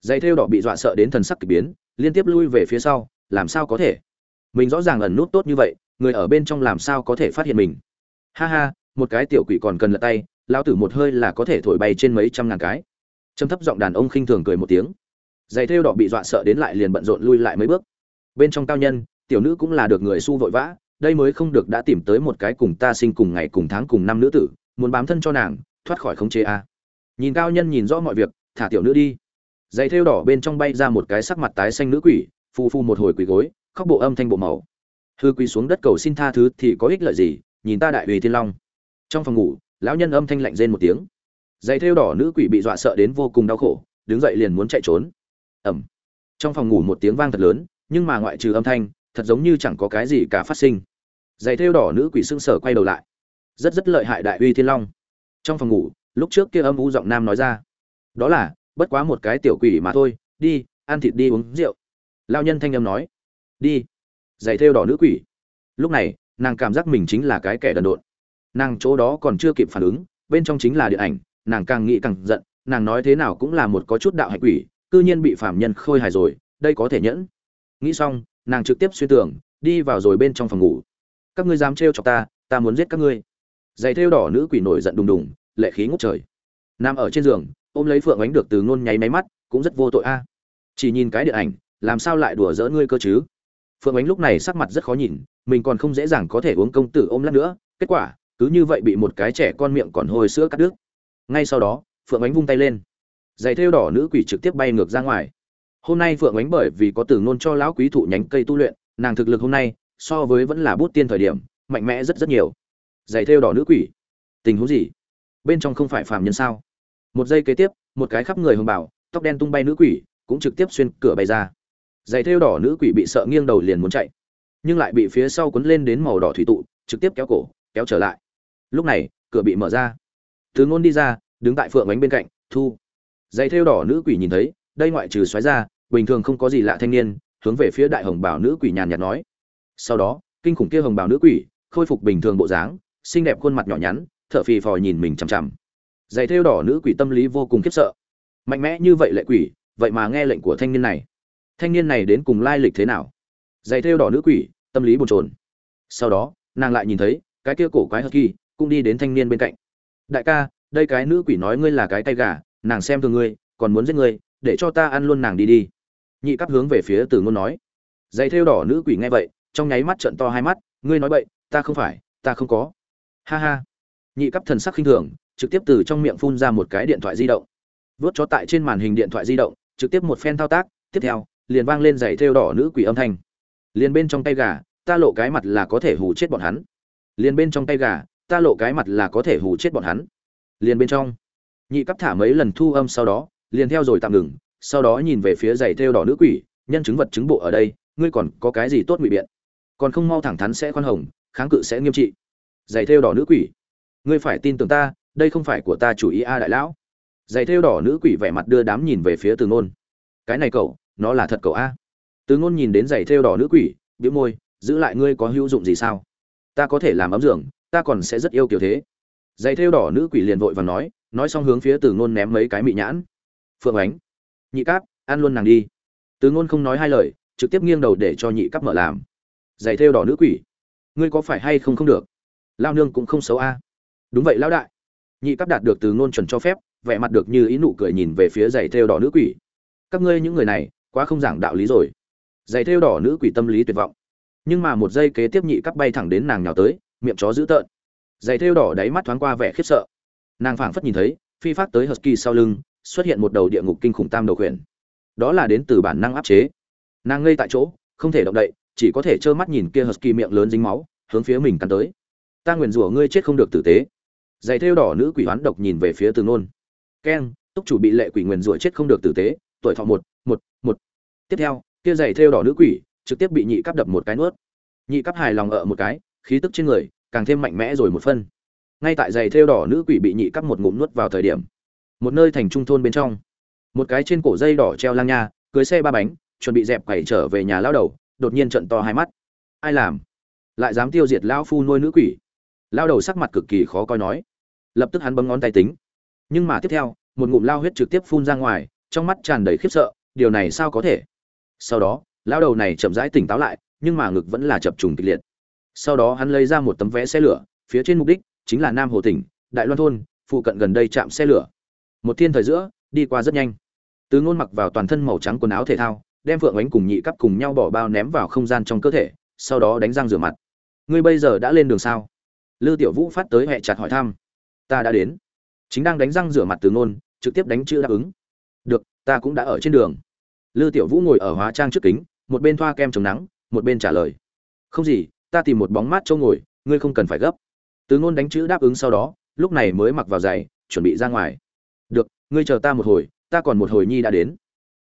Giày thêu đỏ bị dọa sợ đến thần sắc k ỳ biến, liên tiếp lui về phía sau, làm sao có thể? Mình rõ ràng ẩn nút tốt như vậy, người ở bên trong làm sao có thể phát hiện mình? Ha ha, một cái tiểu quỷ còn cần lật tay lao tử một hơi là có thể thổi bay trên mấy trăm ngàn cái trầm thấp giọng đàn ông khinh thường cười một tiếng. Giày thêu đỏ bị dọa sợ đến lại liền bận rộn lui lại mấy bước. Bên trong cao nhân, tiểu nữ cũng là được người su vội vã, đây mới không được đã tìm tới một cái cùng ta sinh cùng ngày cùng tháng cùng năm nữ tử, muốn bám thân cho nàng, thoát khỏi khống chế a. Nhìn cao nhân nhìn rõ mọi việc, thả tiểu nữ đi. Giày thêu đỏ bên trong bay ra một cái sắc mặt tái xanh nữ quỷ, phù phù một hồi quỳ gối, khóc bộ âm thanh bộ màu. Hư quỳ xuống đất cầu xin tha thứ thì có ích lợi gì, nhìn ta đại uy thiên long. Trong phòng ngủ, lão nhân âm thanh lạnh rên một tiếng giày thêu đỏ nữ quỷ bị dọa sợ đến vô cùng đau khổ, đứng dậy liền muốn chạy trốn. Ẩm trong phòng ngủ một tiếng vang thật lớn, nhưng mà ngoại trừ âm thanh, thật giống như chẳng có cái gì cả phát sinh. Giày thêu đỏ nữ quỷ sưng sở quay đầu lại. Rất rất lợi hại đại uy thiên long. Trong phòng ngủ, lúc trước kia âm u giọng nam nói ra. Đó là, bất quá một cái tiểu quỷ mà thôi, đi, ăn thịt đi uống rượu. Lao nhân thanh âm nói. Đi. Giày thêu đỏ nữ quỷ. Lúc này, nàng cảm giác mình chính là cái kẻ đần độn. Nàng chỗ đó còn chưa kịp phản ứng, bên trong chính là điện ảnh nàng càng nghĩ càng giận, nàng nói thế nào cũng là một có chút đạo hạnh quỷ, cư nhiên bị phạm nhân khôi hài rồi, đây có thể nhẫn. Nghĩ xong, nàng trực tiếp xuyên tưởng, đi vào rồi bên trong phòng ngủ. Các ngươi dám trêu chọc ta ta muốn giết các ngươi. Giày thêu đỏ nữ quỷ nổi giận đùng đùng, lệ khí ngút trời. Nằm ở trên giường, ôm lấy phượng ánh được từ ngôn nháy máy mắt, cũng rất vô tội a. Chỉ nhìn cái điện ảnh, làm sao lại đùa dỡ ngươi cơ chứ? Phượng ánh lúc này sắc mặt rất khó nhìn, mình còn không dễ dàng có thể uống công tử ôm lát nữa, kết quả, cứ như vậy bị một cái trẻ con miệng còn hồi sữa cắt đứt ngay sau đó, phượng ánh vung tay lên. Giày thêu đỏ nữ quỷ trực tiếp bay ngược ra ngoài. Hôm nay phượng ánh bởi vì có từ ngôn cho lão quý thụ nhánh cây tu luyện, nàng thực lực hôm nay, so với vẫn là bút tiên thời điểm, mạnh mẽ rất rất nhiều. Giày thêu đỏ nữ quỷ. Tình huống gì? Bên trong không phải phàm nhân sao? Một giây kế tiếp, một cái khắp người hồng bảo, tóc đen tung bay nữ quỷ, cũng trực tiếp xuyên cửa bay ra. Giày thêu đỏ nữ quỷ bị sợ nghiêng đầu liền muốn chạy, nhưng lại bị phía sau quấn lên đến màu đỏ thủy tụ, trực tiếp kéo cổ, kéo trở lại. Lúc này, cửa bị mở ra thứ ngôn đi ra, đứng tại phượng ánh bên cạnh, thu. Giày thêu đỏ nữ quỷ nhìn thấy, đây ngoại trừ xoáy ra, bình thường không có gì lạ thanh niên, hướng về phía đại hồng bảo nữ quỷ nhàn nhạt nói. Sau đó, kinh khủng kia hồng bảo nữ quỷ, khôi phục bình thường bộ dáng, xinh đẹp khuôn mặt nhỏ nhắn, thở phì phò nhìn mình chằm chằm. Giày thêu đỏ nữ quỷ tâm lý vô cùng khiếp sợ. Mạnh mẽ như vậy lệ quỷ, vậy mà nghe lệnh của thanh niên này. Thanh niên này đến cùng lai lịch thế nào? Giày thêu đỏ nữ quỷ, tâm lý bồn chồn. Sau đó, nàng lại nhìn thấy, cái kia cổ quái hắc kỳ cũng đi đến thanh niên bên cạnh đại ca đây cái nữ quỷ nói ngươi là cái tay gà nàng xem thường ngươi còn muốn giết ngươi để cho ta ăn luôn nàng đi đi. Nhị cắp hướng về phía từ ngôn nói. Giày thêu đỏ nữ quỷ nghe vậy trong nháy mắt trận to hai mắt ngươi nói vậy, ta không phải ta không có. Ha ha. Nhị cấp thần sắc khinh thường trực tiếp từ trong miệng phun ra một cái điện thoại di động. Vớt cho tại trên màn hình điện thoại di động trực tiếp một phen thao tác tiếp theo liền vang lên giày thêu đỏ nữ quỷ âm thanh. Liền bên trong tay gà ta lộ cái mặt là có thể hù chết bọn hắn. Liền bên trong tay gà ta lộ cái mặt là có thể hù chết bọn hắn. Liền bên trong, nhị cấp thả mấy lần thu âm sau đó, liền theo rồi tạm ngừng, sau đó nhìn về phía giày thêu đỏ nữ quỷ, nhân chứng vật chứng bộ ở đây, ngươi còn có cái gì tốt ngụy biện? Còn không mau thẳng thắn sẽ khoan hồng, kháng cự sẽ nghiêm trị. Giày thêu đỏ nữ quỷ, ngươi phải tin tưởng ta, đây không phải của ta chủ ý a đại lão. Giày thêu đỏ nữ quỷ vẻ mặt đưa đám nhìn về phía từ ngôn. Cái này cậu, nó là thật cậu a. Từ ngôn nhìn đến giày thêu đỏ nữ quỷ biếu môi, giữ lại ngươi có hữu dụng gì sao? Ta có thể làm ấm giường ta còn sẽ rất yêu kiểu thế. Giày thêu đỏ nữ quỷ liền vội và nói nói xong hướng phía từ ngôn ném mấy cái mị nhãn. Phượng ánh, nhị cáp, ăn luôn nàng đi. Từ ngôn không nói hai lời, trực tiếp nghiêng đầu để cho nhị cáp mở làm. Giày thêu đỏ nữ quỷ, ngươi có phải hay không không được? Lao nương cũng không xấu a. Đúng vậy lão đại. Nhị cáp đạt được từ ngôn chuẩn cho phép, vẻ mặt được như ý nụ cười nhìn về phía giày thêu đỏ nữ quỷ. Các ngươi những người này, quá không giảng đạo lý rồi. Giày thêu đỏ nữ quỷ tâm lý tuyệt vọng. Nhưng mà một giây kế tiếp nhị cắp bay thẳng đến nàng nhào tới miệng chó dữ tợn. Giày thêu đỏ đáy mắt thoáng qua vẻ khiếp sợ. Nàng phảng phất nhìn thấy, phi phát tới husky sau lưng, xuất hiện một đầu địa ngục kinh khủng tam đầu khuyển. Đó là đến từ bản năng áp chế. Nàng ngây tại chỗ, không thể động đậy, chỉ có thể trơ mắt nhìn kia husky miệng lớn dính máu, hướng phía mình cắn tới. Ta nguyền rủa ngươi chết không được tử tế. Giày thêu đỏ nữ quỷ hoán độc nhìn về phía từ nôn. Keng, túc chủ bị lệ quỷ nguyền rủa chết không được tử tế, tuổi thọ một một một. Tiếp theo, kia giày thêu đỏ nữ quỷ trực tiếp bị nhị cấp đập một cái nuốt. Nhị cấp hài lòng ở một cái khí tức trên người càng thêm mạnh mẽ rồi một phân. Ngay tại giày thêu đỏ nữ quỷ bị nhị cắp một ngụm nuốt vào thời điểm, một nơi thành trung thôn bên trong, một cái trên cổ dây đỏ treo lang nha, cưới xe ba bánh, chuẩn bị dẹp quẩy trở về nhà lao đầu, đột nhiên trận to hai mắt. Ai làm? Lại dám tiêu diệt lão phu nuôi nữ quỷ? Lao đầu sắc mặt cực kỳ khó coi nói. Lập tức hắn bấm ngón tay tính. Nhưng mà tiếp theo, một ngụm lao huyết trực tiếp phun ra ngoài, trong mắt tràn đầy khiếp sợ, điều này sao có thể? Sau đó lao đầu này chậm rãi tỉnh táo lại, nhưng mà ngực vẫn là chập trùng kịch liệt sau đó hắn lấy ra một tấm vé xe lửa, phía trên mục đích chính là nam hồ tỉnh, đại loan thôn, phụ cận gần đây chạm xe lửa. Một thiên thời giữa, đi qua rất nhanh. Từ ngôn mặc vào toàn thân màu trắng quần áo thể thao, đem phượng ánh cùng nhị cắp cùng nhau bỏ bao ném vào không gian trong cơ thể, sau đó đánh răng rửa mặt. Ngươi bây giờ đã lên đường sao? Lư tiểu vũ phát tới hẹ chặt hỏi thăm. Ta đã đến. Chính đang đánh răng rửa mặt từ ngôn, trực tiếp đánh chữ đáp ứng. Được, ta cũng đã ở trên đường. Lư tiểu vũ ngồi ở hóa trang trước kính, một bên thoa kem chống nắng, một bên trả lời. Không gì ta tìm một bóng mát châu ngồi, ngươi không cần phải gấp. Từ ngôn đánh chữ đáp ứng sau đó, lúc này mới mặc vào giày, chuẩn bị ra ngoài. Được, ngươi chờ ta một hồi, ta còn một hồi nhi đã đến.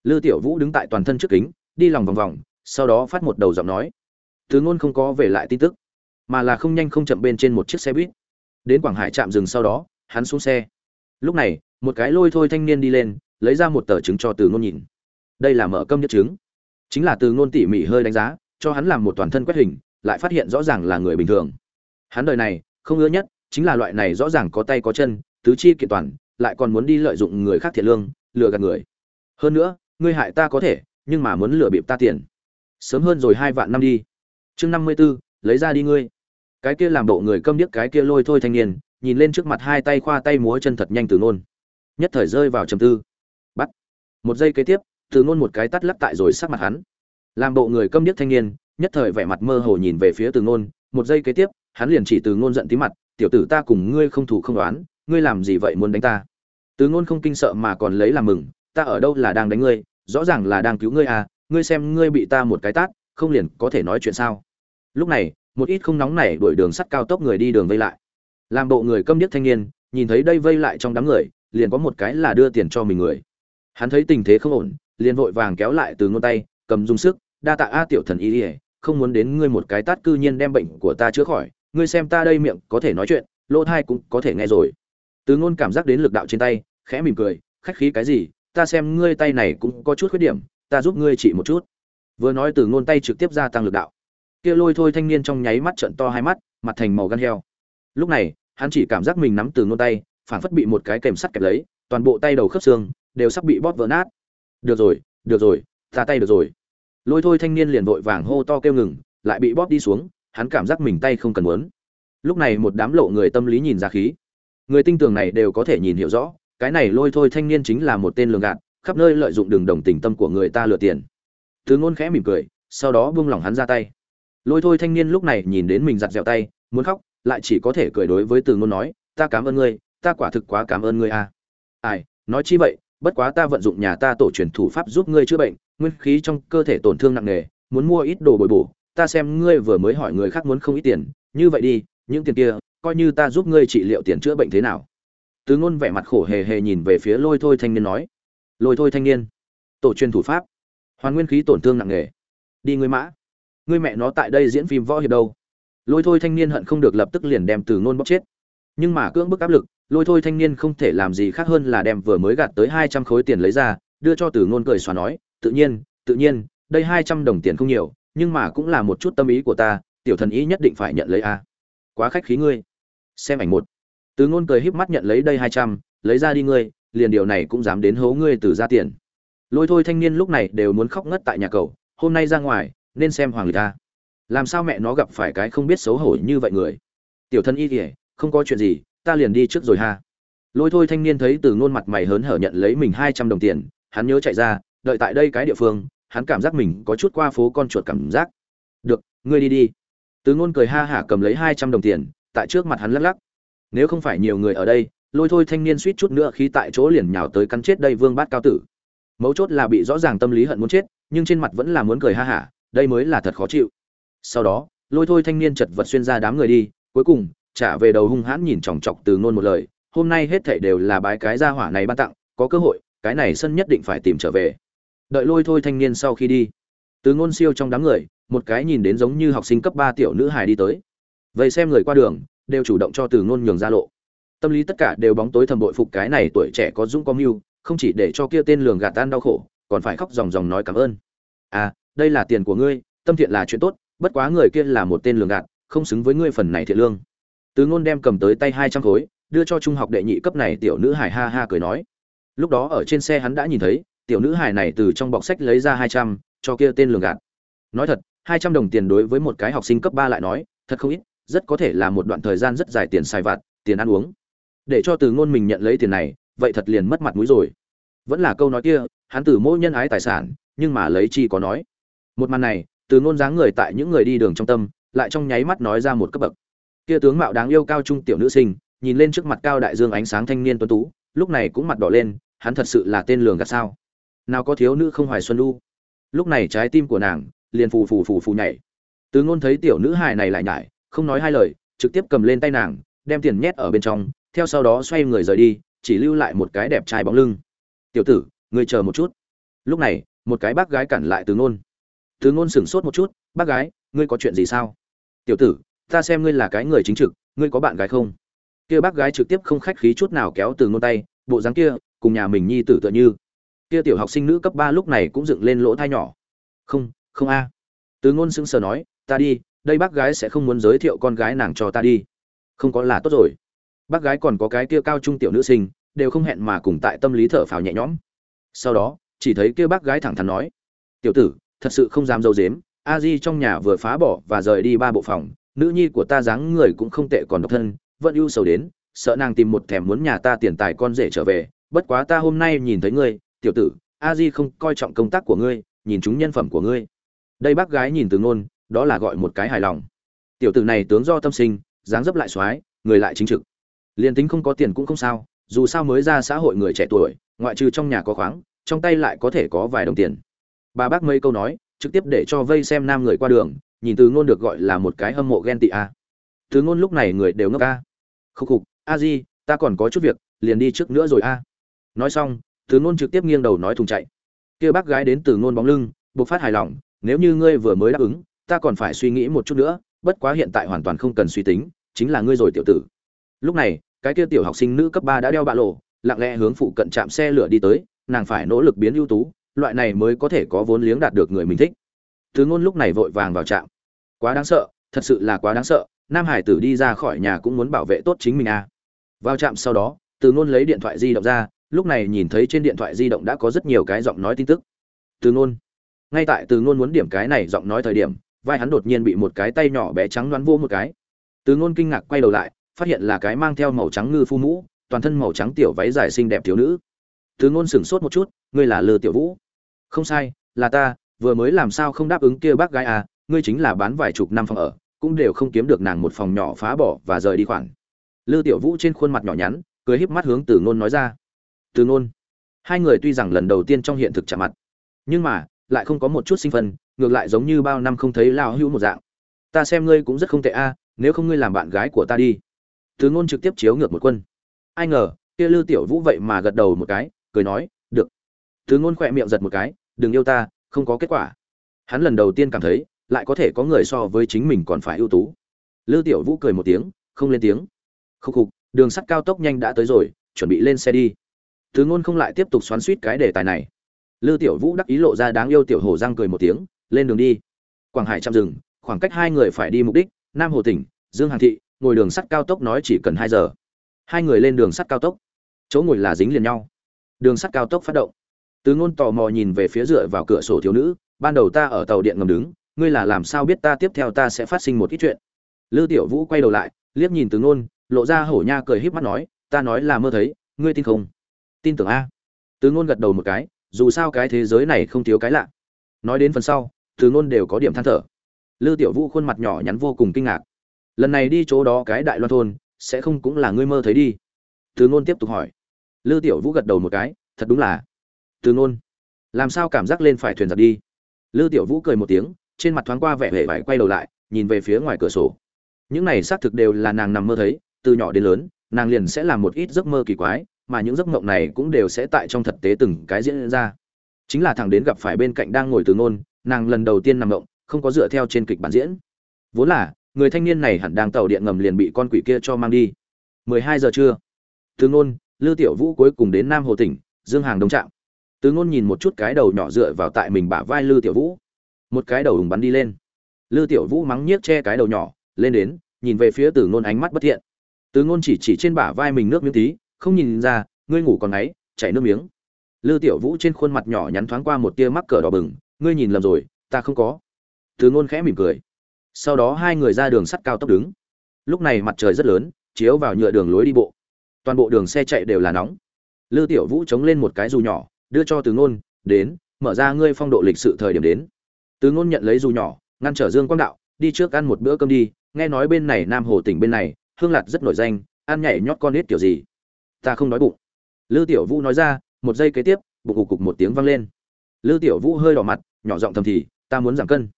Lư tiểu vũ đứng tại toàn thân trước kính, đi lòng vòng vòng, sau đó phát một đầu giọng nói. Từ ngôn không có về lại tin tức, mà là không nhanh không chậm bên trên một chiếc xe buýt. Đến quảng hải trạm dừng sau đó, hắn xuống xe. Lúc này, một cái lôi thôi thanh niên đi lên, lấy ra một tờ chứng cho từ ngôn nhìn. Đây là mở câm nhất chứng. Chính là từ ngôn tỉ mỉ hơi đánh giá, cho hắn làm một toàn thân quét hình lại phát hiện rõ ràng là người bình thường. Hắn đời này, không ưa nhất, chính là loại này rõ ràng có tay có chân, tứ chi kiện toàn, lại còn muốn đi lợi dụng người khác thiệt lương, lừa gạt người. Hơn nữa, ngươi hại ta có thể, nhưng mà muốn lừa bịp ta tiền. Sớm hơn rồi hai vạn năm đi. Chương năm mươi b ố lấy ra đi ngươi. Cái kia làm bộ người câm điếc cái kia lôi thôi thanh niên, nhìn lên trước mặt hai tay khoa tay múa chân thật nhanh từ ngôn nhất thời rơi vào trầm tư. Bắt. Một giây kế tiếp, từ ngôn một cái tắt lắp tại rồi sắc mặt hắn. Làm bộ người câm điếc thanh niên nhất thời vẻ mặt mơ hồ nhìn về phía từ ngôn, một giây kế tiếp, hắn liền chỉ từ ngôn giận tí mặt, tiểu tử ta cùng ngươi không thủ không đoán ngươi làm gì vậy muốn đánh ta? Từ ngôn không kinh sợ mà còn lấy làm mừng, ta ở đâu là đang đánh ngươi? Rõ ràng là đang cứu ngươi à ngươi xem ngươi bị ta một cái tát, không liền có thể nói chuyện sao? Lúc này, một ít không nóng nảy đuổi đường sắt cao tốc người đi đường vây lại. Làm bộ người câm điếc thanh niên, nhìn thấy đây vây lại trong đám người, liền có một cái là đưa tiền cho mình người. Hắn thấy tình thế không ổn, liền vội vàng kéo lại từ ngôn tay, cầm dung sức, đa tạ a tiểu thần y ỉa không muốn đến ngươi một cái tát cư nhiên đem bệnh của ta chữa khỏi, ngươi xem ta đây miệng có thể nói chuyện, lỗ thai cũng có thể nghe rồi. Từ ngôn cảm giác đến lực đạo trên tay, khẽ mỉm cười, khách khí cái gì, ta xem ngươi tay này cũng có chút khuyết điểm, ta giúp ngươi trị một chút. Vừa nói từ ngôn tay trực tiếp gia tăng lực đạo. Kia lôi thôi thanh niên trong nháy mắt trận to hai mắt, mặt thành màu gan heo. Lúc này, hắn chỉ cảm giác mình nắm từ ngôn tay phản phất bị một cái kèm sắt kẹp lấy, toàn bộ tay đầu khớp xương đều sắp bị bóp vỡ nát. Được rồi được rồi, ta tay được rồi lôi thôi thanh niên liền vội vàng hô to kêu ngừng, lại bị bóp đi xuống, hắn cảm giác mình tay không cần muốn. Lúc này một đám lộ người tâm lý nhìn ra khí. Người tinh tường này đều có thể nhìn hiểu rõ, cái này lôi thôi thanh niên chính là một tên lường gạt, khắp nơi lợi dụng đường đồng tình tâm của người ta lừa tiền. Thứ ngôn khẽ mỉm cười, sau đó buông lỏng hắn ra tay. Lôi thôi thanh niên lúc này nhìn đến mình giặt dẹo tay, muốn khóc, lại chỉ có thể cười đối với từ ngôn nói, ta cảm ơn ngươi, ta quả thực quá cảm ơn ngươi a à. ai, nói chi vậy, bất quá ta vận dụng nhà ta tổ truyền thủ pháp giúp ngươi chữa bệnh nguyên khí trong cơ thể tổn thương nặng nề, muốn mua ít đồ bồi bổ, ta xem ngươi vừa mới hỏi người khác muốn không ít tiền, như vậy đi, những tiền kia, coi như ta giúp ngươi trị liệu tiền chữa bệnh thế nào. Từ ngôn vẻ mặt khổ hề hề nhìn về phía lôi thôi thanh niên nói. Lôi thôi thanh niên, tổ truyền thủ pháp, hoàn nguyên khí tổn thương nặng nề. Đi ngươi mã. Ngươi mẹ nó tại đây diễn phim võ hiệp đâu. Lôi thôi thanh niên hận không được lập tức liền đem từ ngôn bóc chết. Nhưng mà cưỡng bức áp lực, lôi thôi thanh niên không thể làm gì khác hơn là đem vừa mới gạt tới hai trăm khối tiền lấy ra, đưa cho từ ngôn cười xóa nói tự nhiên tự nhiên, đây hai trăm đồng tiền không nhiều, nhưng mà cũng là một chút tâm ý của ta, tiểu thần ý nhất định phải nhận lấy a. Quá khách khí ngươi. Xem ảnh một. Từ ngôn cười híp mắt nhận lấy đây hai trăm, lấy ra đi ngươi, liền điều này cũng dám đến hố ngươi từ ra tiền. Lôi thôi thanh niên lúc này đều muốn khóc ngất tại nhà cầu hôm nay ra ngoài, nên xem hoàng lịch ta làm sao mẹ nó gặp phải cái không biết xấu hổ như vậy người? Tiểu thân y kỉa không có chuyện gì, ta liền đi trước rồi ha. Lôi thôi thanh niên thấy từ ngôn mặt mày hớn hở nhận lấy mình hai trăm đồng tiền, hắn nhớ chạy ra đợi tại đây cái địa phương, hắn cảm giác mình có chút qua phố con chuột cảm giác. Được, ngươi đi đi. Từ ngôn cười ha hả cầm lấy hai trăm đồng tiền, tại trước mặt hắn lắc lắc. Nếu không phải nhiều người ở đây, lôi thôi thanh niên suýt chút nữa khi tại chỗ liền nhào tới cắn chết đây vương bát cao tử. Mấu chốt là bị rõ ràng tâm lý hận muốn chết, nhưng trên mặt vẫn là muốn cười ha hả, đây mới là thật khó chịu. Sau đó, lôi thôi thanh niên chật vật xuyên ra đám người đi, cuối cùng, trả về đầu hung hãn nhìn chòng chọc từ ngôn một lời, hôm nay hết thảy đều là bái cái gia hỏa này ban tặng, có cơ hội, cái này sân nhất định phải tìm trở về đợi lôi thôi thanh niên sau khi đi. Từ ngôn siêu trong đám người, một cái nhìn đến giống như học sinh cấp ba tiểu nữ hài đi tới. Vậy xem người qua đường, đều chủ động cho từ ngôn nhường ra lộ. Tâm lý tất cả đều bóng tối thầm bội phục cái này tuổi trẻ có dũng có mưu, không chỉ để cho kia tên lường gạt tan đau khổ, còn phải khóc ròng ròng nói cảm ơn. À đây là tiền của ngươi, tâm thiện là chuyện tốt, bất quá người kia là một tên lường gạt, không xứng với ngươi phần này thiện lương. Từ ngôn đem cầm tới tay hai trăm khối, đưa cho trung học đệ nhị cấp này tiểu nữ hải ha ha cười nói. Lúc đó ở trên xe hắn đã nhìn thấy tiểu nữ hài này từ trong bọc sách lấy ra hai trăm, cho kia tên lường gạt. Nói thật, hai trăm đồng tiền đối với một cái học sinh cấp ba lại nói, thật không ít, rất có thể là một đoạn thời gian rất dài tiền xài vặt, tiền ăn uống. Để cho từ ngôn mình nhận lấy tiền này, vậy thật liền mất mặt mũi rồi. Vẫn là câu nói kia, hắn từ mỗi nhân ái tài sản, nhưng mà lấy chi có nói. Một màn này, từ ngôn dáng người tại những người đi đường trong tâm, lại trong nháy mắt nói ra một cấp bậc. Kia tướng mạo đáng yêu cao trung tiểu nữ sinh, nhìn lên trước mặt cao đại dương ánh sáng thanh niên tuấn tú, lúc này cũng mặt đỏ lên, hắn thật sự là tên lường gạt sao? Nào có thiếu nữ không hoài xuân lu. Lúc này trái tim của nàng liền phù phù phù phù nhảy. Tứ ngôn thấy tiểu nữ hài này lại nhảy không nói hai lời, trực tiếp cầm lên tay nàng, đem tiền nhét ở bên trong, theo sau đó xoay người rời đi, chỉ lưu lại một cái đẹp trai bóng lưng. Tiểu tử, ngươi chờ một chút. Lúc này, một cái bác gái cản lại tứ ngôn. Tứ ngôn sửng sốt một chút, bác gái, ngươi có chuyện gì sao? Tiểu tử, ta xem ngươi là cái người chính trực, ngươi có bạn gái không? Kia bác gái trực tiếp không khách khí chút nào kéo từ ngôn tay, bộ dáng kia, cùng nhà mình nhi tử tựa như kia tiểu học sinh nữ cấp ba lúc này cũng dựng lên lỗ thai nhỏ. Không không a. Từ ngôn sững sờ nói, ta đi, đây bác gái sẽ không muốn giới thiệu con gái nàng cho ta đi. Không có là tốt rồi. Bác gái còn có cái kia cao trung tiểu nữ sinh, đều không hẹn mà cùng tại tâm lý thở phào nhẹ nhõm. Sau đó, chỉ thấy kia bác gái thẳng thắn nói, tiểu tử, thật sự không dám dâu dếm a di trong nhà vừa phá bỏ và rời đi ba bộ phòng, nữ nhi của ta dáng người cũng không tệ còn độc thân, vẫn ưu sầu đến, sợ nàng tìm một thèm muốn nhà ta tiền tài con rể trở về, bất quá ta hôm nay nhìn thấy ngươi tiểu tử, a di không coi trọng công tác của ngươi, nhìn chúng nhân phẩm của ngươi. Đây bác gái nhìn từ ngôn, đó là gọi một cái hài lòng. Tiểu tử này tướng do tâm sinh, dáng dấp lại xoái người lại chính trực. Liền tính không có tiền cũng không sao, dù sao mới ra xã hội người trẻ tuổi, ngoại trừ trong nhà có khoáng, trong tay lại có thể có vài đồng tiền. Bà bác mấy câu nói, trực tiếp để cho vây xem nam người qua đường, nhìn từ ngôn được gọi là một cái hâm mộ ghen tị a. Từ ngôn lúc này người đều ngốc a. Khúc khục, a di, ta còn có chút việc, liền đi trước nữa rồi a. Nói xong từ ngôn trực tiếp nghiêng đầu nói thùng chạy. Kia bác gái đến từ ngôn bóng lưng, bộc phát hài lòng, nếu như ngươi vừa mới đáp ứng, ta còn phải suy nghĩ một chút nữa, bất quá hiện tại hoàn toàn không cần suy tính, chính là ngươi rồi tiểu tử. Lúc này, cái kia tiểu học sinh nữ cấp ba đã đeo bạ lộ, lặng lẽ hướng phụ cận trạm xe lửa đi tới, nàng phải nỗ lực biến ưu tú, loại này mới có thể có vốn liếng đạt được người mình thích. Từ ngôn lúc này vội vàng vào trạm. Quá đáng sợ, thật sự là quá đáng sợ, nam hải tử đi ra khỏi nhà cũng muốn bảo vệ tốt chính mình à. Vào trạm sau đó, từ ngôn lấy điện thoại di động ra lúc này nhìn thấy trên điện thoại di động đã có rất nhiều cái giọng nói tin tức. Từ ngôn. Ngay tại từ ngôn muốn điểm cái này giọng nói thời điểm, vai hắn đột nhiên bị một cái tay nhỏ bé trắng đoán vô một cái. Từ ngôn kinh ngạc quay đầu lại, phát hiện là cái mang theo màu trắng ngư phu mũ, toàn thân màu trắng tiểu váy dài xinh đẹp thiếu nữ. Từ ngôn sửng sốt một chút, ngươi là lừa tiểu vũ? Không sai, là ta, vừa mới làm sao không đáp ứng kia bác gái à ngươi chính là bán vài chục năm phòng ở, cũng đều không kiếm được nàng một phòng nhỏ phá bỏ và rời đi khoản. Lư tiểu vũ trên khuôn mặt nhỏ nhắn, cười híp mắt hướng từ ngôn nói ra từ ngôn. Hai người tuy rằng lần đầu tiên trong hiện thực chạm mặt, nhưng mà lại không có một chút sinh phân, ngược lại giống như bao năm không thấy lao hữu một dạng. Ta xem ngươi cũng rất không tệ a, nếu không ngươi làm bạn gái của ta đi. Từ ngôn trực tiếp chiếu ngược một quân. Ai ngờ, kia lư tiểu vũ vậy mà gật đầu một cái, cười nói, được. Từ ngôn khỏe miệng giật một cái, đừng yêu ta, không có kết quả. Hắn lần đầu tiên cảm thấy, lại có thể có người so với chính mình còn phải ưu tú. Lư tiểu vũ cười một tiếng, không lên tiếng. Khúc khục, đường sắt cao tốc nhanh đã tới rồi, chuẩn bị lên xe đi từ ngôn không lại tiếp tục xoắn xuýt cái đề tài này. Lư tiểu vũ đắc ý lộ ra đáng yêu tiểu Hổ răng cười một tiếng, lên đường đi. Quảng hải chạm rừng khoảng cách hai người phải đi mục đích, nam hồ tỉnh, dương hàng thị, ngồi đường sắt cao tốc nói chỉ cần hai giờ. Hai người lên đường sắt cao tốc. Chỗ ngồi là dính liền nhau. Đường sắt cao tốc phát động. Từ ngôn tò mò nhìn về phía dựa vào cửa sổ thiếu nữ, ban đầu ta ở tàu điện ngầm đứng, ngươi là làm sao biết ta tiếp theo ta sẽ phát sinh một ít chuyện? Lư tiểu vũ quay đầu lại, liếc nhìn từ ngôn, lộ ra hổ nha cười híp mắt nói, ta nói là mơ thấy, ngươi tin không? Tin tưởng a. Từ ngôn gật đầu một cái, dù sao cái thế giới này không thiếu cái lạ. Nói đến phần sau, từ ngôn đều có điểm than thở. Lư tiểu vũ khuôn mặt nhỏ nhắn vô cùng kinh ngạc. Lần này đi chỗ đó cái đại loan thôn, sẽ không cũng là ngươi mơ thấy đi? Từ ngôn tiếp tục hỏi. Lư tiểu vũ gật đầu một cái, thật đúng là. Từ ngôn, làm sao cảm giác lên phải thuyền giặt đi? Lư tiểu vũ cười một tiếng, trên mặt thoáng qua vẻ vẻ vải quay đầu lại, nhìn về phía ngoài cửa sổ. Những này xác thực đều là nàng nằm mơ thấy, từ nhỏ đến lớn, nàng liền sẽ làm một ít giấc mơ kỳ quái mà những giấc mộng này cũng đều sẽ tại trong thực tế từng cái diễn ra. Chính là thằng đến gặp phải bên cạnh đang ngồi từ ngôn, nàng lần đầu tiên nằm mộng, không có dựa theo trên kịch bản diễn. Vốn là, người thanh niên này hẳn đang tàu điện ngầm liền bị con quỷ kia cho mang đi. 12 giờ trưa, từ ngôn, lư tiểu vũ cuối cùng đến nam hồ tỉnh, dương hàng đông trạm. Từ ngôn nhìn một chút cái đầu nhỏ dựa vào tại mình bả vai lư tiểu vũ. Một cái đầu đùng bắn đi lên. Lư tiểu vũ mắng nhiếc che cái đầu nhỏ, lên đến, nhìn về phía từ ngôn ánh mắt bất thiện. Từ ngôn chỉ chỉ trên bả vai mình nước miếng tí không nhìn ra, ngươi ngủ còn ngáy, chảy nước miếng. Lư tiểu vũ trên khuôn mặt nhỏ nhắn thoáng qua một tia mắc cờ đỏ bừng, ngươi nhìn lầm rồi, ta không có. Từ ngôn khẽ mỉm cười. Sau đó hai người ra đường sắt cao tốc đứng. Lúc này mặt trời rất lớn, chiếu vào nhựa đường lối đi bộ. Toàn bộ đường xe chạy đều là nóng. Lư tiểu vũ chống lên một cái dù nhỏ, đưa cho từ ngôn, đến, mở ra ngươi phong độ lịch sự thời điểm đến. Từ ngôn nhận lấy dù nhỏ, ngăn trở dương quang đạo, đi trước ăn một bữa cơm đi, nghe nói bên này nam hồ tỉnh bên này, hương lạt rất nổi danh, ăn nhảy nhót con nít kiểu gì? Ta không đói bụng. Lư tiểu vũ nói ra, một giây kế tiếp, bụng cục cục một tiếng vang lên. Lư tiểu vũ hơi đỏ mặt, nhỏ giọng thầm thì, ta muốn giảm cân.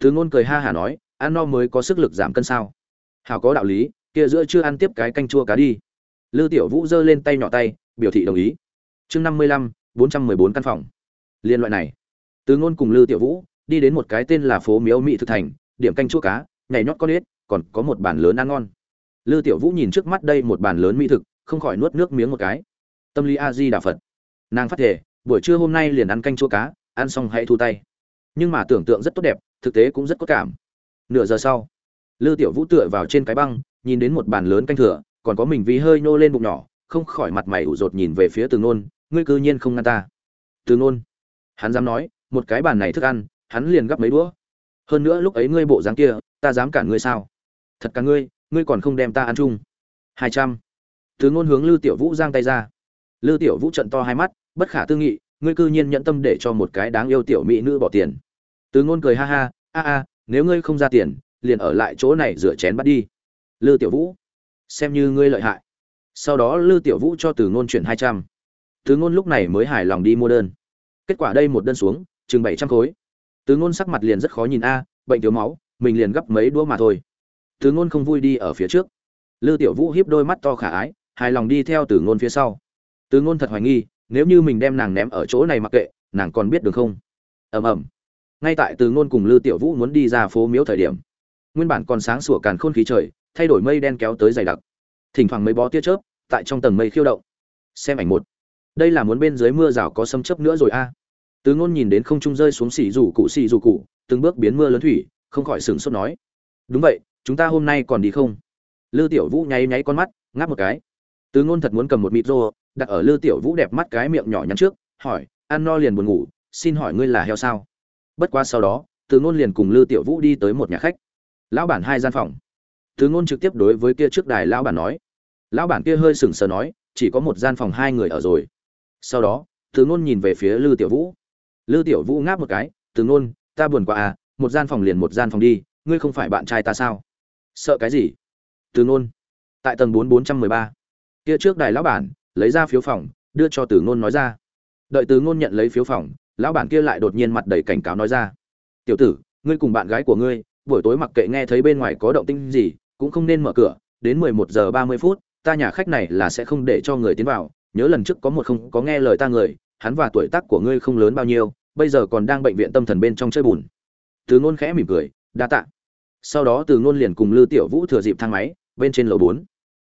Thứ ngôn cười ha hả nói, ăn no mới có sức lực giảm cân sao? Hào có đạo lý, kia giữa chưa ăn tiếp cái canh chua cá đi. Lư tiểu vũ giơ lên tay nhỏ tay, biểu thị đồng ý. Chương năm mươi lăm, bốn trăm mười bốn căn phòng. Liên loại này. Từ ngôn cùng lư tiểu vũ đi đến một cái tên là phố miếu mỹ thực thành, điểm canh chua cá, nhảy nhót con ếch, còn có một bàn lớn ăn ngon. Lư tiểu vũ nhìn trước mắt đây một bàn lớn mỹ thực không khỏi nuốt nước miếng một cái. Tâm lý a di đà phật. Nàng phát thể, buổi trưa hôm nay liền ăn canh chua cá, ăn xong hãy thu tay. Nhưng mà tưởng tượng rất tốt đẹp, thực tế cũng rất có cảm. Nửa giờ sau, lư tiểu vũ tựa vào trên cái băng, nhìn đến một bàn lớn canh thừa, còn có mình vì hơi nô lên bụng nhỏ, không khỏi mặt mày ủ rột nhìn về phía từ nôn, ngươi cư nhiên không ngăn ta. Từ nôn, hắn dám nói, một cái bàn này thức ăn, hắn liền gấp mấy đũa. Hơn nữa lúc ấy ngươi bộ dáng kia, ta dám cản ngươi sao? Thật cả ngươi ngươi còn không đem ta ăn chung. Hai trăm từ ngôn hướng lư tiểu vũ giang tay ra. Lư tiểu vũ trận to hai mắt, bất khả tư nghị, ngươi cư nhiên nhẫn tâm để cho một cái đáng yêu tiểu mỹ nữ bỏ tiền. Từ ngôn cười ha ha, a a, nếu ngươi không ra tiền, liền ở lại chỗ này rửa chén bắt đi. Lư tiểu vũ, xem như ngươi lợi hại. Sau đó lư tiểu vũ cho từ ngôn chuyển hai trăm. Từ ngôn lúc này mới hài lòng đi mua đơn. Kết quả đây một đơn xuống, chừng bảy trăm khối. Từ ngôn sắc mặt liền rất khó nhìn a, bệnh thiếu máu, mình liền gấp mấy đũa mà thôi. Từ ngôn không vui đi ở phía trước. Lư tiểu vũ hiếp đôi mắt to khả ái hài lòng đi theo từ ngôn phía sau. Từ ngôn thật hoài nghi, nếu như mình đem nàng ném ở chỗ này mặc kệ, nàng còn biết được không? Ầm ầm. Ngay tại từ ngôn cùng lư tiểu vũ muốn đi ra phố miếu thời điểm, nguyên bản còn sáng sủa càn khôn khí trời, thay đổi mây đen kéo tới dày đặc. Thỉnh thoảng mấy bó tia chớp, tại trong tầng mây khiêu động. Xem ảnh một. Đây là muốn bên dưới mưa rào có sấm chớp nữa rồi a. Từ ngôn nhìn đến không trung rơi xuống xì rủ cụ, xì rủ cụ, từng bước biến mưa lớn thủy, không khỏi sửng sốt nói, đúng vậy, chúng ta hôm nay còn đi không? Lư tiểu vũ nháy nháy con mắt, ngáp một cái từ ngôn thật muốn cầm một mịt rô, đặt ở lư tiểu vũ đẹp mắt cái miệng nhỏ nhắn trước, hỏi, ăn no liền buồn ngủ, xin hỏi ngươi là heo sao? Bất qua sau đó từ ngôn liền cùng lư tiểu vũ đi tới một nhà khách. Lão bản hai gian phòng. Từ ngôn trực tiếp đối với kia trước đài lão bản nói. Lão bản kia hơi sững sờ nói, chỉ có một gian phòng hai người ở rồi. Sau đó từ ngôn nhìn về phía lư tiểu vũ. Lư tiểu vũ ngáp một cái từ ngôn, ta buồn quá à một gian phòng liền một gian phòng đi, ngươi không phải bạn trai ta sao? Sợ cái gì? Từ ngôn. Tại tầng bốn bốn trăm mười ba kia trước đài lão bản, lấy ra phiếu phòng, đưa cho từ ngôn nói ra. Đợi từ ngôn nhận lấy phiếu phòng, lão bản kia lại đột nhiên mặt đầy cảnh cáo nói ra. Tiểu tử, ngươi cùng bạn gái của ngươi, buổi tối mặc kệ nghe thấy bên ngoài có động tĩnh gì, cũng không nên mở cửa, đến mười một giờ ba mươi phút, ta nhà khách này là sẽ không để cho người tiến vào. Nhớ lần trước có một không có nghe lời ta người, hắn và tuổi tác của ngươi không lớn bao nhiêu, bây giờ còn đang bệnh viện tâm thần bên trong chơi bùn. Từ ngôn khẽ mỉm cười, đa tạ. Sau đó từ ngôn liền cùng lư tiểu vũ thừa dịp thang máy, bên trên lầu bốn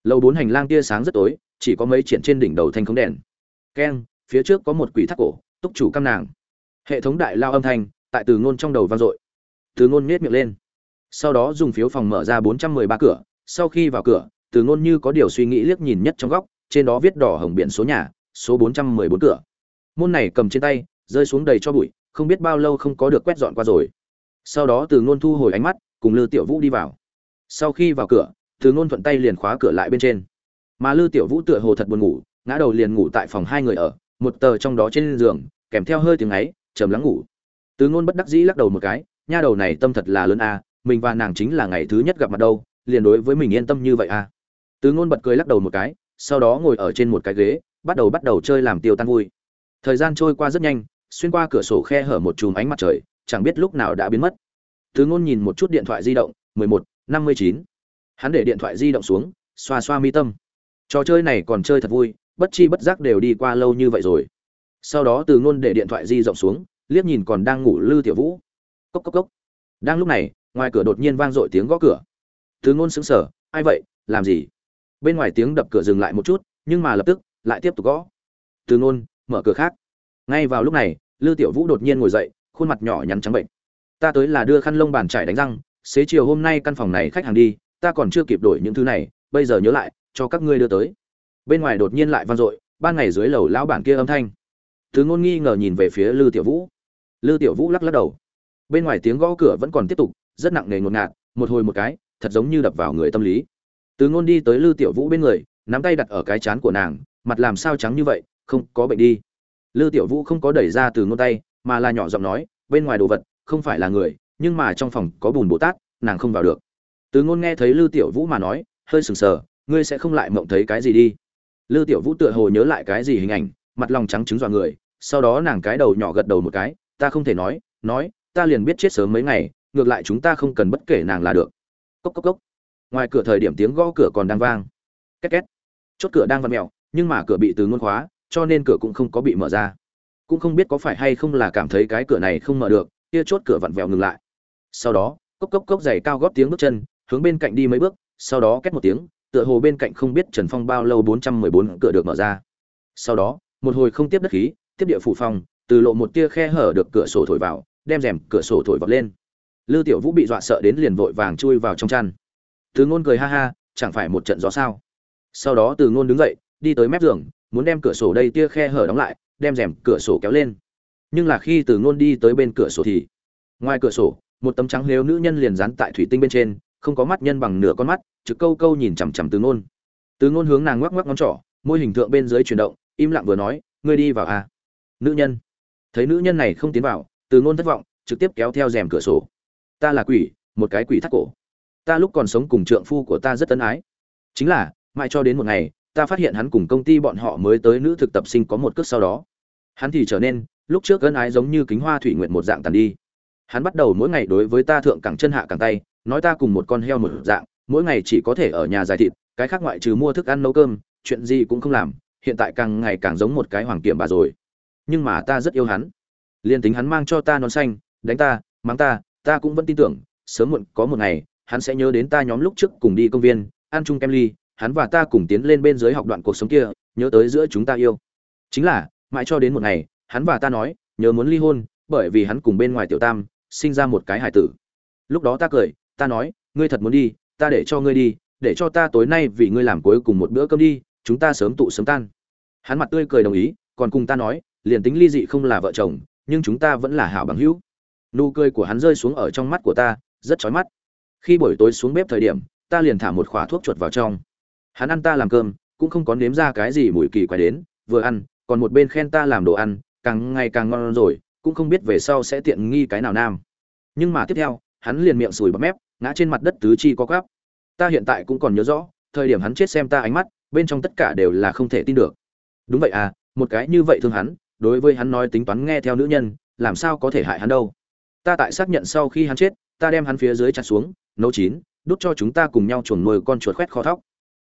lầu bốn hành lang tia sáng rất tối, chỉ có mấy triển trên đỉnh đầu thanh không đèn. Keng, phía trước có một quỷ thác cổ, túc chủ cam nàng. Hệ thống đại lao âm thanh, tại từ ngôn trong đầu vang dội. Từ ngôn nhét miệng lên. Sau đó dùng phiếu phòng mở ra bốn trăm mười ba cửa, sau khi vào cửa, từ ngôn như có điều suy nghĩ liếc nhìn nhất trong góc, trên đó viết đỏ hồng biển số nhà, số bốn trăm mười bốn cửa. Môn này cầm trên tay, rơi xuống đầy cho bụi, không biết bao lâu không có được quét dọn qua rồi. Sau đó từ ngôn thu hồi ánh mắt, cùng lư tiểu vũ đi vào. Sau khi vào cửa từ ngôn thuận tay liền khóa cửa lại bên trên. Mà lư tiểu vũ tựa hồ thật buồn ngủ ngã đầu liền ngủ tại phòng hai người ở một tờ trong đó trên giường kèm theo hơi tiếng ấy chầm lắng ngủ. Từ ngôn bất đắc dĩ lắc đầu một cái nha đầu này tâm thật là lớn a mình và nàng chính là ngày thứ nhất gặp mặt đâu liền đối với mình yên tâm như vậy a. Từ ngôn bật cười lắc đầu một cái sau đó ngồi ở trên một cái ghế bắt đầu bắt đầu chơi làm tiêu tan vui. Thời gian trôi qua rất nhanh xuyên qua cửa sổ khe hở một chùm ánh mặt trời chẳng biết lúc nào đã biến mất. Từ ngôn nhìn một chút điện thoại di động 11, 59 hắn để điện thoại di động xuống, xoa xoa mi tâm. Trò chơi này còn chơi thật vui, bất chi bất giác đều đi qua lâu như vậy rồi. Sau đó từ ngôn để điện thoại di rộng xuống, liếc nhìn còn đang ngủ lư tiểu vũ. Cốc cốc cốc. Đang lúc này, ngoài cửa đột nhiên vang dội tiếng gõ cửa. Từ ngôn sững sờ, ai vậy? Làm gì? Bên ngoài tiếng đập cửa dừng lại một chút, nhưng mà lập tức lại tiếp tục gõ. Từ ngôn, mở cửa khác. Ngay vào lúc này, lư tiểu vũ đột nhiên ngồi dậy, khuôn mặt nhỏ nhắn trắng bệnh. Ta tới là đưa khăn lông bàn trải đánh răng, xế chiều hôm nay căn phòng này khách hàng đi ta còn chưa kịp đổi những thứ này, bây giờ nhớ lại, cho các ngươi đưa tới. Bên ngoài đột nhiên lại vang dội, ban ngày dưới lầu lão bản kia âm thanh. Thứ ngôn nghi ngờ nhìn về phía lư tiểu vũ. Lư tiểu vũ lắc lắc đầu. Bên ngoài tiếng gõ cửa vẫn còn tiếp tục, rất nặng nề ngột ngạt, một hồi một cái, thật giống như đập vào người tâm lý. Từ ngôn đi tới lư tiểu vũ bên người, nắm tay đặt ở cái chán của nàng, mặt làm sao trắng như vậy, không có bệnh đi. Lư tiểu vũ không có đẩy ra từ ngôn tay, mà là nhỏ giọng nói, bên ngoài đồ vật, không phải là người, nhưng mà trong phòng có bùn bồ tát, nàng không vào được từ ngôn nghe thấy lư tiểu vũ mà nói, hơi sừng sờ, ngươi sẽ không lại mộng thấy cái gì đi. Lư tiểu vũ tựa hồ nhớ lại cái gì hình ảnh, mặt lòng trắng trứng dọa người, sau đó nàng cái đầu nhỏ gật đầu một cái, ta không thể nói nói, ta liền biết chết sớm mấy ngày, ngược lại chúng ta không cần bất kể nàng là được. Cốc cốc cốc. Ngoài cửa thời điểm tiếng gõ cửa còn đang vang. Két két. Chốt cửa đang vặn mèo, nhưng mà cửa bị từ ngôn khóa, cho nên cửa cũng không có bị mở ra. Cũng không biết có phải hay không là cảm thấy cái cửa này không mở được, kia chốt cửa vặn vẹo ngừng lại. Sau đó, cốc cốc cốc giày cao góp tiếng bước chân hướng bên cạnh đi mấy bước, sau đó két một tiếng, tựa hồ bên cạnh không biết trần phong bao lâu bốn trăm mười bốn cửa được mở ra. Sau đó, một hồi không tiếp đất khí, tiếp địa phủ phong từ lộ một tia khe hở được cửa sổ thổi vào, đem rèm cửa sổ thổi vọt lên. Lư tiểu vũ bị dọa sợ đến liền vội vàng chui vào trong chăn. Từ ngôn cười ha ha, chẳng phải một trận gió sao? Sau đó từ ngôn đứng dậy, đi tới mép giường, muốn đem cửa sổ đây tia khe hở đóng lại, đem rèm cửa sổ kéo lên. Nhưng là khi từ ngôn đi tới bên cửa sổ thì, ngoài cửa sổ, một tấm trắng nếu nữ nhân liền dán tại thủy tinh bên trên không có mắt nhân bằng nửa con mắt, trực câu câu nhìn chằm chằm từ ngôn. Từ ngôn hướng nàng ngoắc ngoắc ngón trỏ, môi hình tượng bên dưới chuyển động, im lặng vừa nói, ngươi đi vào à nữ nhân. Thấy nữ nhân này không tiến vào, từ ngôn thất vọng, trực tiếp kéo theo rèm cửa sổ. Ta là quỷ, một cái quỷ thắt cổ. Ta lúc còn sống cùng trượng phu của ta rất tân ái. Chính là, mãi cho đến một ngày, ta phát hiện hắn cùng công ty bọn họ mới tới nữ thực tập sinh có một cước sau đó. Hắn thì trở nên, lúc trước gân ái giống như kính hoa thủy nguyện một dạng tàn đi. Hắn bắt đầu mỗi ngày đối với ta thượng cẳng chân hạ cẳng tay nói ta cùng một con heo một dạng, mỗi ngày chỉ có thể ở nhà dài thịt, cái khác ngoại trừ mua thức ăn nấu cơm, chuyện gì cũng không làm, hiện tại càng ngày càng giống một cái hoàng kiểm bà rồi. Nhưng mà ta rất yêu hắn. Liền tính hắn mang cho ta nón xanh, đánh ta, mắng ta ta cũng vẫn tin tưởng, sớm muộn có một ngày, hắn sẽ nhớ đến ta nhóm lúc trước cùng đi công viên, ăn chung kem ly, hắn và ta cùng tiến lên bên dưới học đoạn cuộc sống kia, nhớ tới giữa chúng ta yêu. Chính là, mãi cho đến một ngày, hắn và ta nói, nhớ muốn ly hôn, bởi vì hắn cùng bên ngoài tiểu tam, sinh ra một cái hải tử. Lúc đó ta cười ta nói, ngươi thật muốn đi, ta để cho ngươi đi, để cho ta tối nay vì ngươi làm cuối cùng một bữa cơm đi, chúng ta sớm tụ sớm tan. Hắn mặt tươi cười đồng ý, còn cùng ta nói, liền tính ly dị không là vợ chồng, nhưng chúng ta vẫn là hảo bằng hữu. Nụ cười của hắn rơi xuống ở trong mắt của ta, rất chói mắt. Khi buổi tối xuống bếp thời điểm, ta liền thả một khỏa thuốc chuột vào trong. Hắn ăn ta làm cơm, cũng không có nếm ra cái gì mùi kỳ quái đến, vừa ăn, còn một bên khen ta làm đồ ăn, càng ngày càng ngon rồi, cũng không biết về sau sẽ tiện nghi cái nào nam. Nhưng mà tiếp theo, hắn liền miệng sùi bắp mép ngã trên mặt đất tứ chi có gắp ta hiện tại cũng còn nhớ rõ, thời điểm hắn chết xem ta ánh mắt, bên trong tất cả đều là không thể tin được. Đúng vậy à một cái như vậy thương hắn, đối với hắn nói tính toán nghe theo nữ nhân, làm sao có thể hại hắn đâu. Ta tại xác nhận sau khi hắn chết, ta đem hắn phía dưới chặt xuống, nấu chín, đút cho chúng ta cùng nhau chuồn nuôi con chuột khoét kho thóc.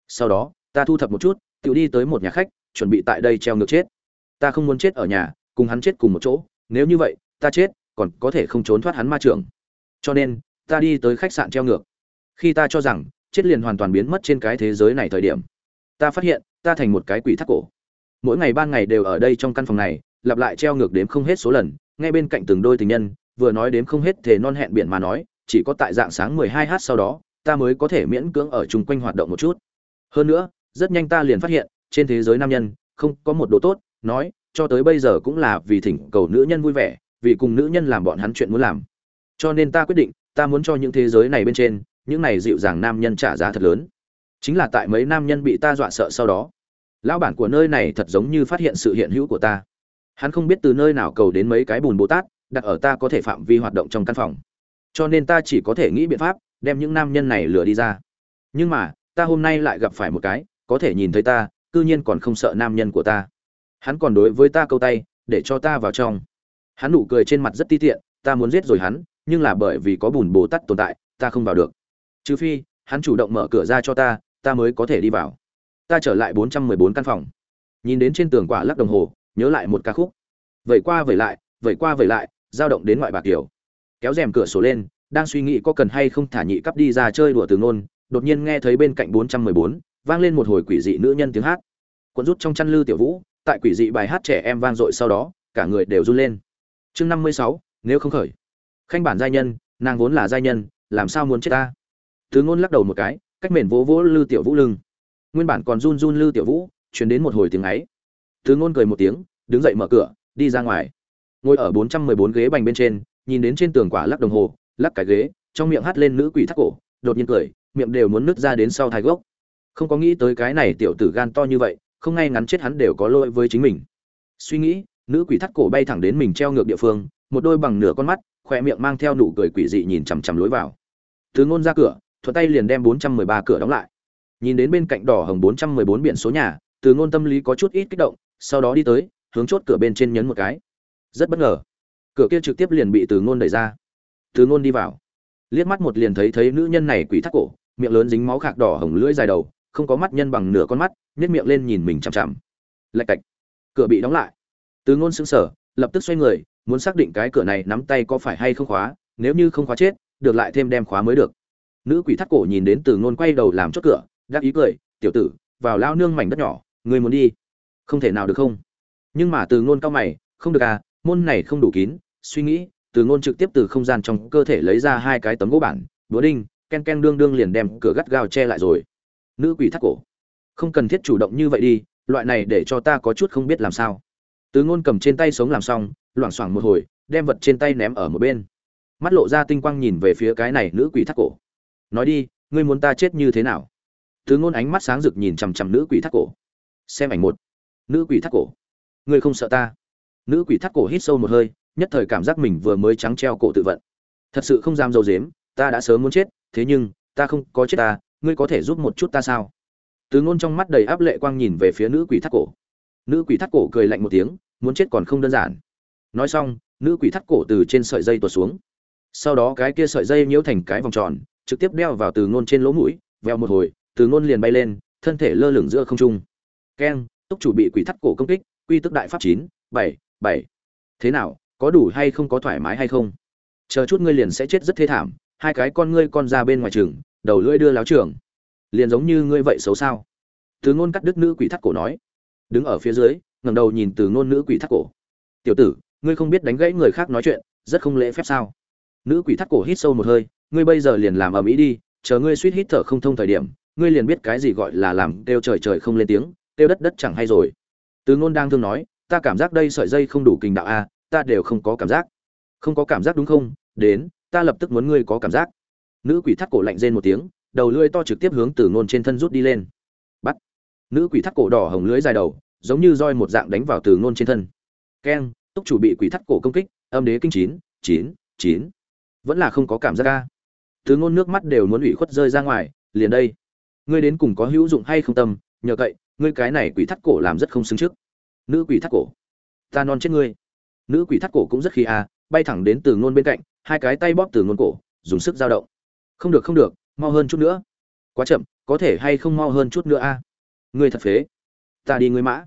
Sau đó, ta thu thập một chút tự đi tới một nhà khách, chuẩn bị tại đây treo ngược chết. Ta không muốn chết ở nhà, cùng hắn chết cùng một chỗ, nếu như vậy, ta chết, còn có thể không trốn thoát hắn ma trường cho nên ta đi tới khách sạn treo ngược. Khi ta cho rằng, chết liền hoàn toàn biến mất trên cái thế giới này thời điểm, ta phát hiện, ta thành một cái quỷ thắt cổ. Mỗi ngày ban ngày đều ở đây trong căn phòng này, lặp lại treo ngược đếm không hết số lần ngay bên cạnh từng đôi tình nhân, vừa nói đếm không hết thể non hẹn biển mà nói, chỉ có tại dạng sáng 12 h sau đó, ta mới có thể miễn cưỡng ở chung quanh hoạt động một chút. Hơn nữa, rất nhanh ta liền phát hiện, trên thế giới nam nhân, không có một độ tốt, nói, cho tới bây giờ cũng là vì thỉnh cầu nữ nhân vui vẻ, vì cùng nữ nhân làm bọn hắn chuyện muốn làm. Cho nên ta quyết định ta muốn cho những thế giới này bên trên, những này dịu dàng nam nhân trả giá thật lớn. Chính là tại mấy nam nhân bị ta dọa sợ sau đó, lão bản của nơi này thật giống như phát hiện sự hiện hữu của ta. Hắn không biết từ nơi nào cầu đến mấy cái bùn bồ tát, đặt ở ta có thể phạm vi hoạt động trong căn phòng. Cho nên ta chỉ có thể nghĩ biện pháp, đem những nam nhân này lừa đi ra. Nhưng mà, ta hôm nay lại gặp phải một cái, có thể nhìn thấy ta, cư nhiên còn không sợ nam nhân của ta. Hắn còn đối với ta câu tay, để cho ta vào trong. Hắn nụ cười trên mặt rất ti tiện, ta muốn giết rồi hắn nhưng là bởi vì có bùn bồ tát tồn tại ta không vào được. Trừ phi hắn chủ động mở cửa ra cho ta ta mới có thể đi vào. Ta trở lại bốn trăm mười bốn căn phòng. Nhìn đến trên tường quả lắc đồng hồ nhớ lại một ca khúc. Vậy qua vậy lại vậy qua vậy lại dao động đến ngoại bạc kiểu. Kéo rèm cửa sổ lên đang suy nghĩ có cần hay không thả nhị cắp đi ra chơi đùa từ ngôn đột nhiên nghe thấy bên cạnh 414, vang lên một hồi quỷ dị nữ nhân tiếng hát. Cuộn rút trong chăn lư tiểu vũ tại quỷ dị bài hát trẻ em vang dội sau đó cả người đều run lên. Chương 56, nếu không khởi khanh bản giai nhân, nàng vốn là giai nhân, làm sao muốn chết ta? Từ ngôn lắc đầu một cái, cách mền vỗ vỗ lư tiểu vũ lưng. Nguyên bản còn run run lư tiểu vũ chuyển đến một hồi tiếng ấy. Từ ngôn cười một tiếng, đứng dậy mở cửa, đi ra ngoài. Ngồi ở 414 ghế bành bên trên, nhìn đến trên tường quả lắc đồng hồ, lắc cái ghế, trong miệng hắt lên nữ quỷ thắt cổ, đột nhiên cười, miệng đều muốn nứt ra đến sau thái gốc. Không có nghĩ tới cái này tiểu tử gan to như vậy, không ngay ngắn chết hắn đều có lỗi với chính mình. Suy nghĩ, nữ quỷ thắt cổ bay thẳng đến mình treo ngược địa phương, một đôi bằng nửa con mắt khoe miệng mang theo nụ cười quỷ dị nhìn chằm chằm lối vào. Từ ngôn ra cửa, thuận tay liền đem 413 cửa đóng lại. Nhìn đến bên cạnh đỏ hồng 414 biển số nhà, từ ngôn tâm lý có chút ít kích động, sau đó đi tới, hướng chốt cửa bên trên nhấn một cái. Rất bất ngờ, cửa kia trực tiếp liền bị từ ngôn đẩy ra. Từ ngôn đi vào. Liếc mắt một liền thấy thấy nữ nhân này quỷ thắt cổ, miệng lớn dính máu khạc đỏ hồng lưỡi dài đầu, không có mắt nhân bằng nửa con mắt nhét miệng lên nhìn mình chằm chằm. Lạch cạch, cửa bị đóng lại. Từ ngôn sững sờ, lập tức xoay người muốn xác định cái cửa này nắm tay có phải hay không khóa, nếu như không khóa chết, được lại thêm đem khóa mới được. Nữ quỷ thắt cổ nhìn đến từ ngôn quay đầu làm chốt cửa đáp ý cười, tiểu tử, vào lao nương mảnh đất nhỏ người muốn đi, không thể nào được không? Nhưng mà từ ngôn cao mày, không được à môn này không đủ kín, suy nghĩ. Từ ngôn trực tiếp từ không gian trong cơ thể lấy ra hai cái tấm gỗ bản búa đinh, ken ken đương đương liền đem cửa gắt gao che lại rồi. Nữ quỷ thắt cổ, không cần thiết chủ động như vậy đi, loại này để cho ta có chút không biết làm sao từ ngôn cầm trên tay sống làm xong, loảng xoảng một hồi, đem vật trên tay ném ở một bên. Mắt lộ ra tinh quang nhìn về phía cái này nữ quỷ thắt cổ. Nói đi, ngươi muốn ta chết như thế nào? Từ ngôn ánh mắt sáng rực nhìn chằm chằm nữ quỷ thắt cổ. Xem ảnh một. Nữ quỷ thắt cổ. Ngươi không sợ ta? Nữ quỷ thắt cổ hít sâu một hơi, nhất thời cảm giác mình vừa mới trắng treo cổ tự vận. Thật sự không dám dâu dếm ta đã sớm muốn chết, thế nhưng, ta không có chết ta, ngươi có thể giúp một chút ta sao? Từ ngôn trong mắt đầy áp lệ quang nhìn về phía nữ quỷ thắt cổ nữ quỷ thắt cổ cười lạnh một tiếng, muốn chết còn không đơn giản. Nói xong, nữ quỷ thắt cổ từ trên sợi dây tuột xuống. Sau đó cái kia sợi dây nhiễu thành cái vòng tròn, trực tiếp đeo vào từ ngôn trên lỗ mũi veo một hồi, từ ngôn liền bay lên, thân thể lơ lửng giữa không trung. Keng, túc chủ bị quỷ thắt cổ công kích, quy tức đại pháp chín, bảy bảy. Thế nào, có đủ hay không có thoải mái hay không? Chờ chút ngươi liền sẽ chết rất thê thảm, hai cái con ngươi con ra bên ngoài trường đầu lưỡi đưa láo trường liền giống như ngươi vậy xấu sao? Từ ngôn cắt đứt nữ quỷ thắt cổ nói đứng ở phía dưới, ngẩng đầu nhìn từ ngôn nữ quỷ thắt cổ. Tiểu tử, ngươi không biết đánh gãy người khác nói chuyện, rất không lễ phép sao? Nữ quỷ thắt cổ hít sâu một hơi, ngươi bây giờ liền làm ở mỹ đi, chờ ngươi suýt hít thở không thông thời điểm, ngươi liền biết cái gì gọi là làm kêu trời trời không lên tiếng, kêu đất đất chẳng hay rồi. Từ ngôn đang thương nói, ta cảm giác đây sợi dây không đủ kinh đạo a, ta đều không có cảm giác. Không có cảm giác đúng không? Đến, ta lập tức muốn ngươi có cảm giác. Nữ quỷ thắt cổ lạnh rên một tiếng, đầu lưỡi to trực tiếp hướng từ ngôn trên thân rút đi lên. Bắt. Nữ quỷ thắt cổ đỏ hồng lưỡi dài đầu giống như roi một dạng đánh vào từ ngôn trên thân. Keng, túc chủ bị quỷ thắt cổ công kích, âm đế kinh chín chín chín. Vẫn là không có cảm giác ca từ ngôn nước mắt đều muốn ủy khuất rơi ra ngoài, liền đây. Ngươi đến cùng có hữu dụng hay không tâm, nhờ cậy, ngươi cái này quỷ thắt cổ làm rất không xứng trước. Nữ quỷ thắt cổ. Ta non chết ngươi. Nữ quỷ thắt cổ cũng rất khi à bay thẳng đến từ ngôn bên cạnh, hai cái tay bóp từ ngôn cổ, dùng sức dao động. Không được không được, mau hơn chút nữa. Quá chậm, có thể hay không mau hơn chút nữa a? Ngươi thật phế. Ta đi ngươi mã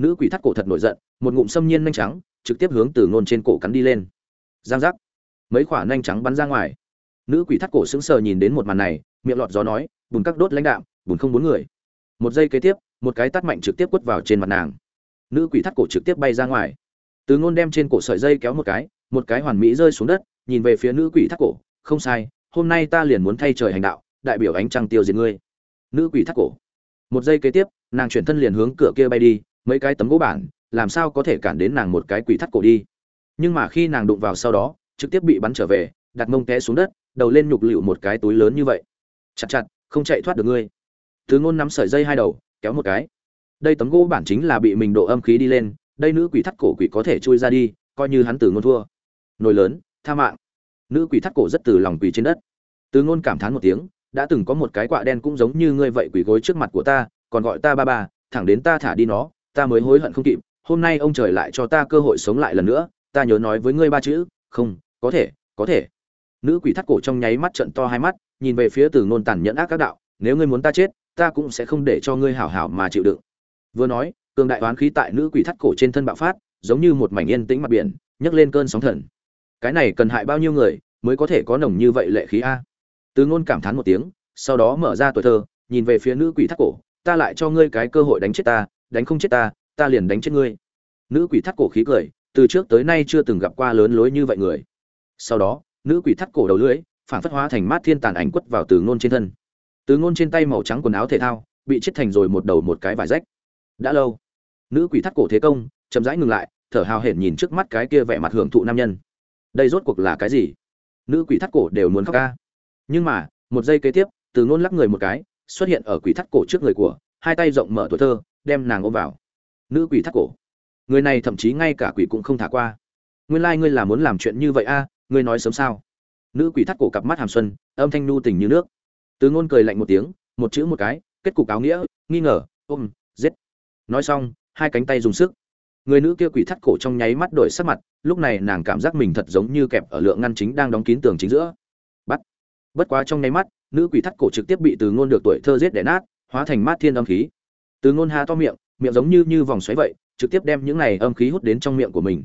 nữ quỷ thắt cổ thật nổi giận, một ngụm xâm nhiên nhanh trắng, trực tiếp hướng từ ngôn trên cổ cắn đi lên. Giang giác. Mấy khoả nhanh trắng bắn ra ngoài. Nữ quỷ thắt cổ sững sờ nhìn đến một màn này, miệng lọt gió nói, bùn các đốt lãnh đạm, bùn không bốn người. Một giây kế tiếp, một cái tát mạnh trực tiếp quất vào trên mặt nàng. Nữ quỷ thắt cổ trực tiếp bay ra ngoài. Từ ngôn đem trên cổ sợi dây kéo một cái một cái hoàn mỹ rơi xuống đất, nhìn về phía nữ quỷ thắt cổ, không sai, hôm nay ta liền muốn thay trời hành đạo, đại biểu ánh trăng tiêu diệt ngươi. Nữ quỷ thắt cổ. Một giây kế tiếp, nàng chuyển thân liền hướng cửa kia bay đi mấy cái tấm gỗ bản, làm sao có thể cản đến nàng một cái quỷ thắt cổ đi? Nhưng mà khi nàng đụng vào sau đó, trực tiếp bị bắn trở về, đặt mông té xuống đất, đầu lên nhục lựu một cái túi lớn như vậy. Chặt chặt, không chạy thoát được ngươi. Thứ ngôn nắm sợi dây hai đầu, kéo một cái. Đây tấm gỗ bản chính là bị mình độ âm khí đi lên, đây nữ quỷ thắt cổ quỷ có thể chui ra đi, coi như hắn từ ngôn thua. Nồi lớn, tha mạng. Nữ quỷ thắt cổ rất từ lòng quỷ trên đất. Từ ngôn cảm thán một tiếng, đã từng có một cái quạ đen cũng giống như ngươi vậy quỷ gối trước mặt của ta, còn gọi ta ba ba, thẳng đến ta thả đi nó ta mới hối hận không kịp, hôm nay ông trời lại cho ta cơ hội sống lại lần nữa, ta nhớ nói với ngươi ba chữ, không, có thể có thể. Nữ quỷ thắt cổ trong nháy mắt trận to hai mắt, nhìn về phía từ ngôn tàn nhẫn ác các đạo, nếu ngươi muốn ta chết, ta cũng sẽ không để cho ngươi hảo hảo mà chịu đựng. Vừa nói, cường đại oán khí tại nữ quỷ thắt cổ trên thân bạo phát, giống như một mảnh yên tĩnh mặt biển, nhấc lên cơn sóng thần. Cái này cần hại bao nhiêu người mới có thể có nồng như vậy lệ khí a? Từ ngôn cảm thán một tiếng, sau đó mở ra tuổi thơ, nhìn về phía nữ quỷ thắt cổ, ta lại cho ngươi cái cơ hội đánh chết ta đánh không chết ta ta liền đánh chết ngươi. Nữ quỷ thắt cổ khí cười, từ trước tới nay chưa từng gặp qua lớn lối như vậy người. Sau đó, nữ quỷ thắt cổ đầu lưỡi, phản phất hóa thành mát thiên tàn ảnh quất vào từ ngôn trên thân. Từ ngôn trên tay màu trắng quần áo thể thao, bị chết thành rồi một đầu một cái vải rách. Đã lâu, nữ quỷ thắt cổ thế công, chậm rãi ngừng lại, thở hào hển nhìn trước mắt cái kia vẻ mặt hưởng thụ nam nhân. Đây rốt cuộc là cái gì? Nữ quỷ thắt cổ đều muốn khóc ca. Nhưng mà, một giây kế tiếp, từ ngôn lắc người một cái, xuất hiện ở quỷ thắt cổ trước người của hai tay rộng mở tuổi thơ, đem nàng ôm vào. Nữ quỷ thắt cổ. Người này thậm chí ngay cả quỷ cũng không thả qua. Nguyên lai ngươi là muốn làm chuyện như vậy a, ngươi nói sớm sao? Nữ quỷ thắt cổ cặp mắt hàm xuân, âm thanh nu tình như nước. Từ ngôn cười lạnh một tiếng, một chữ một cái, kết cục áo nghĩa, nghi ngờ, ôm, giết. Nói xong, hai cánh tay dùng sức. Người nữ kia quỷ thắt cổ trong nháy mắt đổi sắc mặt, lúc này nàng cảm giác mình thật giống như kẹp ở lượng ngăn chính đang đóng kín tường chính giữa. Bắt. Bất quá trong nháy mắt, nữ quỷ thắt cổ trực tiếp bị từ ngôn được tuổi thơ giết để nát hóa thành mát thiên âm khí. Từ ngôn há to miệng miệng giống như như vòng xoáy vậy, trực tiếp đem những này âm khí hút đến trong miệng của mình.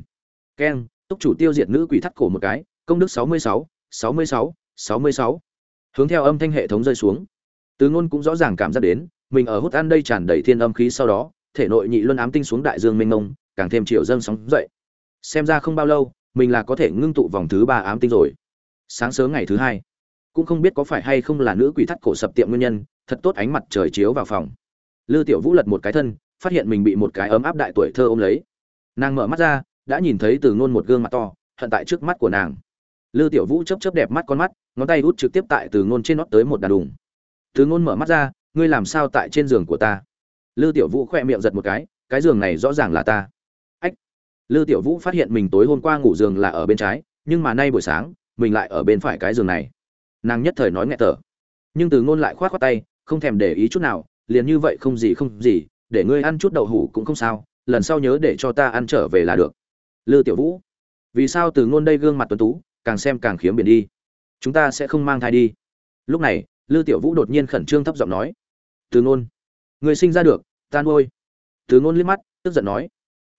Keng túc chủ tiêu diệt nữ quỷ thắt cổ một cái, công đức sáu mươi sáu sáu mươi sáu sáu mươi sáu. Hướng theo âm thanh hệ thống rơi xuống. Từ ngôn cũng rõ ràng cảm giác đến, mình ở hút ăn đây tràn đầy thiên âm khí sau đó, thể nội nhị luân ám tinh xuống đại dương mênh mông, càng thêm triệu dâng sóng dậy. Xem ra không bao lâu, mình là có thể ngưng tụ vòng thứ ba ám tinh rồi. Sáng sớm ngày thứ hai, cũng không biết có phải hay không là nữ quỷ thắt cổ sập tiệm nguyên nhân thật tốt ánh mặt trời chiếu vào phòng. Lư tiểu vũ lật một cái thân, phát hiện mình bị một cái ấm áp đại tuổi thơ ôm lấy. Nàng mở mắt ra, đã nhìn thấy từ ngôn một gương mặt to, hận tại trước mắt của nàng. Lư tiểu vũ chớp chớp đẹp mắt con mắt, ngón tay rút trực tiếp tại từ ngôn trên nót tới một đàn đùng. Từ ngôn mở mắt ra, ngươi làm sao tại trên giường của ta? Lư tiểu vũ khẽ miệng giật một cái cái giường này rõ ràng là ta. Ách. Lư tiểu vũ phát hiện mình tối hôm qua ngủ giường là ở bên trái, nhưng mà nay buổi sáng, mình lại ở bên phải cái giường này. Nàng nhất thời nói nghẹt tở nhưng từ ngôn lại khoát khoát tay không thèm để ý chút nào, liền như vậy không gì không gì, để ngươi ăn chút đậu hủ cũng không sao, lần sau nhớ để cho ta ăn trở về là được. Lư tiểu vũ, vì sao từ ngôn đây gương mặt tuấn tú, càng xem càng khiếm biển đi? Chúng ta sẽ không mang thai đi. Lúc này, lư tiểu vũ đột nhiên khẩn trương thấp giọng nói. Từ ngôn người sinh ra được, ta nuôi. Từ ngôn liếc mắt, tức giận nói.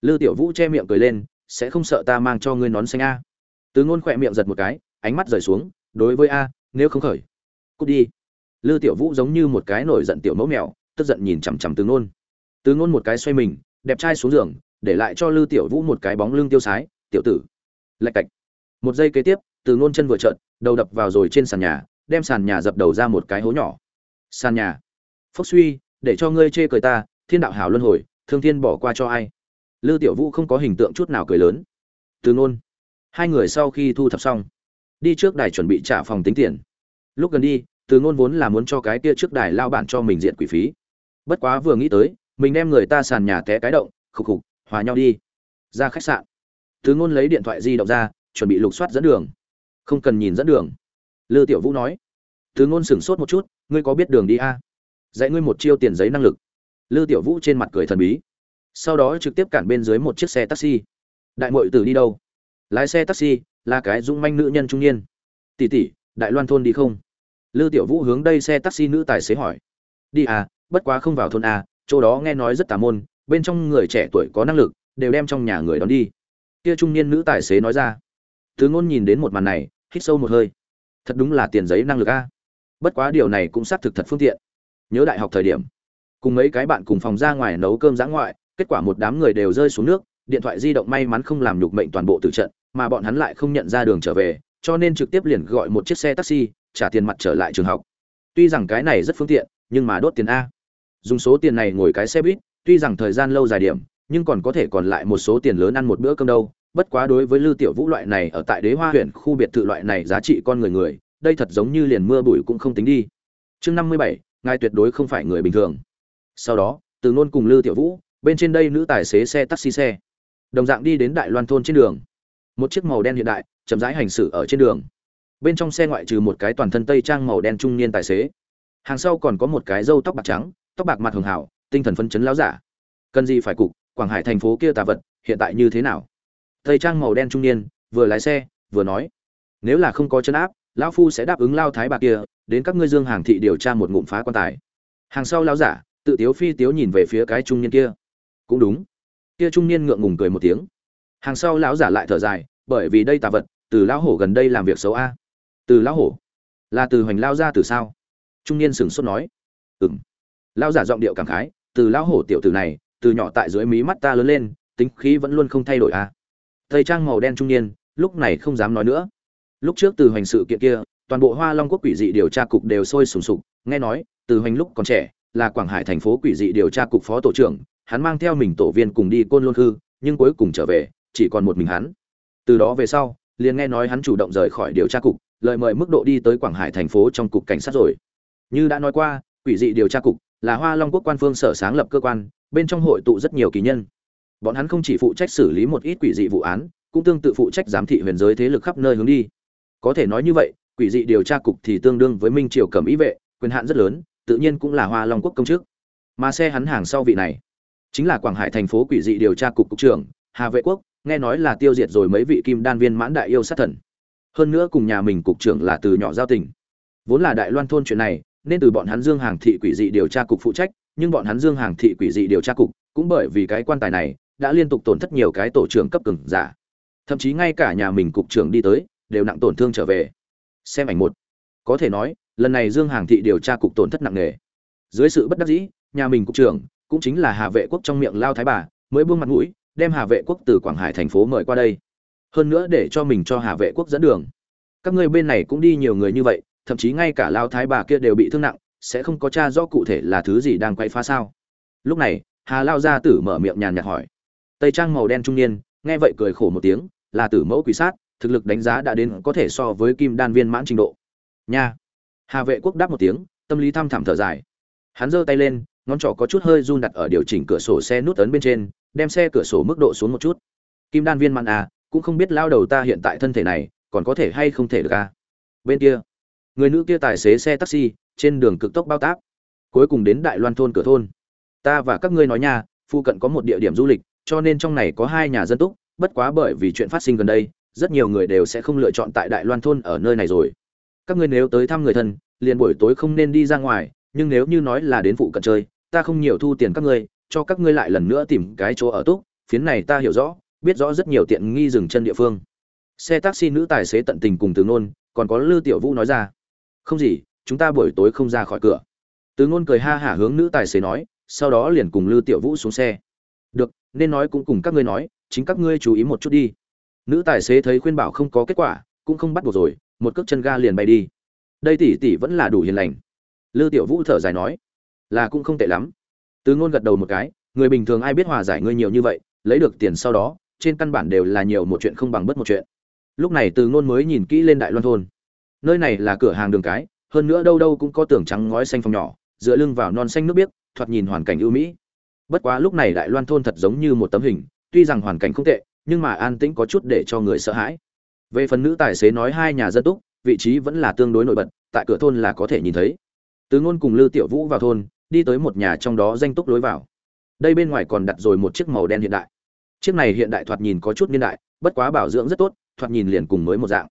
Lư tiểu vũ che miệng cười lên, sẽ không sợ ta mang cho ngươi nón xanh a. Từ ngôn khỏe miệng giật một cái, ánh mắt rời xuống, đối với a, nếu không khởi, cút đi lư tiểu vũ giống như một cái nổi giận tiểu mẫu mèo, tức giận nhìn chằm chằm từ ngôn. Từ ngôn một cái xoay mình, đẹp trai xuống giường, để lại cho lư tiểu vũ một cái bóng lưng tiêu sái, tiểu tử. Lạch cạch. Một giây kế tiếp, từ ngôn chân vừa trợn, đầu đập vào rồi trên sàn nhà, đem sàn nhà dập đầu ra một cái hố nhỏ. Sàn nhà. Phốc suy, để cho ngươi chê cười ta, thiên đạo hảo luân hồi, thương thiên bỏ qua cho ai? Lư tiểu vũ không có hình tượng chút nào cười lớn. Từ ngôn. Hai người sau khi thu thập xong, đi trước đài chuẩn bị trả phòng tính tiền. Lúc gần đi từ ngôn vốn là muốn cho cái kia trước đài lao bản cho mình diện quỷ phí. Bất quá vừa nghĩ tới, mình đem người ta sàn nhà té cái động, khục khục, hòa nhau đi. Ra khách sạn. Từ ngôn lấy điện thoại di động ra, chuẩn bị lục soát dẫn đường. Không cần nhìn dẫn đường. Lư tiểu vũ nói. Từ ngôn sửng sốt một chút, ngươi có biết đường đi a? Dạy ngươi một chiêu tiền giấy năng lực. Lư tiểu vũ trên mặt cười thần bí. Sau đó trực tiếp cản bên dưới một chiếc xe taxi. Đại mội tử đi đâu? Lái xe taxi, là cái dung manh nữ nhân trung niên. Tỷ tỷ, đại loan thôn đi không? Lư tiểu vũ hướng đây xe taxi nữ tài xế hỏi. Đi à bất quá không vào thôn à chỗ đó nghe nói rất tà môn, bên trong người trẻ tuổi có năng lực, đều đem trong nhà người đón đi. Kia trung niên nữ tài xế nói ra. Thứ ngôn nhìn đến một màn này, hít sâu một hơi. Thật đúng là tiền giấy năng lực a. Bất quá điều này cũng xác thực thật phương tiện. Nhớ đại học thời điểm, cùng mấy cái bạn cùng phòng ra ngoài nấu cơm giã ngoại, kết quả một đám người đều rơi xuống nước, điện thoại di động may mắn không làm nhục mệnh toàn bộ từ trận, mà bọn hắn lại không nhận ra đường trở về, cho nên trực tiếp liền gọi một chiếc xe taxi trả tiền mặt trở lại trường học tuy rằng cái này rất phương tiện nhưng mà đốt tiền a dùng số tiền này ngồi cái xe buýt tuy rằng thời gian lâu dài điểm nhưng còn có thể còn lại một số tiền lớn ăn một bữa cơm đâu bất quá đối với Lư Tiểu Vũ loại này ở tại Đế Hoa huyện khu biệt thự loại này giá trị con người người, đây thật giống như liền mưa bụi cũng không tính đi. Chương năm mươi bảy, ngài tuyệt đối không phải người bình thường. Sau đó, Từ Nôn cùng Lư Tiểu Vũ, bên trên đây nữ tài xế xe taxi xe, đồng dạng đi đến Đại Loan thôn trên đường. Một chiếc màu đen hiện đại, chậm rãi hành xử ở trên đường. Bên trong xe ngoại trừ một cái toàn thân tây trang màu đen trung niên tài xế, hàng sau còn có một cái râu tóc bạc trắng, tóc bạc mặt hường hảo, tinh thần phấn chấn láo giả. Cần gì phải cục, Quảng Hải thành phố kia tà vật, hiện tại như thế nào? tây trang màu đen trung niên vừa lái xe vừa nói nếu là không có chân áp lão phu sẽ đáp ứng lao thái bạc kia đến các ngươi dương hàng thị điều tra một ngụm phá quan tài. Hàng sau lao giả tự tiếu phi tiếu nhìn về phía cái trung niên kia. Cũng đúng. Kia trung niên ngượng ngùng cười một tiếng. Hàng sau lão giả lại thở dài bởi vì đây tà vật từ lão hổ gần đây làm việc xấu a từ lão hổ. Là từ hoành lao ra từ sao? Trung niên sửng sốt nói. Ừ m lão giả giọng điệu cảm khái, từ lão hổ tiểu tử này, từ nhỏ tại dưới mí mắt ta lớn lên, tính khí vẫn luôn không thay đổi à? thầy trang màu đen trung niên, lúc này không dám nói nữa. Lúc trước từ hoành sự kiện kia, toàn bộ hoa long quốc quỷ dị điều tra cục đều sôi sùng sục, nghe nói, từ hoành lúc còn trẻ, là quảng hải thành phố quỷ dị điều tra cục phó tổ trưởng, hắn mang theo mình tổ viên cùng đi côn lôn hư nhưng cuối cùng trở về, chỉ còn một mình hắn. Từ đó về sau, liền nghe nói hắn chủ động rời khỏi điều tra cục lời mời mức độ đi tới quảng hải thành phố trong cục cảnh sát rồi. Như đã nói qua, quỷ dị điều tra cục là hoa long quốc quan phương sở sáng lập cơ quan, bên trong hội tụ rất nhiều kỳ nhân. Bọn hắn không chỉ phụ trách xử lý một ít quỷ dị vụ án, cũng tương tự phụ trách giám thị huyền giới thế lực khắp nơi hướng đi. Có thể nói như vậy, quỷ dị điều tra cục thì tương đương với minh triều cầm ý vệ, quyền hạn rất lớn, tự nhiên cũng là hoa long quốc công chức. Mà xe hắn hàng sau vị này, chính là quảng hải thành phố quỷ dị điều tra cục cục trưởng hà vệ quốc, nghe nói là tiêu diệt rồi mấy vị kim đan viên mãn đại yêu sát thần hơn nữa cùng nhà mình cục trưởng là từ nhỏ giao tình. Vốn là đại loan thôn chuyện này, nên từ bọn hắn dương hàng thị quỷ dị điều tra cục phụ trách, nhưng bọn hắn dương hàng thị quỷ dị điều tra cục cũng bởi vì cái quan tài này đã liên tục tổn thất nhiều cái tổ trưởng cấp cường giả. Thậm chí ngay cả nhà mình cục trưởng đi tới đều nặng tổn thương trở về. Xem ảnh một. Có thể nói, lần này dương hàng thị điều tra cục tổn thất nặng nề. Dưới sự bất đắc dĩ, nhà mình cục trưởng cũng chính là hà vệ quốc trong miệng lao thái bà, mới buông mặt mũi, đem hà vệ quốc từ quảng hải thành phố mời qua đây hơn nữa để cho mình cho hà vệ quốc dẫn đường. Các ngươi bên này cũng đi nhiều người như vậy, thậm chí ngay cả lao thái bà kia đều bị thương nặng, sẽ không có cha rõ cụ thể là thứ gì đang quay phá sao? Lúc này, hà lao gia tử mở miệng nhàn nhạt hỏi. Tây trang màu đen trung niên, nghe vậy cười khổ một tiếng, là tử mẫu quỷ sát, thực lực đánh giá đã đến có thể so với kim đan viên mãn trình độ. Nha. Hà vệ quốc đáp một tiếng, tâm lý thăm thẳm thở dài. Hắn giơ tay lên, ngón trỏ có chút hơi run đặt ở điều chỉnh cửa sổ xe nút ấn bên trên, đem xe cửa sổ mức độ xuống một chút. Kim đan viên mãn à cũng không biết lao đầu ta hiện tại thân thể này, còn có thể hay không thể được à? Bên kia, người nữ kia tài xế xe taxi, trên đường cực tốc bao tác cuối cùng đến đại loan thôn cửa thôn. Ta và các ngươi nói nha phụ cận có một địa điểm du lịch, cho nên trong này có hai nhà dân túc, bất quá bởi vì chuyện phát sinh gần đây, rất nhiều người đều sẽ không lựa chọn tại đại loan thôn ở nơi này rồi. Các ngươi nếu tới thăm người thân, liền buổi tối không nên đi ra ngoài, nhưng nếu như nói là đến phụ cận chơi, ta không nhiều thu tiền các ngươi, cho các ngươi lại lần nữa tìm cái chỗ ở túc, phiến này ta hiểu rõ biết rõ rất nhiều tiện nghi dừng chân địa phương. Xe taxi nữ tài xế tận tình cùng từ ngôn, còn có lư tiểu vũ nói ra, không gì, chúng ta buổi tối không ra khỏi cửa. Từ ngôn cười ha hả hướng nữ tài xế nói, sau đó liền cùng lư tiểu vũ xuống xe. Được, nên nói cũng cùng các ngươi nói, chính các ngươi chú ý một chút đi. Nữ tài xế thấy khuyên bảo không có kết quả, cũng không bắt buộc rồi, một cước chân ga liền bay đi. Đây tỷ tỷ vẫn là đủ hiền lành. Lư tiểu vũ thở dài nói, là cũng không tệ lắm. Từ ngôn gật đầu một cái, người bình thường ai biết hòa giải ngươi nhiều như vậy, lấy được tiền sau đó trên căn bản đều là nhiều một chuyện không bằng bất một chuyện. Lúc này từ ngôn mới nhìn kỹ lên đại loan thôn. Nơi này là cửa hàng đường cái, hơn nữa đâu đâu cũng có tường trắng ngói xanh phòng nhỏ, dựa lưng vào non xanh nước biếc, thoạt nhìn hoàn cảnh ưu mỹ. Bất quá lúc này đại loan thôn thật giống như một tấm hình, tuy rằng hoàn cảnh không tệ, nhưng mà an tĩnh có chút để cho người sợ hãi. Về phần nữ tài xế nói hai nhà dân túc, vị trí vẫn là tương đối nổi bật, tại cửa thôn là có thể nhìn thấy. Từ ngôn cùng lư tiểu vũ vào thôn, đi tới một nhà trong đó danh túc lối vào. Đây bên ngoài còn đặt rồi một chiếc màu đen hiện đại chiếc này hiện đại thoạt nhìn có chút niên đại, bất quá bảo dưỡng rất tốt, thoạt nhìn liền cùng mới một dạng.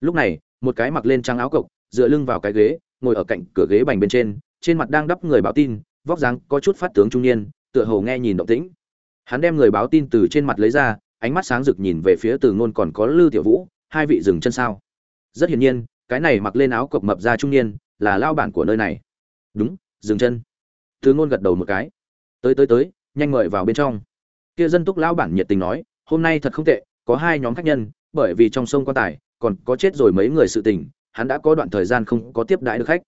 Lúc này, một cái mặc lên trắng áo cộc, dựa lưng vào cái ghế, ngồi ở cạnh cửa ghế bành bên trên trên mặt đang đắp người báo tin, vóc dáng có chút phát tướng trung niên, tựa hồ nghe nhìn động tĩnh. Hắn đem người báo tin từ trên mặt lấy ra, ánh mắt sáng rực nhìn về phía từ ngôn còn có lư tiểu vũ, hai vị dừng chân sao. Rất hiển nhiên, cái này mặc lên áo cộc mập ra trung niên, là lao bản của nơi này. Đúng, dừng chân. Từ ngôn gật đầu một cái. Tới tới tới, nhanh mời vào bên trong kia dân túc lão bản nhiệt tình nói, hôm nay thật không tệ, có hai nhóm khách nhân, bởi vì trong sông quan tài, còn có chết rồi mấy người sự tình, hắn đã có đoạn thời gian không có tiếp đãi được khách.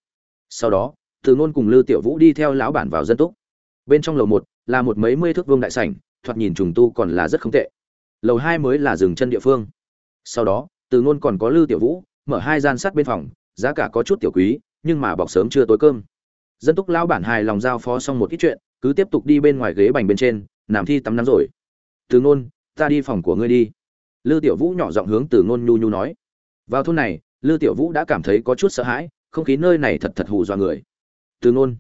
Sau đó, từ ngôn cùng lư tiểu vũ đi theo lão bản vào dân túc. Bên trong lầu một là một mấy mươi thước vương đại sảnh, thoạt nhìn trùng tu còn là rất không tệ. Lầu hai mới là dừng chân địa phương. Sau đó, từ ngôn còn có lư tiểu vũ, mở hai gian sắt bên phòng, giá cả có chút tiểu quý, nhưng mà bọc sớm chưa tối cơm. Dân túc lão bản hài lòng giao phó xong một ít chuyện, cứ tiếp tục đi bên ngoài ghế bành bên trên nằm thi tắm nắm rồi. Từ ngôn, ta đi phòng của ngươi đi. Lư tiểu vũ nhỏ giọng hướng từ ngôn nhu nhu nói. Vào thôn này, lư tiểu vũ đã cảm thấy có chút sợ hãi, không khí nơi này thật thật hù dọa người. Từ ngôn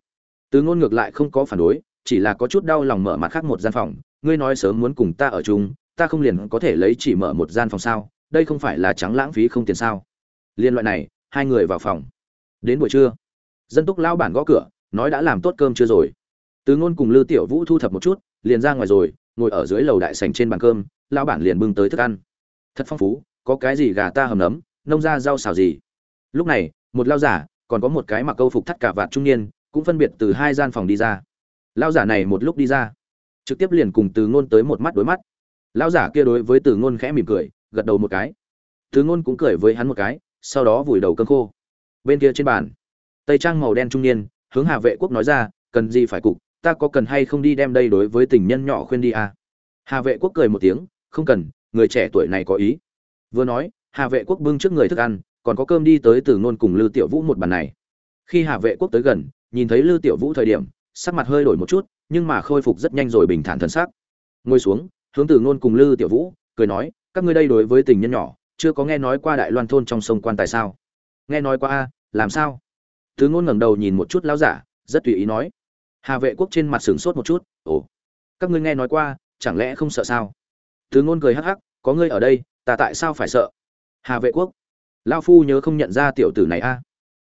từ ngôn ngược lại không có phản đối, chỉ là có chút đau lòng mở mặt khác một gian phòng. Ngươi nói sớm muốn cùng ta ở chung, ta không liền có thể lấy chỉ mở một gian phòng sao? Đây không phải là trắng lãng phí không tiền sao? Liên loại này, hai người vào phòng. Đến buổi trưa, dân túc lao bản gõ cửa, nói đã làm tốt cơm chưa rồi. Từ ngôn cùng lư tiểu vũ thu thập một chút liền ra ngoài rồi, ngồi ở dưới lầu đại sảnh trên bàn cơm, lão bản liền bưng tới thức ăn. Thật phong phú, có cái gì gà ta hầm nấm, nông ra rau xào gì? Lúc này, một lao giả, còn có một cái mặc câu phục thắt cả vạt trung niên, cũng phân biệt từ hai gian phòng đi ra. Lao giả này một lúc đi ra, trực tiếp liền cùng từ ngôn tới một mắt đối mắt. Lao giả kia đối với từ ngôn khẽ mỉm cười, gật đầu một cái. Từ ngôn cũng cười với hắn một cái, sau đó vùi đầu cơm khô. Bên kia trên bàn, tây trang màu đen trung niên, hướng hà vệ quốc nói ra, cần gì phải cục ta có cần hay không đi đem đây đối với tình nhân nhỏ khuyên đi à? hà vệ quốc cười một tiếng, không cần, người trẻ tuổi này có ý. Vừa nói, hà vệ quốc bưng trước người thức ăn, còn có cơm đi tới từ ngôn cùng Lưu tiểu vũ một bàn này. Khi hà vệ quốc tới gần, nhìn thấy Lưu tiểu vũ thời điểm, sắc mặt hơi đổi một chút, nhưng mà khôi phục rất nhanh rồi bình thản thần sắc. Ngồi xuống, hướng từ ngôn cùng Lưu tiểu vũ, cười nói, các ngươi đây đối với tình nhân nhỏ, chưa có nghe nói qua đại loan thôn trong sông quan tài sao? Nghe nói qua a, làm sao? Từ ngôn ngẩng đầu nhìn một chút lão giả, rất tùy ý nói hà vệ quốc trên mặt sửng sốt một chút, ồ, các ngươi nghe nói qua, chẳng lẽ không sợ sao? Từ ngôn cười hắc hắc, có ngươi ở đây, ta tại sao phải sợ? Hà vệ quốc lao phu nhớ không nhận ra tiểu tử này a?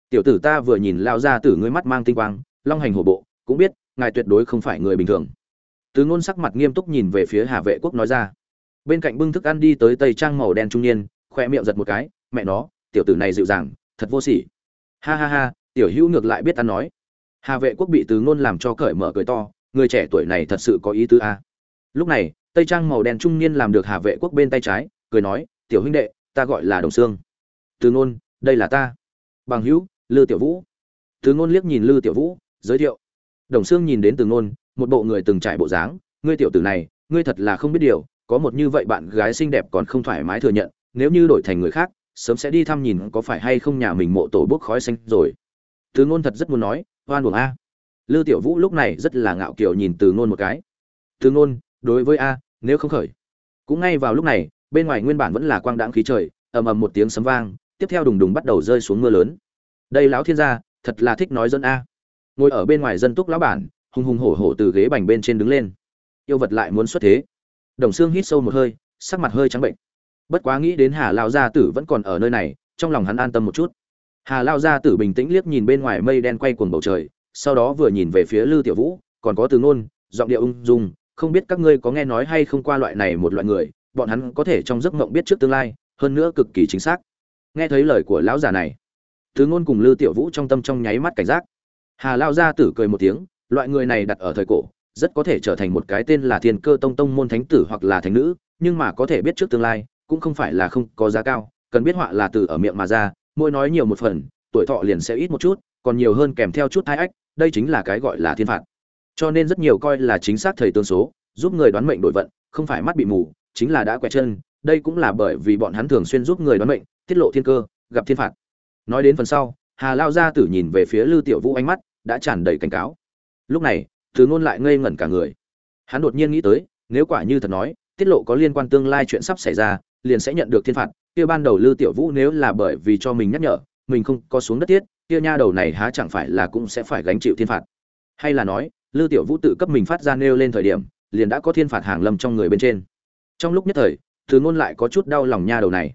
Tiểu tử ta vừa nhìn lao ra từ ngươi mắt mang tinh quang, long hành hổ bộ, cũng biết, ngài tuyệt đối không phải người bình thường. Từ ngôn sắc mặt nghiêm túc nhìn về phía hà vệ quốc nói ra. Bên cạnh bưng thức ăn đi tới tây trang màu đen trung niên, khoe miệng giật một cái, mẹ nó, tiểu tử này dịu dàng, thật vô sỉ. Ha ha ha, tiểu hữu ngược lại biết ăn nói hà vệ quốc bị từ ngôn làm cho cởi mở cười to, người trẻ tuổi này thật sự có ý tứ a. Lúc này, tây trang màu đen trung niên làm được hà vệ quốc bên tay trái, cười nói, tiểu huynh đệ, ta gọi là đồng sương. Từ ngôn, đây là ta. Bằng hữu, lư tiểu vũ. Từ ngôn liếc nhìn lư tiểu vũ, giới thiệu. Đồng sương nhìn đến từ ngôn, một bộ người từng trải bộ dáng, ngươi tiểu tử này, ngươi thật là không biết điều, có một như vậy bạn gái xinh đẹp còn không thoải mái thừa nhận, nếu như đổi thành người khác, sớm sẽ đi thăm nhìn có phải hay không nhà mình mộ tổ bốc khói xanh rồi. Từ ngôn thật rất muốn nói oan uổng a. Lư tiểu vũ lúc này rất là ngạo kiều nhìn từ ngôn một cái. Từ ngôn, đối với a, nếu không khởi. Cũng ngay vào lúc này, bên ngoài nguyên bản vẫn là quang đãng khí trời, ầm ầm một tiếng sấm vang, tiếp theo đùng đùng bắt đầu rơi xuống mưa lớn. Đây lão thiên gia, thật là thích nói dân a. Ngồi ở bên ngoài dân túc lão bản, hùng hùng hổ hổ từ ghế bành bên trên đứng lên. Yêu vật lại muốn xuất thế. Đồng xương hít sâu một hơi, sắc mặt hơi trắng bệnh. Bất quá nghĩ đến hà lao gia tử vẫn còn ở nơi này, trong lòng hắn an tâm một chút hà lao gia tử bình tĩnh liếc nhìn bên ngoài mây đen quay cuồng bầu trời, sau đó vừa nhìn về phía lư tiểu vũ, còn có từ ngôn giọng điệu ung dung, không biết các ngươi có nghe nói hay không qua loại này một loại người, bọn hắn có thể trong giấc mộng biết trước tương lai, hơn nữa cực kỳ chính xác. Nghe thấy lời của lão già này, từ ngôn cùng lư tiểu vũ trong tâm trong nháy mắt cảnh giác. Hà lao gia tử cười một tiếng, loại người này đặt ở thời cổ, rất có thể trở thành một cái tên là thiên cơ tông tông môn thánh tử hoặc là thánh nữ, nhưng mà có thể biết trước tương lai, cũng không phải là không có giá cao, cần biết họa là từ ở miệng mà ra mỗi nói nhiều một phần, tuổi thọ liền sẽ ít một chút, còn nhiều hơn kèm theo chút thai ách, đây chính là cái gọi là thiên phạt. Cho nên rất nhiều coi là chính xác thầy tương số, giúp người đoán mệnh đổi vận, không phải mắt bị mù, chính là đã quẹt chân, đây cũng là bởi vì bọn hắn thường xuyên giúp người đoán mệnh, tiết lộ thiên cơ, gặp thiên phạt. Nói đến phần sau, hà lao gia tử nhìn về phía lư tiểu vũ ánh mắt đã tràn đầy cảnh cáo. Lúc này, từ ngôn lại ngây ngẩn cả người. Hắn đột nhiên nghĩ tới, nếu quả như thật nói, tiết lộ có liên quan tương lai chuyện sắp xảy ra, liền sẽ nhận được thiên phạt kia ban đầu lư tiểu vũ nếu là bởi vì cho mình nhắc nhở, mình không có xuống đất tiết kia nha đầu này há chẳng phải là cũng sẽ phải gánh chịu thiên phạt. Hay là nói, lư tiểu vũ tự cấp mình phát ra nêu lên thời điểm, liền đã có thiên phạt hàng lâm trong người bên trên. Trong lúc nhất thời, từ ngôn lại có chút đau lòng nha đầu này.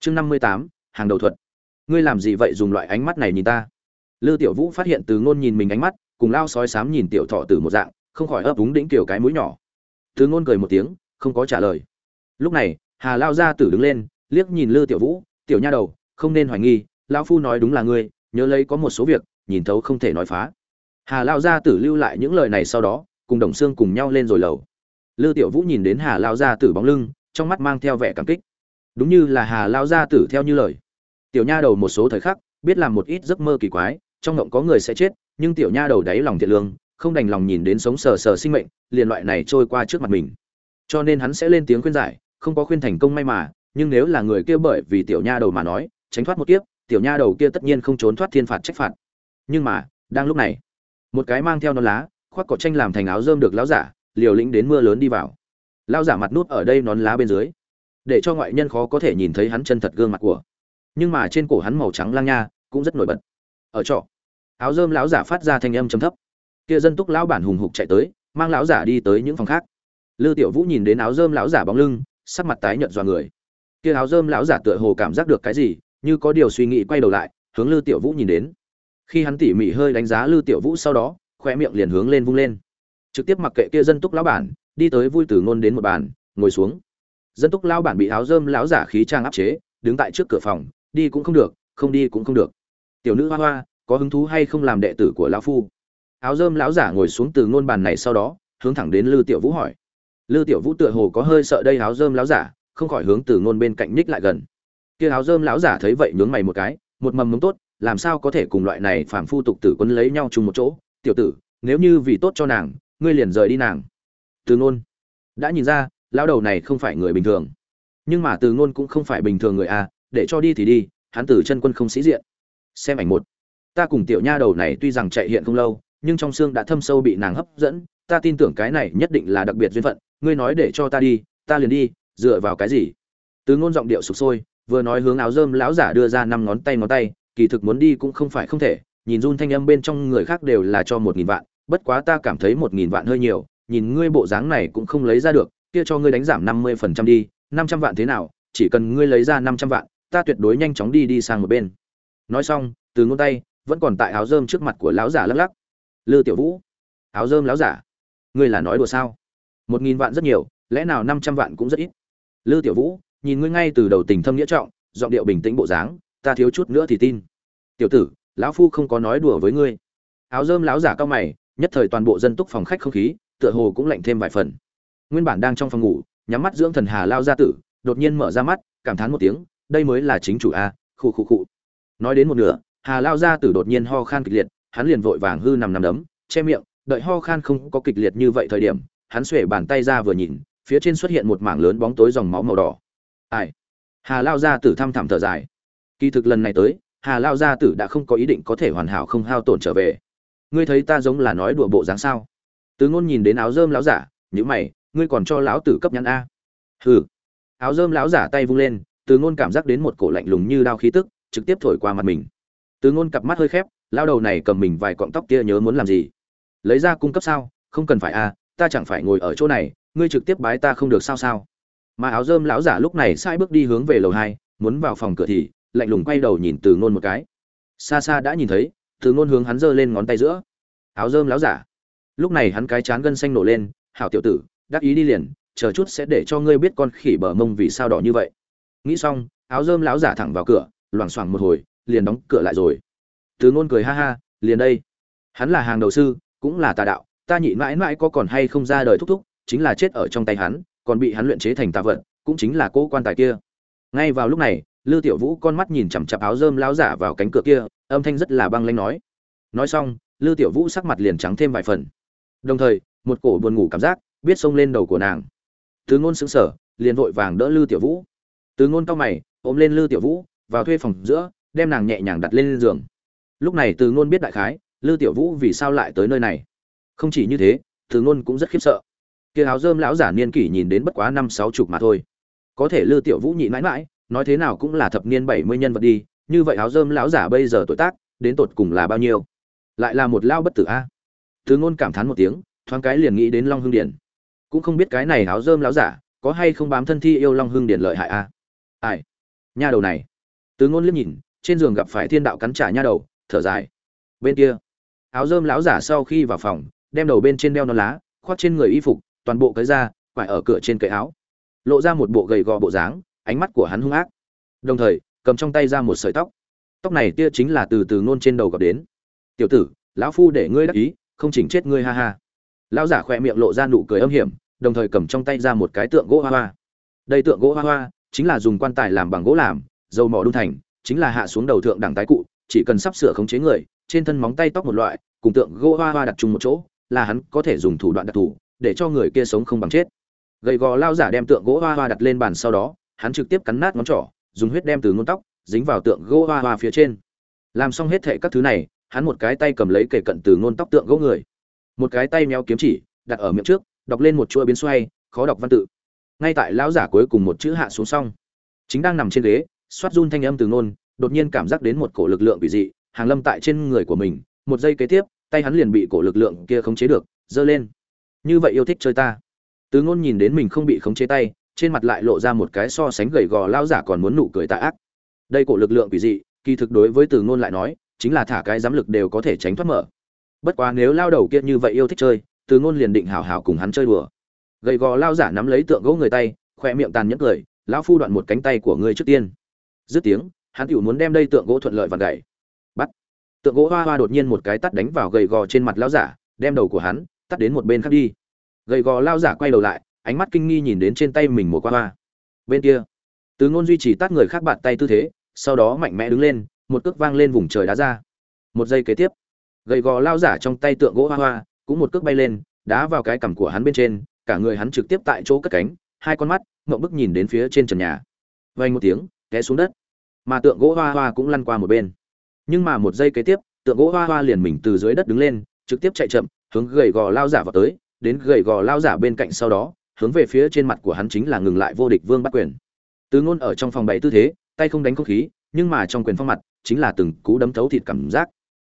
Chương năm mươi tám, hàng đầu thuật. Ngươi làm gì vậy dùng loại ánh mắt này nhìn ta? Lư tiểu vũ phát hiện từ ngôn nhìn mình ánh mắt, cùng lao sói xám nhìn tiểu thọ tử một dạng, không khỏi ấp úng đĩnh kiểu cái mũi nhỏ. Từ ngôn cười một tiếng, không có trả lời. Lúc này, hà lao ra tử đứng lên liếc nhìn lư tiểu vũ, tiểu nha đầu, không nên hoài nghi, lão phu nói đúng là ngươi, nhớ lấy có một số việc, nhìn thấu không thể nói phá. Hà lao gia tử lưu lại những lời này sau đó, cùng đồng xương cùng nhau lên rồi lầu. Lư tiểu vũ nhìn đến hà lao gia tử bóng lưng, trong mắt mang theo vẻ cảm kích. Đúng như là hà lao gia tử theo như lời. Tiểu nha đầu một số thời khắc, biết làm một ít giấc mơ kỳ quái, trong ngộng có người sẽ chết, nhưng tiểu nha đầu đáy lòng thiện lương, không đành lòng nhìn đến sống sờ sờ sinh mệnh, liền loại này trôi qua trước mặt mình. Cho nên hắn sẽ lên tiếng khuyên giải, không có khuyên thành công may mà nhưng nếu là người kia bởi vì tiểu nha đầu mà nói, tránh thoát một kiếp, tiểu nha đầu kia tất nhiên không trốn thoát thiên phạt trách phạt. Nhưng mà, đang lúc này, một cái mang theo non lá, khoác cỏ tranh làm thành áo rơm được lão giả, liều lĩnh đến mưa lớn đi vào. Lão giả mặt nút ở đây nón lá bên dưới, để cho ngoại nhân khó có thể nhìn thấy hắn chân thật gương mặt của. Nhưng mà trên cổ hắn màu trắng lang nha, cũng rất nổi bật. Ở trọ, áo rơm lão giả phát ra thanh âm trầm thấp. Kia dân túc lão bản hùng hục chạy tới, mang lão giả đi tới những phòng khác. Lư tiểu vũ nhìn đến áo rơm lão giả bóng lưng, sắc mặt tái nhợt dọa người kia áo rơm lão giả tựa hồ cảm giác được cái gì, như có điều suy nghĩ quay đầu lại, hướng lư tiểu vũ nhìn đến. Khi hắn tỉ mỉ hơi đánh giá lư tiểu vũ sau đó khoe miệng liền hướng lên vung lên. Trực tiếp mặc kệ kia dân túc lão bản, đi tới vui từ ngôn đến một bàn, ngồi xuống. Dân túc lão bản bị áo rơm lão giả khí trang áp chế, đứng tại trước cửa phòng, đi cũng không được, không đi cũng không được. Tiểu nữ hoa hoa, có hứng thú hay không làm đệ tử của lão phu? Áo rơm lão giả ngồi xuống từ ngôn bàn này sau đó, hướng thẳng đến lư tiểu vũ hỏi. Lư tiểu vũ tựa hồ có hơi sợ đây áo rơm lão giả không khỏi hướng từ ngôn bên cạnh ních lại gần. Kia áo dơm lão giả thấy vậy nhướng mày một cái một mầm mống tốt làm sao có thể cùng loại này phàm phu tục tử quấn lấy nhau chung một chỗ? Tiểu tử nếu như vì tốt cho nàng ngươi liền rời đi nàng. Từ ngôn đã nhìn ra lão đầu này không phải người bình thường. Nhưng mà từ ngôn cũng không phải bình thường người a à, để cho đi thì đi hắn từ chân quân không sĩ diện. Xem ảnh một. Ta cùng tiểu nha đầu này tuy rằng chạy hiện không lâu nhưng trong xương đã thâm sâu bị nàng hấp dẫn ta tin tưởng cái này nhất định là đặc biệt duyên phận ngươi nói để cho ta đi ta liền đi dựa vào cái gì? Từ ngôn giọng điệu sụp sôi, vừa nói hướng áo dơm lão giả đưa ra năm ngón tay ngón tay, kỳ thực muốn đi cũng không phải không thể, nhìn run thanh âm bên trong người khác đều là cho một nghìn vạn, bất quá ta cảm thấy một nghìn vạn hơi nhiều, nhìn ngươi bộ dáng này cũng không lấy ra được, kia cho ngươi đánh giảm năm mươi phần trăm đi, năm trăm vạn thế nào, chỉ cần ngươi lấy ra năm trăm vạn, ta tuyệt đối nhanh chóng đi đi sang một bên. Nói xong, từ ngôn tay, vẫn còn tại áo dơm trước mặt của lão giả lắc lắc. Lư tiểu vũ, áo dơm lão giả, ngươi là nói đùa sao? Một nghìn vạn rất nhiều, lẽ nào năm trăm vạn cũng rất ít? Lư tiểu vũ, nhìn ngươi ngay từ đầu tình thâm nghĩa trọng, giọng điệu bình tĩnh bộ dáng, ta thiếu chút nữa thì tin. Tiểu tử, lão phu không có nói đùa với ngươi. Áo dơm lão giả cao mày, nhất thời toàn bộ dân túc phòng khách không khí, tựa hồ cũng lạnh thêm vài phần. Nguyên bản đang trong phòng ngủ, nhắm mắt dưỡng thần hà lao gia tử, đột nhiên mở ra mắt, cảm thán một tiếng, đây mới là chính chủ a, khu khu khu. Nói đến một nửa, hà lao gia tử đột nhiên ho khan kịch liệt, hắn liền vội vàng hư nằm nằm đấm, che miệng, đợi ho khan không có kịch liệt như vậy thời điểm, hắn xuể bàn tay ra vừa nhìn phía trên xuất hiện một mảng lớn bóng tối dòng máu màu đỏ. Ai? Hà lao gia tử thăm thẳm thở dài. Kỳ thực lần này tới, hà lao gia tử đã không có ý định có thể hoàn hảo không hao tổn trở về. Ngươi thấy ta giống là nói đùa bộ dáng sao? Tứ ngôn nhìn đến áo rơm lão giả nhữ mày, ngươi còn cho lão tử cấp nhãn a. Hừ. Áo rơm lão giả tay vung lên, từ ngôn cảm giác đến một cổ lạnh lùng như đao khí tức, trực tiếp thổi qua mặt mình. Từ ngôn cặp mắt hơi khép lao đầu này cầm mình vài cọng tóc kia nhớ muốn làm gì? Lấy ra cung cấp sao? Không cần phải a, ta chẳng phải ngồi ở chỗ này ngươi trực tiếp bái ta không được sao sao? Mà áo dơm lão giả lúc này sai bước đi hướng về lầu hai, muốn vào phòng cửa thì, lạnh lùng quay đầu nhìn từ ngôn một cái. Xa xa đã nhìn thấy, từ ngôn hướng hắn giơ lên ngón tay giữa. Áo dơm lão giả. Lúc này hắn cái chán gân xanh nổ lên, hảo tiểu tử, đắc ý đi liền, chờ chút sẽ để cho ngươi biết con khỉ bờ mông vì sao đỏ như vậy. Nghĩ xong, áo dơm lão giả thẳng vào cửa, loảng xoảng một hồi, liền đóng cửa lại rồi. Từ ngôn cười ha ha, liền đây. Hắn là hàng đầu sư, cũng là tà đạo, ta nhị mãi mãi có còn hay không ra đời thúc thúc chính là chết ở trong tay hắn, còn bị hắn luyện chế thành tà vật, cũng chính là cố quan tài kia. Ngay vào lúc này, lư tiểu vũ con mắt nhìn chằm chặp áo rơm lão giả vào cánh cửa kia, âm thanh rất là băng lanh nói. Nói xong, lư tiểu vũ sắc mặt liền trắng thêm vài phần. Đồng thời, một cổ buồn ngủ cảm giác biết xông lên đầu của nàng. Từ ngôn sững sờ, liền vội vàng đỡ lư tiểu vũ. Từ ngôn cao mày, ôm lên lư tiểu vũ, vào thuê phòng giữa, đem nàng nhẹ nhàng đặt lên giường. Lúc này từ ngôn biết đại khái, lư tiểu vũ vì sao lại tới nơi này. Không chỉ như thế từ ngôn cũng rất khiếp sợ kia áo rơm lão giả niên kỷ nhìn đến bất quá năm sáu chục mà thôi. Có thể lư tiểu vũ nhị mãi mãi, nói thế nào cũng là thập niên bảy mươi nhân vật đi, như vậy áo rơm lão giả bây giờ tuổi tác, đến tột cùng là bao nhiêu? Lại là một lao bất tử a. Thứ ngôn cảm thán một tiếng, thoáng cái liền nghĩ đến long hương điển cũng không biết cái này áo rơm lão giả có hay không bám thân thi yêu long hương điển lợi hại a. Ai? Nha đầu này. Tứ ngôn liếc nhìn, trên giường gặp phải thiên đạo cắn trả nha đầu, thở dài. Bên kia, áo rơm lão giả sau khi vào phòng, đem đầu bên trên đeo nón lá, khoác trên người y phục toàn bộ cái ra, quải ở cửa trên cậy áo. Lộ ra một bộ gầy gò bộ dáng, ánh mắt của hắn hung ác. Đồng thời, cầm trong tay ra một sợi tóc. Tóc này tia chính là từ từ nôn trên đầu gặp đến. Tiểu tử, lão phu để ngươi đắc ý, không chỉnh chết ngươi ha ha. Lão giả khỏe miệng lộ ra nụ cười âm hiểm, đồng thời cầm trong tay ra một cái tượng gỗ hoa hoa. Đây tượng gỗ hoa hoa chính là dùng quan tài làm bằng gỗ làm, dầu mỏ đun thành, chính là hạ xuống đầu thượng đẳng tái cụ, chỉ cần sắp sửa khống chế người, trên thân móng tay tóc một loại, cùng tượng gỗ hoa hoa đặt chung một chỗ, là hắn có thể dùng thủ đoạn đặc thù để cho người kia sống không bằng chết. Gầy gò lao giả đem tượng gỗ hoa hoa đặt lên bàn sau đó, hắn trực tiếp cắn nát ngón trỏ, dùng huyết đem từ ngón tóc, dính vào tượng gỗ hoa hoa phía trên. Làm xong hết thệ các thứ này, hắn một cái tay cầm lấy kể cận từ ngôn tóc tượng gỗ người. Một cái tay méo kiếm chỉ, đặt ở miệng trước, đọc lên một chuỗi biến xoay, khó đọc văn tự. Ngay tại lão giả cuối cùng một chữ hạ xuống xong, chính đang nằm trên ghế, xoát run thanh âm từ ngôn, đột nhiên cảm giác đến một cổ lực lượng bị dị, hàng lâm tại trên người của mình, một giây kế tiếp, tay hắn liền bị cổ lực lượng kia khống chế được, giơ lên như vậy yêu thích chơi ta. Từ ngôn nhìn đến mình không bị khống chế tay, trên mặt lại lộ ra một cái so sánh gầy gò lao giả còn muốn nụ cười tà ác. Đây cổ lực lượng quỷ dị, kỳ thực đối với từ ngôn lại nói, chính là thả cái giám lực đều có thể tránh thoát mở. Bất quá nếu lao đầu kia như vậy yêu thích chơi từ ngôn liền định hảo hảo cùng hắn chơi đùa. Gầy gò lao giả nắm lấy tượng gỗ người tay khoe miệng tàn nhẫn cười, lão phu đoạn một cánh tay của ngươi trước tiên. Dứt tiếng, hắn tiểu muốn đem đây tượng gỗ thuận lợi và gậy bắt. Tượng gỗ hoa hoa đột nhiên một cái tắt đánh vào gầy gò trên mặt lão giả, đem đầu của hắn tắt đến một bên khác đi. Gầy gò lao giả quay đầu lại, ánh mắt kinh nghi nhìn đến trên tay mình một qua hoa. Bên kia, từ ngôn duy trì tắt người khác bạt tay tư thế, sau đó mạnh mẽ đứng lên, một cước vang lên vùng trời đá ra. Một giây kế tiếp, gầy gò lao giả trong tay tượng gỗ hoa hoa cũng một cước bay lên, đá vào cái cằm của hắn bên trên, cả người hắn trực tiếp tại chỗ cất cánh, hai con mắt ngậm bức nhìn đến phía trên trần nhà. Vang một tiếng, té xuống đất. Mà tượng gỗ hoa hoa cũng lăn qua một bên. Nhưng mà một giây kế tiếp, tượng gỗ hoa hoa liền mình từ dưới đất đứng lên, trực tiếp chạy chậm hướng gầy gò lao giả vào tới, đến gầy gò lao giả bên cạnh sau đó, hướng về phía trên mặt của hắn chính là ngừng lại vô địch vương bắt quyền. Từ ngôn ở trong phòng bảy tư thế, tay không đánh không khí, nhưng mà trong quyền phong mặt, chính là từng cú đấm thấu thịt cảm giác.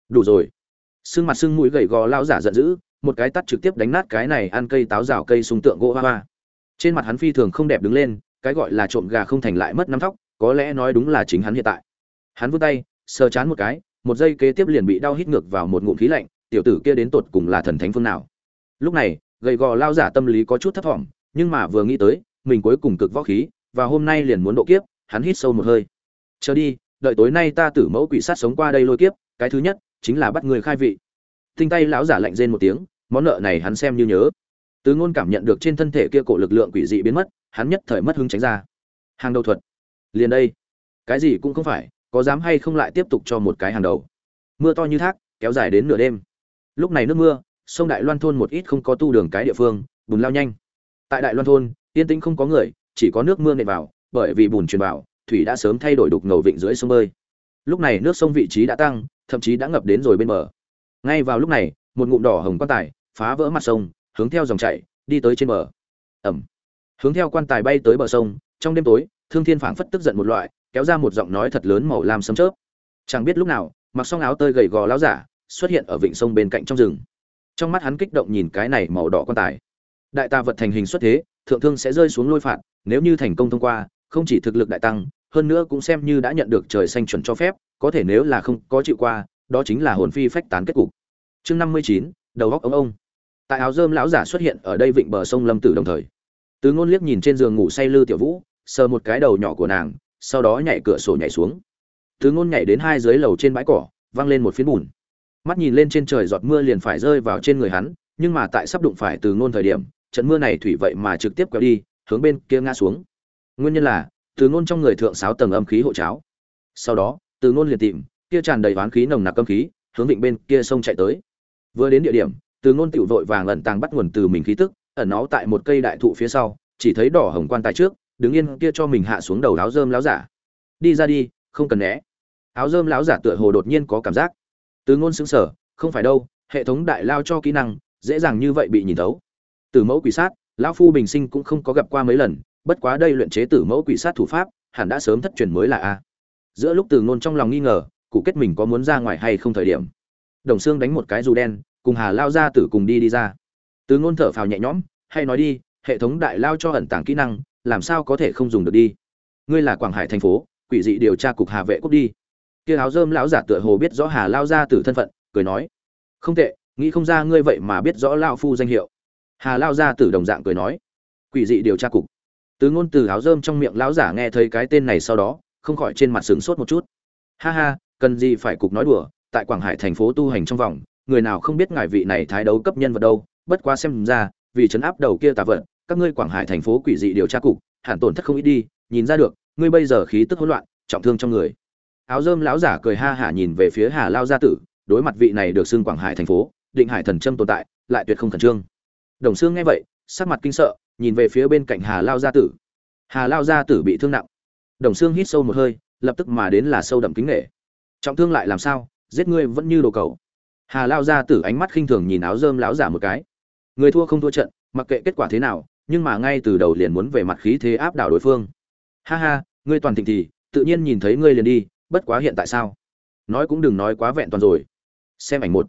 Đủ rồi. Xương mặt xương mũi gầy gò lao giả giận dữ, một cái tắt trực tiếp đánh nát cái này ăn cây táo rào cây súng tượng gỗ hoa hoa. Trên mặt hắn phi thường không đẹp đứng lên, cái gọi là trộm gà không thành lại mất năm thóc, có lẽ nói đúng là chính hắn hiện tại. Hắn vươn tay, sờ chán một cái, một giây kế tiếp liền bị đau hít ngược vào một ngụm khí lạnh tiểu tử kia đến tột cùng là thần thánh phương nào. Lúc này, gầy gò lao giả tâm lý có chút thấp thỏm, nhưng mà vừa nghĩ tới, mình cuối cùng cực võ khí, và hôm nay liền muốn độ kiếp, hắn hít sâu một hơi. Chờ đi, đợi tối nay ta tử mẫu quỷ sát sống qua đây lôi kiếp, cái thứ nhất chính là bắt người khai vị. Tinh tay lão giả lạnh rên một tiếng, món nợ này hắn xem như nhớ. Từ ngôn cảm nhận được trên thân thể kia cổ lực lượng quỷ dị biến mất, hắn nhất thời mất hứng tránh ra. Hàng đầu thuật, liền đây. Cái gì cũng không phải, có dám hay không lại tiếp tục cho một cái hàng đầu. Mưa to như thác, kéo dài đến nửa đêm lúc này nước mưa, sông đại loan thôn một ít không có tu đường cái địa phương, bùn lao nhanh. Tại đại loan thôn, yên tĩnh không có người, chỉ có nước mưa nện vào, bởi vì bùn truyền vào, thủy đã sớm thay đổi đục ngầu vịnh dưới sông bơi. Lúc này nước sông vị trí đã tăng, thậm chí đã ngập đến rồi bên bờ. Ngay vào lúc này, một ngụm đỏ hồng quan tài phá vỡ mặt sông, hướng theo dòng chảy, đi tới trên bờ. Ẩm. Hướng theo quan tài bay tới bờ sông, trong đêm tối, thương thiên phảng phất tức giận một loại, kéo ra một giọng nói thật lớn màu lam sấm chớp. Chẳng biết lúc nào, mặc xong áo tơi gầy gò láo giả xuất hiện ở vịnh sông bên cạnh trong rừng. Trong mắt hắn kích động nhìn cái này màu đỏ quan tài. Đại tà vật thành hình xuất thế, thượng thương sẽ rơi xuống lôi phạt, nếu như thành công thông qua, không chỉ thực lực đại tăng, hơn nữa cũng xem như đã nhận được trời xanh chuẩn cho phép, có thể nếu là không có chịu qua, đó chính là hồn phi phách tán kết cục. Chương năm mươi chín, đầu góc ông ông. Tại áo dơm lão giả xuất hiện ở đây vịnh bờ sông lâm tử đồng thời. Tứ ngôn liếc nhìn trên giường ngủ say lư tiểu vũ, sờ một cái đầu nhỏ của nàng, sau đó nhảy cửa sổ nhảy xuống. Tứ ngôn nhảy đến hai dưới lầu trên bãi cỏ, văng lên một phiến bùn mắt nhìn lên trên trời giọt mưa liền phải rơi vào trên người hắn, nhưng mà tại sắp đụng phải từ ngôn thời điểm, trận mưa này thủy vậy mà trực tiếp kéo đi, hướng bên kia ngã xuống. Nguyên nhân là, từ ngôn trong người thượng sáu tầng âm khí hộ cháo. Sau đó, từ ngôn liền tìm, kia tràn đầy oán khí nồng nặc âm khí, hướng vịnh bên kia sông chạy tới. Vừa đến địa điểm, từ ngôn tiểu vội vàng ẩn tàng bắt nguồn từ mình khí tức, ẩn nó tại một cây đại thụ phía sau, chỉ thấy đỏ hồng quan tài trước, đứng yên kia cho mình hạ xuống đầu áo rơm láo giả. Đi ra đi, không cần né. Áo rơm láo giả tựa hồ đột nhiên có cảm giác từ ngôn xứng sở, không phải đâu, hệ thống đại lao cho kỹ năng, dễ dàng như vậy bị nhìn thấu. Từ mẫu quỷ sát, lão phu bình sinh cũng không có gặp qua mấy lần, bất quá đây luyện chế tử mẫu quỷ sát thủ pháp, hẳn đã sớm thất truyền mới là a. Giữa lúc từ ngôn trong lòng nghi ngờ, cụ kết mình có muốn ra ngoài hay không thời điểm. Đồng xương đánh một cái dù đen, cùng hà lao ra tử cùng đi đi ra. Từ ngôn thở phào nhẹ nhõm, hay nói đi, hệ thống đại lao cho ẩn tàng kỹ năng, làm sao có thể không dùng được đi? Ngươi là quảng hải thành phố, quỷ dị điều tra cục hà vệ quốc đi kia áo dơm lão giả tựa hồ biết rõ hà lao gia tử thân phận, cười nói, không tệ, nghĩ không ra ngươi vậy mà biết rõ lao phu danh hiệu. Hà lao gia tử đồng dạng cười nói, quỷ dị điều tra cục. Từ ngôn từ áo dơm trong miệng lão giả nghe thấy cái tên này sau đó, không khỏi trên mặt sửng sốt một chút. Ha ha, cần gì phải cục nói đùa, tại quảng hải thành phố tu hành trong vòng, người nào không biết ngài vị này thái đấu cấp nhân vật đâu, bất quá xem ra, vì chấn áp đầu kia tà vật, các ngươi quảng hải thành phố quỷ dị điều tra cục, hẳn tổn thất không ít đi, nhìn ra được, ngươi bây giờ khí tức hỗn loạn, trọng thương trong người áo dơm lão giả cười ha hả nhìn về phía hà lao gia tử, đối mặt vị này được xưng quảng hải thành phố, định hải thần châm tồn tại, lại tuyệt không khẩn trương. Đồng xương nghe vậy, sắc mặt kinh sợ, nhìn về phía bên cạnh hà lao gia tử. Hà lao gia tử bị thương nặng. Đồng xương hít sâu một hơi, lập tức mà đến là sâu đậm kính nghệ trọng thương lại làm sao? Giết ngươi vẫn như đồ cầu. Hà lao gia tử ánh mắt khinh thường nhìn áo dơm lão giả một cái. Người thua không thua trận, mặc kệ kết quả thế nào, nhưng mà ngay từ đầu liền muốn về mặt khí thế áp đảo đối phương. Ha ha, ngươi toàn thịnh thì, tự nhiên nhìn thấy ngươi liền đi bất quá hiện tại sao? Nói cũng đừng nói quá vẹn toàn rồi. Xem ảnh một.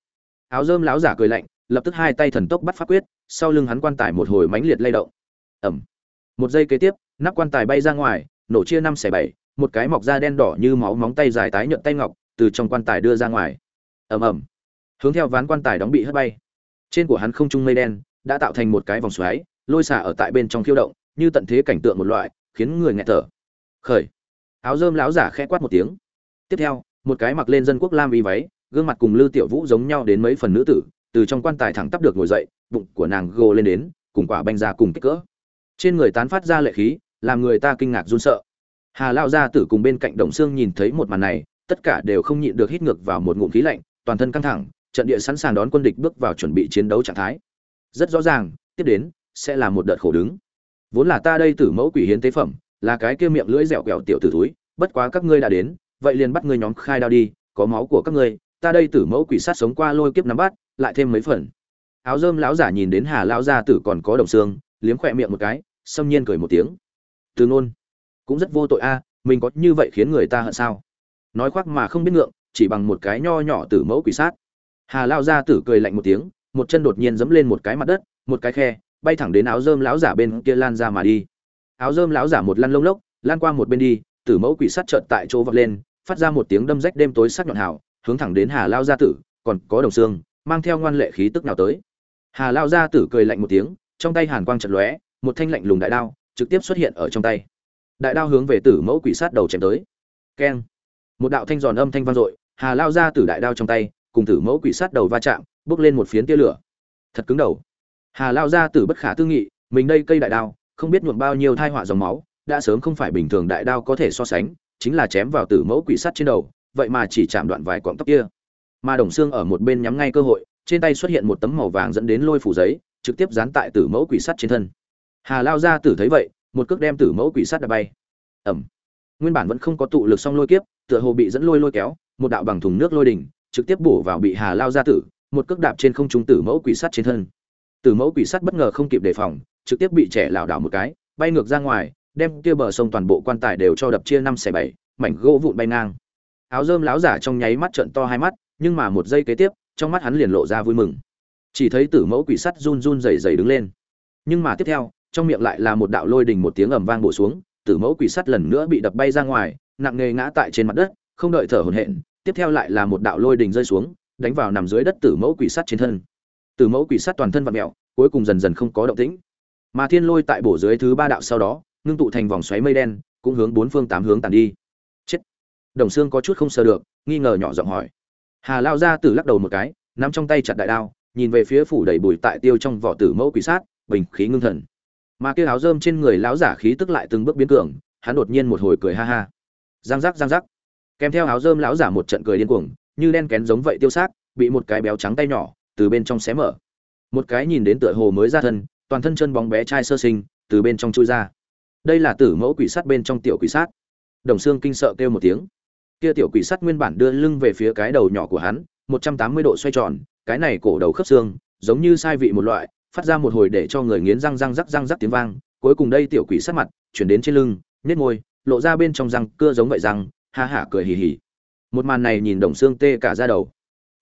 Áo dơm lão giả cười lạnh, lập tức hai tay thần tốc bắt pháp quyết, sau lưng hắn quan tài một hồi mãnh liệt lay động. Ẩm. Một giây kế tiếp, nắp quan tài bay ra ngoài, nổ chia năm xẻ bảy, một cái mọc da đen đỏ như máu móng tay dài tái nhợt tay ngọc, từ trong quan tài đưa ra ngoài. Ầm ầm hướng theo ván quan tài đóng bị hất bay. Trên của hắn không trung mây đen, đã tạo thành một cái vòng xoáy, lôi xả ở tại bên trong khiêu động, như tận thế cảnh tượng một loại, khiến người nghẹt thở. Khởi. Áo dơm láo giả khẽ quát một tiếng tiếp theo, một cái mặc lên dân quốc lam y váy, gương mặt cùng lư tiểu vũ giống nhau đến mấy phần nữ tử, từ trong quan tài thẳng tắp được ngồi dậy, bụng của nàng gồ lên đến, cùng quả banh ra cùng kích cỡ. Trên người tán phát ra lệ khí, làm người ta kinh ngạc run sợ. Hà lao gia tử cùng bên cạnh đồng xương nhìn thấy một màn này, tất cả đều không nhịn được hít ngược vào một ngụm khí lạnh, toàn thân căng thẳng, trận địa sẵn sàng đón quân địch bước vào chuẩn bị chiến đấu trạng thái. Rất rõ ràng, tiếp đến, sẽ là một đợt khổ đứng. Vốn là ta đây tử mẫu quỷ hiến tế phẩm, là cái kia miệng lưỡi dẻo quẹo tiểu tử túi bất quá các ngươi đã đến vậy liền bắt ngươi nhóm khai đao đi, có máu của các ngươi, ta đây tử mẫu quỷ sát sống qua lôi kiếp nắm bắt, lại thêm mấy phần. Áo rơm lão giả nhìn đến hà lão gia tử còn có đồng xương, liếm khỏe miệng một cái, xâm nhiên cười một tiếng. Từ ngôn, cũng rất vô tội a, mình có như vậy khiến người ta hận sao? Nói khoác mà không biết ngượng, chỉ bằng một cái nho nhỏ tử mẫu quỷ sát. Hà lao gia tử cười lạnh một tiếng, một chân đột nhiên dẫm lên một cái mặt đất, một cái khe, bay thẳng đến áo rơm lão giả bên kia lan ra mà đi. Áo rơm lão giả một lăn lông lốc, lan qua một bên đi tử mẫu quỷ sát chợt tại chỗ vọt lên, phát ra một tiếng đâm rách đêm tối sắc nhọn hào, hướng thẳng đến hà lao gia tử, còn có đồng xương mang theo ngoan lệ khí tức nào tới. Hà lao gia tử cười lạnh một tiếng, trong tay hàn quang chợt lóe, một thanh lạnh lùng đại đao trực tiếp xuất hiện ở trong tay. Đại đao hướng về tử mẫu quỷ sát đầu chém tới. Keng! Một đạo thanh giòn âm thanh vang dội, hà lao Gia tử đại đao trong tay, cùng tử mẫu quỷ sát đầu va chạm, bước lên một phiến tia lửa. Thật cứng đầu. Hà lao Gia tử bất khả tư nghị, mình đây cây đại đao, không biết nhuộm bao nhiêu thai họa dòng máu đã sớm không phải bình thường đại đao có thể so sánh, chính là chém vào tử mẫu quỷ sắt trên đầu, vậy mà chỉ chạm đoạn vài quãng tóc kia. Mà đồng xương ở một bên nhắm ngay cơ hội, trên tay xuất hiện một tấm màu vàng dẫn đến lôi phủ giấy, trực tiếp dán tại tử mẫu quỷ sắt trên thân. Hà lao ra tử thấy vậy, một cước đem tử mẫu quỷ sắt đập bay. Ẩm nguyên bản vẫn không có tụ lực xong lôi kiếp, tựa hồ bị dẫn lôi lôi kéo, một đạo bằng thùng nước lôi đỉnh trực tiếp bổ vào bị hà lao ra tử, một cước đạp trên không trung tử mẫu quỷ sắt trên thân. Tử mẫu quỷ sắt bất ngờ không kịp đề phòng, trực tiếp bị trẻ lảo đảo một cái, bay ngược ra ngoài đem kia bờ sông toàn bộ quan tài đều cho đập chia năm xẻ bảy, mảnh gỗ vụn bay ngang. Áo dơm láo giả trong nháy mắt trận to hai mắt, nhưng mà một giây kế tiếp, trong mắt hắn liền lộ ra vui mừng. Chỉ thấy tử mẫu quỷ sắt run run rẩy rẩy đứng lên. Nhưng mà tiếp theo, trong miệng lại là một đạo lôi đình một tiếng ầm vang bổ xuống, tử mẫu quỷ sắt lần nữa bị đập bay ra ngoài, nặng nề ngã tại trên mặt đất, không đợi thở hổn hển, tiếp theo lại là một đạo lôi đình rơi xuống, đánh vào nằm dưới đất tử mẫu quỷ sắt trên thân. Tử mẫu quỷ sắt toàn thân vặn mẹo cuối cùng dần dần không có động tĩnh. Mà thiên lôi tại bổ dưới thứ ba đạo sau đó ngưng tụ thành vòng xoáy mây đen, cũng hướng bốn phương tám hướng tàn đi. Chết. Đồng xương có chút không sờ được, nghi ngờ nhỏ giọng hỏi. Hà lao ra tử lắc đầu một cái, nắm trong tay chặt đại đao, nhìn về phía phủ đầy bùi tại tiêu trong vỏ tử mẫu quỷ sát, bình khí ngưng thần. Mà kia áo rơm trên người lão giả khí tức lại từng bước biến cường, hắn đột nhiên một hồi cười ha ha. Giang giác giang giác. Kèm theo áo rơm lão giả một trận cười điên cuồng, như đen kén giống vậy tiêu xác bị một cái béo trắng tay nhỏ, từ bên trong xé mở. Một cái nhìn đến tựa hồ mới ra thân, toàn thân chân bóng bé trai sơ sinh, từ bên trong chui ra đây là tử mẫu quỷ sát bên trong tiểu quỷ sát. Đồng xương kinh sợ kêu một tiếng. Kia tiểu quỷ sát nguyên bản đưa lưng về phía cái đầu nhỏ của hắn, một trăm tám mươi độ xoay tròn, cái này cổ đầu khớp xương, giống như sai vị một loại, phát ra một hồi để cho người nghiến răng răng rắc răng rắc tiếng vang, cuối cùng đây tiểu quỷ sát mặt, chuyển đến trên lưng nết môi, lộ ra bên trong răng cưa giống vậy răng, ha hả cười hì hì. Một màn này nhìn đồng xương tê cả ra đầu.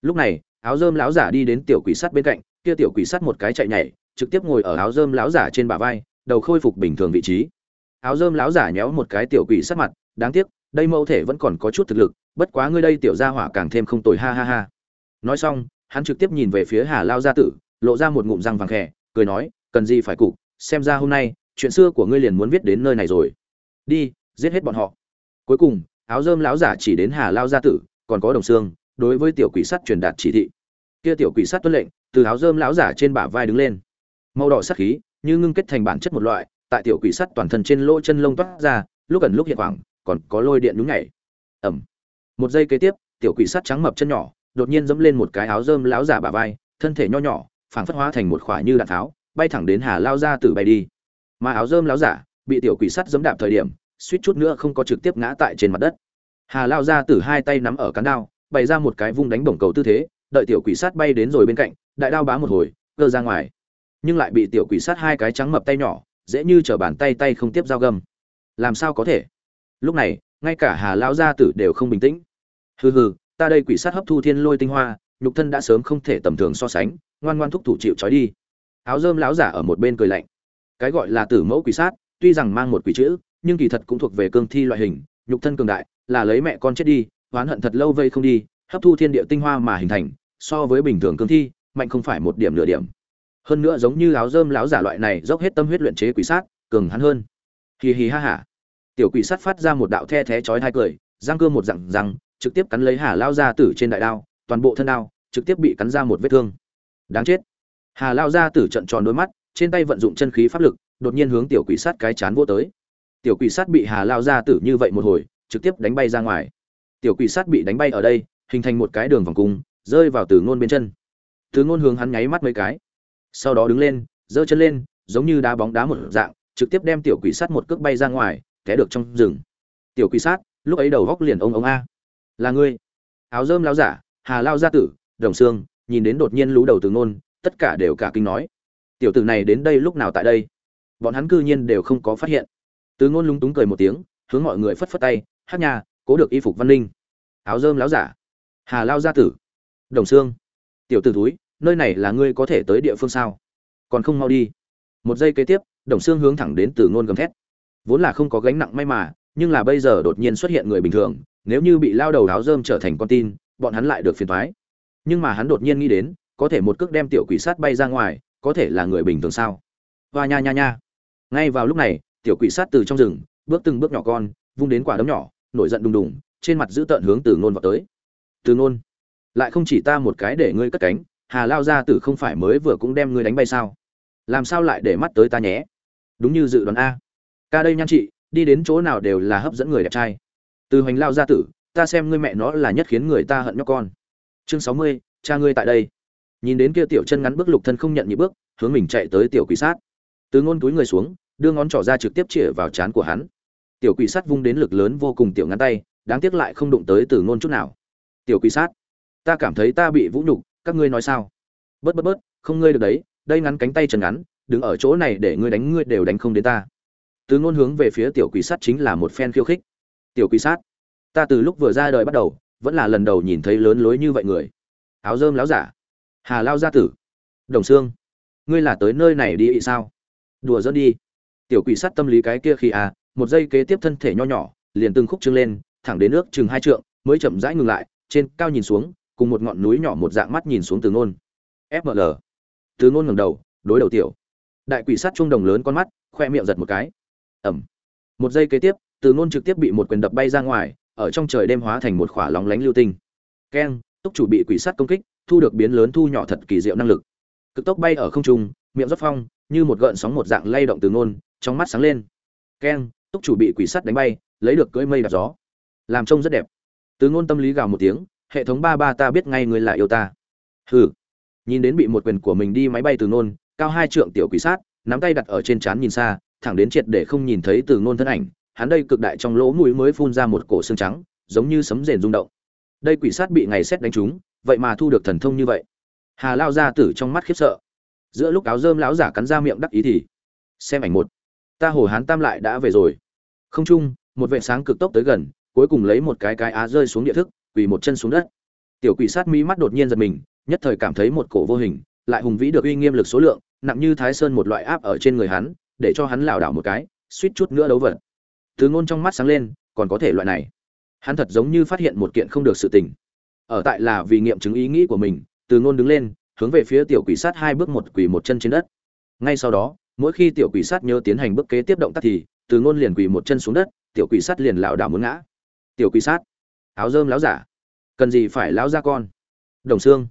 Lúc này, áo dơm lão giả đi đến tiểu quỷ sắt bên cạnh, kia tiểu quỷ sắt một cái chạy nhảy, trực tiếp ngồi ở áo dơm lão giả trên bả vai, đầu khôi phục bình thường vị trí áo rơm Láo giả nhéo một cái tiểu quỷ sắt mặt, đáng tiếc, đây mẫu thể vẫn còn có chút thực lực, bất quá ngươi đây tiểu gia hỏa càng thêm không tồi, ha ha ha. Nói xong, hắn trực tiếp nhìn về phía hà lao gia tử, lộ ra một ngụm răng vàng khẽ cười nói, cần gì phải cục, xem ra hôm nay, chuyện xưa của ngươi liền muốn viết đến nơi này rồi. Đi, giết hết bọn họ. Cuối cùng, áo rơm Láo giả chỉ đến hà lao gia tử, còn có đồng xương, đối với tiểu quỷ sắt truyền đạt chỉ thị. Kia tiểu quỷ sắt tuân lệnh, từ áo rơm lão giả trên bả vai đứng lên. Màu đỏ sắc khí, như ngưng kết thành bản chất một loại tại tiểu quỷ sắt toàn thân trên lỗ chân lông toát ra, lúc gần lúc hiện khoảng còn có lôi điện nhúng nhảy. Ẩm. Một giây kế tiếp, tiểu quỷ sắt trắng mập chân nhỏ, đột nhiên dẫm lên một cái áo rơm láo giả bả vai, thân thể nho nhỏ, phảng phất hóa thành một khỏa như đạn tháo, bay thẳng đến hà lao ra từ bay đi. Mà áo rơm láo giả bị tiểu quỷ sắt dẫm đạp thời điểm, suýt chút nữa không có trực tiếp ngã tại trên mặt đất. Hà lao ra từ hai tay nắm ở cán đao, bày ra một cái vung đánh bổng cầu tư thế, đợi tiểu quỷ sát bay đến rồi bên cạnh, đại đao bá một hồi cơ ra ngoài. Nhưng lại bị tiểu quỷ sát hai cái trắng mập tay nhỏ dễ như t bàn tay tay không tiếp dao găm làm sao có thể? Lúc này, ngay cả hà lão gia tử đều không bình tĩnh. Hừ hừ, ta đây quỷ sát hấp thu thiên lôi tinh hoa, nhục thân đã sớm không thể tầm thường so sánh, ngoan ngoan thúc thủ chịu trói đi. Áo dơm lão giả ở một bên cười lạnh. Cái gọi là tử mẫu quỷ sát, tuy rằng mang một quỷ chữ, nhưng kỳ thật cũng thuộc về cương thi loại hình, nhục thân cường đại, là lấy mẹ con chết đi, oán hận thật lâu vây không đi, hấp thu thiên địa tinh hoa mà hình thành, so với bình thường cương thi, mạnh không phải một điểm nửa điểm hơn nữa giống như áo rơm láo giả loại này dốc hết tâm huyết luyện chế quỷ sát, cường hắn hơn. Hì hì ha hả tiểu quỷ sát phát ra một đạo the thé chói hai cười răng cơ một dặn răng trực tiếp cắn lấy hà lao gia tử trên đại đao, toàn bộ thân đao, trực tiếp bị cắn ra một vết thương. Đáng chết. Hà lao gia tử trận tròn đôi mắt, trên tay vận dụng chân khí pháp lực, đột nhiên hướng tiểu quỷ sát cái chán vô tới. Tiểu quỷ sát bị hà lao gia tử như vậy một hồi, trực tiếp đánh bay ra ngoài. Tiểu quỷ sát bị đánh bay ở đây, hình thành một cái đường vòng cung, rơi vào từ ngôn bên chân. Từ ngôn hướng hắn nháy mắt mấy cái sau đó đứng lên, giơ chân lên, giống như đá bóng đá một dạng, trực tiếp đem tiểu quỷ sát một cước bay ra ngoài, té được trong rừng. Tiểu quỷ sát, lúc ấy đầu góc liền ông ông a. Là ngươi. Áo dơm lao giả, hà lao gia tử, đồng xương nhìn đến đột nhiên lú đầu từ ngôn, tất cả đều cả kinh nói. Tiểu tử này đến đây lúc nào tại đây? Bọn hắn cư nhiên đều không có phát hiện. Từ ngôn lúng túng cười một tiếng, hướng mọi người phất phất tay, hát nhà cố được y phục văn ninh. Áo dơm láo giả, hà lao gia tử, đồng xương tiểu t ử túi nơi này là ngươi có thể tới địa phương sao? Còn không mau đi. Một giây kế tiếp, đồng xương hướng thẳng đến từ ngôn gầm thét. Vốn là không có gánh nặng may mà, nhưng là bây giờ đột nhiên xuất hiện người bình thường, nếu như bị lao đầu áo rơm trở thành con tin, bọn hắn lại được phiền thoái nhưng mà hắn đột nhiên nghĩ đến, có thể một cước đem tiểu quỷ sát bay ra ngoài, có thể là người bình thường sao? Và nha nha nha. Ngay vào lúc này, tiểu quỷ sát từ trong rừng, bước từng bước nhỏ con, vung đến quả đấm nhỏ, nổi giận đùng đùng, trên mặt giữ tợn hướng từ ngôn vào tới. Từ ngôn, lại không chỉ ta một cái để ngươi cất cánh hà lao ra tử không phải mới vừa cũng đem ngươi đánh bay sao? Làm sao lại để mắt tới ta nhé? Đúng như dự đoán a. Ca đây nhan chị, đi đến chỗ nào đều là hấp dẫn người đẹp trai. Từ hoành lao gia tử, ta xem ngươi mẹ nó là nhất khiến người ta hận nhóc con. Chương sáu mươi, cha ngươi tại đây. Nhìn đến kia tiểu chân ngắn bước lục thân không nhận nhị bước, hướng mình chạy tới tiểu quỷ sát. Từ ngôn túi người xuống, đưa ngón trỏ ra trực tiếp chĩa vào trán của hắn. Tiểu quỷ sát vung đến lực lớn vô cùng tiểu ngắn tay, đáng tiếc lại không đụng tới từ ngôn chút nào. Tiểu quỷ sát, ta cảm thấy ta bị vũ nhục các ngươi nói sao? Bớt bớt bớt, không ngươi được đấy, đây ngắn cánh tay chân ngắn, đứng ở chỗ này để ngươi đánh ngươi đều đánh không đến ta. Từ ngôn hướng về phía tiểu quỷ sát chính là một phen khiêu khích. Tiểu quỷ sát, ta từ lúc vừa ra đời bắt đầu, vẫn là lần đầu nhìn thấy lớn lối như vậy người. Áo dơm láo giả, hà lao gia tử, đồng xương, ngươi là tới nơi này đi sao? Đùa dẫn đi. Tiểu quỷ sát tâm lý cái kia khi à một giây kế tiếp thân thể nho nhỏ, liền từng khúc trương lên, thẳng đến nước chừng hai trượng, mới chậm rãi ngừng lại, trên cao nhìn xuống cùng một ngọn núi nhỏ một dạng mắt nhìn xuống từ ngôn. Fml từ ngôn ngẩng đầu, đối đầu tiểu. Đại quỷ sát trung đồng lớn con mắt, khoe miệng giật một cái. Ẩm. Một giây kế tiếp, từ ngôn trực tiếp bị một quyền đập bay ra ngoài, ở trong trời đêm hóa thành một khỏa lóng lánh lưu tinh. Keng túc chủ bị quỷ sát công kích, thu được biến lớn thu nhỏ thật kỳ diệu năng lực. Cực tốc bay ở không trung, miệng rót phong, như một gợn sóng một dạng lay động từ ngôn, trong mắt sáng lên. Keng túc chủ bị quỷ sắt đánh bay, lấy được cưỡi mây đạp gió. Làm trông rất đẹp. Từ ngôn tâm lý gào một tiếng hệ thống ba ba ta biết ngay người là yêu ta. Hừ. Nhìn đến bị một quyền của mình đi máy bay từ nôn, cao hai trượng tiểu quỷ sát nắm tay đặt ở trên trán nhìn xa thẳng đến triệt để không nhìn thấy từ nôn thân ảnh hắn đây cực đại trong lỗ mũi mới phun ra một cổ xương trắng giống như sấm rền rung động. Đây quỷ sát bị ngày xét đánh trúng vậy mà thu được thần thông như vậy. Hà lao ra tử trong mắt khiếp sợ. Giữa lúc áo dơm lão giả cắn ra miệng đắc ý thì xem ảnh một. Ta hồ hán tam lại đã về rồi. Không chung một vệ sáng cực tốc tới gần cuối cùng lấy một cái cái á rơi xuống địa thức quỳ một chân xuống đất. Tiểu quỷ sát mí mắt đột nhiên giật mình, nhất thời cảm thấy một cổ vô hình, lại hùng vĩ được uy nghiêm lực số lượng, nặng như thái sơn một loại áp ở trên người hắn, để cho hắn lảo đảo một cái, suýt chút nữa đấu vật. Từ ngôn trong mắt sáng lên, còn có thể loại này. Hắn thật giống như phát hiện một kiện không được sự tình. Ở tại là vì nghiệm chứng ý nghĩ của mình, từ ngôn đứng lên, hướng về phía tiểu quỷ sát hai bước một quỳ một chân trên đất. Ngay sau đó, mỗi khi tiểu quỷ sát nhớ tiến hành bước kế tiếp động tác thì, từ ngôn liền quỳ một chân xuống đất, tiểu quỷ sát liền lảo đảo muốn ngã. Tiểu quỷ sát áo rơm láo giả. Cần gì phải láo ra con? Đồng xương.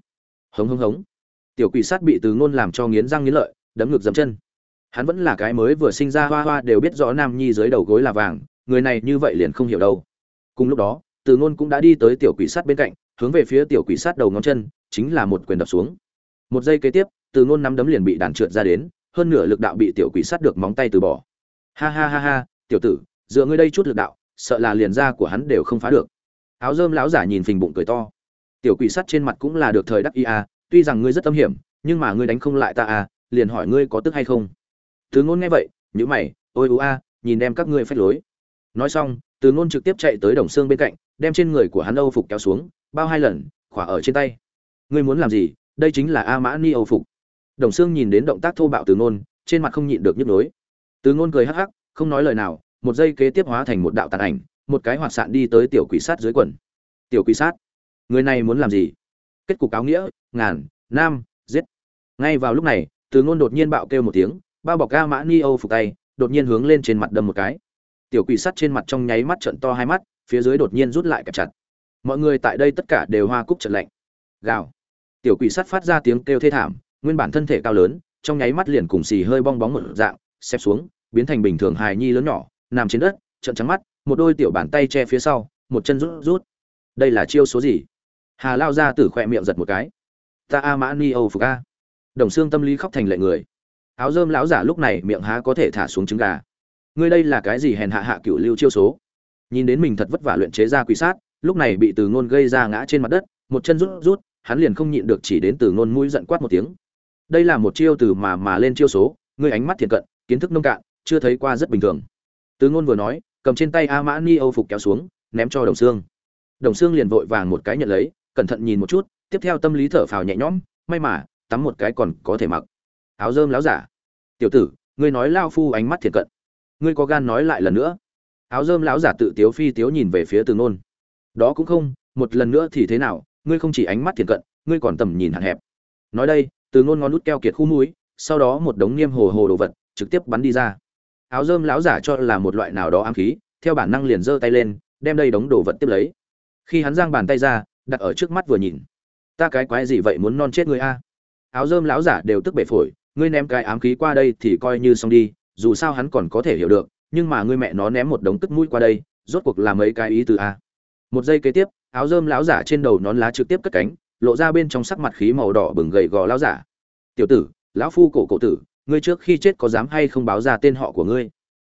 Hống hống hống. Tiểu quỷ sát bị từ ngôn làm cho nghiến răng nghiến lợi, đấm ngược dấm chân. Hắn vẫn là cái mới vừa sinh ra hoa hoa đều biết rõ nam nhi dưới đầu gối là vàng, người này như vậy liền không hiểu đâu. Cùng lúc đó, từ ngôn cũng đã đi tới tiểu quỷ sát bên cạnh, hướng về phía tiểu quỷ sát đầu ngón chân, chính là một quyền đập xuống. Một giây kế tiếp, từ ngôn nắm đấm liền bị đàn trượt ra đến, hơn nửa lực đạo bị tiểu quỷ sát được móng tay từ bỏ. Ha ha ha ha, tiểu tử, dựa ngươi đây chút lực đạo, sợ là liền da của hắn đều không phá được áo rơm lão giả nhìn phình bụng cười to. Tiểu quỷ sắt trên mặt cũng là được thời đắc ý à tuy rằng ngươi rất âm hiểm, nhưng mà ngươi đánh không lại ta à liền hỏi ngươi có tức hay không. Từ ngôn nghe vậy nhữ mày, ôi ú a, nhìn đem các ngươi phách lối. Nói xong, từ ngôn trực tiếp chạy tới đồng xương bên cạnh, đem trên người của hắn âu phục kéo xuống, bao hai lần, khỏa ở trên tay. Ngươi muốn làm gì? Đây chính là a mã ni âu phục. Đồng xương nhìn đến động tác thô bạo từ ngôn, trên mặt không nhịn được nhức nhối. Từ ngôn cười hắc hắc, không nói lời nào, một giây kế tiếp hóa thành một đạo tàn ảnh một cái hoạt sạn đi tới tiểu quỷ sát dưới quần. Tiểu quỷ sát? Người này muốn làm gì? Kết cục áo nghĩa, ngàn, nam, giết. Ngay vào lúc này, từ ngôn đột nhiên bạo kêu một tiếng, bao bọc ga mã ni âu phục tay, đột nhiên hướng lên trên mặt đâm một cái. Tiểu quỷ sắt trên mặt trong nháy mắt trận to hai mắt, phía dưới đột nhiên rút lại cả chặt. Mọi người tại đây tất cả đều hoa cúc trận lạnh. Gào. Tiểu quỷ sắt phát ra tiếng kêu thê thảm, nguyên bản thân thể cao lớn, trong nháy mắt liền cùng xì hơi bong bóng một dạng xếp xuống, biến thành bình thường hài nhi lớn nhỏ, nằm trên đất trận trắng mắt một đôi tiểu bàn tay che phía sau, một chân rút rút. Đây là chiêu số gì? Hà lao ra từ khỏe miệng giật một cái. Ta a mã ni âu phục a. Đồng xương tâm lý khóc thành lệ người. Áo dơm lão giả lúc này miệng há có thể thả xuống trứng gà. Ngươi đây là cái gì hèn hạ hạ cựu lưu chiêu số? Nhìn đến mình thật vất vả luyện chế ra quỷ sát, lúc này bị từ ngôn gây ra ngã trên mặt đất, một chân rút rút, hắn liền không nhịn được chỉ đến từ ngôn mũi giận quát một tiếng. Đây là một chiêu từ mà mà lên chiêu số, ngươi ánh mắt thiện cận, kiến thức nông cạn, chưa thấy qua rất bình thường. Từ ngôn vừa nói cầm trên tay a mã ni âu phục kéo xuống ném cho đồng xương đồng xương liền vội vàng một cái nhận lấy cẩn thận nhìn một chút tiếp theo tâm lý thở phào nhẹ nhõm may mà tắm một cái còn có thể mặc. Áo dơm láo giả. Tiểu tử ngươi nói lao phu ánh mắt thiệt cận. Ngươi có gan nói lại lần nữa. Áo dơm lão giả tự tiếu phi tiếu nhìn về phía từ nôn, đó cũng không một lần nữa thì thế nào ngươi không chỉ ánh mắt thiệt cận ngươi còn tầm nhìn hạn hẹp. Nói đây từ ngôn ngón nút keo kiệt khu mũi sau đó một đống niêm hồ hồ đồ vật trực tiếp bắn đi ra áo rơm lão giả cho là một loại nào đó ám khí, theo bản năng liền giơ tay lên, đem đây đống đồ vật tiếp lấy. Khi hắn giang bàn tay ra, đặt ở trước mắt vừa nhìn. Ta cái quái gì vậy muốn non chết người a? Áo rơm lão giả đều tức bể phổi, ngươi ném cái ám khí qua đây thì coi như xong đi, dù sao hắn còn có thể hiểu được, nhưng mà ngươi mẹ nó ném một đống tức mũi qua đây, rốt cuộc làm mấy cái ý từ a? Một giây kế tiếp, áo rơm lão giả trên đầu nón lá trực tiếp cất cánh, lộ ra bên trong sắc mặt khí màu đỏ bừng gầy gò lão giả. Tiểu tử, lão phu cổ cổ tử ngươi trước khi chết có dám hay không báo ra tên họ của ngươi?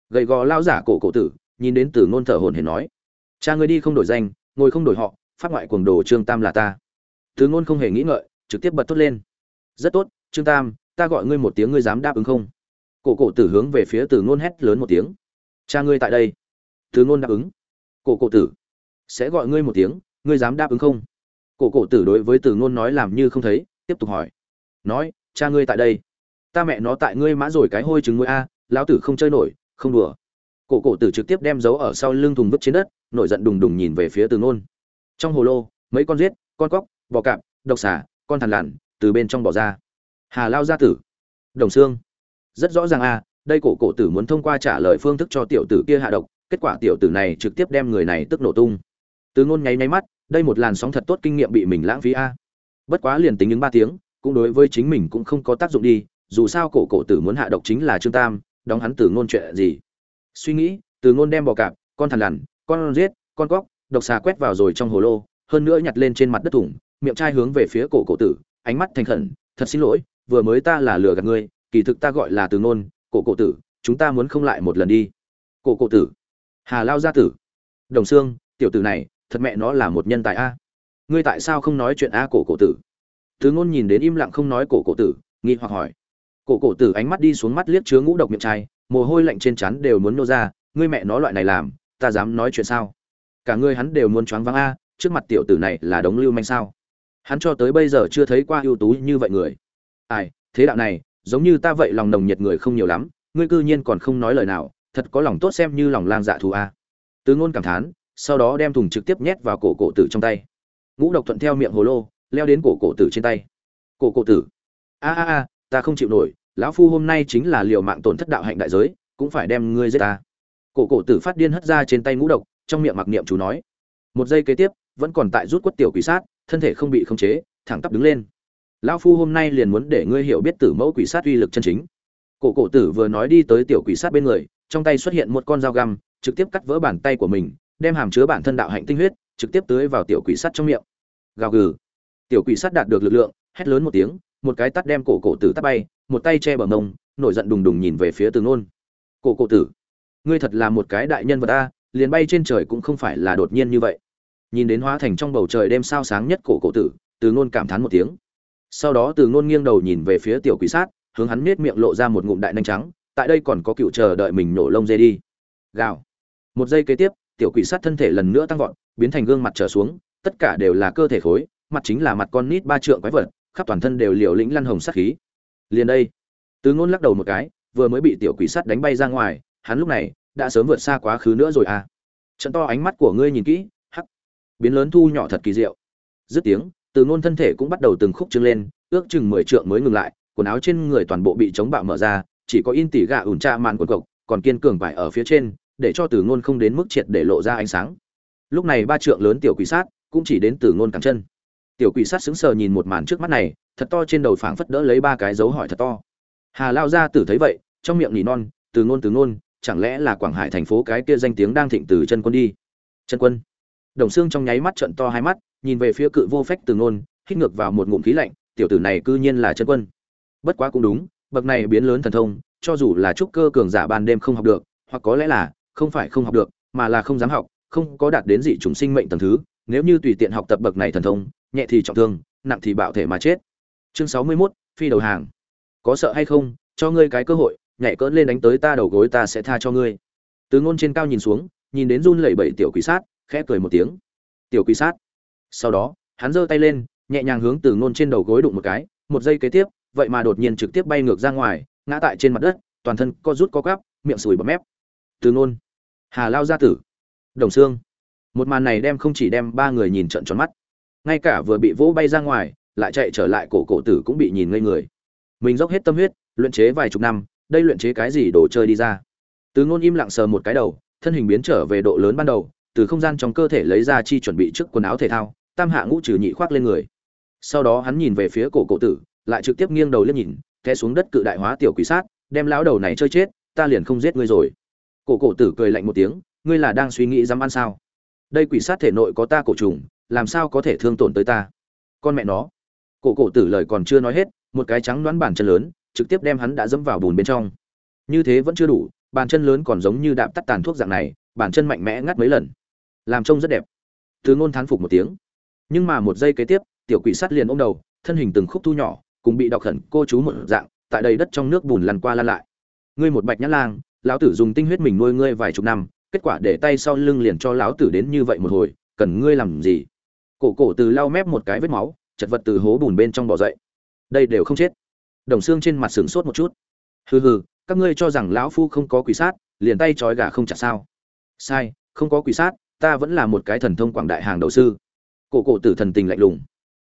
Gầy gò lão giả cổ cổ tử, nhìn đến từ ngôn thở hồn hển nói, cha ngươi đi không đổi danh, ngồi không đổi họ phát ngoại cuồng đồ trương tam là ta. Từ ngôn không hề nghĩ ngợi, trực tiếp bật tốt lên, rất tốt, trương tam, ta gọi ngươi một tiếng ngươi dám đáp ứng không? Cổ cổ tử hướng về phía từ ngôn hét lớn một tiếng, cha ngươi tại đây. Từ ngôn đáp ứng, cổ cổ tử, sẽ gọi ngươi một tiếng, ngươi dám đáp ứng không? Cổ cổ tử đối với từ ngôn nói làm như không thấy, tiếp tục hỏi, nói, cha ngươi tại đây ta mẹ nó tại ngươi mã rồi cái hôi trứng mũi a, lão tử không chơi nổi, không đùa. Cổ cổ tử trực tiếp đem dấu ở sau lưng thùng vứt trên đất, nổi giận đùng đùng nhìn về phía từ ngôn. Trong hồ lô, mấy con giết, con cóc, bò cạp, độc xả con thằn lằn, từ bên trong bỏ ra. Hà lao gia tử. Đồng xương. Rất rõ ràng a, đây cổ cổ tử muốn thông qua trả lời phương thức cho tiểu tử kia hạ độc, kết quả tiểu tử này trực tiếp đem người này tức nổ tung. Từ ngôn nháy nháy mắt, đây một làn sóng thật tốt kinh nghiệm bị mình lãng phí a. Bất quá liền tính những ba tiếng, cũng đối với chính mình cũng không có tác dụng đi dù sao cổ cổ tử muốn hạ độc chính là trương tam, đóng hắn từ ngôn chuyện gì? Suy nghĩ, từ ngôn đem bò cạp, con thằn lằn, con giết, con cóc, độc xà quét vào rồi trong hồ lô, hơn nữa nhặt lên trên mặt đất thủng, miệng trai hướng về phía cổ cổ tử, ánh mắt thành khẩn, thật xin lỗi, vừa mới ta là lừa gạt ngươi, kỳ thực ta gọi là từ ngôn, cổ cổ tử, chúng ta muốn không lại một lần đi. Cổ cổ tử, hà lao gia tử, đồng xương tiểu tử này, thật mẹ nó là một nhân tài a. Ngươi tại sao không nói chuyện a, cổ cổ tử? Từ ngôn nhìn đến im lặng không nói cổ cổ tử, nghi hoặc hỏi cổ cổ tử ánh mắt đi xuống mắt liếc chứa ngũ độc miệng trai mồ hôi lạnh trên trán đều muốn nô ra, ngươi mẹ nó loại này làm, ta dám nói chuyện sao? Cả ngươi hắn đều muốn choáng váng a, trước mặt tiểu tử này là đống lưu manh sao? Hắn cho tới bây giờ chưa thấy qua ưu tú như vậy người. Ai, thế đạo này, giống như ta vậy lòng nồng nhiệt người không nhiều lắm, ngươi cư nhiên còn không nói lời nào, thật có lòng tốt xem như lòng lang dạ thù a. Tứ ngôn cảm thán, sau đó đem thùng trực tiếp nhét vào cổ cổ tử trong tay. Ngũ độc thuận theo miệng hồ lô, leo đến cổ cổ tử trên tay. Cổ cổ tử. A a a, ta không chịu nổi lão phu hôm nay chính là liều mạng tổn thất đạo hạnh đại giới, cũng phải đem ngươi giết ta. Cổ cổ tử phát điên hất ra trên tay ngũ độc, trong miệng mặc niệm chú nói. Một giây kế tiếp, vẫn còn tại rút quất tiểu quỷ sát, thân thể không bị khống chế, thẳng tắp đứng lên. Lão phu hôm nay liền muốn để ngươi hiểu biết tử mẫu quỷ sát uy lực chân chính. Cổ cổ tử vừa nói đi tới tiểu quỷ sát bên người, trong tay xuất hiện một con dao găm, trực tiếp cắt vỡ bàn tay của mình, đem hàm chứa bản thân đạo hạnh tinh huyết, trực tiếp tưới vào tiểu quỷ sắt trong miệng. Gào gừ. Tiểu quỷ sắt đạt được lực lượng, hét lớn một tiếng một cái tắt đem cổ cổ tử tắt bay, một tay che bờ mông, nổi giận đùng đùng nhìn về phía từ ngôn. Cổ cổ tử, ngươi thật là một cái đại nhân vật a, liền bay trên trời cũng không phải là đột nhiên như vậy. Nhìn đến hóa thành trong bầu trời đêm sao sáng nhất cổ cổ tử, từ ngôn cảm thán một tiếng. Sau đó từ ngôn nghiêng đầu nhìn về phía tiểu quỷ sát, hướng hắn nết miệng lộ ra một ngụm đại nanh trắng, tại đây còn có cựu chờ đợi mình nổ lông dê đi. Gào. Một giây kế tiếp, tiểu quỷ sát thân thể lần nữa tăng vọt, biến thành gương mặt trở xuống, tất cả đều là cơ thể khối, mặt chính là mặt con nít ba trượng quái vật khắp toàn thân đều liều lĩnh lăn hồng sát khí. Liền đây, từ ngôn lắc đầu một cái, vừa mới bị tiểu quỷ sắt đánh bay ra ngoài, hắn lúc này đã sớm vượt xa quá khứ nữa rồi à. Trận to ánh mắt của ngươi nhìn kỹ, hắc. Biến lớn thu nhỏ thật kỳ diệu. Dứt tiếng, từ ngôn thân thể cũng bắt đầu từng khúc trưng lên, ước chừng mười trượng mới ngừng lại, quần áo trên người toàn bộ bị chống bạo mở ra, chỉ có in tỉ gạ ủn tra màn quần cộc, còn kiên cường vải ở phía trên, để cho từ ngôn không đến mức triệt để lộ ra ánh sáng. Lúc này ba trượng lớn tiểu quỷ sát cũng chỉ đến từ ngôn cẳng chân tiểu quỷ sát sững sờ nhìn một màn trước mắt này, thật to trên đầu phảng phất đỡ lấy ba cái dấu hỏi thật to. Hà lao ra tử thấy vậy, trong miệng nỉ non, từ ngôn từ ngôn, chẳng lẽ là quảng hải thành phố cái kia danh tiếng đang thịnh từ chân quân đi? Chân quân? Đồng xương trong nháy mắt trận to hai mắt, nhìn về phía cự vô phách từ ngôn, hít ngược vào một ngụm khí lạnh, tiểu tử này cư nhiên là chân quân. Bất quá cũng đúng, bậc này biến lớn thần thông, cho dù là trúc cơ cường giả ban đêm không học được, hoặc có lẽ là, không phải không học được, mà là không dám học, không có đạt đến dị chủng sinh mệnh tầng thứ, nếu như tùy tiện học tập bậc này thần thông nhẹ thì trọng thương nặng thì bạo thể mà chết. Chương sáu mươi 61, phi đầu hàng. Có sợ hay không cho ngươi cái cơ hội nhảy cỡn lên đánh tới ta đầu gối ta sẽ tha cho ngươi. Từ ngôn trên cao nhìn xuống nhìn đến run lẩy bẩy tiểu quỷ sát khẽ cười một tiếng. Tiểu quỷ sát. Sau đó hắn giơ tay lên nhẹ nhàng hướng từ ngôn trên đầu gối đụng một cái một giây kế tiếp vậy mà đột nhiên trực tiếp bay ngược ra ngoài ngã tại trên mặt đất toàn thân co rút co quắp miệng sùi bọt mép. Từ ngôn. Hà lao gia tử. Đồng xương. Một màn này đem không chỉ đem ba người nhìn trận tròn mắt ngay cả vừa bị vỗ bay ra ngoài, lại chạy trở lại cổ cổ tử cũng bị nhìn ngây người. Mình dốc hết tâm huyết, luyện chế vài chục năm, đây luyện chế cái gì đồ chơi đi ra? Từ ngôn im lặng sờ một cái đầu, thân hình biến trở về độ lớn ban đầu, từ không gian trong cơ thể lấy ra chi chuẩn bị trước quần áo thể thao, tam hạ ngũ trừ nhị khoác lên người. Sau đó hắn nhìn về phía cổ cổ tử, lại trực tiếp nghiêng đầu lên nhìn, té xuống đất cự đại hóa tiểu quỷ sát, đem lão đầu này chơi chết, ta liền không giết ngươi rồi. Cổ cổ tử cười lạnh một tiếng, ngươi là đang suy nghĩ dám ăn sao? Đây quỷ sát thể nội có ta cổ trùng làm sao có thể thương tổn tới ta? Con mẹ nó. Cổ cổ tử lời còn chưa nói hết, một cái trắng đoán bàn chân lớn, trực tiếp đem hắn đã dẫm vào bùn bên trong. Như thế vẫn chưa đủ, bàn chân lớn còn giống như đạm tắt tàn thuốc dạng này, bàn chân mạnh mẽ ngắt mấy lần. Làm trông rất đẹp. Thứ ngôn thán phục một tiếng. Nhưng mà một giây kế tiếp, tiểu quỷ sắt liền ôm đầu, thân hình từng khúc thu nhỏ, cùng bị đọc khẩn cô chú một dạng, tại đầy đất trong nước bùn lăn qua lăn lại. Ngươi một bạch nhã lang, lão tử dùng tinh huyết mình nuôi ngươi vài chục năm, kết quả để tay sau lưng liền cho lão tử đến như vậy một hồi, cần ngươi làm gì? Cổ cổ từ lau mép một cái vết máu, chật vật từ hố bùn bên trong bỏ dậy. Đây đều không chết. Đồng xương trên mặt sửng sốt một chút. Hừ hừ, các ngươi cho rằng lão phu không có quỷ sát, liền tay trói gà không chặt sao? Sai, không có quỷ sát, ta vẫn là một cái thần thông quảng đại hàng đầu sư. Cổ cổ tử thần tình lạnh lùng.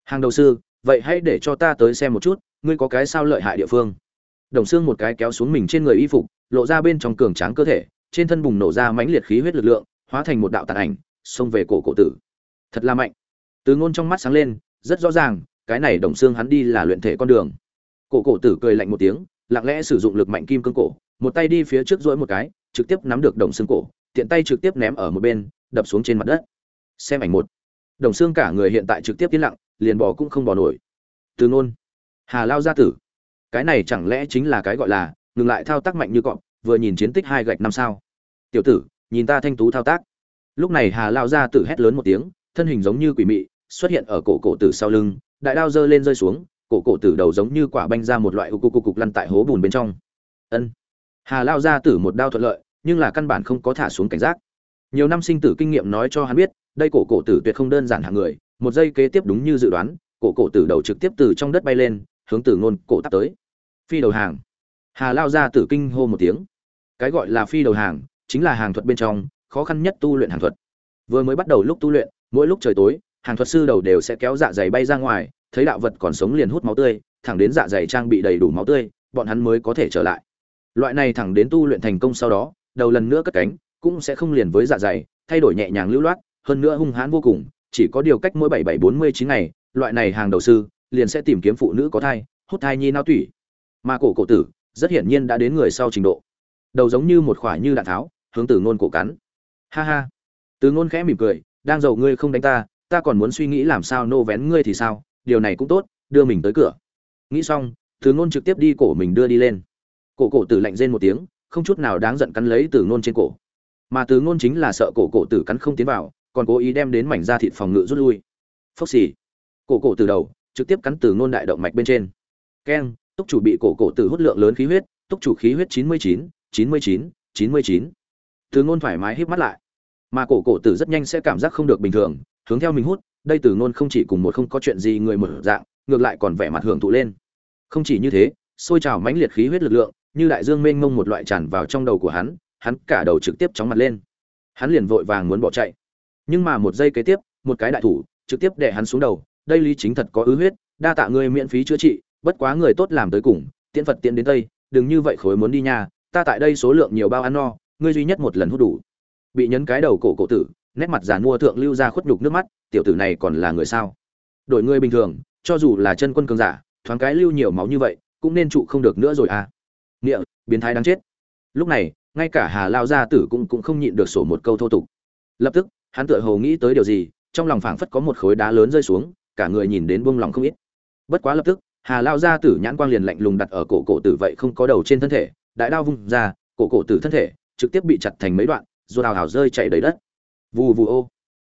Hàng đầu sư, vậy hãy để cho ta tới xem một chút, ngươi có cái sao lợi hại địa phương. Đồng xương một cái kéo xuống mình trên người y phục, lộ ra bên trong cường tráng cơ thể, trên thân bùng nổ ra mãnh liệt khí huyết lực lượng, hóa thành một đạo tàn ảnh, xông về cổ cổ tử. Thật là mạnh từ ngôn trong mắt sáng lên, rất rõ ràng, cái này đồng xương hắn đi là luyện thể con đường. Cổ cổ tử cười lạnh một tiếng, lặng lẽ sử dụng lực mạnh kim cương cổ, một tay đi phía trước dỗi một cái, trực tiếp nắm được đồng xương cổ, tiện tay trực tiếp ném ở một bên, đập xuống trên mặt đất. Xem ảnh một. Đồng xương cả người hiện tại trực tiếp tiến lặng, liền bỏ cũng không bỏ nổi. Từ ngôn. Hà lao gia tử. Cái này chẳng lẽ chính là cái gọi là, ngừng lại thao tác mạnh như cọp, vừa nhìn chiến tích hai gạch năm sao. Tiểu tử, nhìn ta thanh tú thao tác. Lúc này hà lao gia tử hét lớn một tiếng, thân hình giống như quỷ mị xuất hiện ở cổ cổ tử sau lưng, đại đao giơ lên rơi xuống, cổ cổ tử đầu giống như quả banh ra một loại cục cục cục lăn tại hố bùn bên trong. Ân. Hà lao gia tử một đao thuận lợi, nhưng là căn bản không có thả xuống cảnh giác. Nhiều năm sinh tử kinh nghiệm nói cho hắn biết, đây cổ cổ tử tuyệt không đơn giản hạng người, một giây kế tiếp đúng như dự đoán, cổ cổ tử đầu trực tiếp từ trong đất bay lên, hướng tử ngôn cổ tắt tới. Phi đầu hàng. Hà lao ra tử kinh hô một tiếng. Cái gọi là phi đầu hàng, chính là hàng thuật bên trong, khó khăn nhất tu luyện hàng thuật. Vừa mới bắt đầu lúc tu luyện, mỗi lúc trời tối hàng thuật sư đầu đều sẽ kéo dạ dày bay ra ngoài, thấy đạo vật còn sống liền hút máu tươi, thẳng đến dạ dày trang bị đầy đủ máu tươi, bọn hắn mới có thể trở lại. Loại này thẳng đến tu luyện thành công sau đó, đầu lần nữa cất cánh, cũng sẽ không liền với dạ dày, thay đổi nhẹ nhàng lưu loát, hơn nữa hung hãn vô cùng, chỉ có điều cách mỗi bảy bảy bốn mươi chín ngày, loại này hàng đầu sư, liền sẽ tìm kiếm phụ nữ có thai, hút thai nhi nao tủy. Mà cổ cổ tử, rất hiển nhiên đã đến người sau trình độ. Đầu giống như một khoả như đạn tháo, hướng từ ngôn cổ cắn. Ha ha. Từ ngôn khẽ mỉm cười, đang giàu ngươi không đánh ta ta còn muốn suy nghĩ làm sao nô vén ngươi thì sao, điều này cũng tốt, đưa mình tới cửa. Nghĩ xong, từ ngôn trực tiếp đi cổ mình đưa đi lên. Cổ cổ tử lạnh rên một tiếng, không chút nào đáng giận cắn lấy từ ngôn trên cổ. Mà từ ngôn chính là sợ cổ cổ tử cắn không tiến vào, còn cố ý đem đến mảnh da thịt phòng ngự rút lui. Phốc xì. Cổ cổ từ đầu, trực tiếp cắn từ ngôn đại động mạch bên trên. Keng, túc chủ bị cổ cổ tử hút lượng lớn khí huyết, túc chủ khí huyết chín mươi chín chín mươi chín chín mươi chín. Từ ngôn thoải mái híp mắt lại. Mà cổ cổ tử rất nhanh sẽ cảm giác không được bình thường hướng theo mình hút, đây từ ngôn không chỉ cùng một không có chuyện gì người mở dạng, ngược lại còn vẻ mặt hưởng thụ lên. Không chỉ như thế sôi trào mãnh liệt khí huyết lực lượng, như đại dương mênh mông một loại tràn vào trong đầu của hắn hắn cả đầu trực tiếp chóng mặt lên. Hắn liền vội vàng muốn bỏ chạy. Nhưng mà một giây kế tiếp, một cái đại thủ trực tiếp đè hắn xuống đầu, đây lý chính thật có ứ huyết, đa tạ ngươi miễn phí chữa trị, bất quá người tốt làm tới cùng, tiễn phật tiễn đến tây, đừng như vậy khối muốn đi nhà, ta tại đây số lượng nhiều bao ăn no, ngươi duy nhất một lần hút đủ. Bị nhấn cái đầu cổ cổ tử nét mặt giàn mua thượng lưu ra khuất nhục nước mắt, tiểu tử này còn là người sao? Đội người bình thường, cho dù là chân quân cường giả, thoáng cái lưu nhiều máu như vậy, cũng nên trụ không được nữa rồi à. Nghĩa, biến thái đáng chết. Lúc này, ngay cả hà lao gia tử cũng cũng không nhịn được sổ một câu thô tục. Lập tức, hắn tựa hồ nghĩ tới điều gì, trong lòng phảng phất có một khối đá lớn rơi xuống, cả người nhìn đến buông lòng không ít. Bất quá lập tức, hà lao gia tử nhãn quang liền lạnh lùng đặt ở cổ cổ tử vậy không có đầu trên thân thể, đại đao vung ra, cổ cổ tử thân thể trực tiếp bị chặt thành mấy đoạn, rồi hào hào rơi chạy đầy đất vù vù ô.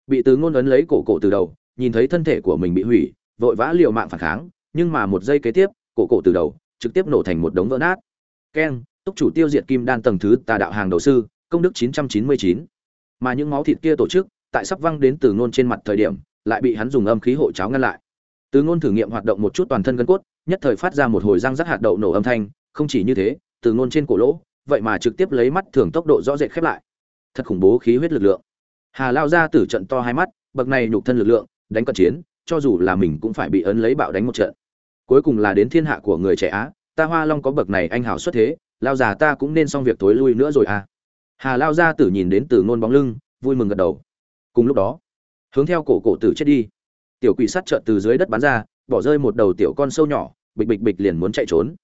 Bị từ ngôn ấn lấy cổ cổ từ đầu, nhìn thấy thân thể của mình bị hủy, vội vã liều mạng phản kháng, nhưng mà một giây kế tiếp, cổ cổ từ đầu, trực tiếp nổ thành một đống vỡ nát. Keng, túc chủ tiêu diệt kim đan tầng thứ tà đạo hàng đầu sư, công đức 999. mà những máu thịt kia tổ chức, tại sắp văng đến từ ngôn trên mặt thời điểm, lại bị hắn dùng âm khí hộ cháo ngăn lại. Từ ngôn thử nghiệm hoạt động một chút toàn thân gân cốt, nhất thời phát ra một hồi răng rắc hạt đậu nổ âm thanh, không chỉ như thế, từ ngôn trên cổ lỗ, vậy mà trực tiếp lấy mắt thường tốc độ rõ rệt khép lại. Thật khủng bố khí huyết lực lượng hà lao ra tử trận to hai mắt, bậc này nhục thân lực lượng, đánh cận chiến, cho dù là mình cũng phải bị ấn lấy bạo đánh một trận. Cuối cùng là đến thiên hạ của người trẻ á, ta hoa long có bậc này anh hảo xuất thế, lao già ta cũng nên xong việc tối lui nữa rồi à. Hà lao ra tử nhìn đến từ ngôn bóng lưng, vui mừng gật đầu. Cùng lúc đó, hướng theo cổ cổ tử chết đi. Tiểu quỷ sắt chợt từ dưới đất bắn ra, bỏ rơi một đầu tiểu con sâu nhỏ, bịch bịch bịch liền muốn chạy trốn.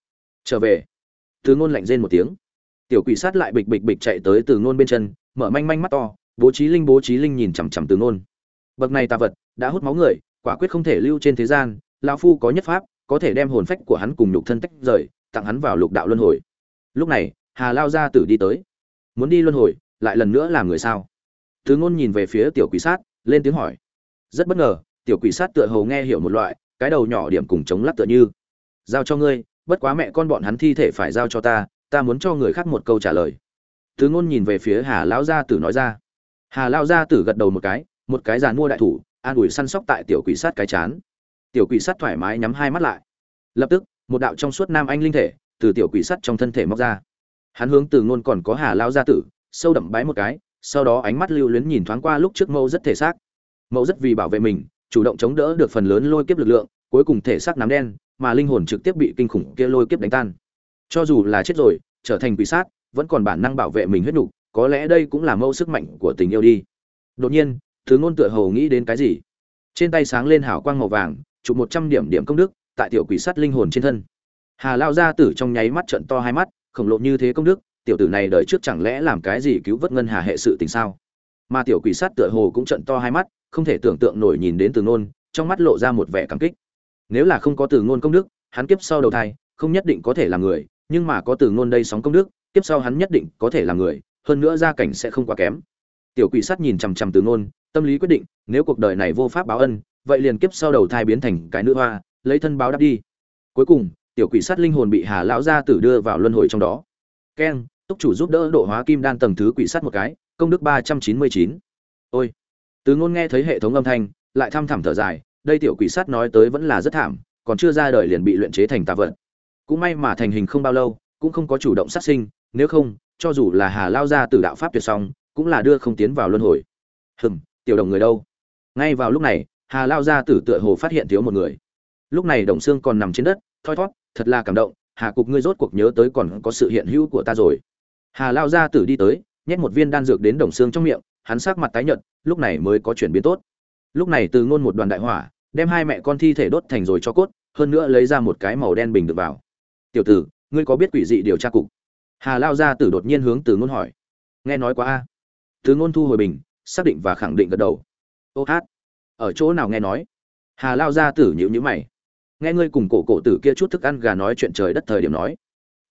Trở về, từ ngôn lạnh rên một tiếng. Tiểu quỷ sát lại bịch bịch bịch chạy tới từ ngôn bên chân, mở manh manh mắt to bố trí linh, bố trí linh nhìn chằm chằm từ ngôn. Bậc này tà vật, đã hút máu người, quả quyết không thể lưu trên thế gian, lão phu có nhất pháp, có thể đem hồn phách của hắn cùng nhục thân tách rời, tặng hắn vào lục đạo luân hồi. Lúc này, hà lao gia tử đi tới. Muốn đi luân hồi, lại lần nữa làm người sao? Từ ngôn nhìn về phía tiểu quỷ sát, lên tiếng hỏi. Rất bất ngờ, tiểu quỷ sát tựa hồ nghe hiểu một loại, cái đầu nhỏ điểm cùng chống lắc tựa như. Giao cho ngươi, bất quá mẹ con bọn hắn thi thể phải giao cho ta ta muốn cho người khác một câu trả lời. Từ ngôn nhìn về phía hà lão gia tử nói ra hà lão gia tử gật đầu một cái một cái giàn mua đại thủ, an ủi săn sóc tại tiểu quỷ sát cái chán. Tiểu quỷ sát thoải mái nhắm hai mắt lại. Lập tức, một đạo trong suốt nam anh linh thể từ tiểu quỷ sắt trong thân thể móc ra. Hắn hướng từ ngôn còn có hà lao gia tử, sâu đậm bái một cái, sau đó ánh mắt lưu luyến nhìn thoáng qua lúc trước mẫu rất thể xác. Mẫu rất vì bảo vệ mình, chủ động chống đỡ được phần lớn lôi kiếp lực lượng, cuối cùng thể xác nám đen, mà linh hồn trực tiếp bị kinh khủng kia lôi kiếp đánh tan. Cho dù là chết rồi, trở thành quỷ sát, vẫn còn bản năng bảo vệ mình huyết nục có lẽ đây cũng là mâu sức mạnh của tình yêu đi. Đột nhiên, thứ ngôn tựa hồ nghĩ đến cái gì? Trên tay sáng lên hào quang màu vàng, chụp một trăm điểm điểm công đức, tại tiểu quỷ sắt linh hồn trên thân. Hà lao gia tử trong nháy mắt trận to hai mắt, khổng lộ như thế công đức, tiểu tử này đời trước chẳng lẽ làm cái gì cứu vớt ngân hà hệ sự tình sao? Mà tiểu quỷ sát tựa hồ cũng trận to hai mắt, không thể tưởng tượng nổi nhìn đến từ ngôn, trong mắt lộ ra một vẻ cảm kích. Nếu là không có từ ngôn công đức, hắn kiếp sau đầu thai, không nhất định có thể là người, nhưng mà có từ ngôn đây sóng công đức, kiếp sau hắn nhất định có thể là người hơn nữa gia cảnh sẽ không quá kém. Tiểu quỷ sát nhìn chằm chằm từ ngôn tâm lý quyết định, nếu cuộc đời này vô pháp báo ân, vậy liền kiếp sau đầu thai biến thành cái nữ hoa, lấy thân báo đáp đi. Cuối cùng, tiểu quỷ sát linh hồn bị hà lão gia tử đưa vào luân hồi trong đó. Keng túc chủ giúp đỡ độ hóa kim đan tầng thứ quỷ sát một cái, công đức ba trăm chín mươi chín. Ôi. Từ ngôn nghe thấy hệ thống âm thanh, lại thăm thẳm thở dài, đây tiểu quỷ sát nói tới vẫn là rất thảm, còn chưa ra đời liền bị luyện chế thành tà vật. Cũng may mà thành hình không bao lâu, cũng không có chủ động sát sinh, nếu không cho dù là hà lao ra từ đạo pháp tuyệt xong cũng là đưa không tiến vào luân hồi. Hừm tiểu đồng người đâu? Ngay vào lúc này hà lao ra tử tựa hồ phát hiện thiếu một người. Lúc này đồng xương còn nằm trên đất thoi thoát, thật là cảm động hà cục ngươi rốt cuộc nhớ tới còn có sự hiện hữu của ta rồi. Hà lao ra tử đi tới nhét một viên đan dược đến đồng xương trong miệng hắn sắc mặt tái nhợt lúc này mới có chuyển biến tốt. Lúc này từ ngôn một đoàn đại hỏa đem hai mẹ con thi thể đốt thành rồi cho cốt hơn nữa lấy ra một cái màu đen bình được vào. Tiểu tử ngươi có biết quỷ dị điều tra cục? Hà lao gia tử đột nhiên hướng từ ngôn hỏi. Nghe nói quá a. Từ ngôn thu hồi bình, xác định và khẳng định gật đầu. Ô hát. Ở chỗ nào nghe nói? Hà lao gia tử nhữ nhữ mày. Nghe ngươi cùng cổ cổ tử kia chút thức ăn gà nói chuyện trời đất thời điểm nói.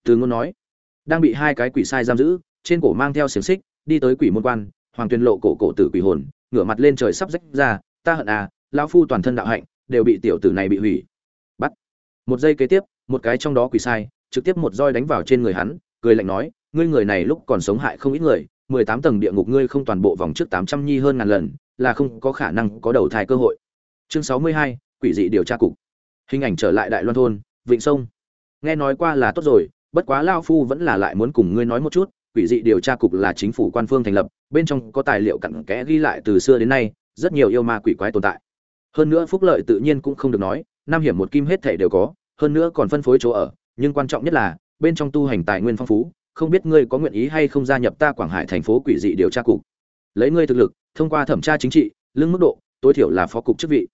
Từ ngôn nói. Đang bị hai cái quỷ sai giam giữ, trên cổ mang theo xiềng xích, đi tới quỷ môn quan, hoàng tuyên lộ cổ cổ tử quỷ hồn, ngửa mặt lên trời sắp rách ra, ta hận à lão phu toàn thân đạo hạnh, đều bị tiểu tử này bị hủy. Bắt. Một giây kế tiếp, một cái trong đó quỷ sai, trực tiếp một roi đánh vào trên người hắn cười lạnh nói, ngươi người này lúc còn sống hại không ít người, mười tám tầng địa ngục ngươi không toàn bộ vòng trước tám trăm nhi hơn ngàn lần, là không có khả năng có đầu thai cơ hội. Chương sáu mươi hai, quỷ dị điều tra cục. Hình ảnh trở lại đại loan thôn, vịnh sông. Nghe nói qua là tốt rồi, bất quá lao phu vẫn là lại muốn cùng ngươi nói một chút, quỷ dị điều tra cục là chính phủ quan phương thành lập, bên trong có tài liệu cặn kẽ ghi lại từ xưa đến nay, rất nhiều yêu ma quỷ quái tồn tại. Hơn nữa phúc lợi tự nhiên cũng không được nói, năm hiểm một kim hết thể đều có, hơn nữa còn phân phối chỗ ở, nhưng quan trọng nhất là bên trong tu hành tài nguyên phong phú, không biết ngươi có nguyện ý hay không gia nhập ta quảng hải thành phố quỷ dị điều tra cục. Lấy ngươi thực lực, thông qua thẩm tra chính trị, lương mức độ, tối thiểu là phó cục chức vị.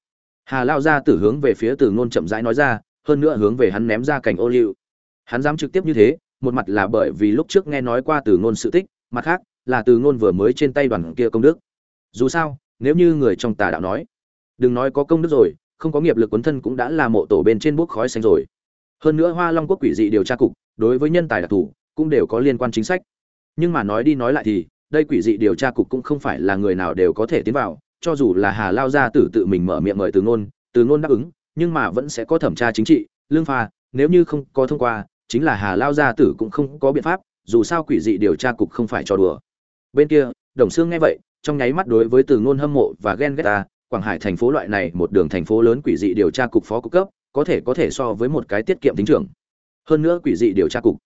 Hà lao ra tử hướng về phía từ ngôn chậm rãi nói ra, hơn nữa hướng về hắn ném ra cảnh ô liu. Hắn dám trực tiếp như thế, một mặt là bởi vì lúc trước nghe nói qua từ ngôn sự tích, mặt khác là từ ngôn vừa mới trên tay đoàn kia công đức. Dù sao, nếu như người trong tà đạo nói, đừng nói có công đức rồi, không có nghiệp lực quấn thân cũng đã là mộ tổ bên trên bốc khói xanh rồi. Hơn nữa hoa long quốc quỷ dị điều tra cục đối với nhân tài đặc thù cũng đều có liên quan chính sách. Nhưng mà nói đi nói lại thì, đây quỷ dị điều tra cục cũng không phải là người nào đều có thể tiến vào, cho dù là hà lao gia tử tự mình mở miệng mời từ ngôn từ ngôn đáp ứng, nhưng mà vẫn sẽ có thẩm tra chính trị, lương pha, nếu như không có thông qua, chính là hà lao gia tử cũng không có biện pháp, dù sao quỷ dị điều tra cục không phải cho đùa. Bên kia, đồng xương nghe vậy, trong nháy mắt đối với từ ngôn hâm mộ và ghen ghét ta, quảng hải thành phố loại này một đường thành phố lớn quỷ dị điều tra cục phó cục cấp, có thể có thể so với một cái tiết kiệm tính trưởng hơn nữa quỷ dị điều tra cục.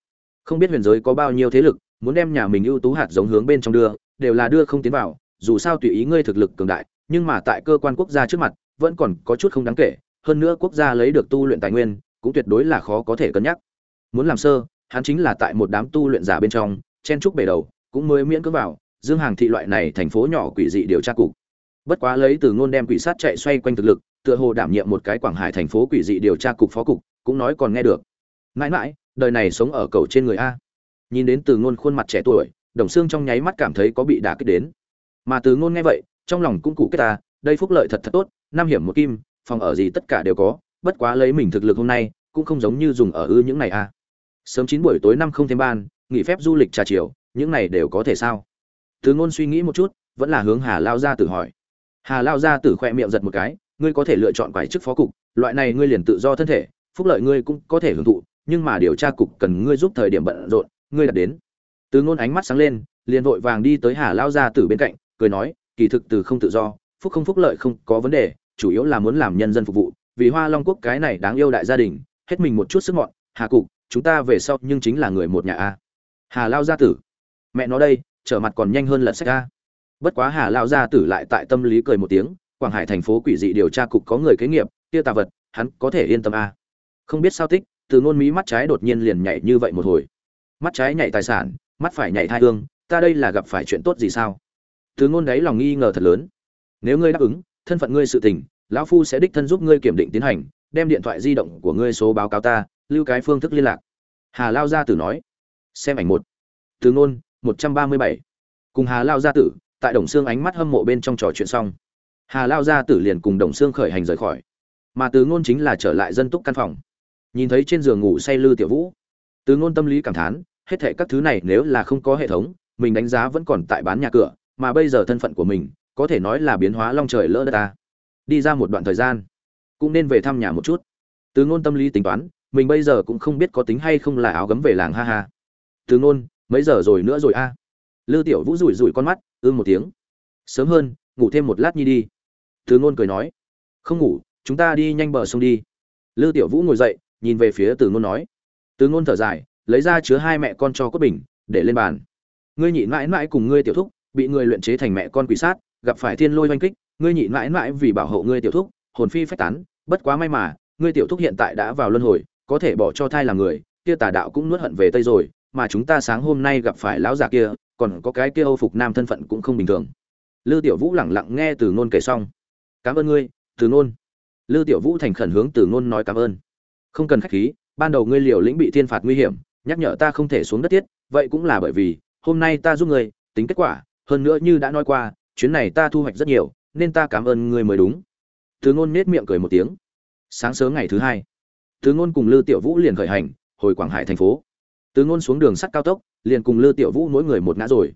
Không biết huyền giới có bao nhiêu thế lực, muốn đem nhà mình ưu tú hạt giống hướng bên trong đưa, đều là đưa không tiến vào, dù sao tùy ý ngươi thực lực cường đại, nhưng mà tại cơ quan quốc gia trước mặt, vẫn còn có chút không đáng kể, hơn nữa quốc gia lấy được tu luyện tài nguyên, cũng tuyệt đối là khó có thể cân nhắc. Muốn làm sơ, hắn chính là tại một đám tu luyện giả bên trong, chen trúc bể đầu, cũng mới miễn cưỡng vào, dương hàng thị loại này thành phố nhỏ quỷ dị điều tra cục. Bất quá lấy từ ngôn đem quỷ sát chạy xoay quanh thực lực, tựa hồ đảm nhiệm một cái quảng hải thành phố quỷ dị điều tra cục phó cục, cũng nói còn nghe được mãi mãi, đời này sống ở cầu trên người a. Nhìn đến từ ngôn khuôn mặt trẻ tuổi, đồng xương trong nháy mắt cảm thấy có bị đả kích đến. Mà từ ngôn nghe vậy, trong lòng cũng cụ kết ta, đây phúc lợi thật thật tốt, năm hiểm một kim, phòng ở gì tất cả đều có, bất quá lấy mình thực lực hôm nay, cũng không giống như dùng ở ư những này a. Sớm chín buổi tối năm không thêm ban, nghỉ phép du lịch trà chiều, những này đều có thể sao? Từ ngôn suy nghĩ một chút, vẫn là hướng hà lao ra tử hỏi. Hà lao gia tử khoe miệng giật một cái, ngươi có thể lựa chọn quái chức phó cục, loại này ngươi liền tự do thân thể, phúc lợi ngươi cũng có thể hưởng thụ nhưng mà điều tra cục cần ngươi giúp thời điểm bận rộn, ngươi đặt đến. Từ ngôn ánh mắt sáng lên, liền vội vàng đi tới hà lao gia tử bên cạnh, cười nói, kỳ thực từ không tự do, phúc không phúc lợi không có vấn đề, chủ yếu là muốn làm nhân dân phục vụ, vì hoa long quốc cái này đáng yêu đại gia đình, hết mình một chút sức mọn, hà cục, chúng ta về sau nhưng chính là người một nhà a. Hà lao gia tử, mẹ nó đây, trở mặt còn nhanh hơn lật sách a. Bất quá hà lao gia tử lại tại tâm lý cười một tiếng, quảng hải thành phố quỷ dị điều tra cục có người kế nghiệp, kia tà vật, hắn có thể yên tâm a. Không biết sao tích từ ngôn mí mắt trái đột nhiên liền nhảy như vậy một hồi. Mắt trái nhảy tài sản, mắt phải nhảy thai hương, ta đây là gặp phải chuyện tốt gì sao? Từ ngôn đấy lòng nghi ngờ thật lớn. Nếu ngươi đáp ứng, thân phận ngươi sự tình, lão phu sẽ đích thân giúp ngươi kiểm định tiến hành, đem điện thoại di động của ngươi số báo cáo ta, lưu cái phương thức liên lạc. Hà lao gia tử nói. Xem ảnh một. Từ ngôn, một trăm ba mươi bảy. Cùng hà lao gia tử, tại đồng xương ánh mắt hâm mộ bên trong trò chuyện xong. Hà lao gia tử liền cùng đồng xương khởi hành rời khỏi. Mà từ ngôn chính là trở lại dân túc căn phòng nhìn thấy trên giường ngủ say lư tiểu vũ. Từ ngôn tâm lý cảm thán, hết thệ các thứ này nếu là không có hệ thống, mình đánh giá vẫn còn tại bán nhà cửa, mà bây giờ thân phận của mình, có thể nói là biến hóa long trời lỡ đất ta. Đi ra một đoạn thời gian, cũng nên về thăm nhà một chút. Từ ngôn tâm lý tính toán, mình bây giờ cũng không biết có tính hay không là áo gấm về làng ha ha. Từ ngôn, mấy giờ rồi nữa rồi a? À? lư tiểu vũ rủi rủi con mắt ư một tiếng. Sớm hơn, ngủ thêm một lát nhi đi. Từ ngôn cười nói. Không ngủ, chúng ta đi nhanh bờ sông đi. Lư tiểu vũ ngồi dậy nhìn về phía từ ngôn nói. Từ ngôn thở dài, lấy ra chứa hai mẹ con cho cốt bình, để lên bàn. Ngươi nhịn mãi mãi cùng ngươi tiểu thúc, bị người luyện chế thành mẹ con quỷ sát, gặp phải thiên lôi oanh kích, ngươi nhịn mãi mãi vì bảo hộ ngươi tiểu thúc, hồn phi phách tán, bất quá may mà, ngươi tiểu thúc hiện tại đã vào luân hồi, có thể bỏ cho thai làm người, kia tà đạo cũng nuốt hận về tây rồi, mà chúng ta sáng hôm nay gặp phải lão già kia, còn có cái kia âu phục nam thân phận cũng không bình thường. Lư tiểu vũ lẳng lặng nghe từ ngôn kể xong. Cảm ơn ngươi, từ ngôn. Lư tiểu vũ thành khẩn hướng từ ngôn nói cảm ơn không cần khách khí, ban đầu ngươi liều lĩnh bị thiên phạt nguy hiểm, nhắc nhở ta không thể xuống đất tiết, vậy cũng là bởi vì, hôm nay ta giúp ngươi, tính kết quả, hơn nữa như đã nói qua, chuyến này ta thu hoạch rất nhiều, nên ta cảm ơn ngươi mới đúng. Từ ngôn nết miệng cười một tiếng. Sáng sớm ngày thứ hai từ ngôn cùng lư tiểu vũ liền khởi hành, hồi quảng hải thành phố. Từ ngôn xuống đường sắt cao tốc, liền cùng lư tiểu vũ mỗi người một ngã rồi.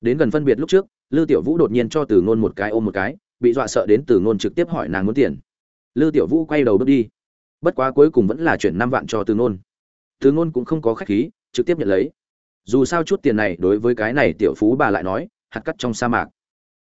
Đến gần phân biệt lúc trước, lư tiểu vũ đột nhiên cho từ ngôn một cái ôm một cái, bị dọa sợ đến từ ngôn trực tiếp hỏi nàng muốn tiền. Lư tiểu vũ quay đầu bước đi bất quá cuối cùng vẫn là chuyển năm vạn cho từ ngôn. Từ ngôn cũng không có khách khí, trực tiếp nhận lấy. Dù sao chút tiền này đối với cái này tiểu phú bà lại nói, hạt cắt trong sa mạc.